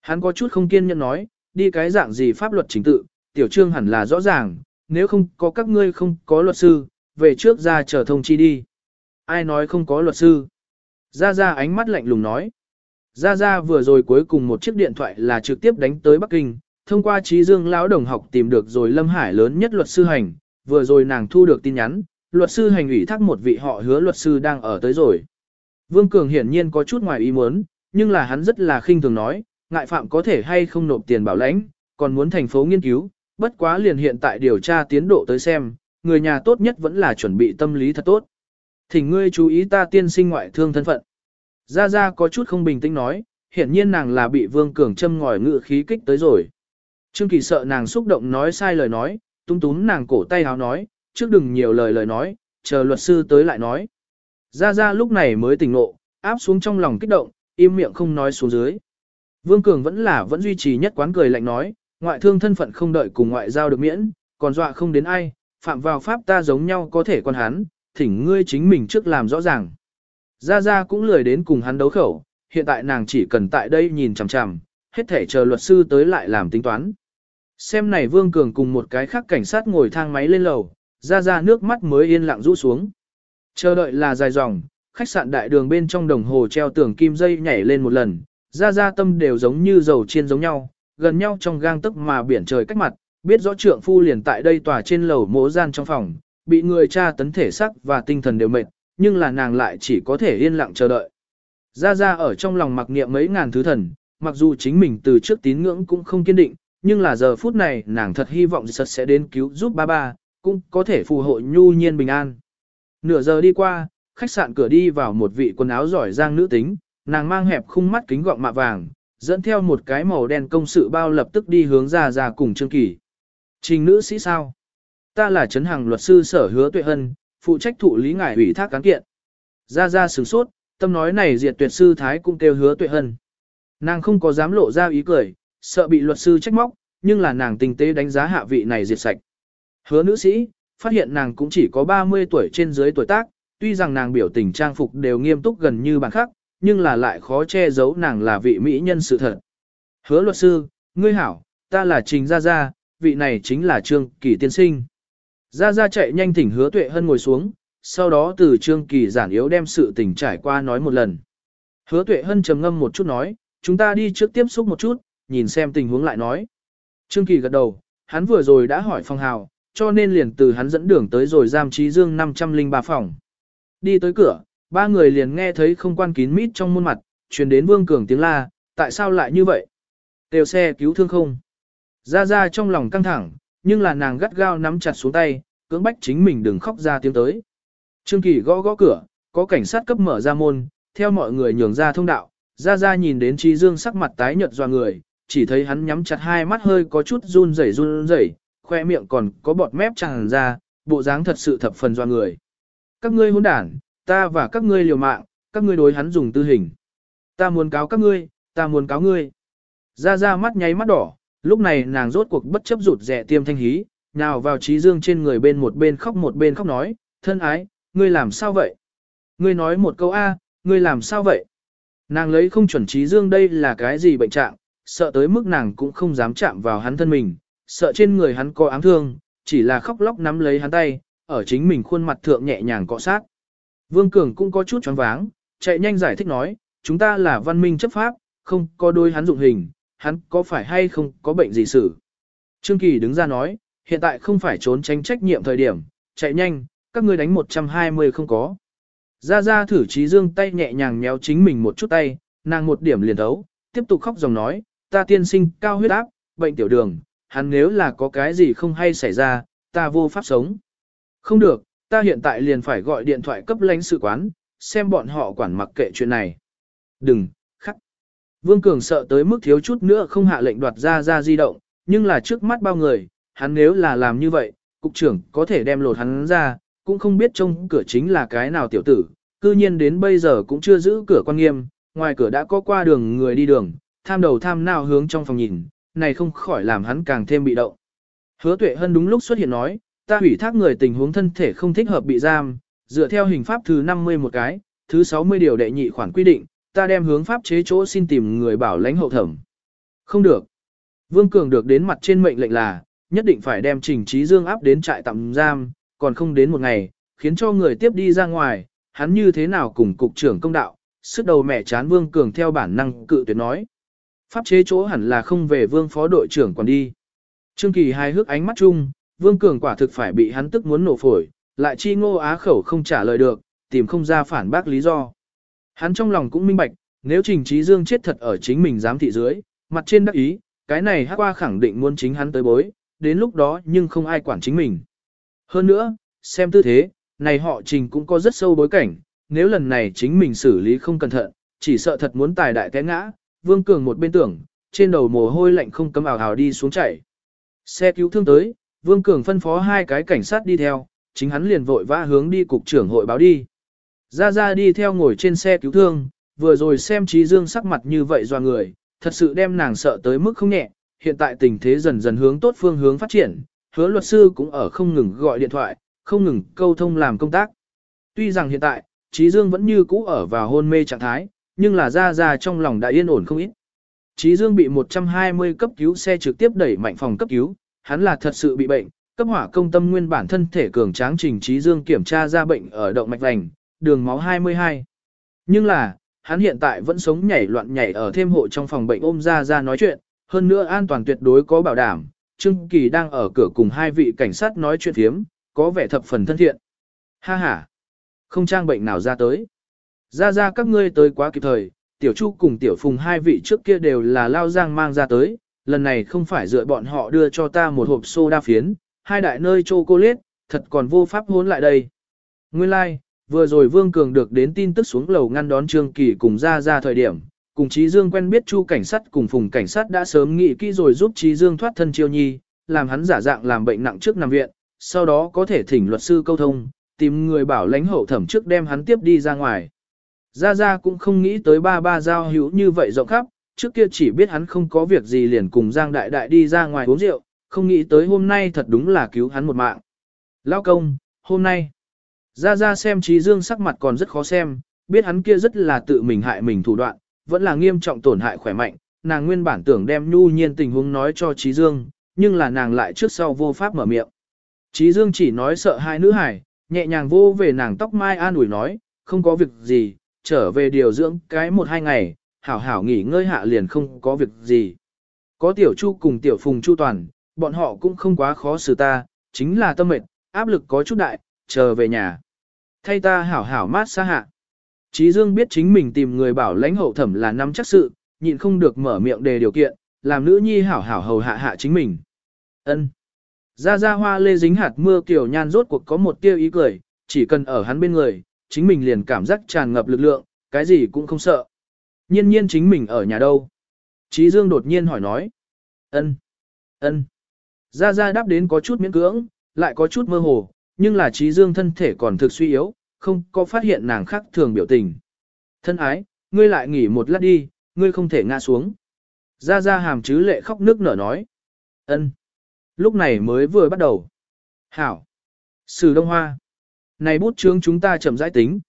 Hắn có chút không kiên nhẫn nói, đi cái dạng gì pháp luật chính tự, tiểu trương hẳn là rõ ràng, nếu không có các ngươi không có luật sư, về trước ra chờ thông chi đi. Ai nói không có luật sư? Gia Gia ánh mắt lạnh lùng nói. Gia Gia vừa rồi cuối cùng một chiếc điện thoại là trực tiếp đánh tới Bắc Kinh, thông qua trí dương lão đồng học tìm được rồi Lâm Hải lớn nhất luật sư hành, vừa rồi nàng thu được tin nhắn, luật sư hành ủy thác một vị họ hứa luật sư đang ở tới rồi. Vương Cường hiển nhiên có chút ngoài ý muốn, nhưng là hắn rất là khinh thường nói, ngại phạm có thể hay không nộp tiền bảo lãnh, còn muốn thành phố nghiên cứu, bất quá liền hiện tại điều tra tiến độ tới xem, người nhà tốt nhất vẫn là chuẩn bị tâm lý thật tốt. Thỉnh ngươi chú ý ta tiên sinh ngoại thương thân phận. Gia Gia có chút không bình tĩnh nói, hiển nhiên nàng là bị Vương Cường châm ngòi ngự khí kích tới rồi. Trương Kỳ sợ nàng xúc động nói sai lời nói, tung tún nàng cổ tay háo nói, trước đừng nhiều lời lời nói, chờ luật sư tới lại nói. Gia Gia lúc này mới tỉnh ngộ, áp xuống trong lòng kích động, im miệng không nói xuống dưới. Vương Cường vẫn là vẫn duy trì nhất quán cười lạnh nói, ngoại thương thân phận không đợi cùng ngoại giao được miễn, còn dọa không đến ai, phạm vào pháp ta giống nhau có thể con hắn, thỉnh ngươi chính mình trước làm rõ ràng. Gia Gia cũng lười đến cùng hắn đấu khẩu, hiện tại nàng chỉ cần tại đây nhìn chằm chằm, hết thể chờ luật sư tới lại làm tính toán. Xem này Vương Cường cùng một cái khác cảnh sát ngồi thang máy lên lầu, Gia Gia nước mắt mới yên lặng rũ xuống. Chờ đợi là dài dòng, khách sạn đại đường bên trong đồng hồ treo tường kim dây nhảy lên một lần, Gia Gia tâm đều giống như dầu chiên giống nhau, gần nhau trong gang tức mà biển trời cách mặt, biết rõ trượng phu liền tại đây tòa trên lầu mỗ gian trong phòng, bị người cha tấn thể sắc và tinh thần đều mệt, nhưng là nàng lại chỉ có thể yên lặng chờ đợi. Ra Ra ở trong lòng mặc niệm mấy ngàn thứ thần, mặc dù chính mình từ trước tín ngưỡng cũng không kiên định, nhưng là giờ phút này nàng thật hy vọng sật sẽ đến cứu giúp ba ba, cũng có thể phù hộ nhu nhiên bình an. Nửa giờ đi qua, khách sạn cửa đi vào một vị quần áo giỏi giang nữ tính, nàng mang hẹp khung mắt kính gọng mạ vàng, dẫn theo một cái màu đen công sự bao lập tức đi hướng ra ra cùng Trương Kỳ. Trình nữ sĩ sao? Ta là Trấn Hằng luật sư sở hứa tuệ hân, phụ trách thụ lý ngải ủy thác cán kiện. Ra ra sửng sốt, tâm nói này diệt tuyệt sư thái cũng kêu hứa tuệ hân. Nàng không có dám lộ ra ý cười, sợ bị luật sư trách móc, nhưng là nàng tinh tế đánh giá hạ vị này diệt sạch. Hứa nữ sĩ, phát hiện nàng cũng chỉ có 30 tuổi trên dưới tuổi tác, tuy rằng nàng biểu tình trang phục đều nghiêm túc gần như bản khác, nhưng là lại khó che giấu nàng là vị mỹ nhân sự thật. Hứa luật sư, ngươi hảo, ta là Trình Gia Gia, vị này chính là Trương Kỳ tiên sinh. Gia Gia chạy nhanh thỉnh hứa tuệ hân ngồi xuống, sau đó từ Trương Kỳ giản yếu đem sự tình trải qua nói một lần. Hứa tuệ hân trầm ngâm một chút nói, chúng ta đi trước tiếp xúc một chút, nhìn xem tình huống lại nói. Trương Kỳ gật đầu, hắn vừa rồi đã hỏi phong hào, cho nên liền từ hắn dẫn đường tới rồi giam trí dương 503 phòng. Đi tới cửa, ba người liền nghe thấy không quan kín mít trong môn mặt, truyền đến Vương Cường tiếng la, tại sao lại như vậy? Đều xe cứu thương không? Ra ra trong lòng căng thẳng, nhưng là nàng gắt gao nắm chặt xuống tay, cưỡng bách chính mình đừng khóc ra tiếng tới. Trương Kỳ gõ gõ cửa, có cảnh sát cấp mở ra môn, theo mọi người nhường ra thông đạo, ra ra nhìn đến Trí Dương sắc mặt tái nhợt doa người, chỉ thấy hắn nhắm chặt hai mắt hơi có chút run rẩy run rẩy, khoe miệng còn có bọt mép tràn ra, bộ dáng thật sự thập phần doa người. Các ngươi hỗn đản, ta và các ngươi liều mạng, các ngươi đối hắn dùng tư hình. Ta muốn cáo các ngươi, ta muốn cáo ngươi. Ra ra mắt nháy mắt đỏ, lúc này nàng rốt cuộc bất chấp rụt rẻ tiêm thanh hí, nào vào trí dương trên người bên một bên khóc một bên khóc nói, thân ái, ngươi làm sao vậy? Ngươi nói một câu A, ngươi làm sao vậy? Nàng lấy không chuẩn trí dương đây là cái gì bệnh trạng, sợ tới mức nàng cũng không dám chạm vào hắn thân mình, sợ trên người hắn có ám thương, chỉ là khóc lóc nắm lấy hắn tay, ở chính mình khuôn mặt thượng nhẹ nhàng cọ sát. Vương Cường cũng có chút choáng váng, chạy nhanh giải thích nói, chúng ta là văn minh chấp pháp, không có đôi hắn dụng hình, hắn có phải hay không có bệnh gì xử. Trương Kỳ đứng ra nói, hiện tại không phải trốn tránh trách nhiệm thời điểm, chạy nhanh, các ngươi đánh 120 không có. Ra ra thử trí dương tay nhẹ nhàng nhéo chính mình một chút tay, nàng một điểm liền thấu, tiếp tục khóc dòng nói, ta tiên sinh cao huyết áp, bệnh tiểu đường, hắn nếu là có cái gì không hay xảy ra, ta vô pháp sống. Không được, ta hiện tại liền phải gọi điện thoại cấp lãnh sự quán, xem bọn họ quản mặc kệ chuyện này. Đừng, khắc. Vương Cường sợ tới mức thiếu chút nữa không hạ lệnh đoạt ra ra di động, nhưng là trước mắt bao người, hắn nếu là làm như vậy, cục trưởng có thể đem lột hắn ra, cũng không biết trông cửa chính là cái nào tiểu tử, cư nhiên đến bây giờ cũng chưa giữ cửa quan nghiêm, ngoài cửa đã có qua đường người đi đường, tham đầu tham nào hướng trong phòng nhìn, này không khỏi làm hắn càng thêm bị động. Hứa tuệ hân đúng lúc xuất hiện nói, ta hủy thác người tình huống thân thể không thích hợp bị giam, dựa theo hình pháp thứ 50 một cái, thứ 60 điều đệ nhị khoản quy định, ta đem hướng pháp chế chỗ xin tìm người bảo lãnh hậu thẩm. Không được. Vương Cường được đến mặt trên mệnh lệnh là, nhất định phải đem Trình Trí Dương áp đến trại tạm giam, còn không đến một ngày, khiến cho người tiếp đi ra ngoài, hắn như thế nào cùng cục trưởng công đạo, sức đầu mẹ chán Vương Cường theo bản năng cự tuyệt nói. Pháp chế chỗ hẳn là không về Vương phó đội trưởng còn đi. Trương Kỳ hai hước ánh mắt chung, Vương Cường quả thực phải bị hắn tức muốn nổ phổi, lại chi ngô á khẩu không trả lời được, tìm không ra phản bác lý do. Hắn trong lòng cũng minh bạch, nếu Trình Trí Dương chết thật ở chính mình giám thị dưới, mặt trên đắc ý, cái này hát qua khẳng định muốn chính hắn tới bối, đến lúc đó nhưng không ai quản chính mình. Hơn nữa, xem tư thế, này họ Trình cũng có rất sâu bối cảnh, nếu lần này chính mình xử lý không cẩn thận, chỉ sợ thật muốn tài đại té ngã, Vương Cường một bên tưởng, trên đầu mồ hôi lạnh không cấm ảo hào đi xuống chảy. Xe cứu thương tới, Vương Cường phân phó hai cái cảnh sát đi theo, chính hắn liền vội vã hướng đi cục trưởng hội báo đi. Ra ra đi theo ngồi trên xe cứu thương, vừa rồi xem Trí Dương sắc mặt như vậy doa người, thật sự đem nàng sợ tới mức không nhẹ, hiện tại tình thế dần dần hướng tốt phương hướng phát triển, hứa luật sư cũng ở không ngừng gọi điện thoại, không ngừng câu thông làm công tác. Tuy rằng hiện tại, Trí Dương vẫn như cũ ở vào hôn mê trạng thái, nhưng là ra ra trong lòng đã yên ổn không ít. Trí Dương bị 120 cấp cứu xe trực tiếp đẩy mạnh phòng cấp cứu, hắn là thật sự bị bệnh, cấp hỏa công tâm nguyên bản thân thể cường tráng trình Trí Dương kiểm tra ra bệnh ở động mạch vành, đường máu 22. Nhưng là, hắn hiện tại vẫn sống nhảy loạn nhảy ở thêm hộ trong phòng bệnh ôm ra ra nói chuyện, hơn nữa an toàn tuyệt đối có bảo đảm. Trương Kỳ đang ở cửa cùng hai vị cảnh sát nói chuyện thiếm, có vẻ thập phần thân thiện. Ha ha! Không trang bệnh nào ra tới. Ra ra các ngươi tới quá kịp thời, tiểu chu cùng tiểu phùng hai vị trước kia đều là lao giang mang ra tới, lần này không phải dựa bọn họ đưa cho ta một hộp soda phiến, hai đại nơi chocolate, thật còn vô pháp hốn lại đây. Nguyên lai, like, vừa rồi Vương Cường được đến tin tức xuống lầu ngăn đón Trương Kỳ cùng ra ra thời điểm, cùng Trí Dương quen biết Chu cảnh sát cùng Phùng cảnh sát đã sớm nghĩ kỹ rồi giúp Trí Dương thoát thân chiêu nhi, làm hắn giả dạng làm bệnh nặng trước nằm viện, sau đó có thể thỉnh luật sư câu thông, tìm người bảo lãnh hậu thẩm trước đem hắn tiếp đi ra ngoài. Gia Gia cũng không nghĩ tới ba ba giao hữu như vậy rộng khắp, trước kia chỉ biết hắn không có việc gì liền cùng Giang Đại Đại đi ra ngoài uống rượu, không nghĩ tới hôm nay thật đúng là cứu hắn một mạng. Lao công, hôm nay, Ra Ra xem Trí Dương sắc mặt còn rất khó xem, biết hắn kia rất là tự mình hại mình thủ đoạn, vẫn là nghiêm trọng tổn hại khỏe mạnh, nàng nguyên bản tưởng đem nhu nhiên tình huống nói cho Trí Dương, nhưng là nàng lại trước sau vô pháp mở miệng. Trí Dương chỉ nói sợ hai nữ hải, nhẹ nhàng vô về nàng tóc mai an ủi nói, không có việc gì, trở về điều dưỡng cái một hai ngày, hảo hảo nghỉ ngơi hạ liền không có việc gì. Có tiểu chu cùng tiểu phùng chu toàn, bọn họ cũng không quá khó xử ta, chính là tâm mệt, áp lực có chút đại, chờ về nhà. Thay ta hảo hảo mát xa hạ. Chí Dương biết chính mình tìm người bảo lãnh hậu thẩm là nắm chắc sự, nhịn không được mở miệng đề điều kiện, làm nữ nhi hảo hảo hầu hạ hạ chính mình. Ân. Ra ra hoa lê dính hạt mưa kiểu nhan rốt cuộc có một tia ý cười, chỉ cần ở hắn bên người, chính mình liền cảm giác tràn ngập lực lượng, cái gì cũng không sợ. Nhiên nhiên chính mình ở nhà đâu? Chí Dương đột nhiên hỏi nói. Ân, ân. Ra ra đáp đến có chút miễn cưỡng, lại có chút mơ hồ, nhưng là Chí Dương thân thể còn thực suy yếu, không có phát hiện nàng khác thường biểu tình. Thân ái, ngươi lại nghỉ một lát đi, ngươi không thể ngã xuống. Ra ra hàm chứ lệ khóc nước nở nói. Ân. Lúc này mới vừa bắt đầu. Hảo. Sử Đông Hoa. Này bút chướng chúng ta chậm rãi tính.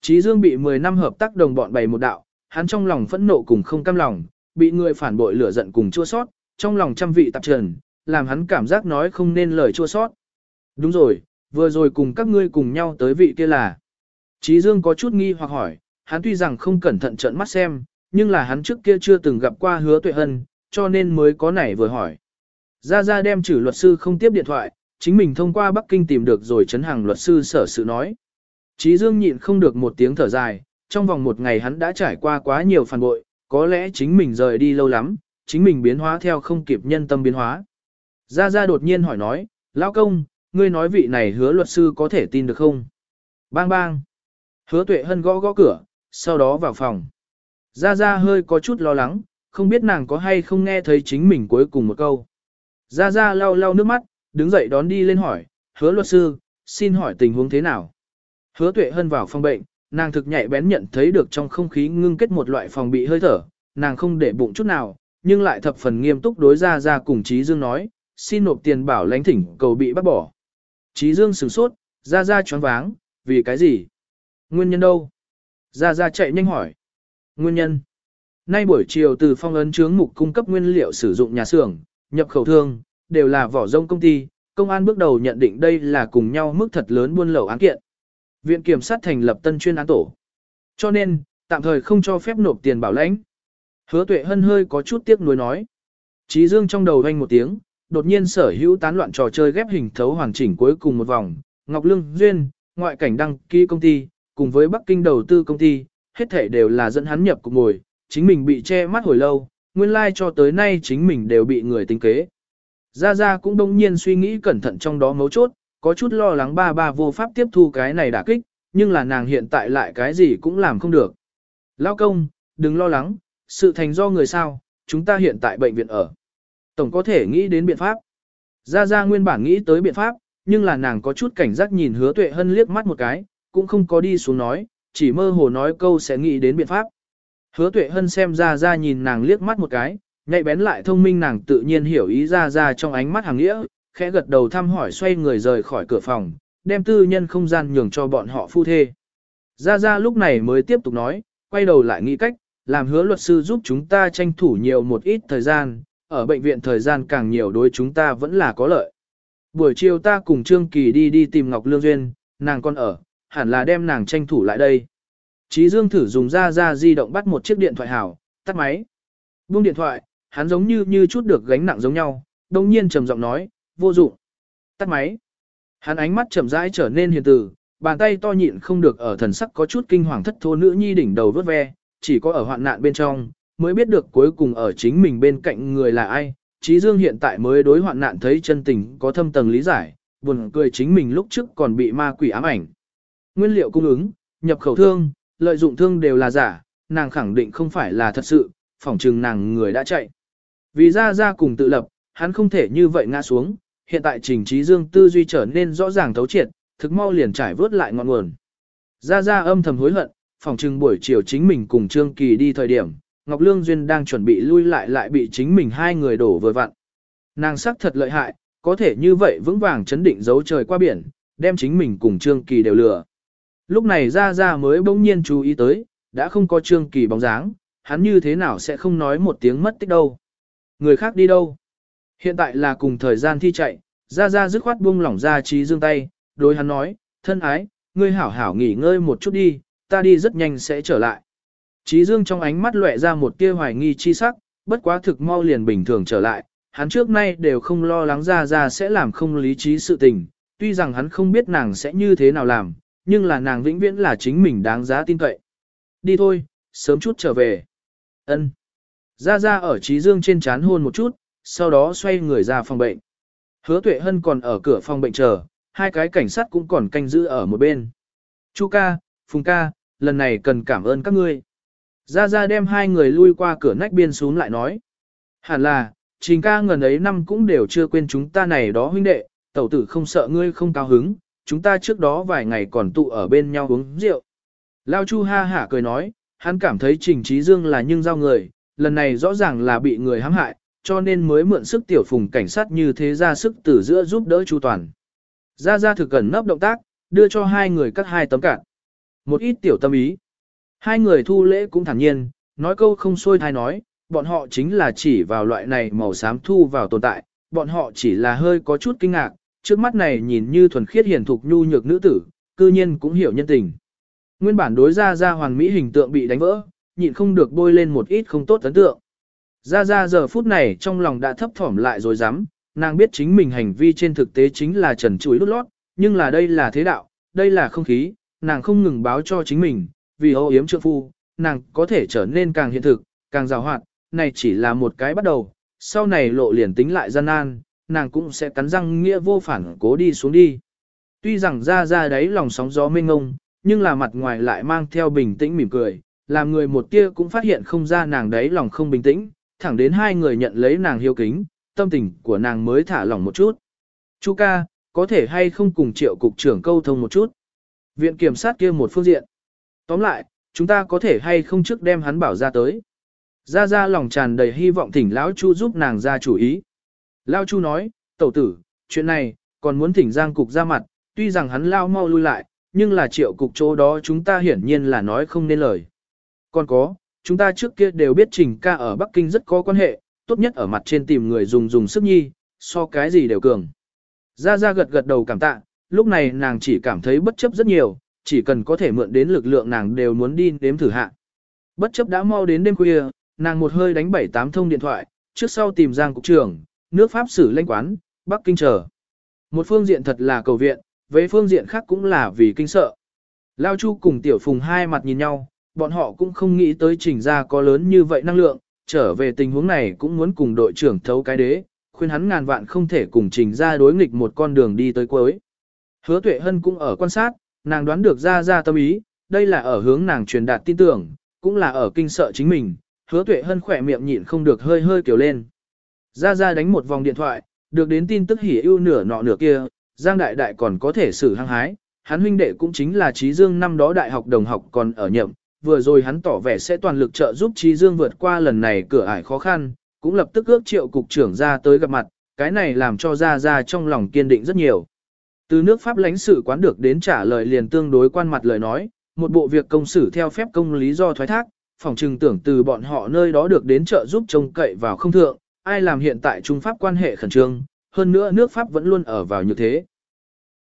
Chí Dương bị 10 năm hợp tác đồng bọn bày một đạo, hắn trong lòng phẫn nộ cùng không cam lòng, bị người phản bội lửa giận cùng chua sót, trong lòng trăm vị tạp trần, làm hắn cảm giác nói không nên lời chua sót. Đúng rồi, vừa rồi cùng các ngươi cùng nhau tới vị kia là. Chí Dương có chút nghi hoặc hỏi, hắn tuy rằng không cẩn thận trợn mắt xem, nhưng là hắn trước kia chưa từng gặp qua hứa tuệ hân, cho nên mới có nảy vừa hỏi. Ra Ra đem chử luật sư không tiếp điện thoại, chính mình thông qua Bắc Kinh tìm được rồi chấn hàng luật sư sở sự nói. Chí Dương nhịn không được một tiếng thở dài, trong vòng một ngày hắn đã trải qua quá nhiều phản bội, có lẽ chính mình rời đi lâu lắm, chính mình biến hóa theo không kịp nhân tâm biến hóa. Gia Gia đột nhiên hỏi nói, Lão công, ngươi nói vị này hứa luật sư có thể tin được không? Bang bang. Hứa tuệ hân gõ gõ cửa, sau đó vào phòng. Gia Gia hơi có chút lo lắng, không biết nàng có hay không nghe thấy chính mình cuối cùng một câu. Gia Gia lau lau nước mắt, đứng dậy đón đi lên hỏi, hứa luật sư, xin hỏi tình huống thế nào? Hứa tuệ hân vào phòng bệnh, nàng thực nhạy bén nhận thấy được trong không khí ngưng kết một loại phòng bị hơi thở, nàng không để bụng chút nào, nhưng lại thập phần nghiêm túc đối ra ra cùng Trí Dương nói, xin nộp tiền bảo lãnh thỉnh cầu bị bắt bỏ. Trí Dương sửng sốt, ra ra choáng váng, vì cái gì? Nguyên nhân đâu? Ra ra chạy nhanh hỏi. Nguyên nhân. Nay buổi chiều từ phong ấn chướng mục cung cấp nguyên liệu sử dụng nhà xưởng, nhập khẩu thương, đều là vỏ rông công ty, công an bước đầu nhận định đây là cùng nhau mức thật lớn buôn lậu án kiện. Viện kiểm sát thành lập tân chuyên án tổ. Cho nên, tạm thời không cho phép nộp tiền bảo lãnh. Hứa tuệ hân hơi có chút tiếc nuối nói. Trí dương trong đầu vang một tiếng, đột nhiên sở hữu tán loạn trò chơi ghép hình thấu hoàn chỉnh cuối cùng một vòng. Ngọc Lương Duyên, ngoại cảnh đăng ký công ty, cùng với Bắc Kinh đầu tư công ty, hết thể đều là dẫn hắn nhập cục ngồi, chính mình bị che mắt hồi lâu, nguyên lai like cho tới nay chính mình đều bị người tính kế. Gia Gia cũng đông nhiên suy nghĩ cẩn thận trong đó mấu chốt, có chút lo lắng ba ba vô pháp tiếp thu cái này đả kích, nhưng là nàng hiện tại lại cái gì cũng làm không được. Lao công, đừng lo lắng, sự thành do người sao, chúng ta hiện tại bệnh viện ở. Tổng có thể nghĩ đến biện pháp. Gia Gia nguyên bản nghĩ tới biện pháp, nhưng là nàng có chút cảnh giác nhìn hứa tuệ hân liếc mắt một cái, cũng không có đi xuống nói, chỉ mơ hồ nói câu sẽ nghĩ đến biện pháp. Hứa tuệ hân xem Gia Gia nhìn nàng liếc mắt một cái, nhạy bén lại thông minh nàng tự nhiên hiểu ý Gia Gia trong ánh mắt hàng nghĩa, khẽ gật đầu thăm hỏi xoay người rời khỏi cửa phòng, đem tư nhân không gian nhường cho bọn họ phu thê. Gia Gia lúc này mới tiếp tục nói, quay đầu lại nghĩ cách, làm hứa luật sư giúp chúng ta tranh thủ nhiều một ít thời gian, ở bệnh viện thời gian càng nhiều đối chúng ta vẫn là có lợi. Buổi chiều ta cùng Trương Kỳ đi đi tìm Ngọc Lương Duyên, nàng còn ở, hẳn là đem nàng tranh thủ lại đây. Chí Dương thử dùng ra ra di động bắt một chiếc điện thoại hảo, tắt máy. Buông điện thoại, hắn giống như như chút được gánh nặng giống nhau, đồng nhiên trầm giọng nói, vô dụng. Tắt máy. Hắn ánh mắt chậm rãi trở nên hiền từ, bàn tay to nhịn không được ở thần sắc có chút kinh hoàng thất thố nữ nhi đỉnh đầu vớt ve, chỉ có ở hoạn nạn bên trong, mới biết được cuối cùng ở chính mình bên cạnh người là ai. Trí Dương hiện tại mới đối hoạn nạn thấy chân tình có thâm tầng lý giải, buồn cười chính mình lúc trước còn bị ma quỷ ám ảnh. Nguyên liệu cung ứng, nhập khẩu thương, lợi dụng thương đều là giả, nàng khẳng định không phải là thật sự, phỏng chừng nàng người đã chạy. Vì ra ra cùng tự lập, hắn không thể như vậy ngã xuống, hiện tại trình trí dương tư duy trở nên rõ ràng thấu triệt, thực mau liền trải vớt lại ngọn nguồn. Ra ra âm thầm hối hận, phòng trưng buổi chiều chính mình cùng Trương Kỳ đi thời điểm, Ngọc Lương Duyên đang chuẩn bị lui lại lại bị chính mình hai người đổ vừa vặn. Nàng sắc thật lợi hại, có thể như vậy vững vàng chấn định giấu trời qua biển, đem chính mình cùng Trương Kỳ đều lừa. Lúc này ra ra mới bỗng nhiên chú ý tới, đã không có Trương Kỳ bóng dáng, hắn như thế nào sẽ không nói một tiếng mất tích đâu. Người khác đi đâu? Hiện tại là cùng thời gian thi chạy, ra ra dứt khoát buông lỏng ra trí dương tay, đối hắn nói, thân ái, ngươi hảo hảo nghỉ ngơi một chút đi, ta đi rất nhanh sẽ trở lại. Trí dương trong ánh mắt lóe ra một tia hoài nghi chi sắc, bất quá thực mau liền bình thường trở lại, hắn trước nay đều không lo lắng ra ra sẽ làm không lý trí sự tình, tuy rằng hắn không biết nàng sẽ như thế nào làm, nhưng là nàng vĩnh viễn là chính mình đáng giá tin cậy. Đi thôi, sớm chút trở về. Ân. Ra ra ở trí dương trên chán hôn một chút, sau đó xoay người ra phòng bệnh. Hứa tuệ hân còn ở cửa phòng bệnh chờ, hai cái cảnh sát cũng còn canh giữ ở một bên. Chu ca, Phùng ca, lần này cần cảm ơn các ngươi. Ra ra đem hai người lui qua cửa nách biên xuống lại nói. Hẳn là, trình ca ngần ấy năm cũng đều chưa quên chúng ta này đó huynh đệ, tẩu tử không sợ ngươi không cao hứng, chúng ta trước đó vài ngày còn tụ ở bên nhau uống rượu. Lao Chu ha hả cười nói, hắn cảm thấy Trình Trí Dương là nhưng giao người, lần này rõ ràng là bị người hãm hại, cho nên mới mượn sức tiểu phùng cảnh sát như thế ra sức từ giữa giúp đỡ Chu Toàn. Ra ra thực cần nấp động tác, đưa cho hai người cắt hai tấm cạn. Một ít tiểu tâm ý. Hai người thu lễ cũng thản nhiên, nói câu không xuôi thai nói, bọn họ chính là chỉ vào loại này màu xám thu vào tồn tại, bọn họ chỉ là hơi có chút kinh ngạc, trước mắt này nhìn như thuần khiết hiền thục nhu nhược nữ tử, cư nhiên cũng hiểu nhân tình. Nguyên bản đối ra ra hoàng mỹ hình tượng bị đánh vỡ, nhịn không được bôi lên một ít không tốt ấn tượng. Ra ra giờ phút này trong lòng đã thấp thỏm lại rồi dám, nàng biết chính mình hành vi trên thực tế chính là trần chuối lút lót, nhưng là đây là thế đạo, đây là không khí, nàng không ngừng báo cho chính mình, vì ô yếm trượng phu, nàng có thể trở nên càng hiện thực, càng rào hoạt, này chỉ là một cái bắt đầu, sau này lộ liền tính lại gian nan, nàng cũng sẽ cắn răng nghĩa vô phản cố đi xuống đi. Tuy rằng ra ra đấy lòng sóng gió mênh ngông, nhưng là mặt ngoài lại mang theo bình tĩnh mỉm cười, làm người một tia cũng phát hiện không ra nàng đấy lòng không bình tĩnh, thẳng đến hai người nhận lấy nàng hiếu kính, tâm tình của nàng mới thả lỏng một chút. Chu ca, có thể hay không cùng triệu cục trưởng câu thông một chút. Viện kiểm sát kia một phương diện. Tóm lại, chúng ta có thể hay không trước đem hắn bảo ra tới. Ra ra lòng tràn đầy hy vọng thỉnh Lão Chu giúp nàng ra chủ ý. Lão Chu nói, tẩu tử, chuyện này, còn muốn thỉnh Giang Cục ra mặt, tuy rằng hắn lao mau lui lại, nhưng là triệu cục chỗ đó chúng ta hiển nhiên là nói không nên lời. Còn có, chúng ta trước kia đều biết Trình ca ở Bắc Kinh rất có quan hệ, tốt nhất ở mặt trên tìm người dùng dùng sức nhi, so cái gì đều cường. Gia gia gật gật đầu cảm tạ, lúc này nàng chỉ cảm thấy bất chấp rất nhiều, chỉ cần có thể mượn đến lực lượng nàng đều muốn đi đếm thử hạ. Bất chấp đã mau đến đêm khuya, nàng một hơi đánh bảy tám thông điện thoại, trước sau tìm Giang cục trưởng, nước Pháp xử lãnh quán, Bắc Kinh chờ. Một phương diện thật là cầu viện, về phương diện khác cũng là vì kinh sợ. Lao Chu cùng Tiểu Phùng hai mặt nhìn nhau, bọn họ cũng không nghĩ tới trình ra có lớn như vậy năng lượng, trở về tình huống này cũng muốn cùng đội trưởng thấu cái đế, khuyên hắn ngàn vạn không thể cùng trình ra đối nghịch một con đường đi tới cuối. Hứa Tuệ Hân cũng ở quan sát, nàng đoán được ra ra tâm ý, đây là ở hướng nàng truyền đạt tin tưởng, cũng là ở kinh sợ chính mình, hứa Tuệ Hân khỏe miệng nhịn không được hơi hơi kiểu lên. Ra ra đánh một vòng điện thoại, được đến tin tức hỉ ưu nửa nọ nửa kia, Giang Đại Đại còn có thể xử hăng hái, hắn huynh đệ cũng chính là Trí Dương năm đó đại học đồng học còn ở nhậm, vừa rồi hắn tỏ vẻ sẽ toàn lực trợ giúp Trí Dương vượt qua lần này cửa ải khó khăn, cũng lập tức ước triệu cục trưởng ra tới gặp mặt, cái này làm cho ra ra trong lòng kiên định rất nhiều. Từ nước Pháp lãnh sự quán được đến trả lời liền tương đối quan mặt lời nói, một bộ việc công xử theo phép công lý do thoái thác, phòng trừng tưởng từ bọn họ nơi đó được đến trợ giúp trông cậy vào không thượng, ai làm hiện tại Trung Pháp quan hệ khẩn trương, hơn nữa nước Pháp vẫn luôn ở vào như thế.